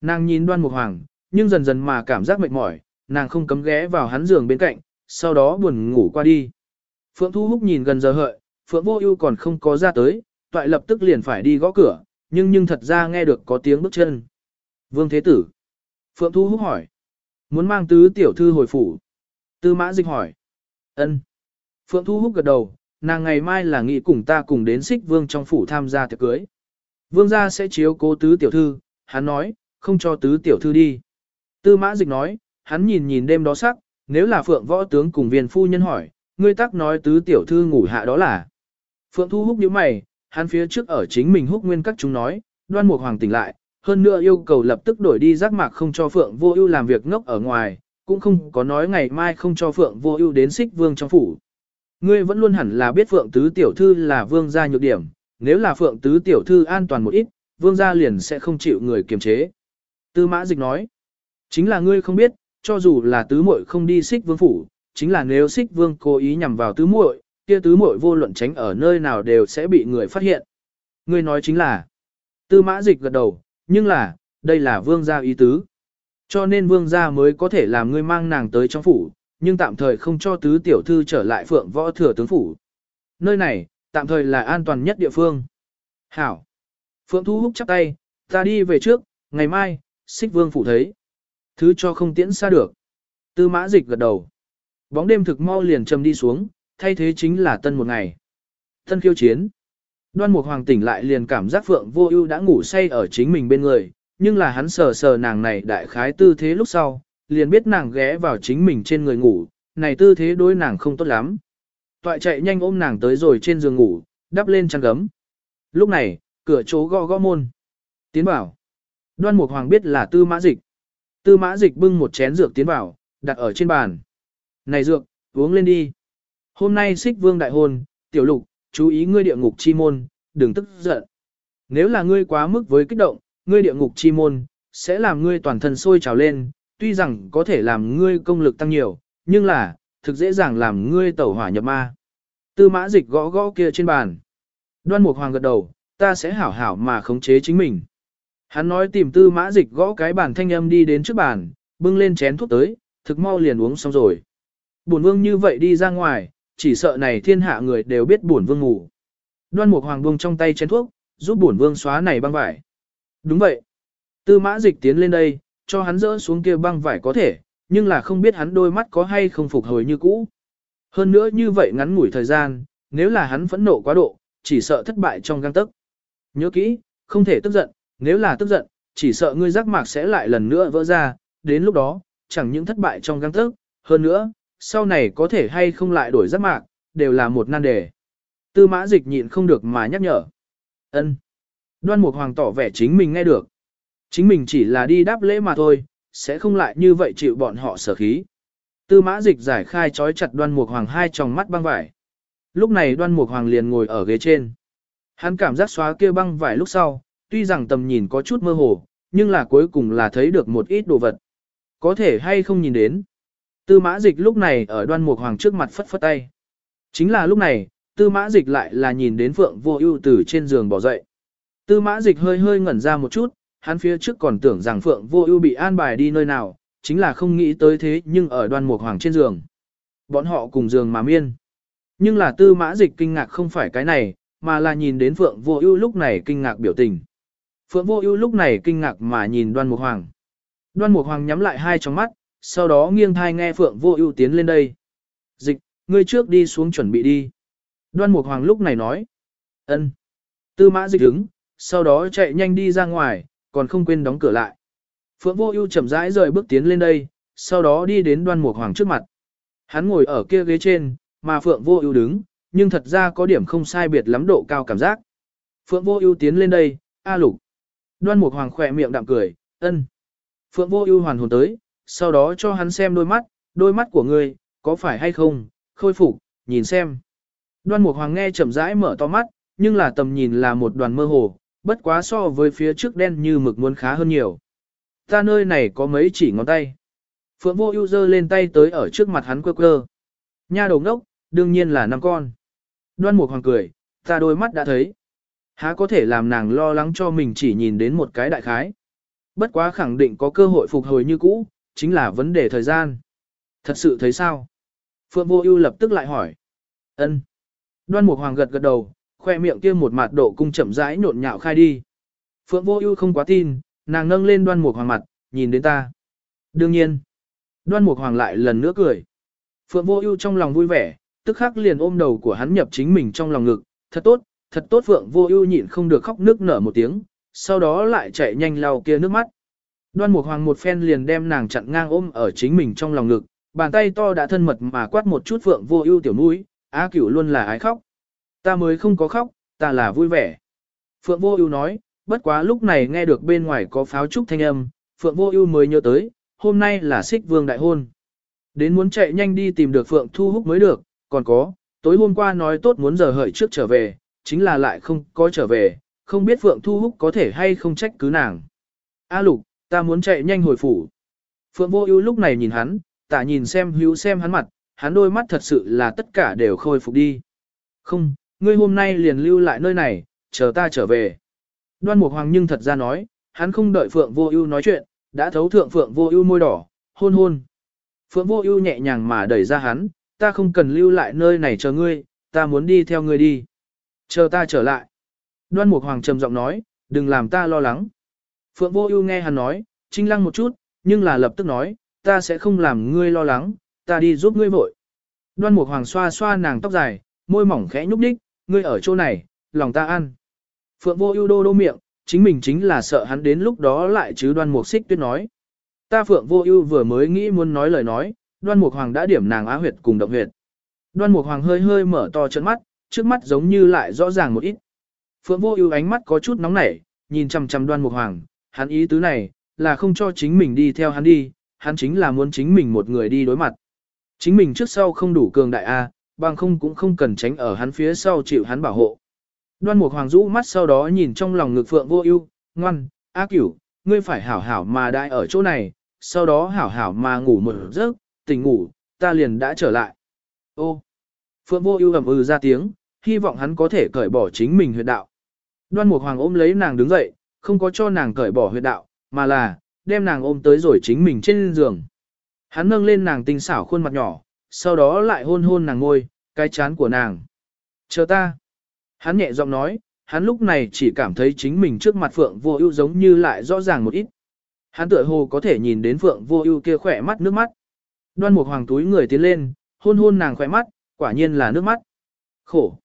Nàng nhìn Đoan Mục Hoàng, nhưng dần dần mà cảm giác mệt mỏi, nàng không cấm ghé vào hắn giường bên cạnh, sau đó buồn ngủ qua đi. Phượng Thu Húc nhìn gần giờ hợi, Phượng Vô Ưu còn không có ra tới, toại lập tức liền phải đi gõ cửa, nhưng nhưng thật ra nghe được có tiếng bước chân. Vương Thế Tử. Phượng Thu Húc hỏi. Muốn mang tứ tiểu thư hồi phủ. Tư Mã Dịch hỏi. Ân. Phượng Thu Húc gật đầu, nàng ngày mai là nghị cùng ta cùng đến xích vương trong phủ tham gia tiệc cưới. Vương gia sẽ chiếu cố tứ tiểu thư, hắn nói, không cho tứ tiểu thư đi. Tư Mã Dịch nói, hắn nhìn nhìn đêm đó sắc, nếu là Phượng võ tướng cùng viên phu nhân hỏi, ngươi tắc nói tứ tiểu thư ngủ hạ đó là. Phượng Thu Húc nhíu mày, hắn phía trước ở chính mình húc nguyên các chúng nói, đoan mục hoàng tỉnh lại, hơn nữa yêu cầu lập tức đổi đi giác mạc không cho Phượng Vô Ưu làm việc ngốc ở ngoài, cũng không có nói ngày mai không cho Phượng Vô Ưu đến xích vương trong phủ. Ngươi vẫn luôn hẳn là biết Phượng tứ tiểu thư là vương gia nhược điểm, nếu là Phượng tứ tiểu thư an toàn một ít, vương gia liền sẽ không chịu người kiềm chế. Tư Mã Dịch nói, chính là ngươi không biết, cho dù là tứ muội không đi xích vương phủ, chính là nếu xích vương cố ý nhằm vào tứ muội, kia tứ muội vô luận tránh ở nơi nào đều sẽ bị người phát hiện. Ngươi nói chính là, tư mã dịch gật đầu, nhưng là, đây là vương gia ý tứ. Cho nên vương gia mới có thể làm ngươi mang nàng tới trong phủ, nhưng tạm thời không cho tứ tiểu thư trở lại phượng võ thừa tướng phủ. Nơi này, Tạm thời là an toàn nhất địa phương. Hảo. Phượng Thu Húc chắp tay, ta đi về trước, ngày mai, xích vương phủ thấy. Thứ cho không tiễn xa được. Tư mã dịch gật đầu. Bóng đêm thực mau liền trầm đi xuống, thay thế chính là tân một ngày. Tân khiêu chiến. Đoan Mục Hoàng tỉnh lại liền cảm giác Phượng Vô Ưu đã ngủ say ở chính mình bên người, nhưng là hắn sờ sờ nàng này đại khái tư thế lúc sau, liền biết nàng ghé vào chính mình trên người ngủ, này tư thế đối nàng không tốt lắm. Toại chạy nhanh ôm nàng tới rồi trên giường ngủ, đắp lên chăn gấm. Lúc này, cửa chỗ gõ gõ môn. Tiến vào. Đoan Mục Hoàng biết là Tư Mã Dịch. Tư Mã Dịch bưng một chén dược tiến vào, đặt ở trên bàn. Này dược, uống lên đi. Hôm nay xích vương đại hôn, tiểu lục, chú ý ngươi địa ngục chi môn, đừng tức giận. Nếu là ngươi quá mức với kích động, ngươi địa ngục chi môn, sẽ làm ngươi toàn thân sôi trào lên, tuy rằng có thể làm ngươi công lực tăng nhiều, nhưng là, thực dễ dàng làm ngươi tẩu hỏa nhập ma. Tư mã dịch gõ gõ kia trên bàn. Đoan Mục Hoàng gật đầu, ta sẽ hảo hảo mà khống chế chính mình. Hắn nói tìm tư mã dịch gõ cái bàn thanh âm đi đến trước bàn, bưng lên chén thuốc tới, thực mau liền uống xong rồi. Bổn vương như vậy đi ra ngoài, chỉ sợ này thiên hạ người đều biết bổn vương ngủ. Đoan Mục Hoàng buông trong tay chén thuốc, giúp bổn vương xóa này băng vải. Đúng vậy. Tư mã dịch tiến lên đây, cho hắn dỡ xuống kia băng vải có thể, nhưng là không biết hắn đôi mắt có hay không phục hồi như cũ. Hơn nữa như vậy ngắn ngủi thời gian, nếu là hắn phẫn nộ quá độ, chỉ sợ thất bại trong gang tức. Nhớ kỹ, không thể tức giận, nếu là tức giận, chỉ sợ ngươi giác mạc sẽ lại lần nữa vỡ ra, đến lúc đó, chẳng những thất bại trong gang tức, hơn nữa, sau này có thể hay không lại đổi giáp mạc, đều là một nan đề. Tư mã dịch nhịn không được mà nhắc nhở. ân Đoan Mục Hoàng tỏ vẻ chính mình nghe được. Chính mình chỉ là đi đáp lễ mà thôi, sẽ không lại như vậy chịu bọn họ sở khí. Tư mã dịch giải khai trói chặt đoan mục hoàng hai tròng mắt băng vải. Lúc này đoan mục hoàng liền ngồi ở ghế trên. Hắn cảm giác xóa kia băng vải lúc sau, tuy rằng tầm nhìn có chút mơ hồ, nhưng là cuối cùng là thấy được một ít đồ vật. Có thể hay không nhìn đến. Tư mã dịch lúc này ở đoan mục hoàng trước mặt phất phất tay. Chính là lúc này, tư mã dịch lại là nhìn đến phượng vô ưu từ trên giường bỏ dậy. Tư mã dịch hơi hơi ngẩn ra một chút, hắn phía trước còn tưởng rằng Phượng Vô Ưu bị an bài đi nơi nào, chính là không nghĩ tới thế nhưng ở Đoan Mục Hoàng trên giường. Bọn họ cùng giường mà miên. Nhưng là Tư Mã Dịch kinh ngạc không phải cái này, mà là nhìn đến Phượng Vô Ưu lúc này kinh ngạc biểu tình. Phượng Vô Ưu lúc này kinh ngạc mà nhìn Đoan Mục Hoàng. Đoan Mục Hoàng nhắm lại hai tròng mắt, sau đó nghiêng thai nghe Phượng Vô Ưu tiến lên đây. "Dịch, ngươi trước đi xuống chuẩn bị đi." Đoan Mục Hoàng lúc này nói. "Ân." Tư Mã Dịch đứng, sau đó chạy nhanh đi ra ngoài, còn không quên đóng cửa lại. Phượng Vô Ưu chậm rãi rời bước tiến lên đây, sau đó đi đến Đoan Mục Hoàng trước mặt. Hắn ngồi ở kia ghế trên, mà Phượng Vô Ưu đứng, nhưng thật ra có điểm không sai biệt lắm độ cao cảm giác. Phượng Vô Ưu tiến lên đây, "A Lục." Đoan Mục Hoàng khẽ miệng đạm cười, "Ân." Phượng Vô Ưu hoàn hồn tới, sau đó cho hắn xem đôi mắt, "Đôi mắt của ngươi, có phải hay không? Khôi phục, nhìn xem." Đoan Mục Hoàng nghe chậm rãi mở to mắt, nhưng là tầm nhìn là một đoàn mơ hồ, bất quá so với phía trước đen như mực muốn khá hơn nhiều. Ta nơi này có mấy chỉ ngón tay. Phượng vô ưu giơ lên tay tới ở trước mặt hắn quơ quơ. Nha đầu ngốc, đương nhiên là năm con. Đoan Mục Hoàng cười, ta đôi mắt đã thấy. Há có thể làm nàng lo lắng cho mình chỉ nhìn đến một cái đại khái. Bất quá khẳng định có cơ hội phục hồi như cũ, chính là vấn đề thời gian. Thật sự thấy sao? Phượng Vô Ưu lập tức lại hỏi. Ân. Đoan Mục Hoàng gật gật đầu, khoe miệng kia một mặt độ cung chậm rãi nhộn nhạo khai đi. Phượng Vô Ưu không quá tin, nàng nâng lên Đoan Mục Hoàng mặt, nhìn đến ta. Đương nhiên. Đoan Mục Hoàng lại lần nữa cười. Phượng Vô Ưu trong lòng vui vẻ, tức khắc liền ôm đầu của hắn nhập chính mình trong lòng ngực, thật tốt, thật tốt Phượng Vô Ưu nhịn không được khóc nức nở một tiếng, sau đó lại chạy nhanh lau kia nước mắt. Đoan Mục Hoàng một phen liền đem nàng chặn ngang ôm ở chính mình trong lòng ngực, bàn tay to đã thân mật mà quát một chút Phượng Vô Ưu tiểu mũi, Á Cửu luôn là ái khóc. Ta mới không có khóc, ta là vui vẻ. Phượng Vô Ưu nói, bất quá lúc này nghe được bên ngoài có pháo trúc thanh âm, Phượng Vô Ưu mới nhớ tới, hôm nay là Xích Vương đại hôn. Đến muốn chạy nhanh đi tìm được Phượng Thu Húc mới được, còn có, tối hôm qua nói tốt muốn giờ hợi trước trở về, chính là lại không có trở về, không biết Phượng Thu Húc có thể hay không trách cứ nàng. A Lục, ta muốn chạy nhanh hồi phủ. Phượng Vô Ưu lúc này nhìn hắn, tả nhìn xem hữu xem hắn mặt, hắn đôi mắt thật sự là tất cả đều khôi phục đi. Không, ngươi hôm nay liền lưu lại nơi này, chờ ta trở về. Đoan Mục Hoàng nhưng thật ra nói, hắn không đợi Phượng Vô Ưu nói chuyện, đã thấu thượng Phượng Vô Ưu môi đỏ, hôn hôn. Phượng Vô Ưu nhẹ nhàng mà đẩy ra hắn, ta không cần lưu lại nơi này chờ ngươi, ta muốn đi theo ngươi đi. Chờ ta trở lại. Đoan Mục Hoàng trầm giọng nói, đừng làm ta lo lắng. Phượng Vô Ưu nghe hắn nói, chinh lăng một chút, nhưng là lập tức nói, ta sẽ không làm ngươi lo lắng, ta đi giúp ngươi vội. Đoan Mục Hoàng xoa xoa nàng tóc dài, môi mỏng khẽ nhúc nhích, ngươi ở chỗ này, lòng ta ăn. Phượng Vô Ưu đô đô miệng, chính mình chính là sợ hắn đến lúc đó lại chứ Đoan Mục Xích Tuyết nói. Ta Phượng Vô Ưu vừa mới nghĩ muốn nói lời nói, Đoan Mục Hoàng đã điểm nàng á huyệt cùng động huyệt. Đoan Mục Hoàng hơi hơi mở to chớp mắt, trước mắt giống như lại rõ ràng một ít. Phượng Vô Ưu ánh mắt có chút nóng nảy, nhìn chằm chằm Đoan Mục Hoàng, hắn ý tứ này là không cho chính mình đi theo hắn đi, hắn chính là muốn chính mình một người đi đối mặt. Chính mình trước sau không đủ cường đại a, bằng không cũng không cần tránh ở hắn phía sau chịu hắn bảo hộ. Đoan Mục Hoàng rũ mắt sau đó nhìn trong lòng ngực Phượng Vô Ưu, ngoan, A Cửu, ngươi phải hảo hảo mà đại ở chỗ này, sau đó hảo hảo mà ngủ một giấc, tỉnh ngủ, ta liền đã trở lại. Ô. Phượng Vô Ưu ầm ừ ra tiếng, hy vọng hắn có thể cởi bỏ chính mình huyệt đạo. Đoan Mục Hoàng ôm lấy nàng đứng dậy, không có cho nàng cởi bỏ huyệt đạo, mà là đem nàng ôm tới rồi chính mình trên giường. Hắn nâng lên nàng tinh xảo khuôn mặt nhỏ, sau đó lại hôn hôn nàng ngôi, cái chán của nàng. Chờ ta. Hắn nhẹ giọng nói, hắn lúc này chỉ cảm thấy chính mình trước mặt Phượng Vô Ưu giống như lại rõ ràng một ít. Hắn tựa hồ có thể nhìn đến Phượng Vô Ưu kia khỏe mắt nước mắt. Đoan Mục Hoàng túi người tiến lên, hôn hôn nàng khỏe mắt, quả nhiên là nước mắt. Khổ.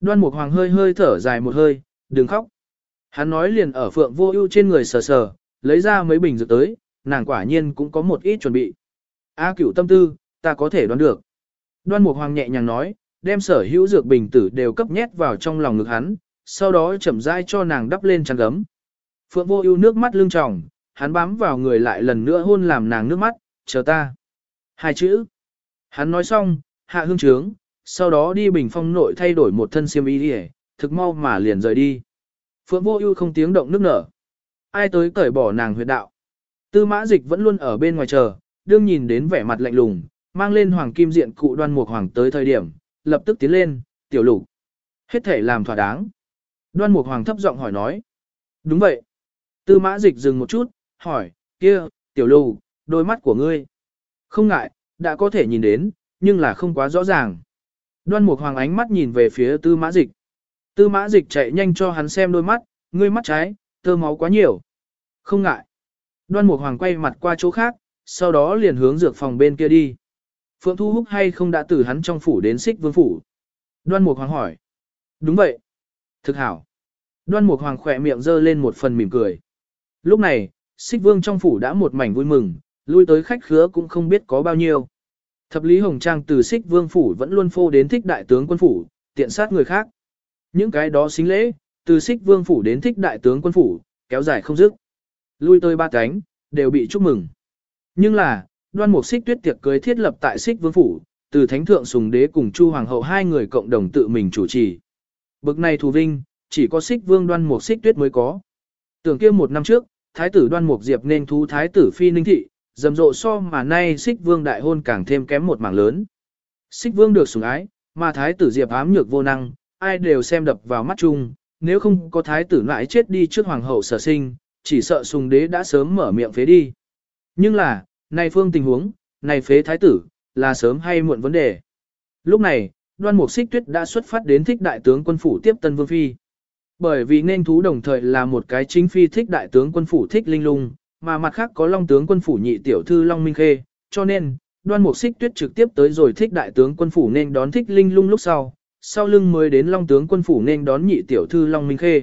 Đoan Mục Hoàng hơi hơi thở dài một hơi, đừng khóc. Hắn nói liền ở Phượng Vô Ưu trên người sờ sờ, lấy ra mấy bình dược tới, nàng quả nhiên cũng có một ít chuẩn bị. A Cửu tâm tư, ta có thể đoán được. Đoan Mục Hoàng nhẹ nhàng nói, đem sở hữu dược bình tử đều cấp nhét vào trong lòng ngực hắn, sau đó chậm rãi cho nàng đắp lên chăn gấm. Phượng Vô Ưu nước mắt lưng tròng, hắn bám vào người lại lần nữa hôn làm nàng nước mắt, "Chờ ta." Hai chữ. Hắn nói xong, hạ hương trướng, sau đó đi bình phong nội thay đổi một thân xiêm y đi, thực mau mà liền rời đi. Phượng Vô Ưu không tiếng động nước nở. Ai tới cởi bỏ nàng huyệt đạo? Tư Mã Dịch vẫn luôn ở bên ngoài chờ, đương nhìn đến vẻ mặt lạnh lùng, mang lên hoàng kim diện cụ Đoan Mục Hoàng tới thời điểm, lập tức tiến lên, "Tiểu Lục, hết thể làm thỏa đáng." Đoan Mục Hoàng thấp giọng hỏi nói. "Đúng vậy." Tư Mã Dịch dừng một chút, hỏi, "Kia, Tiểu Lục, đôi mắt của ngươi?" "Không ngại, đã có thể nhìn đến, nhưng là không quá rõ ràng." Đoan Mục Hoàng ánh mắt nhìn về phía Tư Mã Dịch. Tư Mã Dịch chạy nhanh cho hắn xem đôi mắt, ngươi mắt trái, tơ máu quá nhiều. Không ngại. Đoan Mục Hoàng quay mặt qua chỗ khác, sau đó liền hướng dược phòng bên kia đi. Phượng Thu Húc hay không đã từ hắn trong phủ đến xích vương phủ? Đoan Mục Hoàng hỏi. Đúng vậy. Thực hảo. Đoan Mục Hoàng khỏe miệng giơ lên một phần mỉm cười. Lúc này, xích vương trong phủ đã một mảnh vui mừng, lui tới khách khứa cũng không biết có bao nhiêu. Thập Lý Hồng Trang từ xích vương phủ vẫn luôn phô đến thích đại tướng quân phủ, tiện sát người khác. Những cái đó xính lễ, từ xích vương phủ đến thích đại tướng quân phủ, kéo dài không dứt. Lui tới ba cánh, đều bị chúc mừng. Nhưng là, đoan mục xích tuyết tiệc cưới thiết lập tại xích vương phủ, từ thánh thượng sùng đế cùng chu hoàng hậu hai người cộng đồng tự mình chủ trì. Bực này thù vinh, chỉ có xích vương đoan mục xích tuyết mới có. Tưởng kia một năm trước, thái tử đoan mục diệp nên thú thái tử phi ninh thị, rầm rộ so mà nay xích vương đại hôn càng thêm kém một mảng lớn. Xích vương được sủng ái, mà thái tử diệp ám nhược vô năng, ai đều xem đập vào mắt chung, nếu không có thái tử lại chết đi trước hoàng hậu sở sinh, chỉ sợ sùng đế đã sớm mở miệng phế đi. Nhưng là, này phương tình huống, này phế thái tử, là sớm hay muộn vấn đề. Lúc này, đoan mục xích tuyết đã xuất phát đến thích đại tướng quân phủ tiếp tân vương phi. Bởi vì nên thú đồng thời là một cái chính phi thích đại tướng quân phủ thích linh lung, mà mặt khác có long tướng quân phủ nhị tiểu thư long minh khê, cho nên, đoan mục xích tuyết trực tiếp tới rồi thích đại tướng quân phủ nên đón thích linh lung lúc sau, sau lưng mới đến long tướng quân phủ nên đón nhị tiểu thư long minh khê.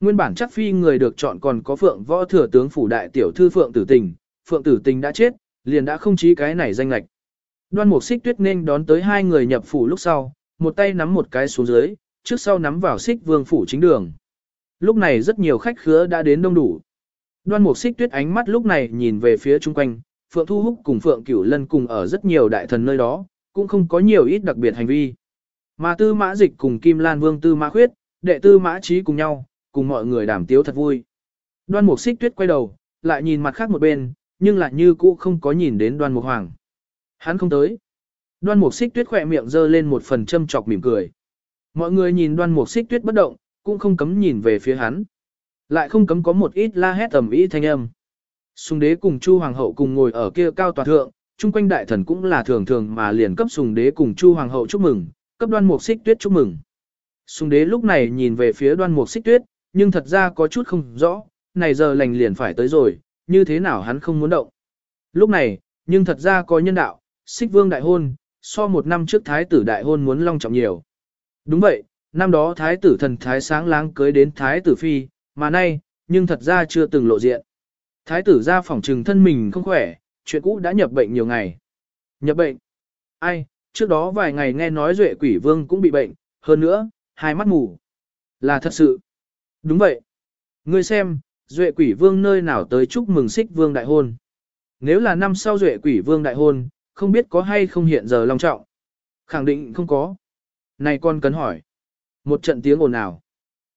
Nguyên bản chắc phi người được chọn còn có phượng võ thừa tướng phủ đại tiểu thư phượng tử tình, phượng tử tình đã chết, liền đã không chí cái này danh lệch. Đoan mục xích tuyết nên đón tới hai người nhập phủ lúc sau, một tay nắm một cái xuống dưới, trước sau nắm vào xích vương phủ chính đường. Lúc này rất nhiều khách khứa đã đến đông đủ. Đoan mục xích tuyết ánh mắt lúc này nhìn về phía chung quanh, Phượng Thu Húc cùng Phượng Cửu Lân cùng ở rất nhiều đại thần nơi đó, cũng không có nhiều ít đặc biệt hành vi. Mà Tư Mã Dịch cùng Kim Lan Vương Tư Mã Khuyết, đệ Tư Mã Trí cùng nhau, cùng mọi người đàm tiếu thật vui. Đoan Mục Xích Tuyết quay đầu, lại nhìn mặt khác một bên, nhưng lại như cũ không có nhìn đến Đoan Mục Hoàng. Hắn không tới. Đoan Mục Xích Tuyết khỏe miệng giơ lên một phần châm chọc mỉm cười. Mọi người nhìn Đoan Mục Xích Tuyết bất động, cũng không cấm nhìn về phía hắn. Lại không cấm có một ít la hét tầm ý thanh âm. Sùng đế cùng Chu Hoàng hậu cùng ngồi ở kia cao tòa thượng, chung quanh đại thần cũng là thường thường mà liền cấp sùng đế cùng Chu Hoàng hậu chúc mừng, cấp đoan mục xích tuyết chúc mừng. Sùng đế lúc này nhìn về phía đoan mục xích tuyết, nhưng thật ra có chút không rõ, này giờ lành liền phải tới rồi, như thế nào hắn không muốn động. Lúc này, nhưng thật ra có nhân đạo, xích vương đại hôn, so một năm trước thái tử đại hôn muốn long trọng nhiều. Đúng vậy, năm đó thái tử thần thái sáng láng cưới đến thái tử phi, mà nay, nhưng thật ra chưa từng lộ diện. Thái tử ra phòng trừng thân mình không khỏe, chuyện cũ đã nhập bệnh nhiều ngày. Nhập bệnh? Ai, trước đó vài ngày nghe nói duệ quỷ vương cũng bị bệnh, hơn nữa, hai mắt mù. Là thật sự. Đúng vậy. Ngươi xem, duệ quỷ vương nơi nào tới chúc mừng xích vương đại hôn. Nếu là năm sau duệ quỷ vương đại hôn, không biết có hay không hiện giờ long trọng. Khẳng định không có. Này con cần hỏi. Một trận tiếng ồn ào.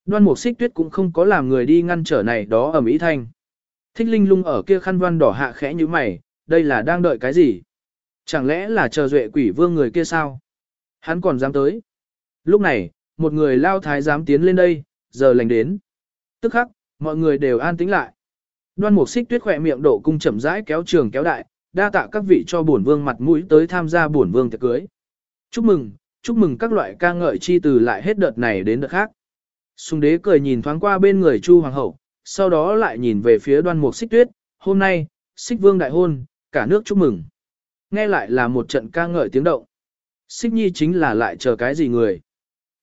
Đoan mục xích tuyết cũng không có làm người đi ngăn trở này đó ở Mỹ Thanh. Thích linh lung ở kia khăn văn đỏ hạ khẽ như mày, đây là đang đợi cái gì? Chẳng lẽ là chờ duệ quỷ vương người kia sao? Hắn còn dám tới. Lúc này, một người lao thái dám tiến lên đây, giờ lành đến. Tức khắc, mọi người đều an tĩnh lại. Đoan mục xích tuyết khỏe miệng độ cung chậm rãi kéo trường kéo đại, đa tạ các vị cho bổn vương mặt mũi tới tham gia bổn vương tiệc cưới. Chúc mừng, chúc mừng các loại ca ngợi chi từ lại hết đợt này đến đợt khác. Sùng đế cười nhìn thoáng qua bên người Chu Hoàng hậu, sau đó lại nhìn về phía đoan mục xích tuyết, hôm nay, xích vương đại hôn, cả nước chúc mừng. Nghe lại là một trận ca ngợi tiếng động. Xích nhi chính là lại chờ cái gì người.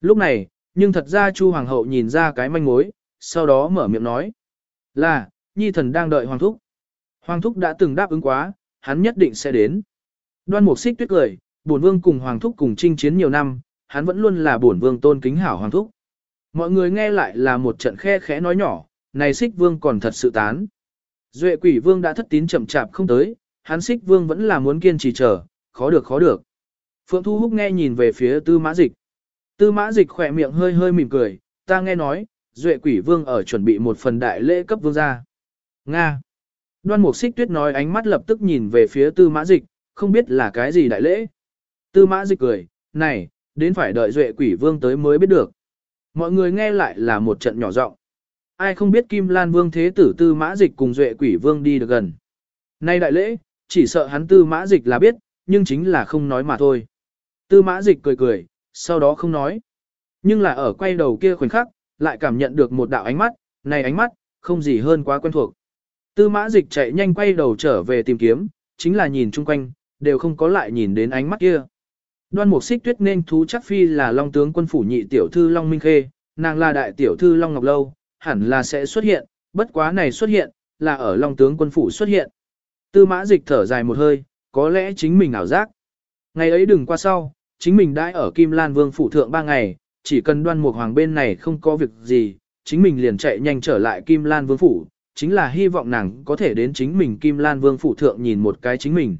Lúc này, nhưng thật ra Chu Hoàng hậu nhìn ra cái manh mối, sau đó mở miệng nói. Là, nhi thần đang đợi Hoàng thúc. Hoàng thúc đã từng đáp ứng quá, hắn nhất định sẽ đến. Đoan mục xích tuyết cười, bổn vương cùng Hoàng thúc cùng chinh chiến nhiều năm, hắn vẫn luôn là bổn vương tôn kính hảo Hoàng thúc. Mọi người nghe lại là một trận khe khẽ nói nhỏ, này xích vương còn thật sự tán. Duệ quỷ vương đã thất tín chậm chạp không tới, hắn xích vương vẫn là muốn kiên trì chờ, khó được khó được. Phượng Thu Húc nghe nhìn về phía tư mã dịch. Tư mã dịch khỏe miệng hơi hơi mỉm cười, ta nghe nói, Duệ quỷ vương ở chuẩn bị một phần đại lễ cấp vương gia. Nga. Đoan mục xích tuyết nói ánh mắt lập tức nhìn về phía tư mã dịch, không biết là cái gì đại lễ. Tư mã dịch cười, này, đến phải đợi Duệ quỷ vương tới mới biết được. Mọi người nghe lại là một trận nhỏ giọng. Ai không biết Kim Lan Vương Thế Tử Tư Mã Dịch cùng Duệ Quỷ Vương đi được gần. Nay đại lễ, chỉ sợ hắn Tư Mã Dịch là biết, nhưng chính là không nói mà thôi. Tư Mã Dịch cười cười, sau đó không nói. Nhưng là ở quay đầu kia khoảnh khắc, lại cảm nhận được một đạo ánh mắt, này ánh mắt, không gì hơn quá quen thuộc. Tư Mã Dịch chạy nhanh quay đầu trở về tìm kiếm, chính là nhìn chung quanh, đều không có lại nhìn đến ánh mắt kia. Đoan Mục Xích Tuyết nên thú chắc phi là Long tướng quân phủ nhị tiểu thư Long Minh Khê, nàng là đại tiểu thư Long Ngọc Lâu, hẳn là sẽ xuất hiện, bất quá này xuất hiện, là ở Long tướng quân phủ xuất hiện. Tư Mã Dịch thở dài một hơi, có lẽ chính mình ảo giác. Ngày ấy đừng qua sau, chính mình đã ở Kim Lan Vương phủ thượng ba ngày, chỉ cần Đoan Mục Hoàng bên này không có việc gì, chính mình liền chạy nhanh trở lại Kim Lan Vương phủ, chính là hy vọng nàng có thể đến chính mình Kim Lan Vương phủ thượng nhìn một cái chính mình.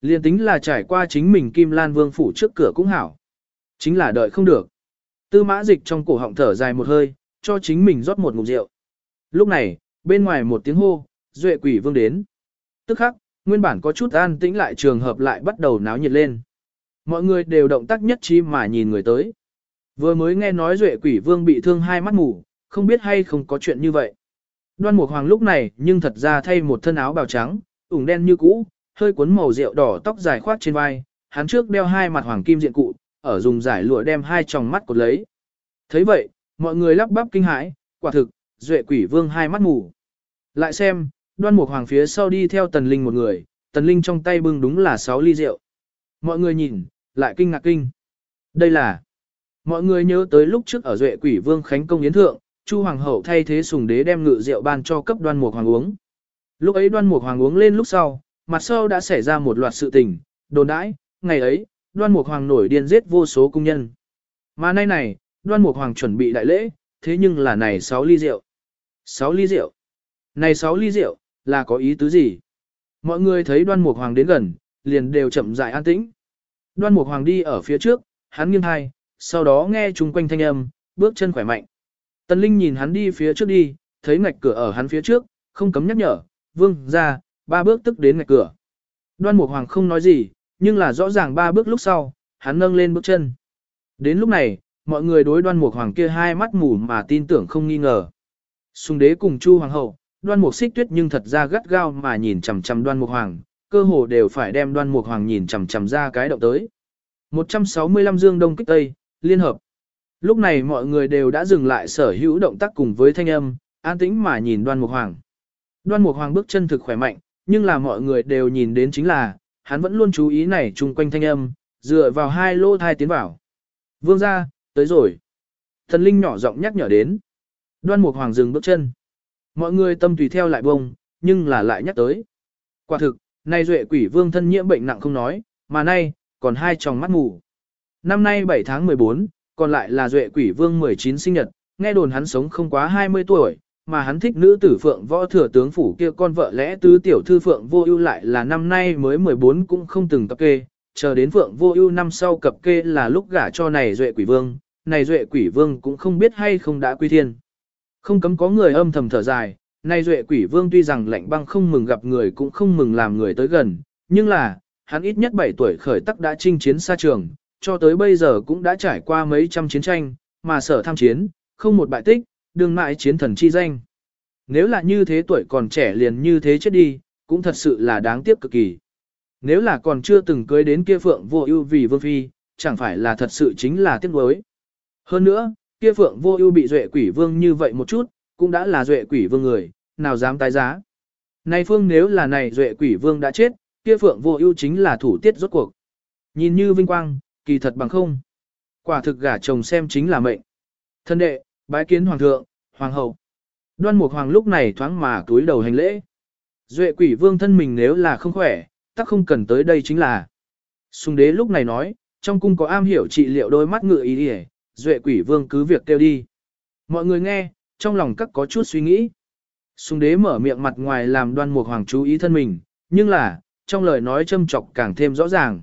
Liên tính là trải qua chính mình Kim Lan Vương phủ trước cửa cũng hảo. Chính là đợi không được. Tư mã dịch trong cổ họng thở dài một hơi, cho chính mình rót một ngụm rượu. Lúc này, bên ngoài một tiếng hô, duệ quỷ vương đến. Tức khắc, nguyên bản có chút an tĩnh lại trường hợp lại bắt đầu náo nhiệt lên. Mọi người đều động tác nhất trí mà nhìn người tới. Vừa mới nghe nói duệ quỷ vương bị thương hai mắt mù, không biết hay không có chuyện như vậy. Đoan Mục Hoàng lúc này nhưng thật ra thay một thân áo bào trắng, ủng đen như cũ, hơi cuốn màu rượu đỏ tóc dài khoát trên vai, hắn trước đeo hai mặt hoàng kim diện cụ, ở dùng giải lụa đem hai tròng mắt cột lấy. thấy vậy, mọi người lắp bắp kinh hãi, quả thực, duệ quỷ vương hai mắt mù. Lại xem, đoan mục hoàng phía sau đi theo tần linh một người, tần linh trong tay bưng đúng là sáu ly rượu. Mọi người nhìn, lại kinh ngạc kinh. Đây là, mọi người nhớ tới lúc trước ở duệ quỷ vương khánh công yến thượng, chu hoàng hậu thay thế sùng đế đem ngự rượu ban cho cấp đoan mục hoàng uống. Lúc ấy đoan mục hoàng uống lên lúc sau, mặt sau đã xảy ra một loạt sự tình, đồn đãi, ngày ấy, đoan mục hoàng nổi điên giết vô số công nhân. Mà nay này, đoan mục hoàng chuẩn bị đại lễ, thế nhưng là này 6 ly rượu. 6 ly rượu. Này 6 ly rượu, là có ý tứ gì? Mọi người thấy đoan mục hoàng đến gần, liền đều chậm rãi an tĩnh. Đoan mục hoàng đi ở phía trước, hắn nghiêng hai, sau đó nghe chung quanh thanh âm, bước chân khỏe mạnh. Tần Linh nhìn hắn đi phía trước đi, thấy ngạch cửa ở hắn phía trước, không cấm nhắc nhở, vương, ra, ba bước tức đến ngạch cửa. Đoan Mục Hoàng không nói gì, nhưng là rõ ràng ba bước lúc sau, hắn nâng lên bước chân. Đến lúc này, mọi người đối Đoan Mục Hoàng kia hai mắt mù mà tin tưởng không nghi ngờ. Sùng đế cùng Chu Hoàng hậu, Đoan Mục Xích Tuyết nhưng thật ra gắt gao mà nhìn chằm chằm Đoan Mục Hoàng, cơ hồ đều phải đem Đoan Mục Hoàng nhìn chằm chằm ra cái động tới. 165 dương đông kích tây, liên hợp. Lúc này mọi người đều đã dừng lại sở hữu động tác cùng với thanh âm, an tĩnh mà nhìn đoan mục hoàng. Đoan mục hoàng bước chân thực khỏe mạnh, nhưng là mọi người đều nhìn đến chính là, hắn vẫn luôn chú ý này chung quanh thanh âm, dựa vào hai lô thai tiến vào. Vương ra, tới rồi. Thần linh nhỏ giọng nhắc nhở đến. Đoan mục hoàng dừng bước chân. Mọi người tâm tùy theo lại bông, nhưng là lại nhắc tới. Quả thực, nay duệ quỷ vương thân nhiễm bệnh nặng không nói, mà nay, còn hai tròng mắt ngủ. Năm nay 7 tháng 14, còn lại là duệ quỷ vương 19 sinh nhật, nghe đồn hắn sống không quá 20 tuổi, mà hắn thích nữ tử phượng võ thừa tướng phủ kia con vợ lẽ tứ tiểu thư phượng vô ưu lại là năm nay mới 14 cũng không từng cập kê, chờ đến phượng vô ưu năm sau cập kê là lúc gả cho này duệ quỷ vương, này duệ quỷ vương cũng không biết hay không đã quy thiên. Không cấm có người âm thầm thở dài, Nay duệ quỷ vương tuy rằng lạnh băng không mừng gặp người cũng không mừng làm người tới gần, nhưng là, hắn ít nhất 7 tuổi khởi tắc đã chinh chiến xa trường, cho tới bây giờ cũng đã trải qua mấy trăm chiến tranh, mà sở tham chiến, không một bại tích, đương mãi chiến thần chi danh. Nếu là như thế tuổi còn trẻ liền như thế chết đi, cũng thật sự là đáng tiếc cực kỳ. Nếu là còn chưa từng cưới đến kia phượng vô ưu vì vương phi, chẳng phải là thật sự chính là tiếc nuối. Hơn nữa, kia phượng vô ưu bị duệ quỷ vương như vậy một chút, cũng đã là duệ quỷ vương người, nào dám tái giá. Này phương nếu là này duệ quỷ vương đã chết, kia phượng vô ưu chính là thủ tiết rốt cuộc. Nhìn như vinh quang, kỳ thật bằng không. Quả thực gả chồng xem chính là mệnh. Thân đệ, bái kiến hoàng thượng, hoàng hậu. Đoan mục hoàng lúc này thoáng mà túi đầu hành lễ. Duệ quỷ vương thân mình nếu là không khỏe, tắc không cần tới đây chính là. Sùng đế lúc này nói, trong cung có am hiểu trị liệu đôi mắt ngựa ý đi duệ quỷ vương cứ việc kêu đi. Mọi người nghe, trong lòng các có chút suy nghĩ. Sùng đế mở miệng mặt ngoài làm đoan mục hoàng chú ý thân mình, nhưng là, trong lời nói châm chọc càng thêm rõ ràng.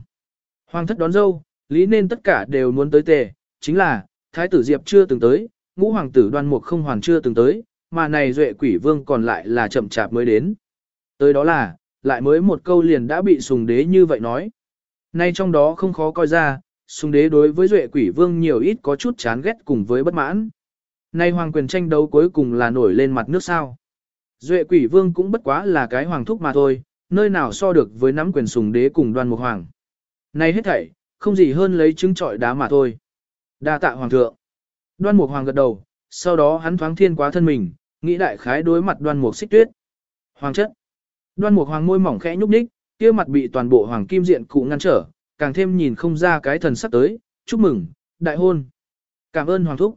Hoàng thất đón dâu, lý nên tất cả đều muốn tới tề, chính là, thái tử Diệp chưa từng tới, ngũ hoàng tử đoan mục không hoàn chưa từng tới, mà này duệ quỷ vương còn lại là chậm chạp mới đến. Tới đó là, lại mới một câu liền đã bị sùng đế như vậy nói. Nay trong đó không khó coi ra, sùng đế đối với duệ quỷ vương nhiều ít có chút chán ghét cùng với bất mãn. Nay hoàng quyền tranh đấu cuối cùng là nổi lên mặt nước sao. Duệ quỷ vương cũng bất quá là cái hoàng thúc mà thôi, nơi nào so được với nắm quyền sùng đế cùng đoan mục hoàng. Nay hết thảy, không gì hơn lấy trứng trọi đá mà thôi. Đa tạ hoàng thượng. Đoan mục hoàng gật đầu, sau đó hắn thoáng thiên quá thân mình, nghĩ đại khái đối mặt đoan mục xích tuyết. Hoàng chất. Đoan mục hoàng môi mỏng khẽ nhúc nhích, kia mặt bị toàn bộ hoàng kim diện cụ ngăn trở, càng thêm nhìn không ra cái thần sắc tới, chúc mừng, đại hôn. Cảm ơn hoàng thúc.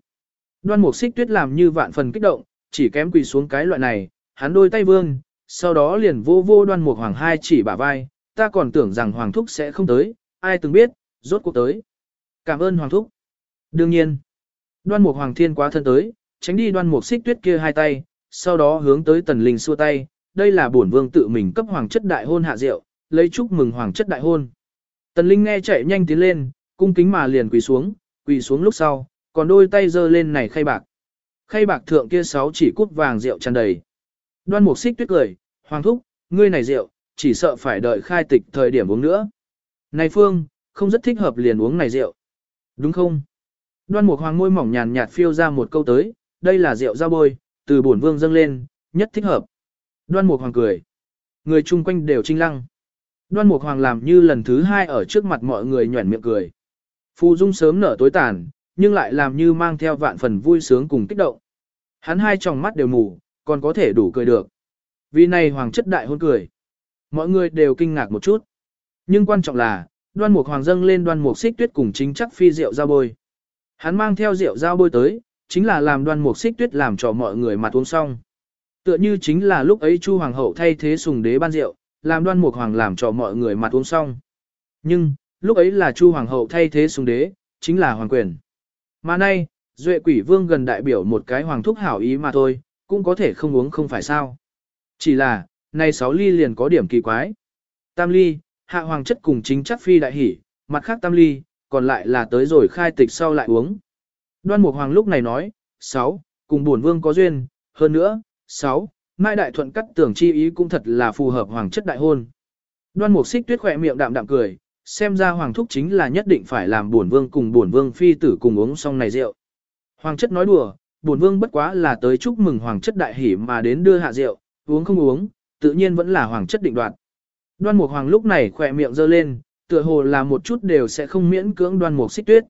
Đoan mục xích tuyết làm như vạn phần kích động, chỉ kém quỳ xuống cái loại này, hắn đôi tay vương, sau đó liền vô vô đoan mục hoàng hai chỉ bả vai, ta còn tưởng rằng hoàng thúc sẽ không tới, ai từng biết, rốt cuộc tới. Cảm ơn hoàng thúc. Đương nhiên, đoan mục hoàng thiên quá thân tới, tránh đi đoan mục xích tuyết kia hai tay, sau đó hướng tới tần linh xua tay, đây là bổn vương tự mình cấp hoàng chất đại hôn hạ rượu, lấy chúc mừng hoàng chất đại hôn. Tần linh nghe chạy nhanh tiến lên, cung kính mà liền quỳ xuống, quỳ xuống lúc sau, còn đôi tay giơ lên này khay bạc. Khay bạc thượng kia sáu chỉ cút vàng rượu tràn đầy. Đoan mục xích tuyết cười, hoàng thúc, ngươi này rượu, chỉ sợ phải đợi khai tịch thời điểm uống nữa. Này phương, không rất thích hợp liền uống này rượu. Đúng không? Đoan mục hoàng môi mỏng nhàn nhạt phiêu ra một câu tới, đây là rượu giao bôi, từ bổn vương dâng lên, nhất thích hợp. Đoan mục hoàng cười. Người chung quanh đều trinh lăng. Đoan mục hoàng làm như lần thứ hai ở trước mặt mọi người nhuẩn miệng cười. Phù dung sớm nở tối tàn, nhưng lại làm như mang theo vạn phần vui sướng cùng kích động. Hắn hai tròng mắt đều mù, còn có thể đủ cười được. Vì này hoàng chất đại hôn cười. Mọi người đều kinh ngạc một chút. Nhưng quan trọng là, đoan mục hoàng dâng lên đoan mục xích tuyết cùng chính chắc phi rượu giao bôi. Hắn mang theo rượu giao bôi tới, chính là làm đoan mục xích tuyết làm cho mọi người mặt uống xong. Tựa như chính là lúc ấy Chu Hoàng hậu thay thế sùng đế ban rượu, làm đoan mục hoàng làm cho mọi người mặt uống xong. Nhưng, lúc ấy là Chu Hoàng hậu thay thế xuống đế, chính là hoàng quyền. Mà nay, Duệ quỷ vương gần đại biểu một cái hoàng thúc hảo ý mà thôi, cũng có thể không uống không phải sao. Chỉ là, nay sáu ly liền có điểm kỳ quái. Tam ly, hạ hoàng chất cùng chính chắc phi đại hỉ, mặt khác tam ly, còn lại là tới rồi khai tịch sau lại uống. Đoan Mục Hoàng lúc này nói, 6. Cùng bổn vương có duyên, hơn nữa, 6. Mai Đại Thuận cắt tưởng chi ý cũng thật là phù hợp hoàng chất đại hôn. Đoan Mục Xích Tuyết khỏe miệng đạm đạm cười, xem ra hoàng thúc chính là nhất định phải làm bổn vương cùng bổn vương phi tử cùng uống xong này rượu. Hoàng chất nói đùa, bổn vương bất quá là tới chúc mừng hoàng chất đại hỉ mà đến đưa hạ rượu, uống không uống, tự nhiên vẫn là hoàng chất định đoạt. Đoan Mục Hoàng lúc này khỏe miệng giơ lên, tựa hồ là một chút đều sẽ không miễn cưỡng Đoan Mục Xích Tuyết.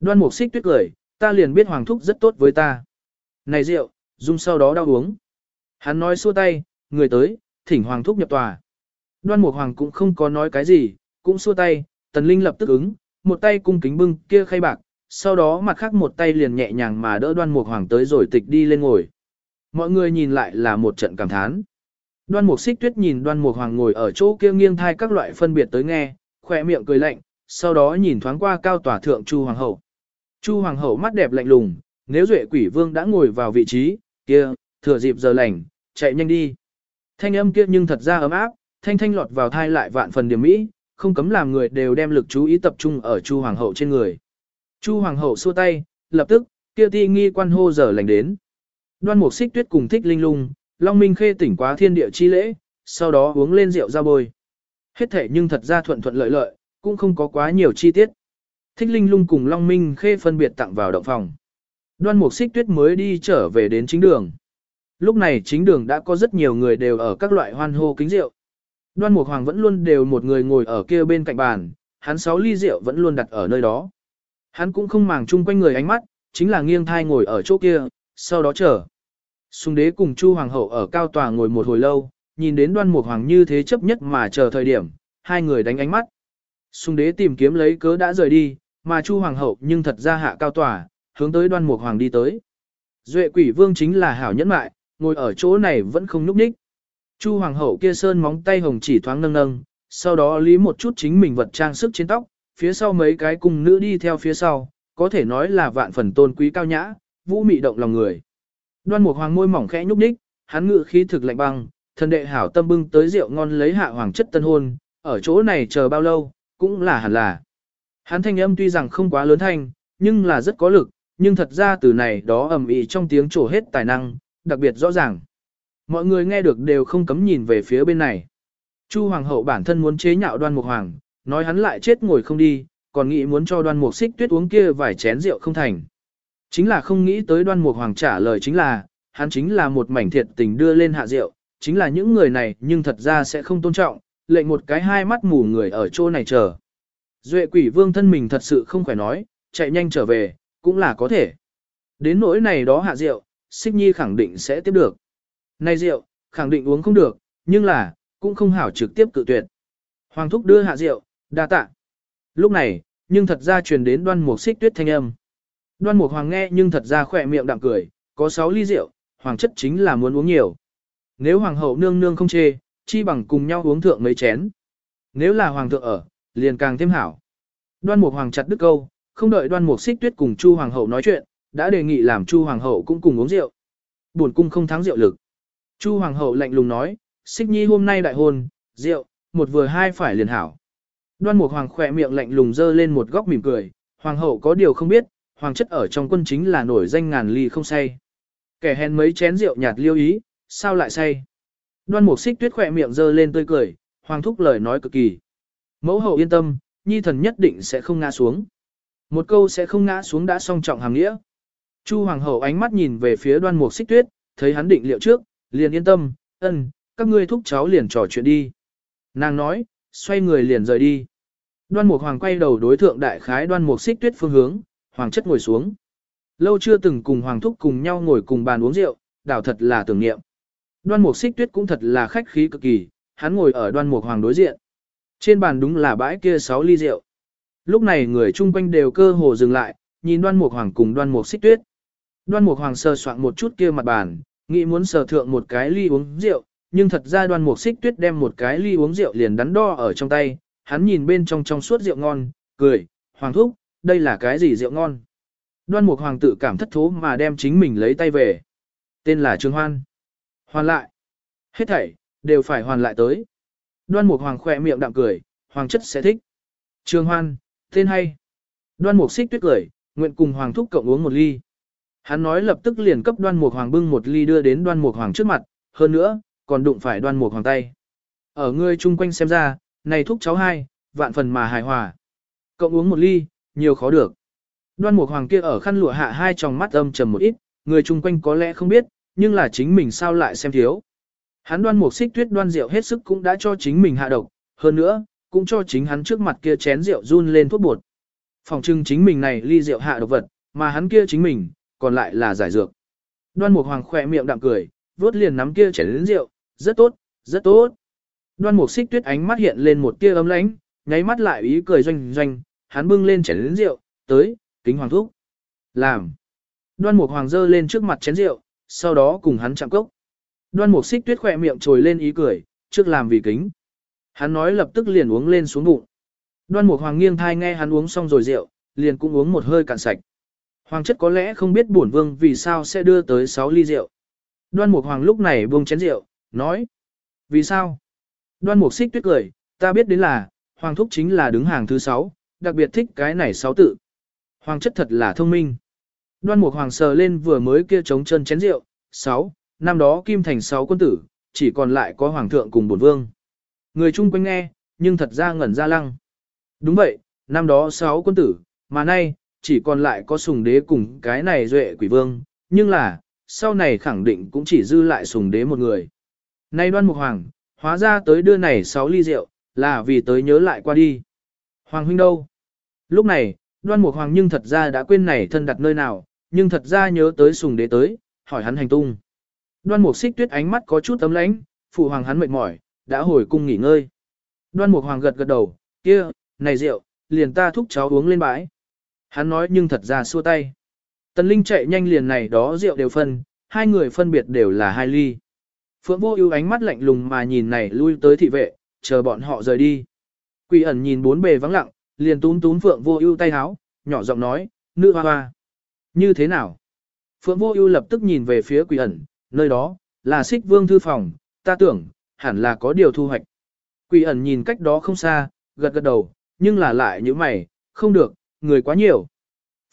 Đoan Mục Xích Tuyết cười, ta liền biết hoàng thúc rất tốt với ta. Này rượu, dung sau đó đau uống. Hắn nói xua tay, người tới, thỉnh hoàng thúc nhập tòa. Đoan Mục Hoàng cũng không có nói cái gì, cũng xua tay, Tần Linh lập tức ứng, một tay cung kính bưng kia khay bạc, sau đó mặt khác một tay liền nhẹ nhàng mà đỡ Đoan Mục Hoàng tới rồi tịch đi lên ngồi. Mọi người nhìn lại là một trận cảm thán. Đoan Mục Xích Tuyết nhìn Đoan Mục Hoàng ngồi ở chỗ kia nghiêng thai các loại phân biệt tới nghe, khỏe miệng cười lạnh, sau đó nhìn thoáng qua cao tòa thượng Chu Hoàng hậu. Chu Hoàng hậu mắt đẹp lạnh lùng, nếu Duệ Quỷ Vương đã ngồi vào vị trí, kia, thừa dịp giờ lành, chạy nhanh đi. Thanh âm kia nhưng thật ra ấm áp, thanh thanh lọt vào thai lại vạn phần điểm mỹ, không cấm làm người đều đem lực chú ý tập trung ở Chu Hoàng hậu trên người. Chu Hoàng hậu xua tay, lập tức, kia ti nghi quan hô giờ lành đến. Đoan Mục Xích Tuyết cùng Thích Linh Lung, Long Minh Khê tỉnh quá thiên địa chi lễ, sau đó uống lên rượu ra bôi. Hết thể nhưng thật ra thuận thuận lợi lợi, cũng không có quá nhiều chi tiết. Thích Linh Lung cùng Long Minh Khê phân biệt tặng vào động phòng. Đoan Mục Xích Tuyết mới đi trở về đến chính đường. Lúc này chính đường đã có rất nhiều người đều ở các loại hoan hô kính rượu. Đoan Mục Hoàng vẫn luôn đều một người ngồi ở kia bên cạnh bàn, hắn sáu ly rượu vẫn luôn đặt ở nơi đó. Hắn cũng không màng chung quanh người ánh mắt, chính là nghiêng thai ngồi ở chỗ kia, sau đó chờ. Sùng đế cùng Chu Hoàng hậu ở cao tòa ngồi một hồi lâu, nhìn đến đoan mục hoàng như thế chấp nhất mà chờ thời điểm, hai người đánh ánh mắt. Sùng đế tìm kiếm lấy cớ đã rời đi, mà Chu Hoàng hậu nhưng thật ra hạ cao tòa, hướng tới đoan mục hoàng đi tới. Duệ quỷ vương chính là hảo nhẫn mại, ngồi ở chỗ này vẫn không nhúc nhích. Chu Hoàng hậu kia sơn móng tay hồng chỉ thoáng nâng nâng, sau đó lý một chút chính mình vật trang sức trên tóc, phía sau mấy cái cung nữ đi theo phía sau, có thể nói là vạn phần tôn quý cao nhã, vũ mị động lòng người. Đoan Mục Hoàng môi mỏng khẽ nhúc nhích, hắn ngự khí thực lạnh băng, thần đệ hảo tâm bưng tới rượu ngon lấy hạ hoàng chất tân hôn, ở chỗ này chờ bao lâu, cũng là hẳn là. Hắn thanh âm tuy rằng không quá lớn thanh, nhưng là rất có lực, nhưng thật ra từ này đó ầm ĩ trong tiếng trổ hết tài năng, đặc biệt rõ ràng. Mọi người nghe được đều không cấm nhìn về phía bên này. Chu hoàng hậu bản thân muốn chế nhạo đoan mục hoàng, nói hắn lại chết ngồi không đi, còn nghĩ muốn cho đoan mục xích tuyết uống kia vài chén rượu không thành. Chính là không nghĩ tới đoan mục hoàng trả lời chính là, hắn chính là một mảnh thiệt tình đưa lên hạ rượu, chính là những người này nhưng thật ra sẽ không tôn trọng, lệnh một cái hai mắt mù người ở chỗ này chờ. Duệ quỷ vương thân mình thật sự không khỏe nói, chạy nhanh trở về, cũng là có thể. Đến nỗi này đó hạ rượu, xích nhi khẳng định sẽ tiếp được. Này rượu, khẳng định uống không được, nhưng là, cũng không hảo trực tiếp cự tuyệt. Hoàng thúc đưa hạ rượu, đa tạ. Lúc này, nhưng thật ra truyền đến đoan mục xích tuyết thanh âm. Đoan mục hoàng nghe nhưng thật ra khỏe miệng đạm cười, có 6 ly rượu, hoàng chất chính là muốn uống nhiều. Nếu hoàng hậu nương nương không chê, chi bằng cùng nhau uống thượng mấy chén. Nếu là hoàng thượng ở, liền càng thêm hảo. Đoan mục hoàng chặt đứt câu, không đợi đoan mục xích tuyết cùng chu hoàng hậu nói chuyện, đã đề nghị làm chu hoàng hậu cũng cùng uống rượu. Buồn cung không thắng rượu lực. Chu hoàng hậu lạnh lùng nói, xích nhi hôm nay đại hôn, rượu, một vừa hai phải liền hảo. Đoan mục hoàng khỏe miệng lạnh lùng dơ lên một góc mỉm cười, hoàng hậu có điều không biết, hoàng chất ở trong quân chính là nổi danh ngàn ly không say. Kẻ hèn mấy chén rượu nhạt liêu ý, sao lại say? Đoan mục xích tuyết khỏe miệng dơ lên tươi cười, hoàng thúc lời nói cực kỳ. Mẫu hậu yên tâm, nhi thần nhất định sẽ không ngã xuống. Một câu sẽ không ngã xuống đã song trọng hàng nghĩa. Chu hoàng hậu ánh mắt nhìn về phía đoan mục xích tuyết, thấy hắn định liệu trước, liền yên tâm, ân, các ngươi thúc cháu liền trò chuyện đi. Nàng nói, xoay người liền rời đi. Đoan mục hoàng quay đầu đối thượng đại khái đoan mục xích tuyết phương hướng, hoàng chất ngồi xuống. Lâu chưa từng cùng hoàng thúc cùng nhau ngồi cùng bàn uống rượu, đảo thật là tưởng niệm. Đoan mục xích tuyết cũng thật là khách khí cực kỳ, hắn ngồi ở đoan mục hoàng đối diện. Trên bàn đúng là bãi kia 6 ly rượu. Lúc này người chung quanh đều cơ hồ dừng lại, nhìn đoan mục hoàng cùng đoan mục xích tuyết. Đoan mục hoàng sờ soạn một chút kia mặt bàn, nghĩ muốn sờ thượng một cái ly uống rượu, nhưng thật ra đoan mục xích tuyết đem một cái ly uống rượu liền đắn đo ở trong tay, hắn nhìn bên trong trong suốt rượu ngon, cười, hoàng thúc, đây là cái gì rượu ngon. Đoan mục hoàng tự cảm thất thố mà đem chính mình lấy tay về. Tên là Trương Hoan. Hoàn lại. Hết thảy, đều phải hoàn lại tới. Đoan mục hoàng khẽ miệng đạm cười, hoàng chất sẽ thích. Trương Hoan, tên hay. Đoan mục xích tuyết cười, nguyện cùng hoàng thúc cộng uống một ly. Hắn nói lập tức liền cấp đoan mục hoàng bưng một ly đưa đến đoan mục hoàng trước mặt, hơn nữa, còn đụng phải đoan mục hoàng tay. Ở người chung quanh xem ra, này thúc cháu hai, vạn phần mà hài hòa. Cộng uống một ly, nhiều khó được. Đoan mục hoàng kia ở khăn lụa hạ hai tròng mắt âm trầm một ít, người chung quanh có lẽ không biết, nhưng là chính mình sao lại xem thiếu. Hắn đoan mục xích tuyết đoan rượu hết sức cũng đã cho chính mình hạ độc, hơn nữa, cũng cho chính hắn trước mặt kia chén rượu run lên thuốc bột. Phòng trưng chính mình này ly rượu hạ độc vật, mà hắn kia chính mình, còn lại là giải dược. Đoan Mục Hoàng khỏe miệng đạm cười, vốt liền nắm kia chén lớn rượu, rất tốt, rất tốt. Đoan Mục Xích Tuyết ánh mắt hiện lên một tia ấm lãnh, nháy mắt lại ý cười doanh doanh, hắn bưng lên chén lớn rượu, tới, kính hoàng thúc. Làm. Đoan Mục Hoàng dơ lên trước mặt chén rượu, sau đó cùng hắn chạm cốc. Đoan Mục Xích Tuyết khỏe miệng trồi lên ý cười, trước làm vì kính. Hắn nói lập tức liền uống lên xuống bụng. Đoan Mục Hoàng nghiêng thai nghe hắn uống xong rồi rượu, liền cũng uống một hơi cạn sạch. Hoàng chất có lẽ không biết bổn vương vì sao sẽ đưa tới 6 ly rượu. Đoan Mục Hoàng lúc này buông chén rượu, nói. Vì sao? Đoan Mục Xích Tuyết cười, ta biết đến là, Hoàng thúc chính là đứng hàng thứ 6, đặc biệt thích cái này 6 tự. Hoàng chất thật là thông minh. Đoan Mục Hoàng sờ lên vừa mới kia trống chân chén rượu, 6, năm đó Kim Thành 6 quân tử, chỉ còn lại có Hoàng thượng cùng bổn vương. Người chung quanh nghe, nhưng thật ra ngẩn ra lăng. Đúng vậy, năm đó 6 quân tử, mà nay, chỉ còn lại có sùng đế cùng cái này duệ quỷ vương, nhưng là, sau này khẳng định cũng chỉ dư lại sùng đế một người. Nay đoan mục hoàng, hóa ra tới đưa này 6 ly rượu, là vì tới nhớ lại qua đi. Hoàng huynh đâu? Lúc này, đoan mục hoàng nhưng thật ra đã quên này thân đặt nơi nào, nhưng thật ra nhớ tới sùng đế tới, hỏi hắn hành tung. Đoan mục xích tuyết ánh mắt có chút tấm lãnh, phụ hoàng hắn mệt mỏi, đã hồi cung nghỉ ngơi. Đoan mục hoàng gật gật đầu, kia, này rượu, liền ta thúc cháu uống lên bãi. Hắn nói nhưng thật ra xua tay. Tần Linh chạy nhanh liền này đó rượu đều phân, hai người phân biệt đều là hai ly. Phượng vô ưu ánh mắt lạnh lùng mà nhìn này lui tới thị vệ, chờ bọn họ rời đi. Quỷ ẩn nhìn bốn bề vắng lặng, liền túm túm Phượng vô ưu tay háo, nhỏ giọng nói, nữ hoa hoa. Như thế nào? Phượng vô ưu lập tức nhìn về phía quỷ ẩn, nơi đó, là xích vương thư phòng, ta tưởng, hẳn là có điều thu hoạch. Quỷ ẩn nhìn cách đó không xa, gật gật đầu, nhưng là lại như mày, không được, người quá nhiều.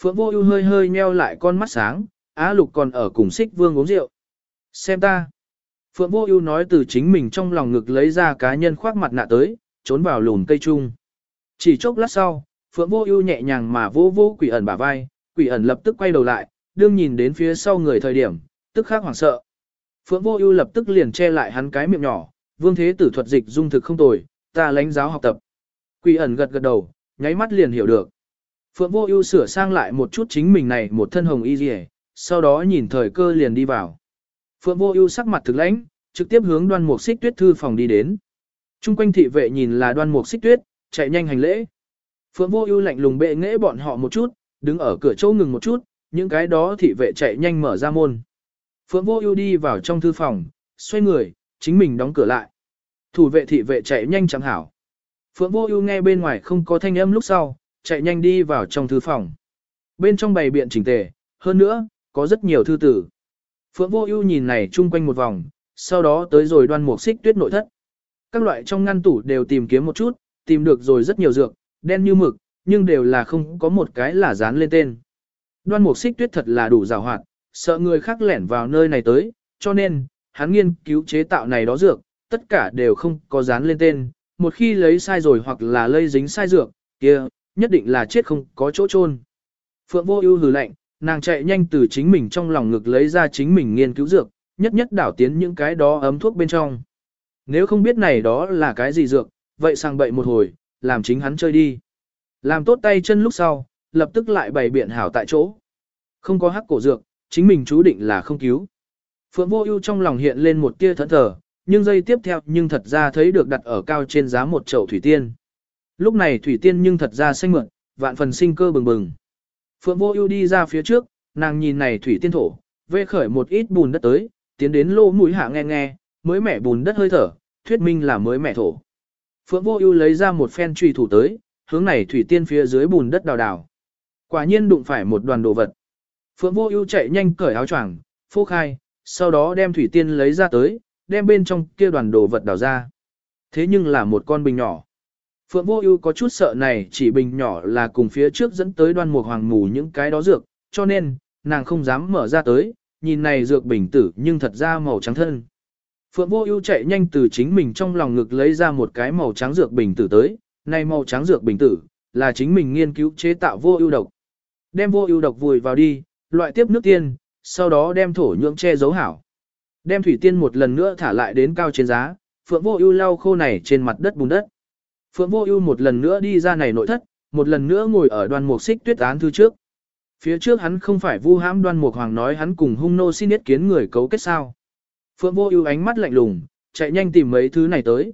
Phượng vô ưu hơi hơi nheo lại con mắt sáng, Á lục còn ở cùng Sích vương uống rượu. Xem ta. Phượng vô ưu nói từ chính mình trong lòng ngực lấy ra cá nhân khoác mặt nạ tới, trốn vào lùn cây trung. Chỉ chốc lát sau, Phượng vô ưu nhẹ nhàng mà vô vô quỷ ẩn bả vai, quỷ ẩn lập tức quay đầu lại, đương nhìn đến phía sau người thời điểm, tức khắc hoảng sợ. Phượng vô ưu lập tức liền che lại hắn cái miệng nhỏ, vương thế tử thuật dịch dung thực không tồi, ta lãnh giáo học tập. Quỷ ẩn gật gật đầu, nháy mắt liền hiểu được. Phượng Vô Ưu sửa sang lại một chút chính mình này một thân hồng y liễu, sau đó nhìn thời cơ liền đi vào. Phượng Vô Ưu sắc mặt thực lãnh, trực tiếp hướng Đoan Mục Xích Tuyết thư phòng đi đến. Trung quanh thị vệ nhìn là Đoan Mục Xích Tuyết, chạy nhanh hành lễ. Phượng Vô Ưu lạnh lùng bệ nghệ bọn họ một chút, đứng ở cửa chỗ ngừng một chút, những cái đó thị vệ chạy nhanh mở ra môn. Phượng Vô Ưu đi vào trong thư phòng, xoay người, chính mình đóng cửa lại. Thủ vệ thị vệ chạy nhanh chẳng hảo. Phượng Vô Ưu nghe bên ngoài không có thanh âm lúc sau, chạy nhanh đi vào trong thư phòng. Bên trong bày biện chỉnh tề, hơn nữa, có rất nhiều thư tử. Phượng Vô Ưu nhìn này chung quanh một vòng, sau đó tới rồi đoan mục xích tuyết nội thất. Các loại trong ngăn tủ đều tìm kiếm một chút, tìm được rồi rất nhiều dược, đen như mực, nhưng đều là không có một cái là dán lên tên. Đoan mục xích tuyết thật là đủ rào hoạt, sợ người khác lẻn vào nơi này tới, cho nên, hắn nghiên cứu chế tạo này đó dược, tất cả đều không có dán lên tên. Một khi lấy sai rồi hoặc là lây dính sai dược, kia, nhất định là chết không có chỗ chôn. Phượng Vô Ưu hừ lạnh, nàng chạy nhanh từ chính mình trong lòng ngực lấy ra chính mình nghiên cứu dược, nhất nhất đảo tiến những cái đó ấm thuốc bên trong. Nếu không biết này đó là cái gì dược, vậy sang bậy một hồi, làm chính hắn chơi đi. Làm tốt tay chân lúc sau, lập tức lại bày biện hảo tại chỗ. Không có hắc cổ dược, chính mình chú định là không cứu. Phượng Vô Ưu trong lòng hiện lên một tia thẫn thờ, nhưng giây tiếp theo nhưng thật ra thấy được đặt ở cao trên giá một chậu thủy tiên. Lúc này thủy tiên nhưng thật ra xanh mượn, vạn phần sinh cơ bừng bừng. Phượng vô ưu đi ra phía trước, nàng nhìn này thủy tiên thổ, vê khởi một ít bùn đất tới, tiến đến lô mũi hạ nghe nghe, mới mẻ bùn đất hơi thở, thuyết minh là mới mẻ thổ. Phượng vô ưu lấy ra một phen trùy thủ tới, hướng này thủy tiên phía dưới bùn đất đào đào. Quả nhiên đụng phải một đoàn đồ vật. Phượng vô ưu chạy nhanh cởi áo choàng, phô khai, sau đó đem thủy tiên lấy ra tới, đem bên trong kia đoàn đồ vật đào ra. Thế nhưng là một con bình nhỏ. Phượng Vô Ưu có chút sợ này chỉ bình nhỏ là cùng phía trước dẫn tới đoan mục hoàng mù những cái đó dược, cho nên, nàng không dám mở ra tới, nhìn này dược bình tử nhưng thật ra màu trắng thân. Phượng Vô Ưu chạy nhanh từ chính mình trong lòng ngực lấy ra một cái màu trắng dược bình tử tới, này màu trắng dược bình tử là chính mình nghiên cứu chế tạo vô ưu độc. Đem vô ưu độc vùi vào đi, loại tiếp nước tiên, sau đó đem thổ nhưỡng che giấu hảo. Đem thủy tiên một lần nữa thả lại đến cao trên giá, Phượng Vô Ưu lau khô này trên mặt đất bùn đất. Phượng Vô Ưu một lần nữa đi ra này nội thất, một lần nữa ngồi ở đoan mục xích tuyết án thư trước. Phía trước hắn không phải vu hãm đoan mục hoàng nói hắn cùng hung nô xin ý kiến người cấu kết sao. Phượng vô ưu ánh mắt lạnh lùng, chạy nhanh tìm mấy thứ này tới.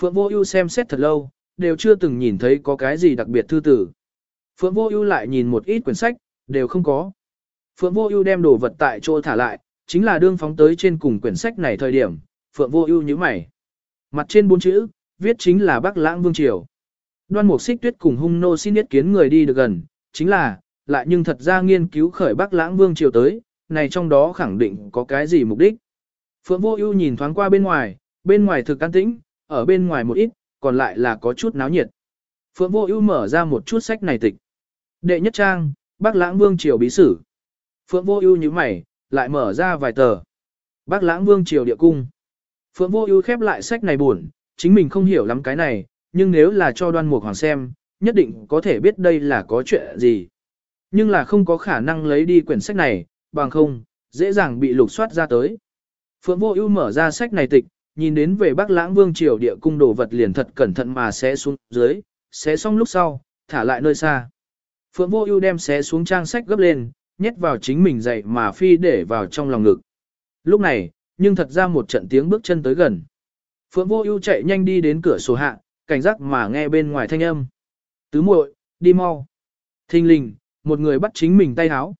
Phượng vô ưu xem xét thật lâu, đều chưa từng nhìn thấy có cái gì đặc biệt thư tử. Phượng vô ưu lại nhìn một ít quyển sách, đều không có. Phượng vô ưu đem đồ vật tại chỗ thả lại, chính là đương phóng tới trên cùng quyển sách này thời điểm, Phượng vô ưu nhíu mày. Mặt trên bốn chữ, viết chính là Bắc Lãng Vương Triều. Đoan Mục Xích Tuyết cùng Hung Nô xin ý kiến người đi được gần, chính là, lại nhưng thật ra nghiên cứu khởi Bắc Lãng Vương Triều tới, này trong đó khẳng định có cái gì mục đích. Phượng Vô Ưu nhìn thoáng qua bên ngoài, bên ngoài thực an tĩnh, ở bên ngoài một ít, còn lại là có chút náo nhiệt. Phượng Vô Ưu mở ra một chút sách này tịch. Đệ nhất trang, Bắc Lãng Vương triều bí sử. Phượng Vô Ưu nhíu mày, lại mở ra vài tờ. Bắc Lãng Vương triều địa cung. Phượng Vô Ưu khép lại sách này buồn, chính mình không hiểu lắm cái này, nhưng nếu là cho Đoan Mục Hoàng xem, nhất định có thể biết đây là có chuyện gì. Nhưng là không có khả năng lấy đi quyển sách này, bằng không, dễ dàng bị lục soát ra tới. Phượng Vô Ưu mở ra sách này tịch, nhìn đến về Bắc Lãng Vương triều địa cung đồ vật liền thật cẩn thận mà sẽ xuống dưới, sẽ xong lúc sau, thả lại nơi xa. Phượng Vô Ưu đem xé xuống trang sách gấp lên, nhét vào chính mình dậy mà phi để vào trong lòng ngực. Lúc này, nhưng thật ra một trận tiếng bước chân tới gần. Phượng Vô Ưu chạy nhanh đi đến cửa sổ hạ, cảnh giác mà nghe bên ngoài thanh âm. "Tứ muội, đi mau." Thinh linh, một người bắt chính mình tay áo.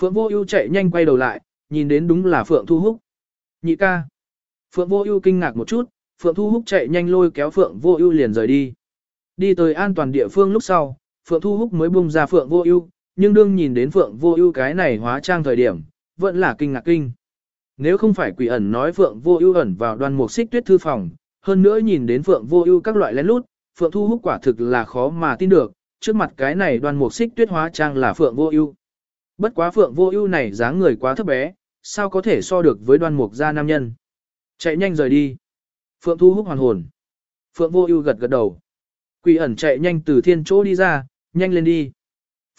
Phượng Vô Ưu chạy nhanh quay đầu lại, nhìn đến đúng là Phượng Thu Húc. "Nhị ca." Phượng Vô Ưu kinh ngạc một chút, Phượng Thu Húc chạy nhanh lôi kéo Phượng Vô Ưu liền rời đi. Đi tới an toàn địa phương lúc sau, Phượng Thu Húc mới bung ra Phượng Vô Ưu, nhưng đương nhìn đến Phượng Vô Ưu cái này hóa trang thời điểm, vẫn là kinh ngạc kinh. Nếu không phải Quỷ ẩn nói Phượng Vô Ưu ẩn vào Đoan Mục Xích Tuyết thư phòng, hơn nữa nhìn đến Phượng Vô Ưu các loại lén lút, Phượng Thu Húc quả thực là khó mà tin được, trước mặt cái này Đoan Mục Xích Tuyết hóa trang là Phượng Vô Ưu. Bất quá Phượng Vô Ưu này dáng người quá thấp bé, sao có thể so được với Đoan Mục gia nam nhân. Chạy nhanh rời đi. Phượng Thu Húc hoàn hồn. Phượng Vô Ưu gật gật đầu. Quỷ ẩn chạy nhanh từ thiên chỗ đi ra, nhanh lên đi.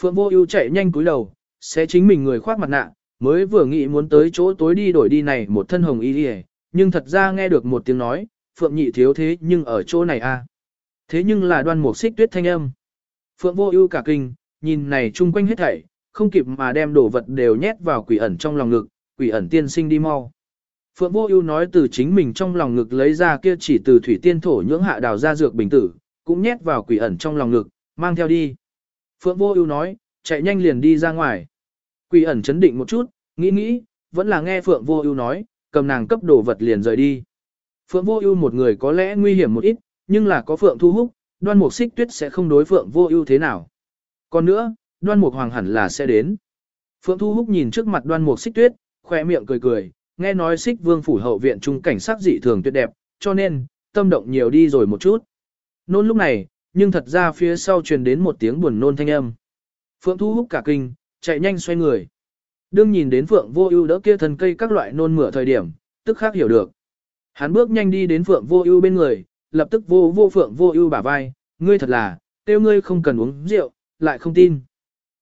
Phượng Vô Ưu chạy nhanh cúi đầu, sẽ chính mình người khoác mặt nạ, mới vừa nghĩ muốn tới chỗ tối đi đổi đi này một thân hồng y đi, nhưng thật ra nghe được một tiếng nói, Phượng Nhị thiếu thế nhưng ở chỗ này a. À? Thế nhưng là Đoan Mục Xích Tuyết thanh âm. Phượng Vô Ưu cả kinh, nhìn này chung quanh hết thảy, không kịp mà đem đồ vật đều nhét vào quỷ ẩn trong lòng ngực, quỷ ẩn tiên sinh đi mau. Phượng Vô Ưu nói từ chính mình trong lòng ngực lấy ra kia chỉ từ thủy tiên thổ nhưỡng hạ đào ra dược bình tử, cũng nhét vào quỷ ẩn trong lòng ngực, mang theo đi. Phượng Vô Ưu nói, chạy nhanh liền đi ra ngoài. Quỷ ẩn chấn định một chút, nghĩ nghĩ, vẫn là nghe Phượng Vô Ưu nói, cầm nàng cấp đồ vật liền rời đi. Phượng Vô Ưu một người có lẽ nguy hiểm một ít, nhưng là có Phượng Thu Húc, Đoan Mục Xích Tuyết sẽ không đối Phượng Vô Ưu thế nào. Còn nữa, Đoan Mục Hoàng hẳn là sẽ đến. Phượng Thu Húc nhìn trước mặt Đoan Mục Xích Tuyết, khóe miệng cười cười, nghe nói Xích Vương phủ hậu viện trung cảnh sắc dị thường tuyệt đẹp, cho nên tâm động nhiều đi rồi một chút. Nôn lúc này, nhưng thật ra phía sau truyền đến một tiếng buồn nôn thanh âm. Phượng Thu Húc cả kinh, chạy nhanh xoay người. Đương nhìn đến Phượng Vô Ưu đỡ kia thân cây các loại nôn mửa thời điểm, tức khắc hiểu được. Hắn bước nhanh đi đến Phượng Vô Ưu bên người, lập tức vô vô Phượng Vô Ưu bả vai, ngươi thật là, tiêu ngươi không cần uống rượu, lại không tin.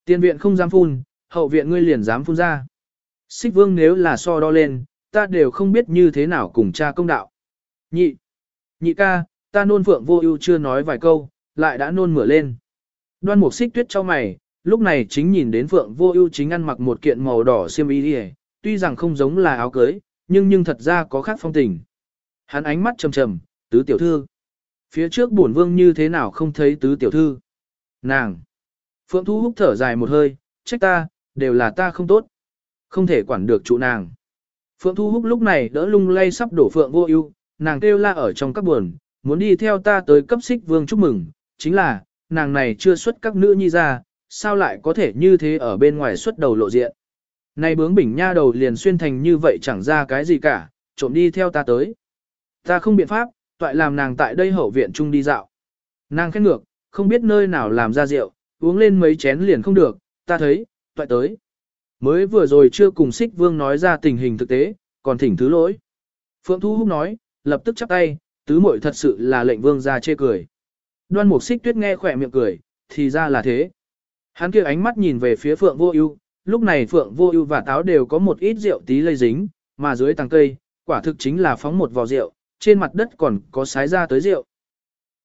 Tiên viện không dám phun, hậu viện ngươi liền dám phun ra. Xích Vương nếu là so đo lên, ta đều không biết như thế nào cùng cha công đạo. Nhị, nhị ca, ta nôn Phượng Vô Ưu chưa nói vài câu, lại đã nôn mửa lên. Đoan Mục Xích Tuyết cho mày, lúc này chính nhìn đến Phượng Vô Ưu chính ăn mặc một kiện màu đỏ xiêm y, tuy rằng không giống là áo cưới, nhưng nhưng thật ra có khác phong tình. Hắn ánh mắt trầm trầm, "Tứ tiểu thư." Phía trước bổn vương như thế nào không thấy tứ tiểu thư? Nàng. Phượng Thu Húc thở dài một hơi, "Trách ta, đều là ta không tốt, không thể quản được chủ nàng." Phượng Thu Húc lúc này đỡ lung lay sắp đổ Phượng Vô Ưu, nàng kêu la ở trong các buồn, muốn đi theo ta tới cấp xích vương chúc mừng, chính là, nàng này chưa xuất các nữ nhi ra, sao lại có thể như thế ở bên ngoài xuất đầu lộ diện. Này bướng bỉnh nha đầu liền xuyên thành như vậy chẳng ra cái gì cả, trộm đi theo ta tới. Ta không biện pháp, toại làm nàng tại đây hậu viện chung đi dạo. Nàng khét ngược, không biết nơi nào làm ra rượu, uống lên mấy chén liền không được, ta thấy, toại tới. Mới vừa rồi chưa cùng xích vương nói ra tình hình thực tế, còn thỉnh thứ lỗi. Phượng Thu Húc nói, lập tức chắp tay, tứ muội thật sự là lệnh vương ra chê cười. Đoan mục xích tuyết nghe khỏe miệng cười, thì ra là thế. Hắn kia ánh mắt nhìn về phía phượng vô ưu, lúc này phượng vô ưu và táo đều có một ít rượu tí lây dính, mà dưới tàng cây, quả thực chính là phóng một vò rượu, trên mặt đất còn có sái ra tới rượu.